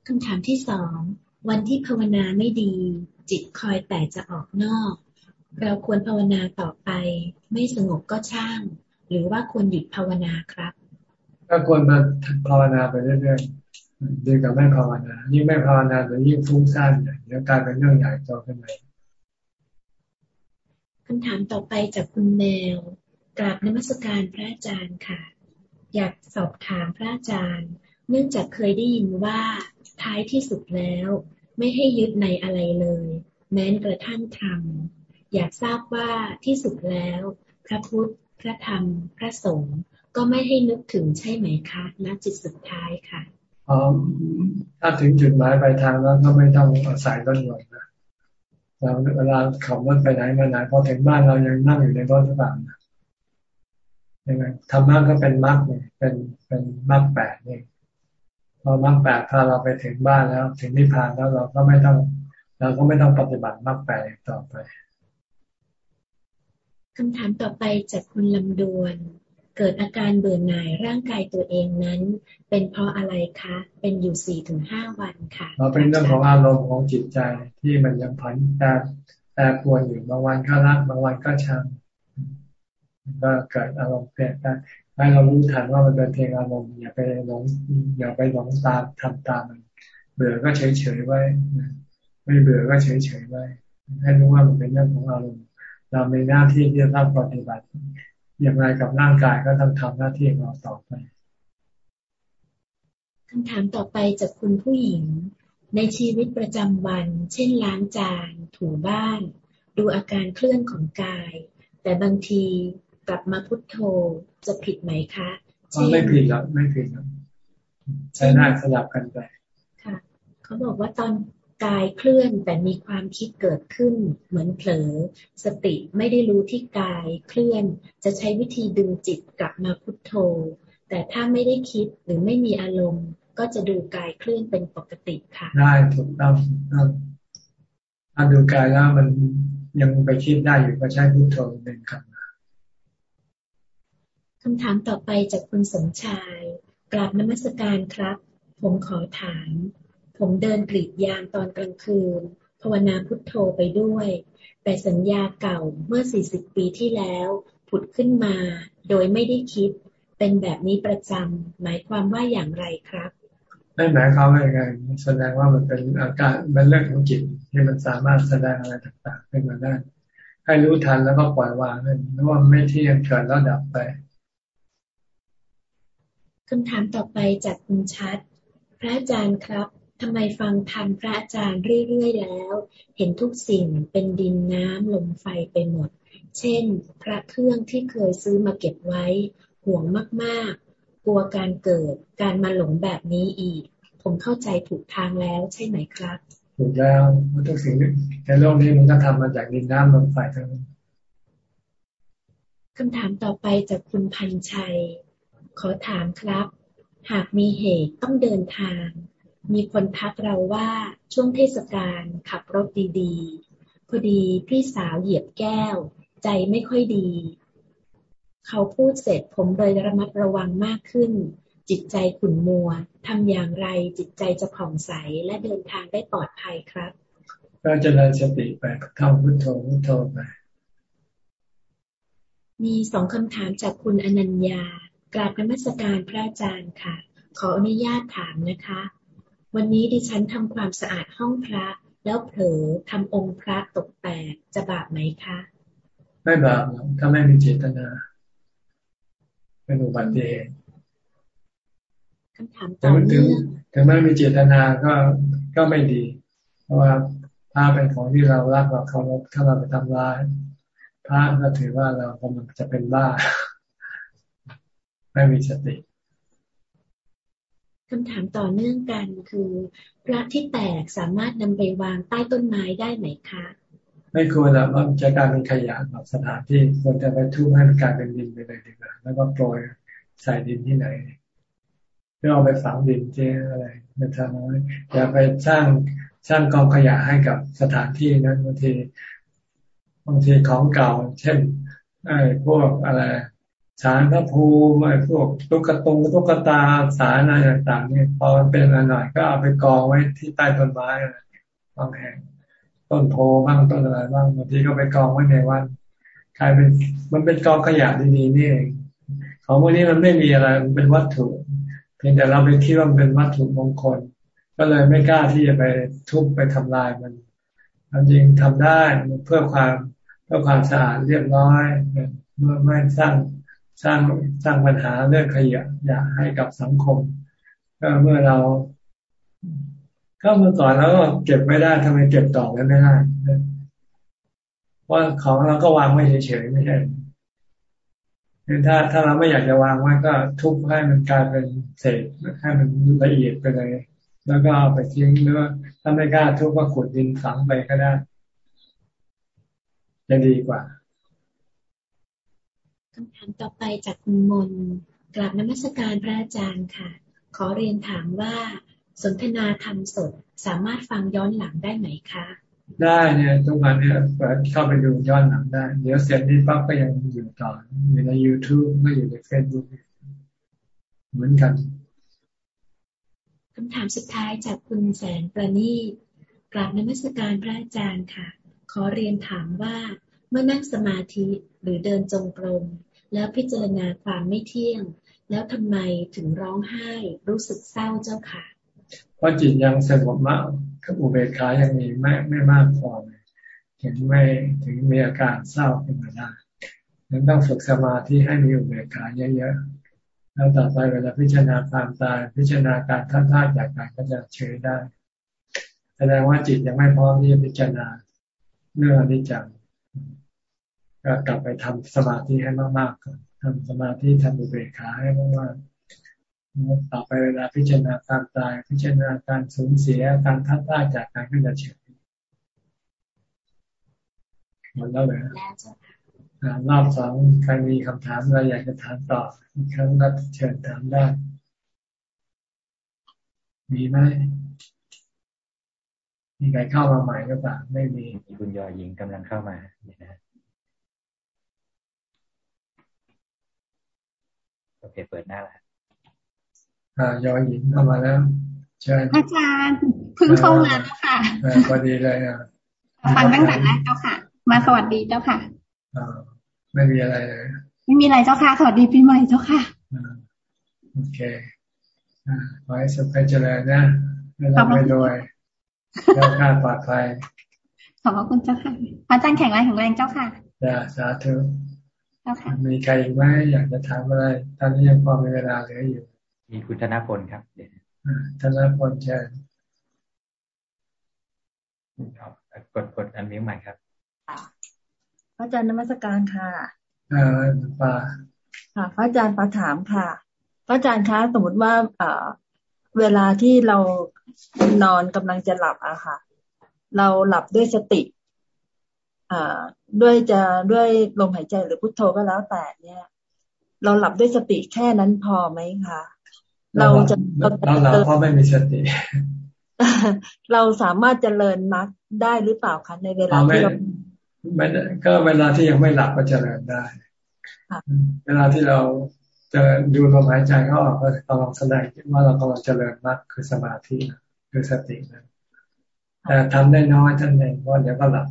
คำถามที่สอง วันที่ภาวนาไม่ดี จิตคอยแต่จะออกนอก เราควรภาวนาต่อไป ไม่สงบก็ช่าง หรือว่าควรหยุดภาวนาครับ ก็ควรมาภาวนาไปเรื่อยๆดีกับไม่ภาวนา ยิ่งไม่ภาวนาจะยิ่งฟุ้งซ่านเดี๋ยวกลายเป็นเรื่องใหญ่โตขึ้นไปคำถามต่อไปจากคุณแมวกราบนมัสการพระอาจารย์ค่ะ อยากสอบถามพระอาจารย์ เนื่องจากเคยได้ยินว่า ท้ายที่สุดแล้ว ไม่ให้ยึดในอะไรเลย แม้นกระทั่งธรรมอยากทราบว่าที่สุดแล้ว พระพุทธ พระธรรม พระสงฆ์ก็ไม่ให้นึกถึงใช่ไหมคะณจุดสุดท้ายค่ะถ้าถึงจุดหมายปลายทางแล้วก็ไม่ต้องอาศัยรถยนต์นะเราเวลาขับรถไปไหนมาไหนพอถึงบ้านเรายังนั่งอยู่ในรถหรือเปล่ายังไงธรรมะก็เป็นมรรคเนี่ยเป็นเป็นมรรคแปดเนี่ย อมรรคแปดพาเราไปถึงบ้านแล้ว ถึงนิพพานแล้วเราก็ไม่ต้องเราก็ไม่ต้องปฏิบัติมรรคแปดต่อไปคำถามต่อไปจากคุณลำดวน เกิดอาการเบื่อหน่ายร่างกายตัวเองนั้น เป็นเพราะอะไรคะ เป็นอยู่สี่ถึงห้าวันค่ะเราเป็นเรื่องของอารมณ์ของจิตใจที่มันยังผันแปรแปรปรวนอยู่บางวันก็รักบางวันก็ชังก็เกิดอารมณ์เปลี่ยนไป ให้เรารู้ทันว่ามันเป็นเพียงอารมณ์อย่าไปหลงอย่าไปหลงตามทำตามมันเบื่อก็เฉยเฉยไว้ไม่เบื่อก็เฉยเฉยไว้ให้รู้ว่ามันเป็นเรื่องของอารมณ์ เรามีหน้าที่ที่จะต้องปฏิบัติ อย่างไรกับร่างกายก็ต้องทำหน้าที่ของเราต่อไปคำถามต่อไปจากคุณผู้หญิง ในชีวิตประจำวัน เช่นล้างจาน ถูบ้าน ดูอาการเคลื่อนของกาย แต่บางที กลับมาพุทโธจะผิดไหมคะไม่ผิดหรอกไม่ผิดหรอกใช้ได้สลับกันไปค่ะ เขาบอกว่าตอนกายเคลื่อนแต่มีความคิดเกิดขึ้นเหมือนเผลอ สติไม่ได้รู้ที่กายเคลื่อน จะใช้วิธีดึงจิตกลับมาพุทโธ แต่ถ้าไม่ได้คิดหรือไม่มีอารมณ์ ก็จะดูกายเคลื่อนเป็นปกติค่ะ ได้ถูกต้องถูกต้องถ้าดูกายแล้วมันยังไปคิดได้อยู่ก็ใช้พุทโธเป็นคำ คำถามต่อไปจากคุณสมชายกราบนมัสการครับ ผมขอถาม ผมเดินกรีดยางตอนกลางคืน ภาวนาพุทโธไปด้วย แต่สัญญาเก่าเมื่อ 40 ปีที่แล้ว ผุดขึ้นมา โดยไม่ได้คิด เป็นแบบนี้ประจำหมายความว่าอย่างไรครับไม่หมายความว่าอย่างไรแสดงว่ามันเป็นอาการเป็นเรื่องของจิตที่มันสามารถแสดงอะไรต่างๆขึ้นมาได้ให้รู้ทันแล้วก็ปล่อยวางเลยไม่ว่าไม่เที่ยงเกิดแล้วดับไป คำถามต่อไปจากคุณชัด พระอาจารย์ครับทำไมฟังธรรมพระอาจารย์เรื่อยๆแล้ว เห็นทุกสิ่งเป็นดินน้ำลมไฟไปหมด เช่น พระเครื่องที่เคยซื้อมาเก็บไว้ ห่วงมากๆ กลัวการเกิดการมาหลงแบบนี้อีก ผมเข้าใจถูกทางแล้วใช่ไหมครับ ถูกแล้วทุกสิ่งในโลกนี้มันก็ทำมาจากดินน้ำลมไฟทั้งนั้นคำถามต่อไปจากคุณพันชัย ขอถามครับ หากมีเหตุต้องเดินทาง มีคนทักเราว่าช่วงเทศกาลขับรถดีๆ พอดีพี่สาวเหยียบแก้ว ใจไม่ค่อยดี เขาพูดเสร็จผมเลยระมัดระวังมากขึ้น จิตใจขุ่นมัวทำอย่างไรจิตใจจะผ่องใสและเดินทางได้ปลอดภัยครับก็จะเริญสติไปท่องพุทโธพุทโธไปมีสองคำถามจากคุณอนัญญา กราบนมัสการพระอาจารย์ค่ะ ขออนุญาตถามนะคะ วันนี้ดิฉันทำความสะอาดห้องพระ แล้วเผลอทำองค์พระตกแตกจะบาปไหมคะ ไม่บาปถ้าไม่มีเจตนาเป็นอุบัติเหตุคำถามต่อเนื่องถึงไม่มีเจตนาก็ก็ไม่ดี เพราะว่าพระเป็นของที่เรารักเราเคารพถ้าเราไปทำร้ายพระก็ถือว่าเรากำลังจะเป็นบ้า ไม่มีสติคำถามต่อเนื่องกันคือ พระที่แตกสามารถนำไปวางใต้ต้นไม้ได้ไหมคะ ไม่ควรละมันจะกลายเป็นขยะแบบสถานที่ควรจะไปทุ่มให้มันกลายเป็นดินไปเลยดีกว่าแล้วก็โปรยใส่ดินที่ไหนเพื่อเอาไปฝังดินเจ๊อะไรไม่ทำอย่าไปสร้างสร้างกองขยะให้กับสถานที่นั้นบางทีบางทีของเก่า เช่นไอ้พวกอะไร สารพระภูมิไอ้พวกตุ๊กตงตุ๊กตาสารอะไรต่างๆเนี่ยพอมันเป็นอะไรหน่อยก็เอาไปกองไว้ที่ใต้ต้นไม้อะไรบางแห่งต้นโพบ้างต้นอะไรบ้างบางทีก็ไปกองไว้ในวันกลายเป็นมันเป็นกองขยะดีๆนี่เองของพวกนี้มันไม่มีอะไรมันเป็นวัตถุ เพียงแต่เราไปคิดว่ามันเป็นวัตถุมงคล ก็เลยไม่กล้าที่จะไปทุบไปทำลายมันจริงทำได้เพื่อความเพื่อความสะอาดเรียบร้อยเมื่อไม่สร้าง สร้างสร้างปัญหาเรื่องขยะอยากให้กับสังคม ก็เมื่อเราก็เมื่อก่อนแล้วก็เก็บไม่ได้ทำไมเก็บต่อกันไม่ได้ว่าของเราก็วางไว้เฉยๆไม่ใช่ถ้าถ้าเราไม่อยากจะวางไว้ก็ทุบให้มันกลายเป็นเศษให้มันละเอียดไปเลย แล้วก็เอาไปทิ้งหรือว่าถ้าไม่กล้าทุบก็ขุดดินฝังไปก็ได้จะดีกว่า คำถามต่อไปจากคุณมนกลับนมัสการพระอาจารย์ค่ะ ขอเรียนถามว่าสนทนาธรรมสดสามารถฟังย้อนหลังได้ไหมคะ ได้เนี่ยทุกวันเนี่ยเปิดเข้าไปดูย้อนหลังได้ เดี๋ยวเสร็จนี้ปั๊บก็ยังอยู่ต่ออยู่ใน YouTube ก็อยู่ใน Facebook เหมือนกันคำถามสุดท้ายจากคุณแสนประณีตกราบนมัสการพระอาจารย์ค่ะ ขอเรียนถามว่าเมื่อนั่งสมาธิหรือเดินจงกรม แล้วพิจารณาความไม่เที่ยง แล้วทำไมถึงร้องไห้รู้สึกเศร้าเจ้าค่ะเพราะจิตยังสงบมากอุเบกขายังมีไม่ไม่มากพอถึงไม่ถึงมีอาการเศร้าขึ้นมาได้นั้นต้องฝึกสมาธิให้มีอุเบกขาเยอะๆแล้วต่อไปเวลาพิจารณาความตายพิจารณาการท่านท่าจากการก็จะเฉยได้แสดงว่าจิตยังไม่พร้อมที่จะพิจารณาเรื่องอนิจจัง ก็กลับไปทำสมาธิให้มากๆก่อนทำสมาธิทำอุเบกขาให้มากๆต่อไปเวลาพิจารณาการตาย พิจารณาการสูญเสียการทัดท้าจากการขึ้นเฉยหมดแล้วเลยรอบสองใครมีคำถามอะไรอยากจะถามต่ออีกครั้งก็เชิญถามได้ มีไหมมีใครเข้ามาใหม่ก็เปล่าไม่มีคุณยอยิงกำลังเข้ามาเนี่ยนะ โอเคเปิดหน้าแล้วอ่ายอหญิงเข้ามาแล้วเชิญอาจารย์เพิ่งเข้ามาแล้วค่ะพอดีเลยอะฟังตั้งแต่แรกเจ้าค่ะ มาสวัสดีเจ้าค่ะอ่าไม่มีอะไรเลยไม่มีอะไรเจ้าค่ะ สวัสดีปีใหม่เจ้าค่ะโอเคขอให้สุขให้เจริญนะไม่รับไม่รวยแล้วค่าปลอดภัยขอบคุณเจ้าค่ะอาจารย์แข็งแรงแข็งแรงเจ้าค่ะจ้าสาธุเจ้าค่ะ มีใครอีกไหมอยากจะถามอะไรตอนนี้ยังพอมีเวลาเหลืออยู่ มีคุณธนพลครับเดี๋ยวธนพลเชิญกดกดอันนี้ใหม่ครับพระอาจารย์นมัสการค่ะอ่าปาค่ะ พระอาจารย์ปาถามค่ะ พระอาจารย์คะสมมติว่าเอ่อเวลาที่เรานอนกำลังจะหลับอะค่ะ เราหลับด้วยสติอ่า ด้วยจะด้วยลมหายใจหรือพุทโธก็แล้วแต่เนี่ย เราหลับด้วยสติแค่นั้นพอไหมคะเราจะเราหลับเพราะไม่มีสติ เราสามารถเจริญมรรคได้หรือเปล่าคะในเวลาที่เราไม่ก็เวลาที่ยังไม่หลับก็เจริญได้เวลาที่เราจะดูลมหายใจเขาออกก็กำลังแสดงว่าเรากำลังเจริญมากคือสมาธิคือสตินะแต่ทำได้น้อยท่านเองเพราะเดี๋ยวก็หลับ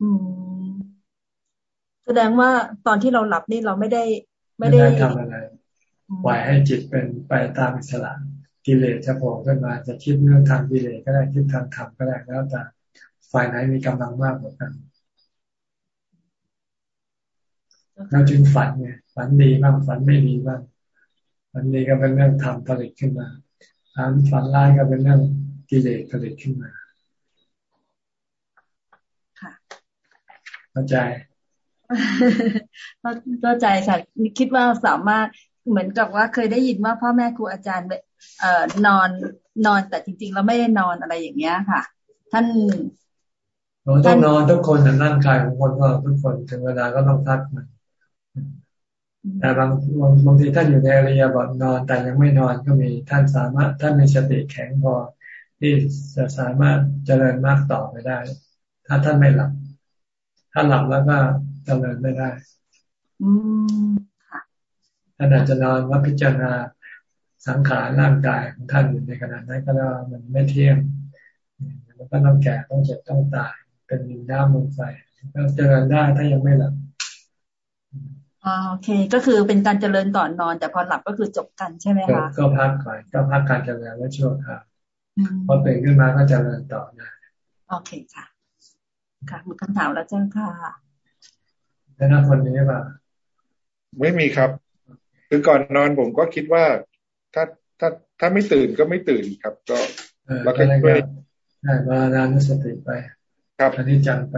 อืมแสดงว่าตอนที่เราหลับนี่เราไม่ได้ ไม่ได้ทำอะไรปล่อยให้จิตเป็นไปตามอิสระกิเลสจะโผล่ขึ้นมาจะคิดเรื่องทางกิเลสก็ได้คิดทางธรรมก็ได้แล้วแต่ฝ่ายไหนมีกำลังมากกว่ากันเราจึงฝันไงฝันดีบ้างฝันไม่ดีบ้างฝันดีก็เป็นเรื่องธรรมผลิตขึ้นมาฝันฝันร้ายก็เป็นเรื่องกิเลสผลิตขึ้นมาค่ะ เข้าใจเข้าใจค่ะคิดว่าสามารถเหมือนกับว่าเคยได้ยินว่าพ่อแม่ครูอาจารย์เอ่อนอนนอนแต่จริงๆแล้วไม่ได้นอนอะไรอย่างเงี้ยค่ะ ท่านเราต้องนอนทุกคนแต่ร่างกายของคนก็ทุกคนถึงเวลาก็ต้องพักมันแต่บางบางทีท่านอยู่ในอริยบทนอนแต่ยังไม่นอนก็มีท่านสามารถท่านมีสติแข็งพอที่จะสามารถเจริญมากต่อไปได้ ถ้าท่านไม่หลับ ถ้าหลับแล้วก็เจริญไม่ได้ อืมค่ะท่านอาจจะนอนว่าพิจารณาสังขารร่างกายของท่านอยู่ในขณะนั้นก็แล้วมันไม่เที่ยงมันก็ต้องแก่ต้องเจ็บต้องตาย เป็นดินน้ำลมไฟก็เจริญได้ถ้ายังไม่หลับโอเค ก็คือเป็นการเจริญก่อนนอน แต่พอหลับก็คือจบกันใช่ไหมคะก็พักก่อนก็พักการเจริญไว้ชั่วคราวพอตื่นขึ้นมาก็เจริญต่อได้โอเคค่ะ ค่ะมีคำถามแล้วเจ้าค่ะแล้วนักคนนี้ป่ะไม่มีครับ คือก่อนนอนผมก็คิดว่า ถ้าถ้าถ้าไม่ตื่นก็ไม่ตื่นครับ ก็เราก็ช่วยได้มานานุสติไป ครับอันนี้จังไป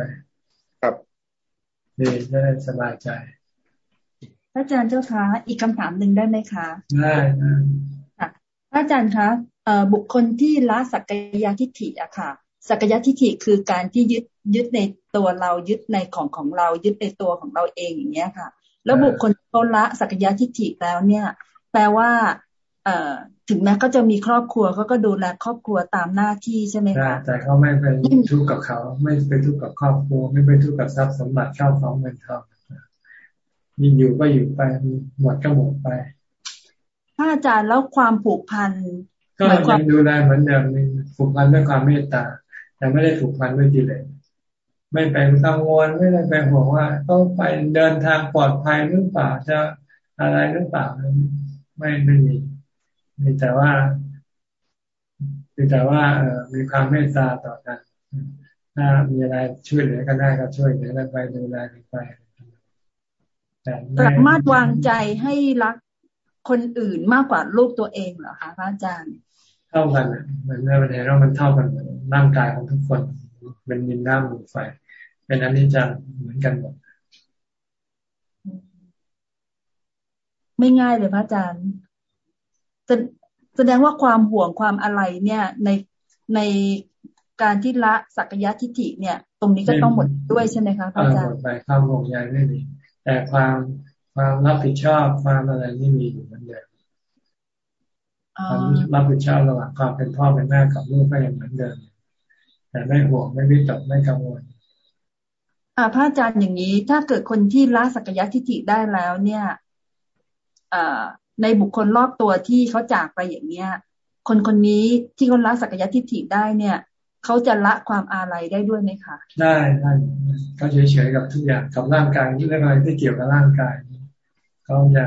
ครับดีได้สบายใจระอาจารย์เจ้าคะอีกคำถามหนึ่งได้ไหมคะได้ค่ะพระอาจารย์คะบุคคลที่ละสักยะทิฏฐิอะค่ะ สักยะทิฏฐิคือการที่ยึดยึดในตัวเรายึดในของของเรา ยึดในตัวของเราเองอย่างเงี้ยค่ะ แล้วบุคคลเขาละสักยะทิฏฐิแล้วเนี่ย แปลว่า เอ่อถึงแม้ก็จะมีครอบครัวเขาก็ดูแลครอบครัวตามหน้าที่ใช่ไหมคะแต่เขาไม่ไปทุกข์กับเขา ไม่ไปทุกข์กับครอบครัว ไม่ไปทุกข์กับทรัพย์สมบัติเข้าของเงินทองมีอยู่ก็อยู่ไปหมดก็หมดไปถ้าอาจารย์แล้วความผูกพันก็ยังดูแลเหมือนเดิมผูกพันด้วยความเมตตา แต่ไม่ได้ผูกพันด้วยกิเลสไม่ไปกังวลไม่ได้ไปห่วงว่าต้องไปเดินทางปลอดภัยหรือเปล่าจะอะไรหรือเปล่าไม่ไม่มีมีแต่ว่ามีแต่ว่าเออมีความเมตตาต่อกันถ้ามีอะไรช่วยเหลือกันได้ก็ช่วยเหลือกันไปดูแลกันไปสามารถวางใจให้รักคนอื่นมากกว่าลูกตัวเองเหรอคะพระอาจารย์ เท่ากันเหมือนในประเทศเรามันเท่ากันร่างกายของทุกคน เป็นดินน้ำลมไฟเป็นอันนี้จังเหมือนกันหมดไม่ง่ายเลยพระอาจารย์แสดงว่าความห่วงความอะไรเนี่ย ในในการที่ละสักยะทิฏฐิเนี่ย ตรงนี้ก็ต้องหมดด้วยใช่ไหมคะพระอาจารย์หมดไปความห่วงใยไม่มีแต่ความความรับผิดชอบความอะไรนี่มีอยู่เหมือนเดิม ความรับผิดชอบระหว่างความเป็นพ่อเป็นแม่กับลูกก็ยังเหมือนเดิม แต่ไม่ห่วงไม่วิตกไม่กังวลอ่าพระอาจารย์อย่างนี้ ถ้าเกิดคนที่ละสักยะทิฏฐิได้แล้วเนี่ยอ่าในบุคคลรอบตัวที่เขาจากไปอย่างเนี้ย คนคนนี้ที่เขาละสักยะทิฏฐิได้เนี่ยเขาจะละความอาลัยได้ด้วยไหมคะได้ได้เขาเฉยๆกับทุกอย่างกับร่างกายเรื่องอะไรที่เกี่ยวกับร่างกายเขาจะ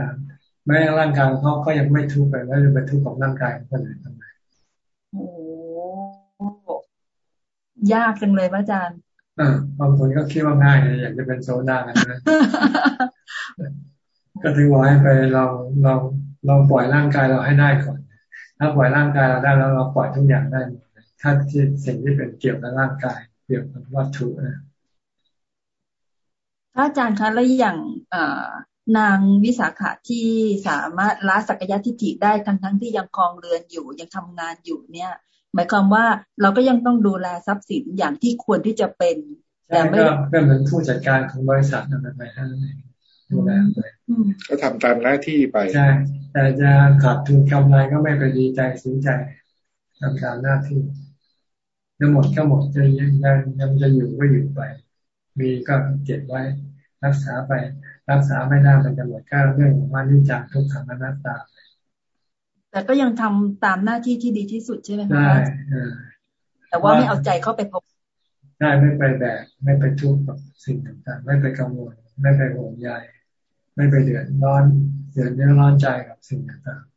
แม้ร่างกายเขาก็ยังไม่ทุกข์ไปแล้วจะไปทุกข์กับร่างกายคนอื่นทำไมโอ้ยากจังเลยพระอาจารย์บางคนก็คิดว่าง่ายอยากจะเป็นโซดากันนะก็ถึงว่าให้ไปเราเราเราปล่อยร่างกายเราให้ได้ก่อน ถ้าปล่อยร่างกายเราได้แล้วเราปล่อยทุกอย่างได้ถ้าที่สิ่งที่เป็นเกี่ยวกับร่างกาย เกี่ยวกับวัตถุนะพระอาจารย์คะแล้วอย่าง นางวิสาขะที่สามารถละสักยะทิฏฐิได้ทั้งทั้งที่ยังคลองเรือนอยู่ยังทำงานอยู่เนี่ย หมายความว่าเราก็ยังต้องดูแลทรัพย์สินอย่างที่ควรที่จะเป็น แต่ไม่ก็เหมือนผู้จัดการของบริษัทนั่นไปท่านเองดูแลไปก็ทำตามหน้าที่ไปใช่แต่จะขาดทุนกำไรก็ไม่ไปดีใจสินใจทำตามหน้าที่จะหมดก็หมดจะยังยังยังจะอยู่ก็อยู่ไป มีก็เก็บไว้รักษาไป รักษาไม่ได้มันจะหมดก็เรื่องของมันที่จากทุกขังอนัตตา แต่ก็ยังทำตามหน้าที่ที่ดีที่สุดใช่ไหมคะได้แต่ว่าไม่เอาใจเข้าไปพบได้ไม่ไปแบกไม่ไปทุกข์กับสิ่งต่างๆ ไม่ไปกังวล ไม่ไปห่วงใยไม่ไปเดือดร้อนเดือดเนื้อร้อนใจกับสิ่งต่างๆ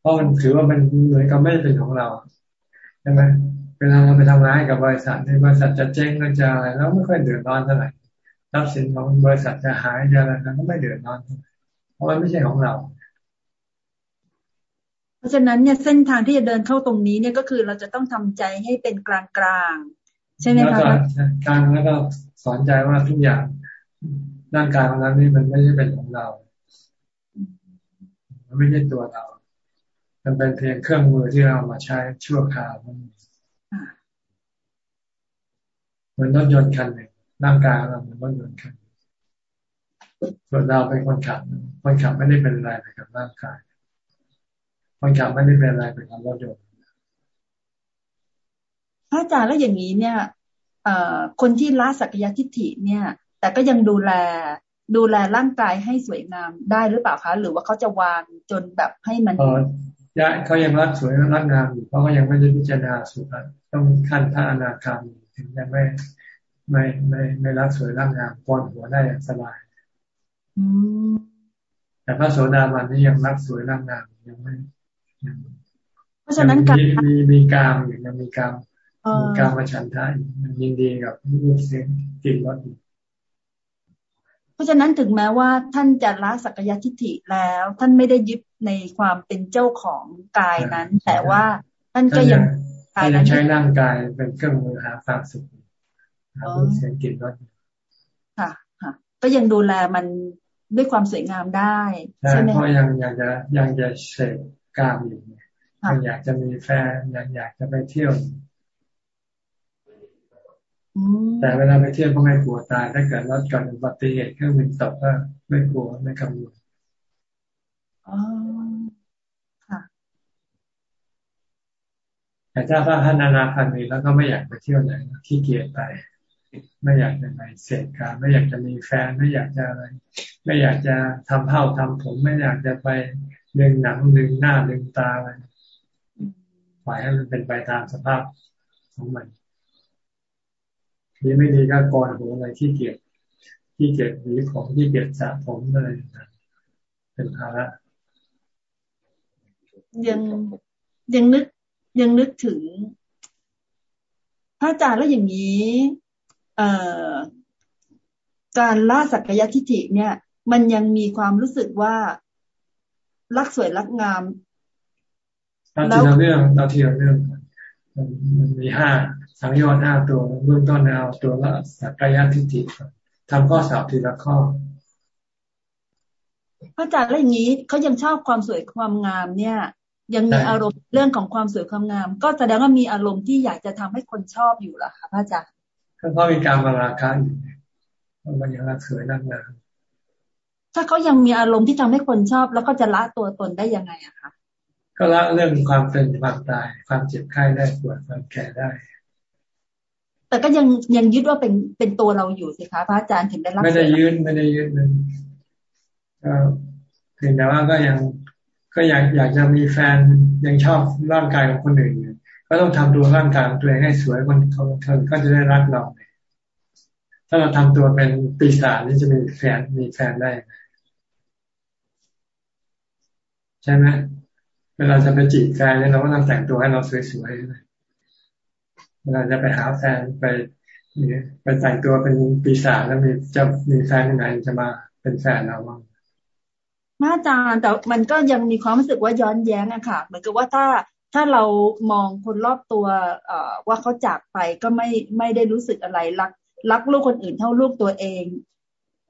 เพราะมันถือว่ามันเหมือนกับไม่เป็นของเราใช่ไหมเวลาเราไปทำงานกับบริษัทในบริษัทจะเจ๊งก็จะอะไรแล้วไม่ค่อยเดือดร้อนเท่าไหร่ ทรัพย์สินของบริษัทจะหายจะอะไรนั้นก็ไม่เดือดร้อน เพราะมันไม่ใช่ของเรา เพราะฉะนั้นเนี่ยเส้นทางที่จะเดินเข้าตรงนี้เนี่ยก็คือเราจะต้องทำใจให้เป็นกลางกลางใช่ไหมคะกลางแล้วก็สอนใจว่าทุกอย่างร่างกายของเรานี่มันไม่ใช่เป็นของเรามันไม่ใช่ตัวเรา มันเป็นเพียงเครื่องมือที่เรามาใช้ชั่วคราวมันเหมือนรถยนต์คันหนึ่ง ร่างกายเราเหมือนรถยนต์คันส่วนเราเป็นคนขับคนขับไม่ได้เป็นอะไรไปกับร่างกาย คนขับไม่ได้เป็นอะไรไปกับรถยนต์พระอาจารย์แล้วอย่างนี้เนี่ยคนที่ละสักยทิฏฐิเนี่ย แต่ก็ยังดูแลดูแลร่างกายให้สวยงามได้หรือเปล่าคะ หรือว่าเขาจะวางจนแบบให้มันยะเขายังรักสวยรักงามอยู่เพราะเขายังไม่ได้พิจารณาสุขต้องขั้นพระอนาคามีถึงจะไม่ ไม่ไม่ไม่รักสวยรักงามปอนหัวได้อย่างสบายแต่พระโสดาบันนี่ยังรักสวยรักงามยังไม่เพราะฉะนั้นการมีมีกามอยู่ยังมีกามมีกามมาฉันทะยังยินดีกับรูปเสียงกลิ่นรสอยู่เพราะฉะนั้นถึงแม้ว่าท่านจะละสักยทิฏฐิแล้ว ท่านไม่ได้ยึดในความเป็นเจ้าของกายนั้น แต่ว่าท่านก็ยังกายนั้นใช้ร่างกายเป็นเครื่องมือหาความสุข หาเสียงกลิ่นรสค่ะ ค่ะ ก็ยังดูแลมันด้วยความสวยงามได้ใช่ไหมเพราะยังอยากจะยังจะเสพกามอยู่ยังอยากจะมีแฟนยังอยากจะไปเที่ยวแต่เวลาไปเที่ยวก็ไม่กลัวตายถ้าเกิดรถกิดอุบัติเหตุเครื่องบินตกก็ไม่กลัวไม่กังวลอ๋อค่ะแต่ถ้าพระท่านนานาพันมีแล้วก็ไม่อยากไปเที่ยวไหนขี้เกียจไป ไม่อยากจะไปเสพการไม่อยากจะมีแฟนไม่อยากจะอะไร ไม่อยากจะทำเผ้าทำผมไม่อยากจะไปดึงหนังดึงหน้าดึงตาอะไรปล่อยให้มันเป็นไปตามสภาพของมันดีไม่ดีก็กรหัวอะไรที่เกียจที่เกียจหรือของที่เกียจสะผมอะไรเป็นภาระยังยังนึกยังนึกถึงพระอาจารย์แล้วอย่างนี้ เอ่อการล่าสักยทิฏฐิเนี่ย มันยังมีความรู้สึกว่ารักสวยรักงามเราทีละเรื่องเราทีละเรื่องมันมีห้าสังโยชน์ห้าตัวเบื้องต้นเอาตัวละสักยะทิฏฐิทำข้อสอบทีละข้อพระอาจารย์แล้วอย่างนี้เขายังชอบความสวยความงามเนี่ย ยังมีอารมณ์เรื่องของความสวยความงาม ก็แสดงว่ามีอารมณ์ที่อยากจะทำให้คนชอบอยู่ล่ะค่ะพระอาจารย์ ก็เพราะมีการมาราคาอยู่มันยังรักสวยรักงามถ้าเขายังมีอารมณ์ที่ทำให้คนชอบ แล้วก็จะละตัวตนได้ยังไงอะคะก็ละเรื่องความเป็นความตาย ความเจ็บไข้ได้ปวดความแก่ได้ แต่ก็ยังยังยึดว่าเป็นเป็นตัวเราอยู่สิคะพระอาจารย์ถึงได้รับไม่ได้ยืนไม่ได้ยืนมันก็เพียงแต่ว่าก็ยังก็อยากอยากจะมีแฟนยังชอบร่างกายของคนอื่นอยู่ ก็ต้องทำตัวร่างกายของตัวเองให้สวยคนเขาเขาก็จะได้รักเราถ้าเราทำตัวเป็นปีศาจนี่จะมีแฟนมีแฟนได้ใช่ไหมเวลาจะไปจีบแฟนเนี่ยเราก็ต้องแต่งตัวให้เราสวยๆใช่ไหมเวลาจะไปหาแฟนไปไปแต่งตัวเป็นปีศาจแล้วมีจะมีแฟนยังไงจะมาเป็นแฟนเราบ้างอาจารย์แต่มันก็ยังมีความรู้สึกว่าย้อนแย้งอะค่ะ เหมือนกับว่าถ้า ถ้าเรามองคนรอบตัวเอ่อว่าเขาจากไปก็ไม่ไม่ได้รู้สึกอะไรรัก รักลูกคนอื่นเท่าลูกตัวเอง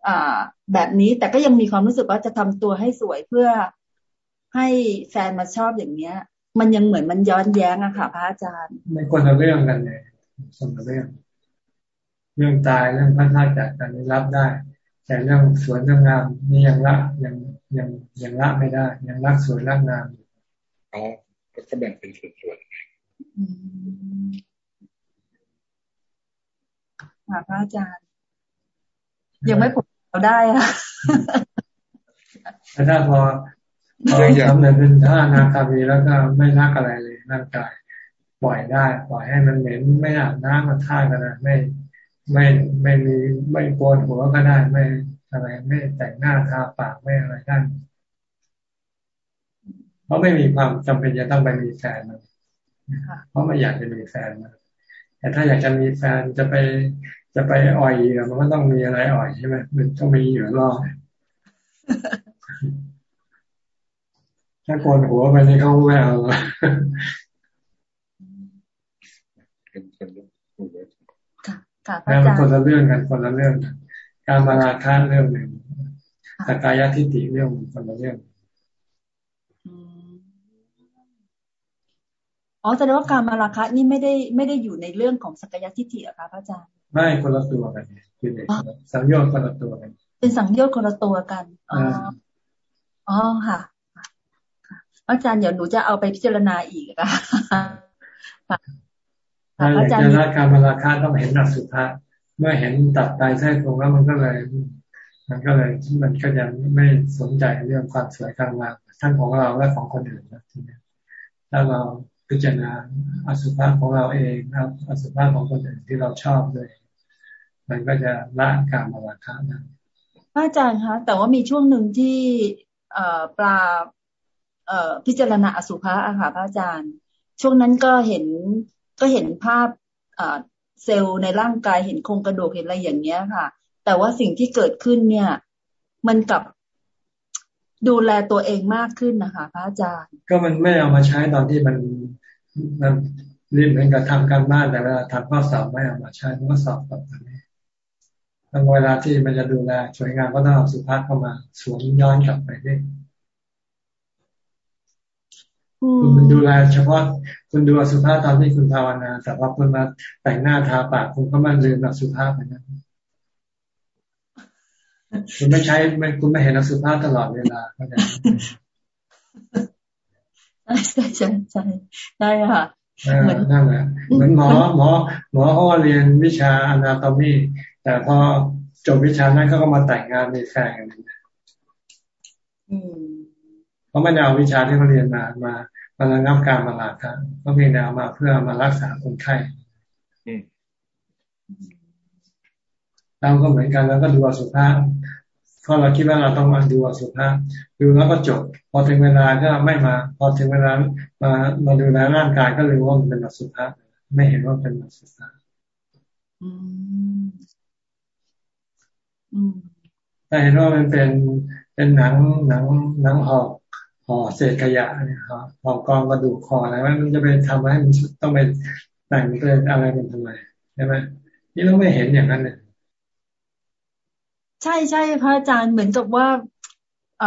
อ่าแบบนี้แต่ก็ยังมีความรู้สึกว่าจะทำตัวให้สวยเพื่อให้แฟนมาชอบอย่างเนี้ย มันยังเหมือนมันย้อนแย้งอะค่ะพระอาจารย์ไม่ควรจะเรื่องกันเลยสมเรื่องเรื่องตายเรื่องพัฒนาจากกันนี้รับได้ แต่เรื่องสวยเรื่องงามนี่ยังละยังยังยังละไม่ได้ ยังรักสวยรักงาม อ๋อก็แบ่งเป็นส่วนๆค่ะพระอาจารย์ ยังไม่ผมเราได้อะแต่ถ้าพอพอทำเนี่ยเป็นท่านาคามีแล้วก็ไม่รักอะไรเลยร่างกาย ปล่อยได้ ปล่อยให้มันเหม็นไม่อาบน้ำมาท่ากันนะไม่ไม่ไม่มีไม่โกนหัวก็ได้ไม่อะไรไม่แต่งหน้าทาปากไม่อะไรได้ เพราะไม่มีความจำเป็นจะต้องไปมีแฟนนะเพราะไม่อยากจะมีแฟนนะแต่ถ้าอยากจะมีแฟนจะไปจะไปอ่อยเหยื่อมันก็ต้องมีอะไรอ่อยใช่ไหมมันต้องมีเหยื่อล่อถ้าโกนหัวไปนี่เขาไม่เอาค่ะค่ะมันคนละเรื่องกันคนละเรื่องการมาราคาเรื่องหนึ่งสกายทิฏฐิเรื่องคนละเรื่อง อ๋อแสดงว่าการมาราคะนี่ไม่ได้ไม่ได้อยู่ในเรื่องของสักยทิฏฐิอะคะพระอาจารย์ไม่คนละตัวกันคือเด็กสังโยชน์คนละตัวกัน เป็นสังโยชน์คนละตัวกันอ๋ออ๋อค่ะอาจารย์เดี๋ยวหนูจะเอาไปพิจารณาอีกค่ะอาจารย์ละการมาราคะต้องเห็นนักสุภาเมื่อเห็นตัดตายใช่ตรงแล้วมันก็เลย มันก็เลยมันก็ยังไม่สนใจเรื่องความสวยความงามทั้งของเราและของคนอื่นนะทีนี้ถ้าเรา พิจารณาอสุภะของเราเองครับอสุภะของคนอื่นที่เราชอบเลย มันก็จะละการมาราคะนะอาจารย์คะแต่ว่ามีช่วงหนึ่งที่เอ่อปลาเอ่อพิจารณาอสุภะอะค่ะพระอาจารย์ ช่วงนั้นก็เห็นก็เห็นภาพเอ่อเซลล์ในร่างกายเห็นโครงกระดูกเห็นอะไรอย่างเงี้ยค่ะ แต่ว่าสิ่งที่เกิดขึ้นเนี่ย มันกับดูแลตัวเองมากขึ้นนะคะพระอาจารย์ ก็มันไม่เอามาใช้ตอนที่มัน มันเรียนเหมือนกับทำการบ้านแต่เวลาทำข้อสอบไม่เอามาใช้มันก็สอบแบบนี้แล้วเวลาที่มันจะดูแลสวยงามก็ต้องเอาสุภาพเข้ามาสวมย้อนกลับไปด้วยคุณดูแลเฉพาะคุณดูสุภาพตอนที่คุณภาวนา แต่ว่าคุณมาแต่งหน้าทาปากคุณก็มันลืมสุภาพไปนะคุณไม่ใช้ไม่คุณไม่เห็นสุภาพตลอดเวลาเข้าใจ ใช่ใช่ใช่ใช่ค่ะเหมือนนั่นแหละเหมือนหมอหมอหมอเขาเรียนวิชาอนาโตมี แต่พอจบวิชานั้นเขาก็มาแต่งงานมีแฟนกันเขาไม่ได้เอาวิชาที่เขาเรียนมามามาระงับการมาลาคะก็เพียงแต่เอามาเพื่อมารักษาคนไข้เราก็เหมือนกันแล้วก็ดูสุภาพ เพราะเราคิดว่าเราต้องมาดูสุภาพดูแล้วก็จบ พอถึงเวลาก็ไม่มา พอถึงเวลามามาดูแลร่างกายก็รู้ว่ามันเป็นสุภาพไม่เห็นว่าเป็นสุภาพแต่เห็นว่ามันเป็นเป็นหนังหนังหนังหอกห่อเศษขยะเนี่ยครับห่อกองกระดูกคออะไรมันจะไปทำให้มันต้องไปแต่งเป็นอะไรเป็นทำไมใช่ไหมนี่เราไม่เห็นอย่างนั้นเนี่ย ใช่ใช่พระอาจารย์เหมือนกับว่าเอ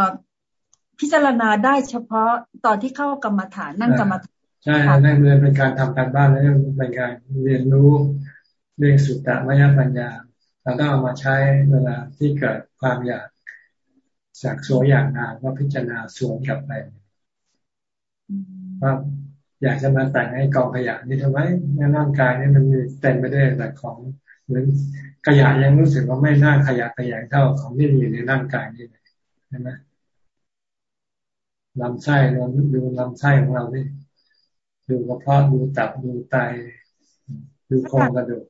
พิจารณาได้เฉพาะตอนที่เข้ากรรมฐานนั่งกรรมฐานใช่นั่นเป็นการทำการบ้านแล้วเป็นการเรียนรู้เรื่องสุตตะมยปัญญาเราต้องเอามาใช้เวลาที่เกิดความอยากสักสวยอย่างนานก็พิจารณาสวนกลับไปว่าอยากจะมาแต่งให้กองขยะนี่ทำไมในร่างกายนี่มันมีเต็มไปด้วยแต่ของเหมือนขยะยังรู้สึกว่าไม่น่าขยะขยะเท่าของที่มีอยู่ในร่างกายนี่ใช่ไหมลำไส้เราดูลำไส้ของเรานี่ดูกระเพาะดูตับดูไตดูโครงกระดูก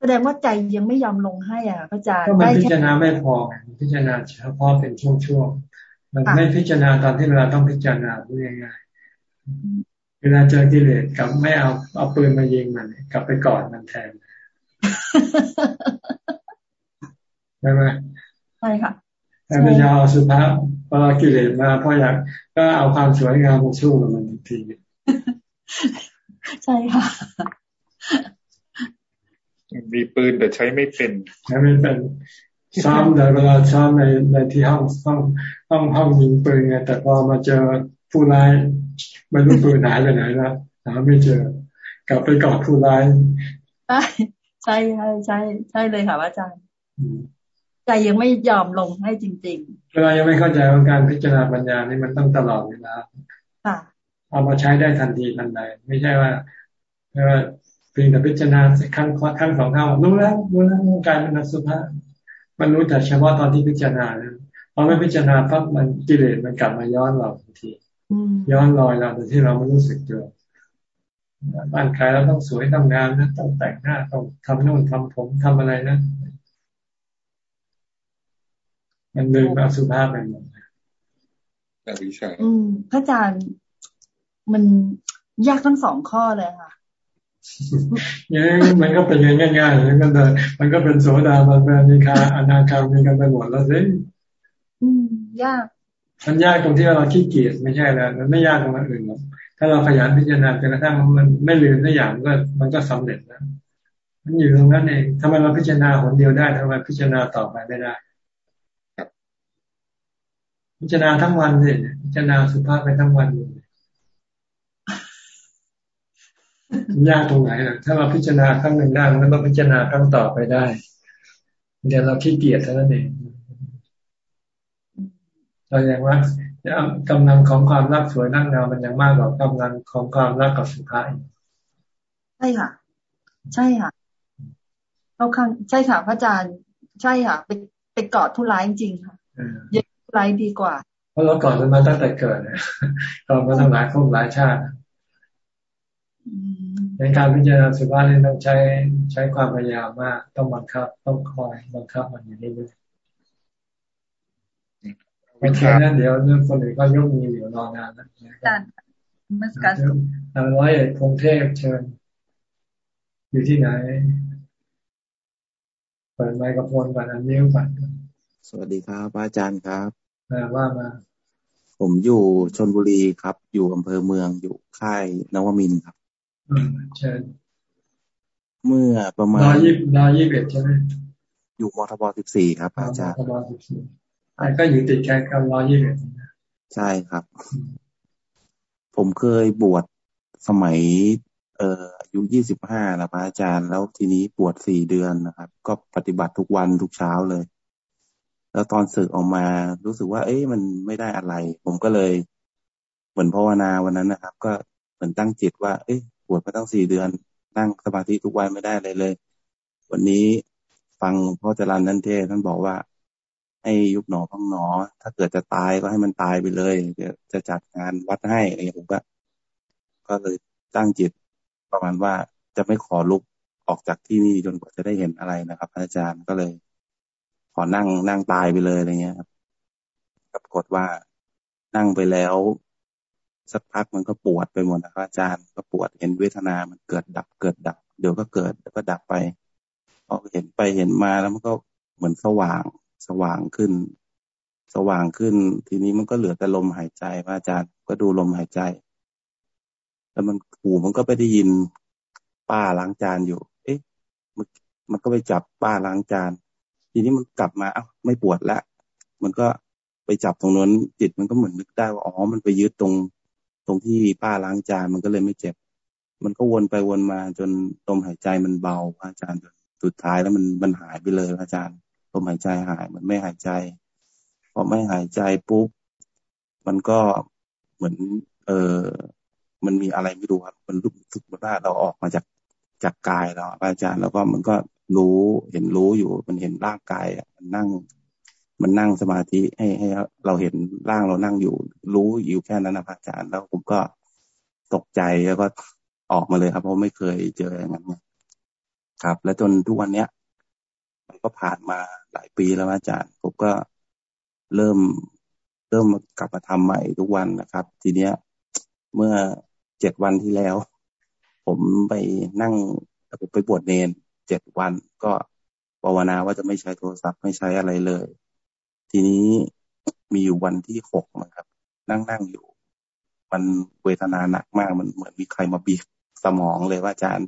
แสดงว่าใจยังไม่ยอมลงให้อะพระอาจารย์ก็มันพิจารณาไม่พอพิจารณาเฉพาะเป็นช่วงๆมันไม่พิจารณาตอนที่เราต้องพิจารณาพูดง่ายๆเวลาเจอกิเลสกับไม่เอาเอาปืนมายิงมันกลับไปกอดมันแทน ใช่ไหมใช่ค่ะแต่ไม่ยาวสุภาพพอกิเลสมาเพราะอยากก็เอาความสวยงามมาสู้กับมันที ใช่ค่ะ มีปืนแต่ใช้ไม่เป็นใช้ไม่เป็นซ้อมแต่เวลาซ้อมในในที่ห้องห้องห้องห้องยิงปืนไงแต่พอมาเจอผู้ร้ายไม่รู้ปืนหายไปไหนแล้วหาไม่เจอกลับไปกอดผู้ร้าย ใช่ใช่ใช่ใช่ใช่เลยค่ะอาจารย์ใจยังไม่ยอมลงให้จริงๆเวลายังไม่เข้าใจว่าการพิจารณาปัญญานี่มันต้องตลอดเวลาเอามาใช้ได้ทันทีทันใดไม่ใช่ว่าว่าเพียงแต่พิจารณาครั้งครั้งสองครั้งรู้แล้วรู้แล้วกายเป็นนักสุภาพมันรู้แต่เฉพาะตอนที่พิจารณานะพอไม่พิจารณาปั๊บมันกิเลสมันกลับมาย้อนเราทันที ย้อนรอยเราโดยที่เราไม่รู้สึกตัว บ้านใครเราต้องสวยต้องงามนะต้องแต่งหน้าต้องทำนู่นทำผมทำอะไรนะมันลืมอสุภาพไปหมดอวิชาอืมพระอาจารย์มันยากทั้งสองข้อเลยค่ะยังมันก็เป็นง่ายๆมันก็เลยมันก็เป็นโสดาบันเป็นนิคาอนาคามีกันไปหมดแล้วสิอืม ยาก มันยากตรงที่เราขี้เกียจไม่ใช่แล้วมันไม่ยากตรงอื่นหรอก ถ้าเราขยันพิจารณาจนกระทั่งมันไม่ลืมทุกอย่างก็มันก็สำเร็จแล้วมันอยู่ตรงนั้นเองทำไมเราพิจารณาคนเดียวได้ทำไมพิจารณาต่อไปไม่ได้พิจารณาทั้งวันเลยพิจารณาสุภาพไปทั้งวันเลยยากตรงไหนถ้าเราพิจารณาครั้งหนึ่งได้มันก็พิจารณาครั้งต่อไปได้ เดี๋ยวเราขี้เกียจเท่านั้นเองเราอย่างว่า กำลังของความรักสวยนั่งเงามันยังมากกว่ากำลังของความรักกับสุภาพใช่ค่ะ ใช่ค่ะเราครั้งใช่ค่ะพระอาจารย์ใช่ค่ะไปไปกอดผู้ร้ายจริงค่ะเยอะผู้ร้ายดีกว่า เพราะเรากอดมันมาตั้งแต่เกิดเนี่ยกอดมาตั้งหลายภพหลายชาติในการพิจารณาสุภาพนี่ต้องใช้ใช้ความพยายามมาก ต้องบังคับ ต้องคอยบังคับมันอย่างนี้ด้วย ไม่ใช่นั่นเดี๋ยวเรื่องคนอื่นก็ยกมือเดี๋ยวรอนานนะอาจารย์มัสกัสร้อยเอกพงเทพเชิญ อยู่ที่ไหนเปิดไมโครโฟนก่อนอันนี้ก่อนสวัสดีครับ อาจารย์ครับว่ามา ผมอยู่ชนบุรีครับ อยู่อำเภอเมืองอยู่ค่ายนวมินครับเชิญเมื่อประมาณร้อยยี่ร้อยยี่สิบเอ็ดใช่ไหมอยู่มทบสิบสี่ครับ อาจารย์มทบสิบสี่ อันก็อยู่ติดแค่กับร้อยยี่สิบเอ็ดใช่ครับ ผมเคยบวชสมัย เอ่ออายุยี่สิบห้านะพระอาจารย์แล้วทีนี้บวชสี่เดือนนะครับ ก็ปฏิบัติทุกวันทุกเช้าเลย แล้วตอนสึกออกมารู้สึกว่า เอ๊ะมันไม่ได้อะไร ผมก็เลย เหมือนภาวนาวันนั้นนะครับ ก็เหมือนตั้งจิตว่า เอ๊ะบวชมาตั้งสี่เดือน นั่งสมาธิทุกวันไม่ได้เลยเลย วันนี้ฟังพ่อจรันนั่นเทศท่านบอกว่า ให้ยุบหนอพังหนอ ถ้าเกิดจะตายก็ให้มันตายไปเลยเดี๋ยวจะจัดงานวัดให้อะไรอย่างผมก็ก็เลยตั้งจิตประมาณว่าจะไม่ขอลุกออกจากที่นี่จนกว่าจะได้เห็นอะไรนะครับ อาจารย์ก็เลย ขอนั่งนั่งตายไปเลยอะไรเงี้ยครับปรากฏว่านั่งไปแล้ว สักพักมันก็ปวดไปหมดนะครับอาจารย์ก็ปวดเห็นเวทนา มันเกิดดับเกิดดับ เดี๋ยวก็เกิดแล้วก็ดับไปพอเห็นไปเห็นมาแล้วมันก็เหมือนสว่าง สว่างขึ้น สว่างขึ้น ทีนี้มันก็เหลือแต่ลมหายใจพระอาจารย์ก็ดูลมหายใจ แล้วมันหูมันก็ไปได้ยินป้าล้างจานอยู่ เอ๊ะ มันมันก็ไปจับป้าล้างจาน ทีนี้มันกลับมาอ้าไม่ปวดละ มันก็ไปจับตรงนั้นจิตมันก็เหมือนนึกได้ว่าอ๋อมันไปยึดตรง ตรงที่ป้าล้างจานมันก็เลยไม่เจ็บ มันก็วนไปวนมาจนลมหายใจมันเบาอาจารย์จนสุดท้ายแล้วมันมันหายไปเลยอาจารย์ ลมหายใจหายมันไม่หายใจ พอไม่หายใจปุ๊บมันก็เหมือน เออมันมีอะไรไม่รู้ครับ มันรู้สึกว่าเราออกมาจากจากกายเราอาจารย์แล้วก็มันก็รู้เห็นรู้อยู่ มันเห็นร่างกายมันนั่ง มันนั่งสมาธิให้ให้เราเห็นร่างเรานั่งอยู่ รู้อยู่แค่นั้นนะอาจารย์แล้วผมก็ตกใจแล้วก็ออกมาเลยครับ เพราะไม่เคยเจออย่างนั้นครับ และจนทุกวันเนี้ย ก็ผ่านมาหลายปีแล้วอาจารย์ ผมก็เริ่มเริ่มกลับมาทำใหม่ทุกวันนะครับ ทีเนี้ยเมื่อเจ็ดวันที่แล้ว ผมไปนั่งผมไปบวชเนนเจ็ดวันก็ภาวนาว่าจะไม่ใช้โทรศัพท์ไม่ใช้อะไรเลย ทีนี้มีอยู่วันที่หกนะครับ นั่งนั่งอยู่ มันเวทนาหนักมากมันเหมือนมีใครมาบีบสมองเลยว่าอาจารย์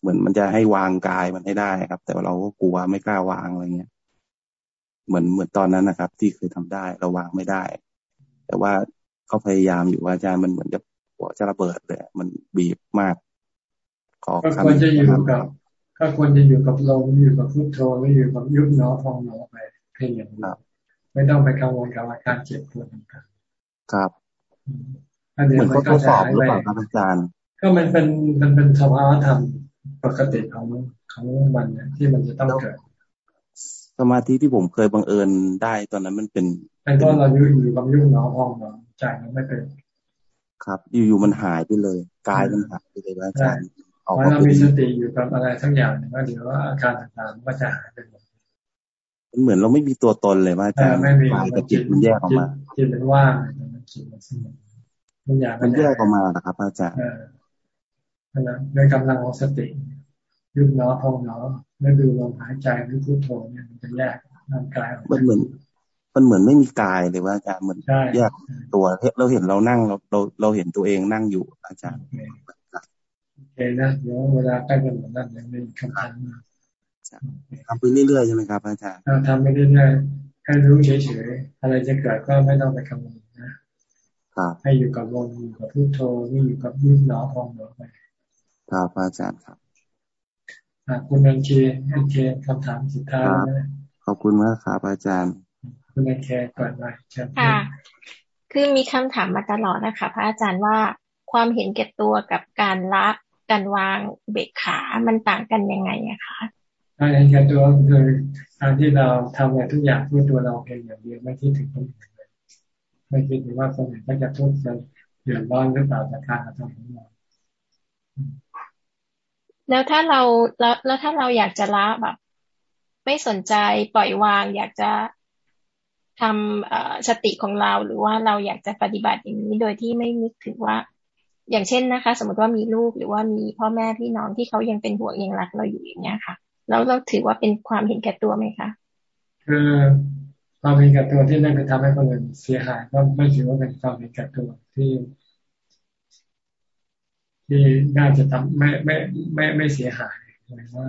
เหมือนมันจะให้วางกายมันให้ได้ครับ แต่ว่าเราก็กลัวไม่กล้าวางอะไรเงี้ย เหมือนเหมือนตอนนั้นนะครับ ที่เคยทำได้เราวางไม่ได้ แต่ว่าเขาพยายามอยู่ว่าอาจารย์มันเหมือนจะหัวจะระเบิดเลยมันบีบมาก ขอก็ควรจะอยู่กับก็ควรจะอยู่กับลมอยู่กับพุทโธไม่อยู่กับยุบหนอพองหนอไปเพียงอย่างนี้ไม่ต้องไปกังวลกับอาการเจ็บปวดต่างๆครับเหมือนเขาทดสอบหรือเปล่าครับอาจารย์ก็มันเป็นมันเป็นสภาวะธรรม ปกติของของมันเนี่ยที่มันจะต้องเกิดสมาธิที่ผมเคยบังเอิญได้ตอนนั้นมันเป็นเป็นตอนเราอยู่อยู่กับยุ่งหนอพองหนอใจมันไม่เป็นครับ อยู่ๆมันหายไปเลยกายมันหายไปเลยอาจารย์พอเรามีสติอยู่กับอะไรทั้งอย่างเนี่ยเดี๋ยวอาการต่างๆก็จะหายไปหมดมันเหมือนเราไม่มีตัวตนเลยว่าอาจารย์ไม่มีกับจิตมันแยกออกมาจิตมันว่างมันจิตมันสงบมันอยากมันแยกออกมานะครับอาจารย์ นะโดยกำลังของสติยุบหนอพองหนอแล้วดูลมหายใจหรือพุทโธเนี่ยมันจะแยกร่างกายมันเหมือน มันเหมือนไม่มีกายเลยว่าอาจารย์เหมือนแยกตัวเราเห็นเรานั่งเราเราเราเห็นตัวเองนั่งอยู่อาจารย์โอเคนะเดี๋ยวเวลาใกล้จะหมดนั่นยังมีคำถามทำไปเรื่อยๆใช่ไหมครับอาจารย์ทำไปเรื่อยๆให้รู้เฉยๆอะไรจะเกิดก็ไม่ต้องไปกังวลนะให้อยู่กับลมอยู่กับพุทโธนี่อยู่กับยุบหนอพองหนอไป ครับอาจารย์ครับคุณนันเคนันเคคำถามสุดท้ายขอบคุณมากครับอาจารย์คุณนันเคก่อนไปเชิญค่ะ คือมีคำถามมาตลอดนะคะ พระอาจารย์ว่าความเห็นแก่ตัวกับการละการวางเบกขา มันต่างกันยังไงอะคะการเห็นแก่ตัวคือการที่เราทำอะไรทุกอย่างเพื่อตัวเราเองอย่างเดียวไม่คิดถึงคนอื่นเลยไม่คิดถึงว่าคนอื่นก็จะทุกข์จะเดือดร้อนหรือเปล่าจากการกระทำของเรา แล้วถ้าเราแล้วแล้วถ้าเราอยากจะละแบบ ไม่สนใจปล่อยวาง อยากจะทำสติของเราหรือว่าเราอยากจะปฏิบัติอย่างนี้โดยที่ไม่นึกถึงว่า อย่างเช่นนะคะ สมมติว่ามีลูกหรือว่ามีพ่อแม่พี่น้องที่เขายังเป็นห่วงยังรักเราอยู่อย่างเนี้ยค่ะ แล้วเราถือว่าเป็นความเห็นแก่ตัวไหมคะคือความเห็นแก่ตัวที่ไม่ไปทำให้คนอื่นเสียหายก็ไม่ถือว่าเป็นความเห็นแก่ตัวที่ ที่น่าจะทำไม่ไม่ไม่ไม่เสียหายหมายว่า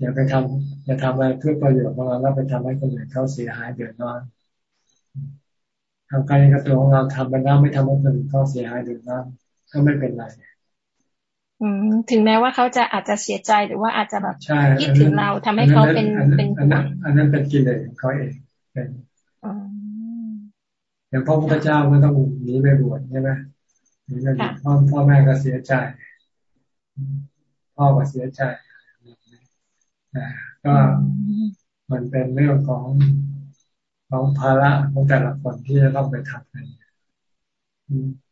อย่าไปทำอย่าทำอะไรเพื่อประโยชน์ของเราแล้วไปทำให้คนอื่นเขาเสียหายเดือดร้อนทำการกระตัวของเราทำไปแล้วไม่ทำให้คนอื่นเขาเสียหายเดือดร้อนก็ไม่เป็นไรอืมถึงแม้ว่าเขาจะอาจจะเสียใจหรือว่าอาจจะแบบคิดถึงเราทำให้เขาเป็นเป็นอันนั้นอันนั้นเป็นกิเลสของเขาเองเป็นอย่างพ่อพุทธเจ้าก็ต้องหนีไปบวชใช่ไหมนี่ ก็พ่อพ่อแม่ก็เสียใจ พ่อก็เสียใจก็มันเป็นเรื่องของของภาระของแต่ละคนที่จะต้องไปทำกัน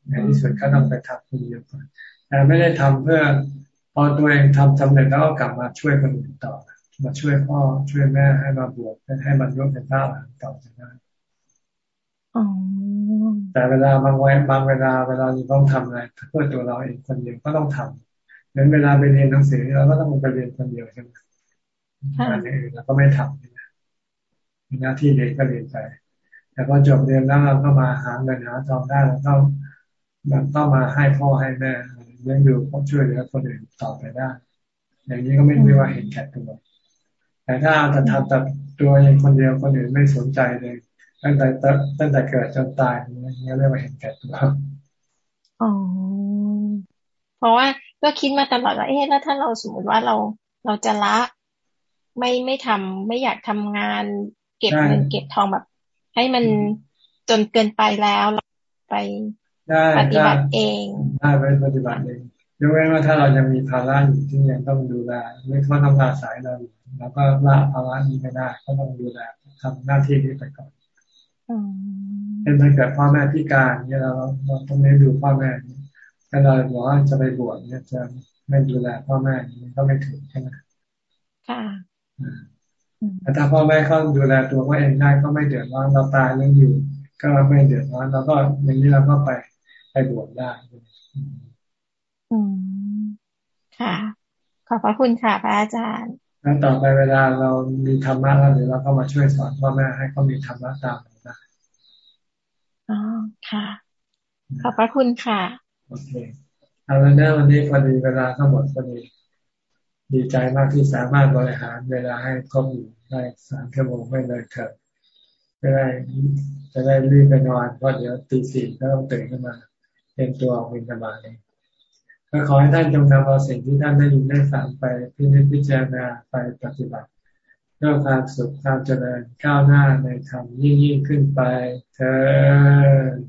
ในที่สุดก็ต้องไปทำคนเดียวก่อนแต่ไม่ได้ทำเพื่อพอตัวเองทำสำเร็จแล้วก็กลับมาช่วยคนอื่นต่อ มาช่วยพ่อช่วยแม่ให้มาบวชให้มันร่วมเป็นท่าหลังต่อจากนั้น แต่เวลาบางวันบางเวลาเวลาเราต้องทำอะไรเพื่อตัวเราเองคนเดียวก็ต้องทำเหมือนเวลาไปเรียนหนังสือเราก็ต้องไปเรียนคนเดียวใช่ไหมงานอื่นเราก็ไม่ทำมีหน้าที่เด็กก็เรียนไปแต่พอจบเรียนแล้วเราก็มาหาเงินหาทองได้แล้วก็มันต้องมาให้พ่อให้แม่เลี้ยงดูช่วยเหลือคนอื่นต่อไปได้ อย่างนี้ก็ไม่เรียกว่าเห็นแก่ตัวแต่ถ้าจะทำแต่ตัวเองคนเดียวคนอื่นไม่สนใจเลย ตั้งแต่ตั้งแต่เกิดจนตายนี่เรียกว่าเห็นแก่ตัวอ๋อเพราะว่าก็คิดมาตลอดว่าเอ๊ะแล้วถ้าเราสมมติว่าเราเราจะละไม่ไม่ทำไม่อยากทำงาน เก็บเงินเก็บทองแบบใให้มันจนเกินไปแล้วไปปฏิบัติเองได้ไปปฏิบัติเองยกเว้นว่าถ้าเรายังมีภาระอยู่ที่ยังต้องดูแลไม่เขาทำงานสายเราเราก็ละภาระนี้ไม่ได้ก็ต้องดูแลทำหน้าที่นี้ไปก่อน เป็นมันเกิดพ่อแม่พิการเนี่ยเราเราต้องเลี้ยงดูพ่อแม่ถ้าเราบอกว่าจะไปบวชเนี่ยจะไม่ดูแลพ่อแม่มันก็ไม่ถึงใช่ไหมค่ะแต่ถ้าพ่อแม่เขาดูแลตัวเขาเองได้ก็ไม่เดือดร้อนเราตายแล้วอยู่ ก็ไม่เดือดร้อนเราก็อย่างนี้เราก็ไปไปบวชได้อืมค่ะ ขอบพระคุณค่ะพระอาจารย์แล้วต่อไปเวลาเรามีธรรมะแล้วเดี๋ยวเราก็มาช่วยสอนพ่อแม่ให้เขามีธรรมะตามนะ อ๋อค่ะ ขอบพระคุณค่ะ โอเคเอาแล้วนะวันนี้พอดีเวลาก็หมดพอดีดีใจมากที่สามารถบริหารเวลาให้ครบอยู่ได้สามชั่วโมงไม่เลยเถิดจะได้จะได้รีบไปนอนเพราะเดี๋ยวตีสี่ก็ต้องตื่นขึ้นมาเตรียมตัวออกบินบาตก็ขอให้ท่านจงนำเอาสิ่งที่ท่านได้ยินได้ฟังไปพิจพิจารณาไปปฏิบัติ เพื่อความสุขความเจริญก้าวหน้าในธรรมยิ่งยิ่งขึ้นไปเธอ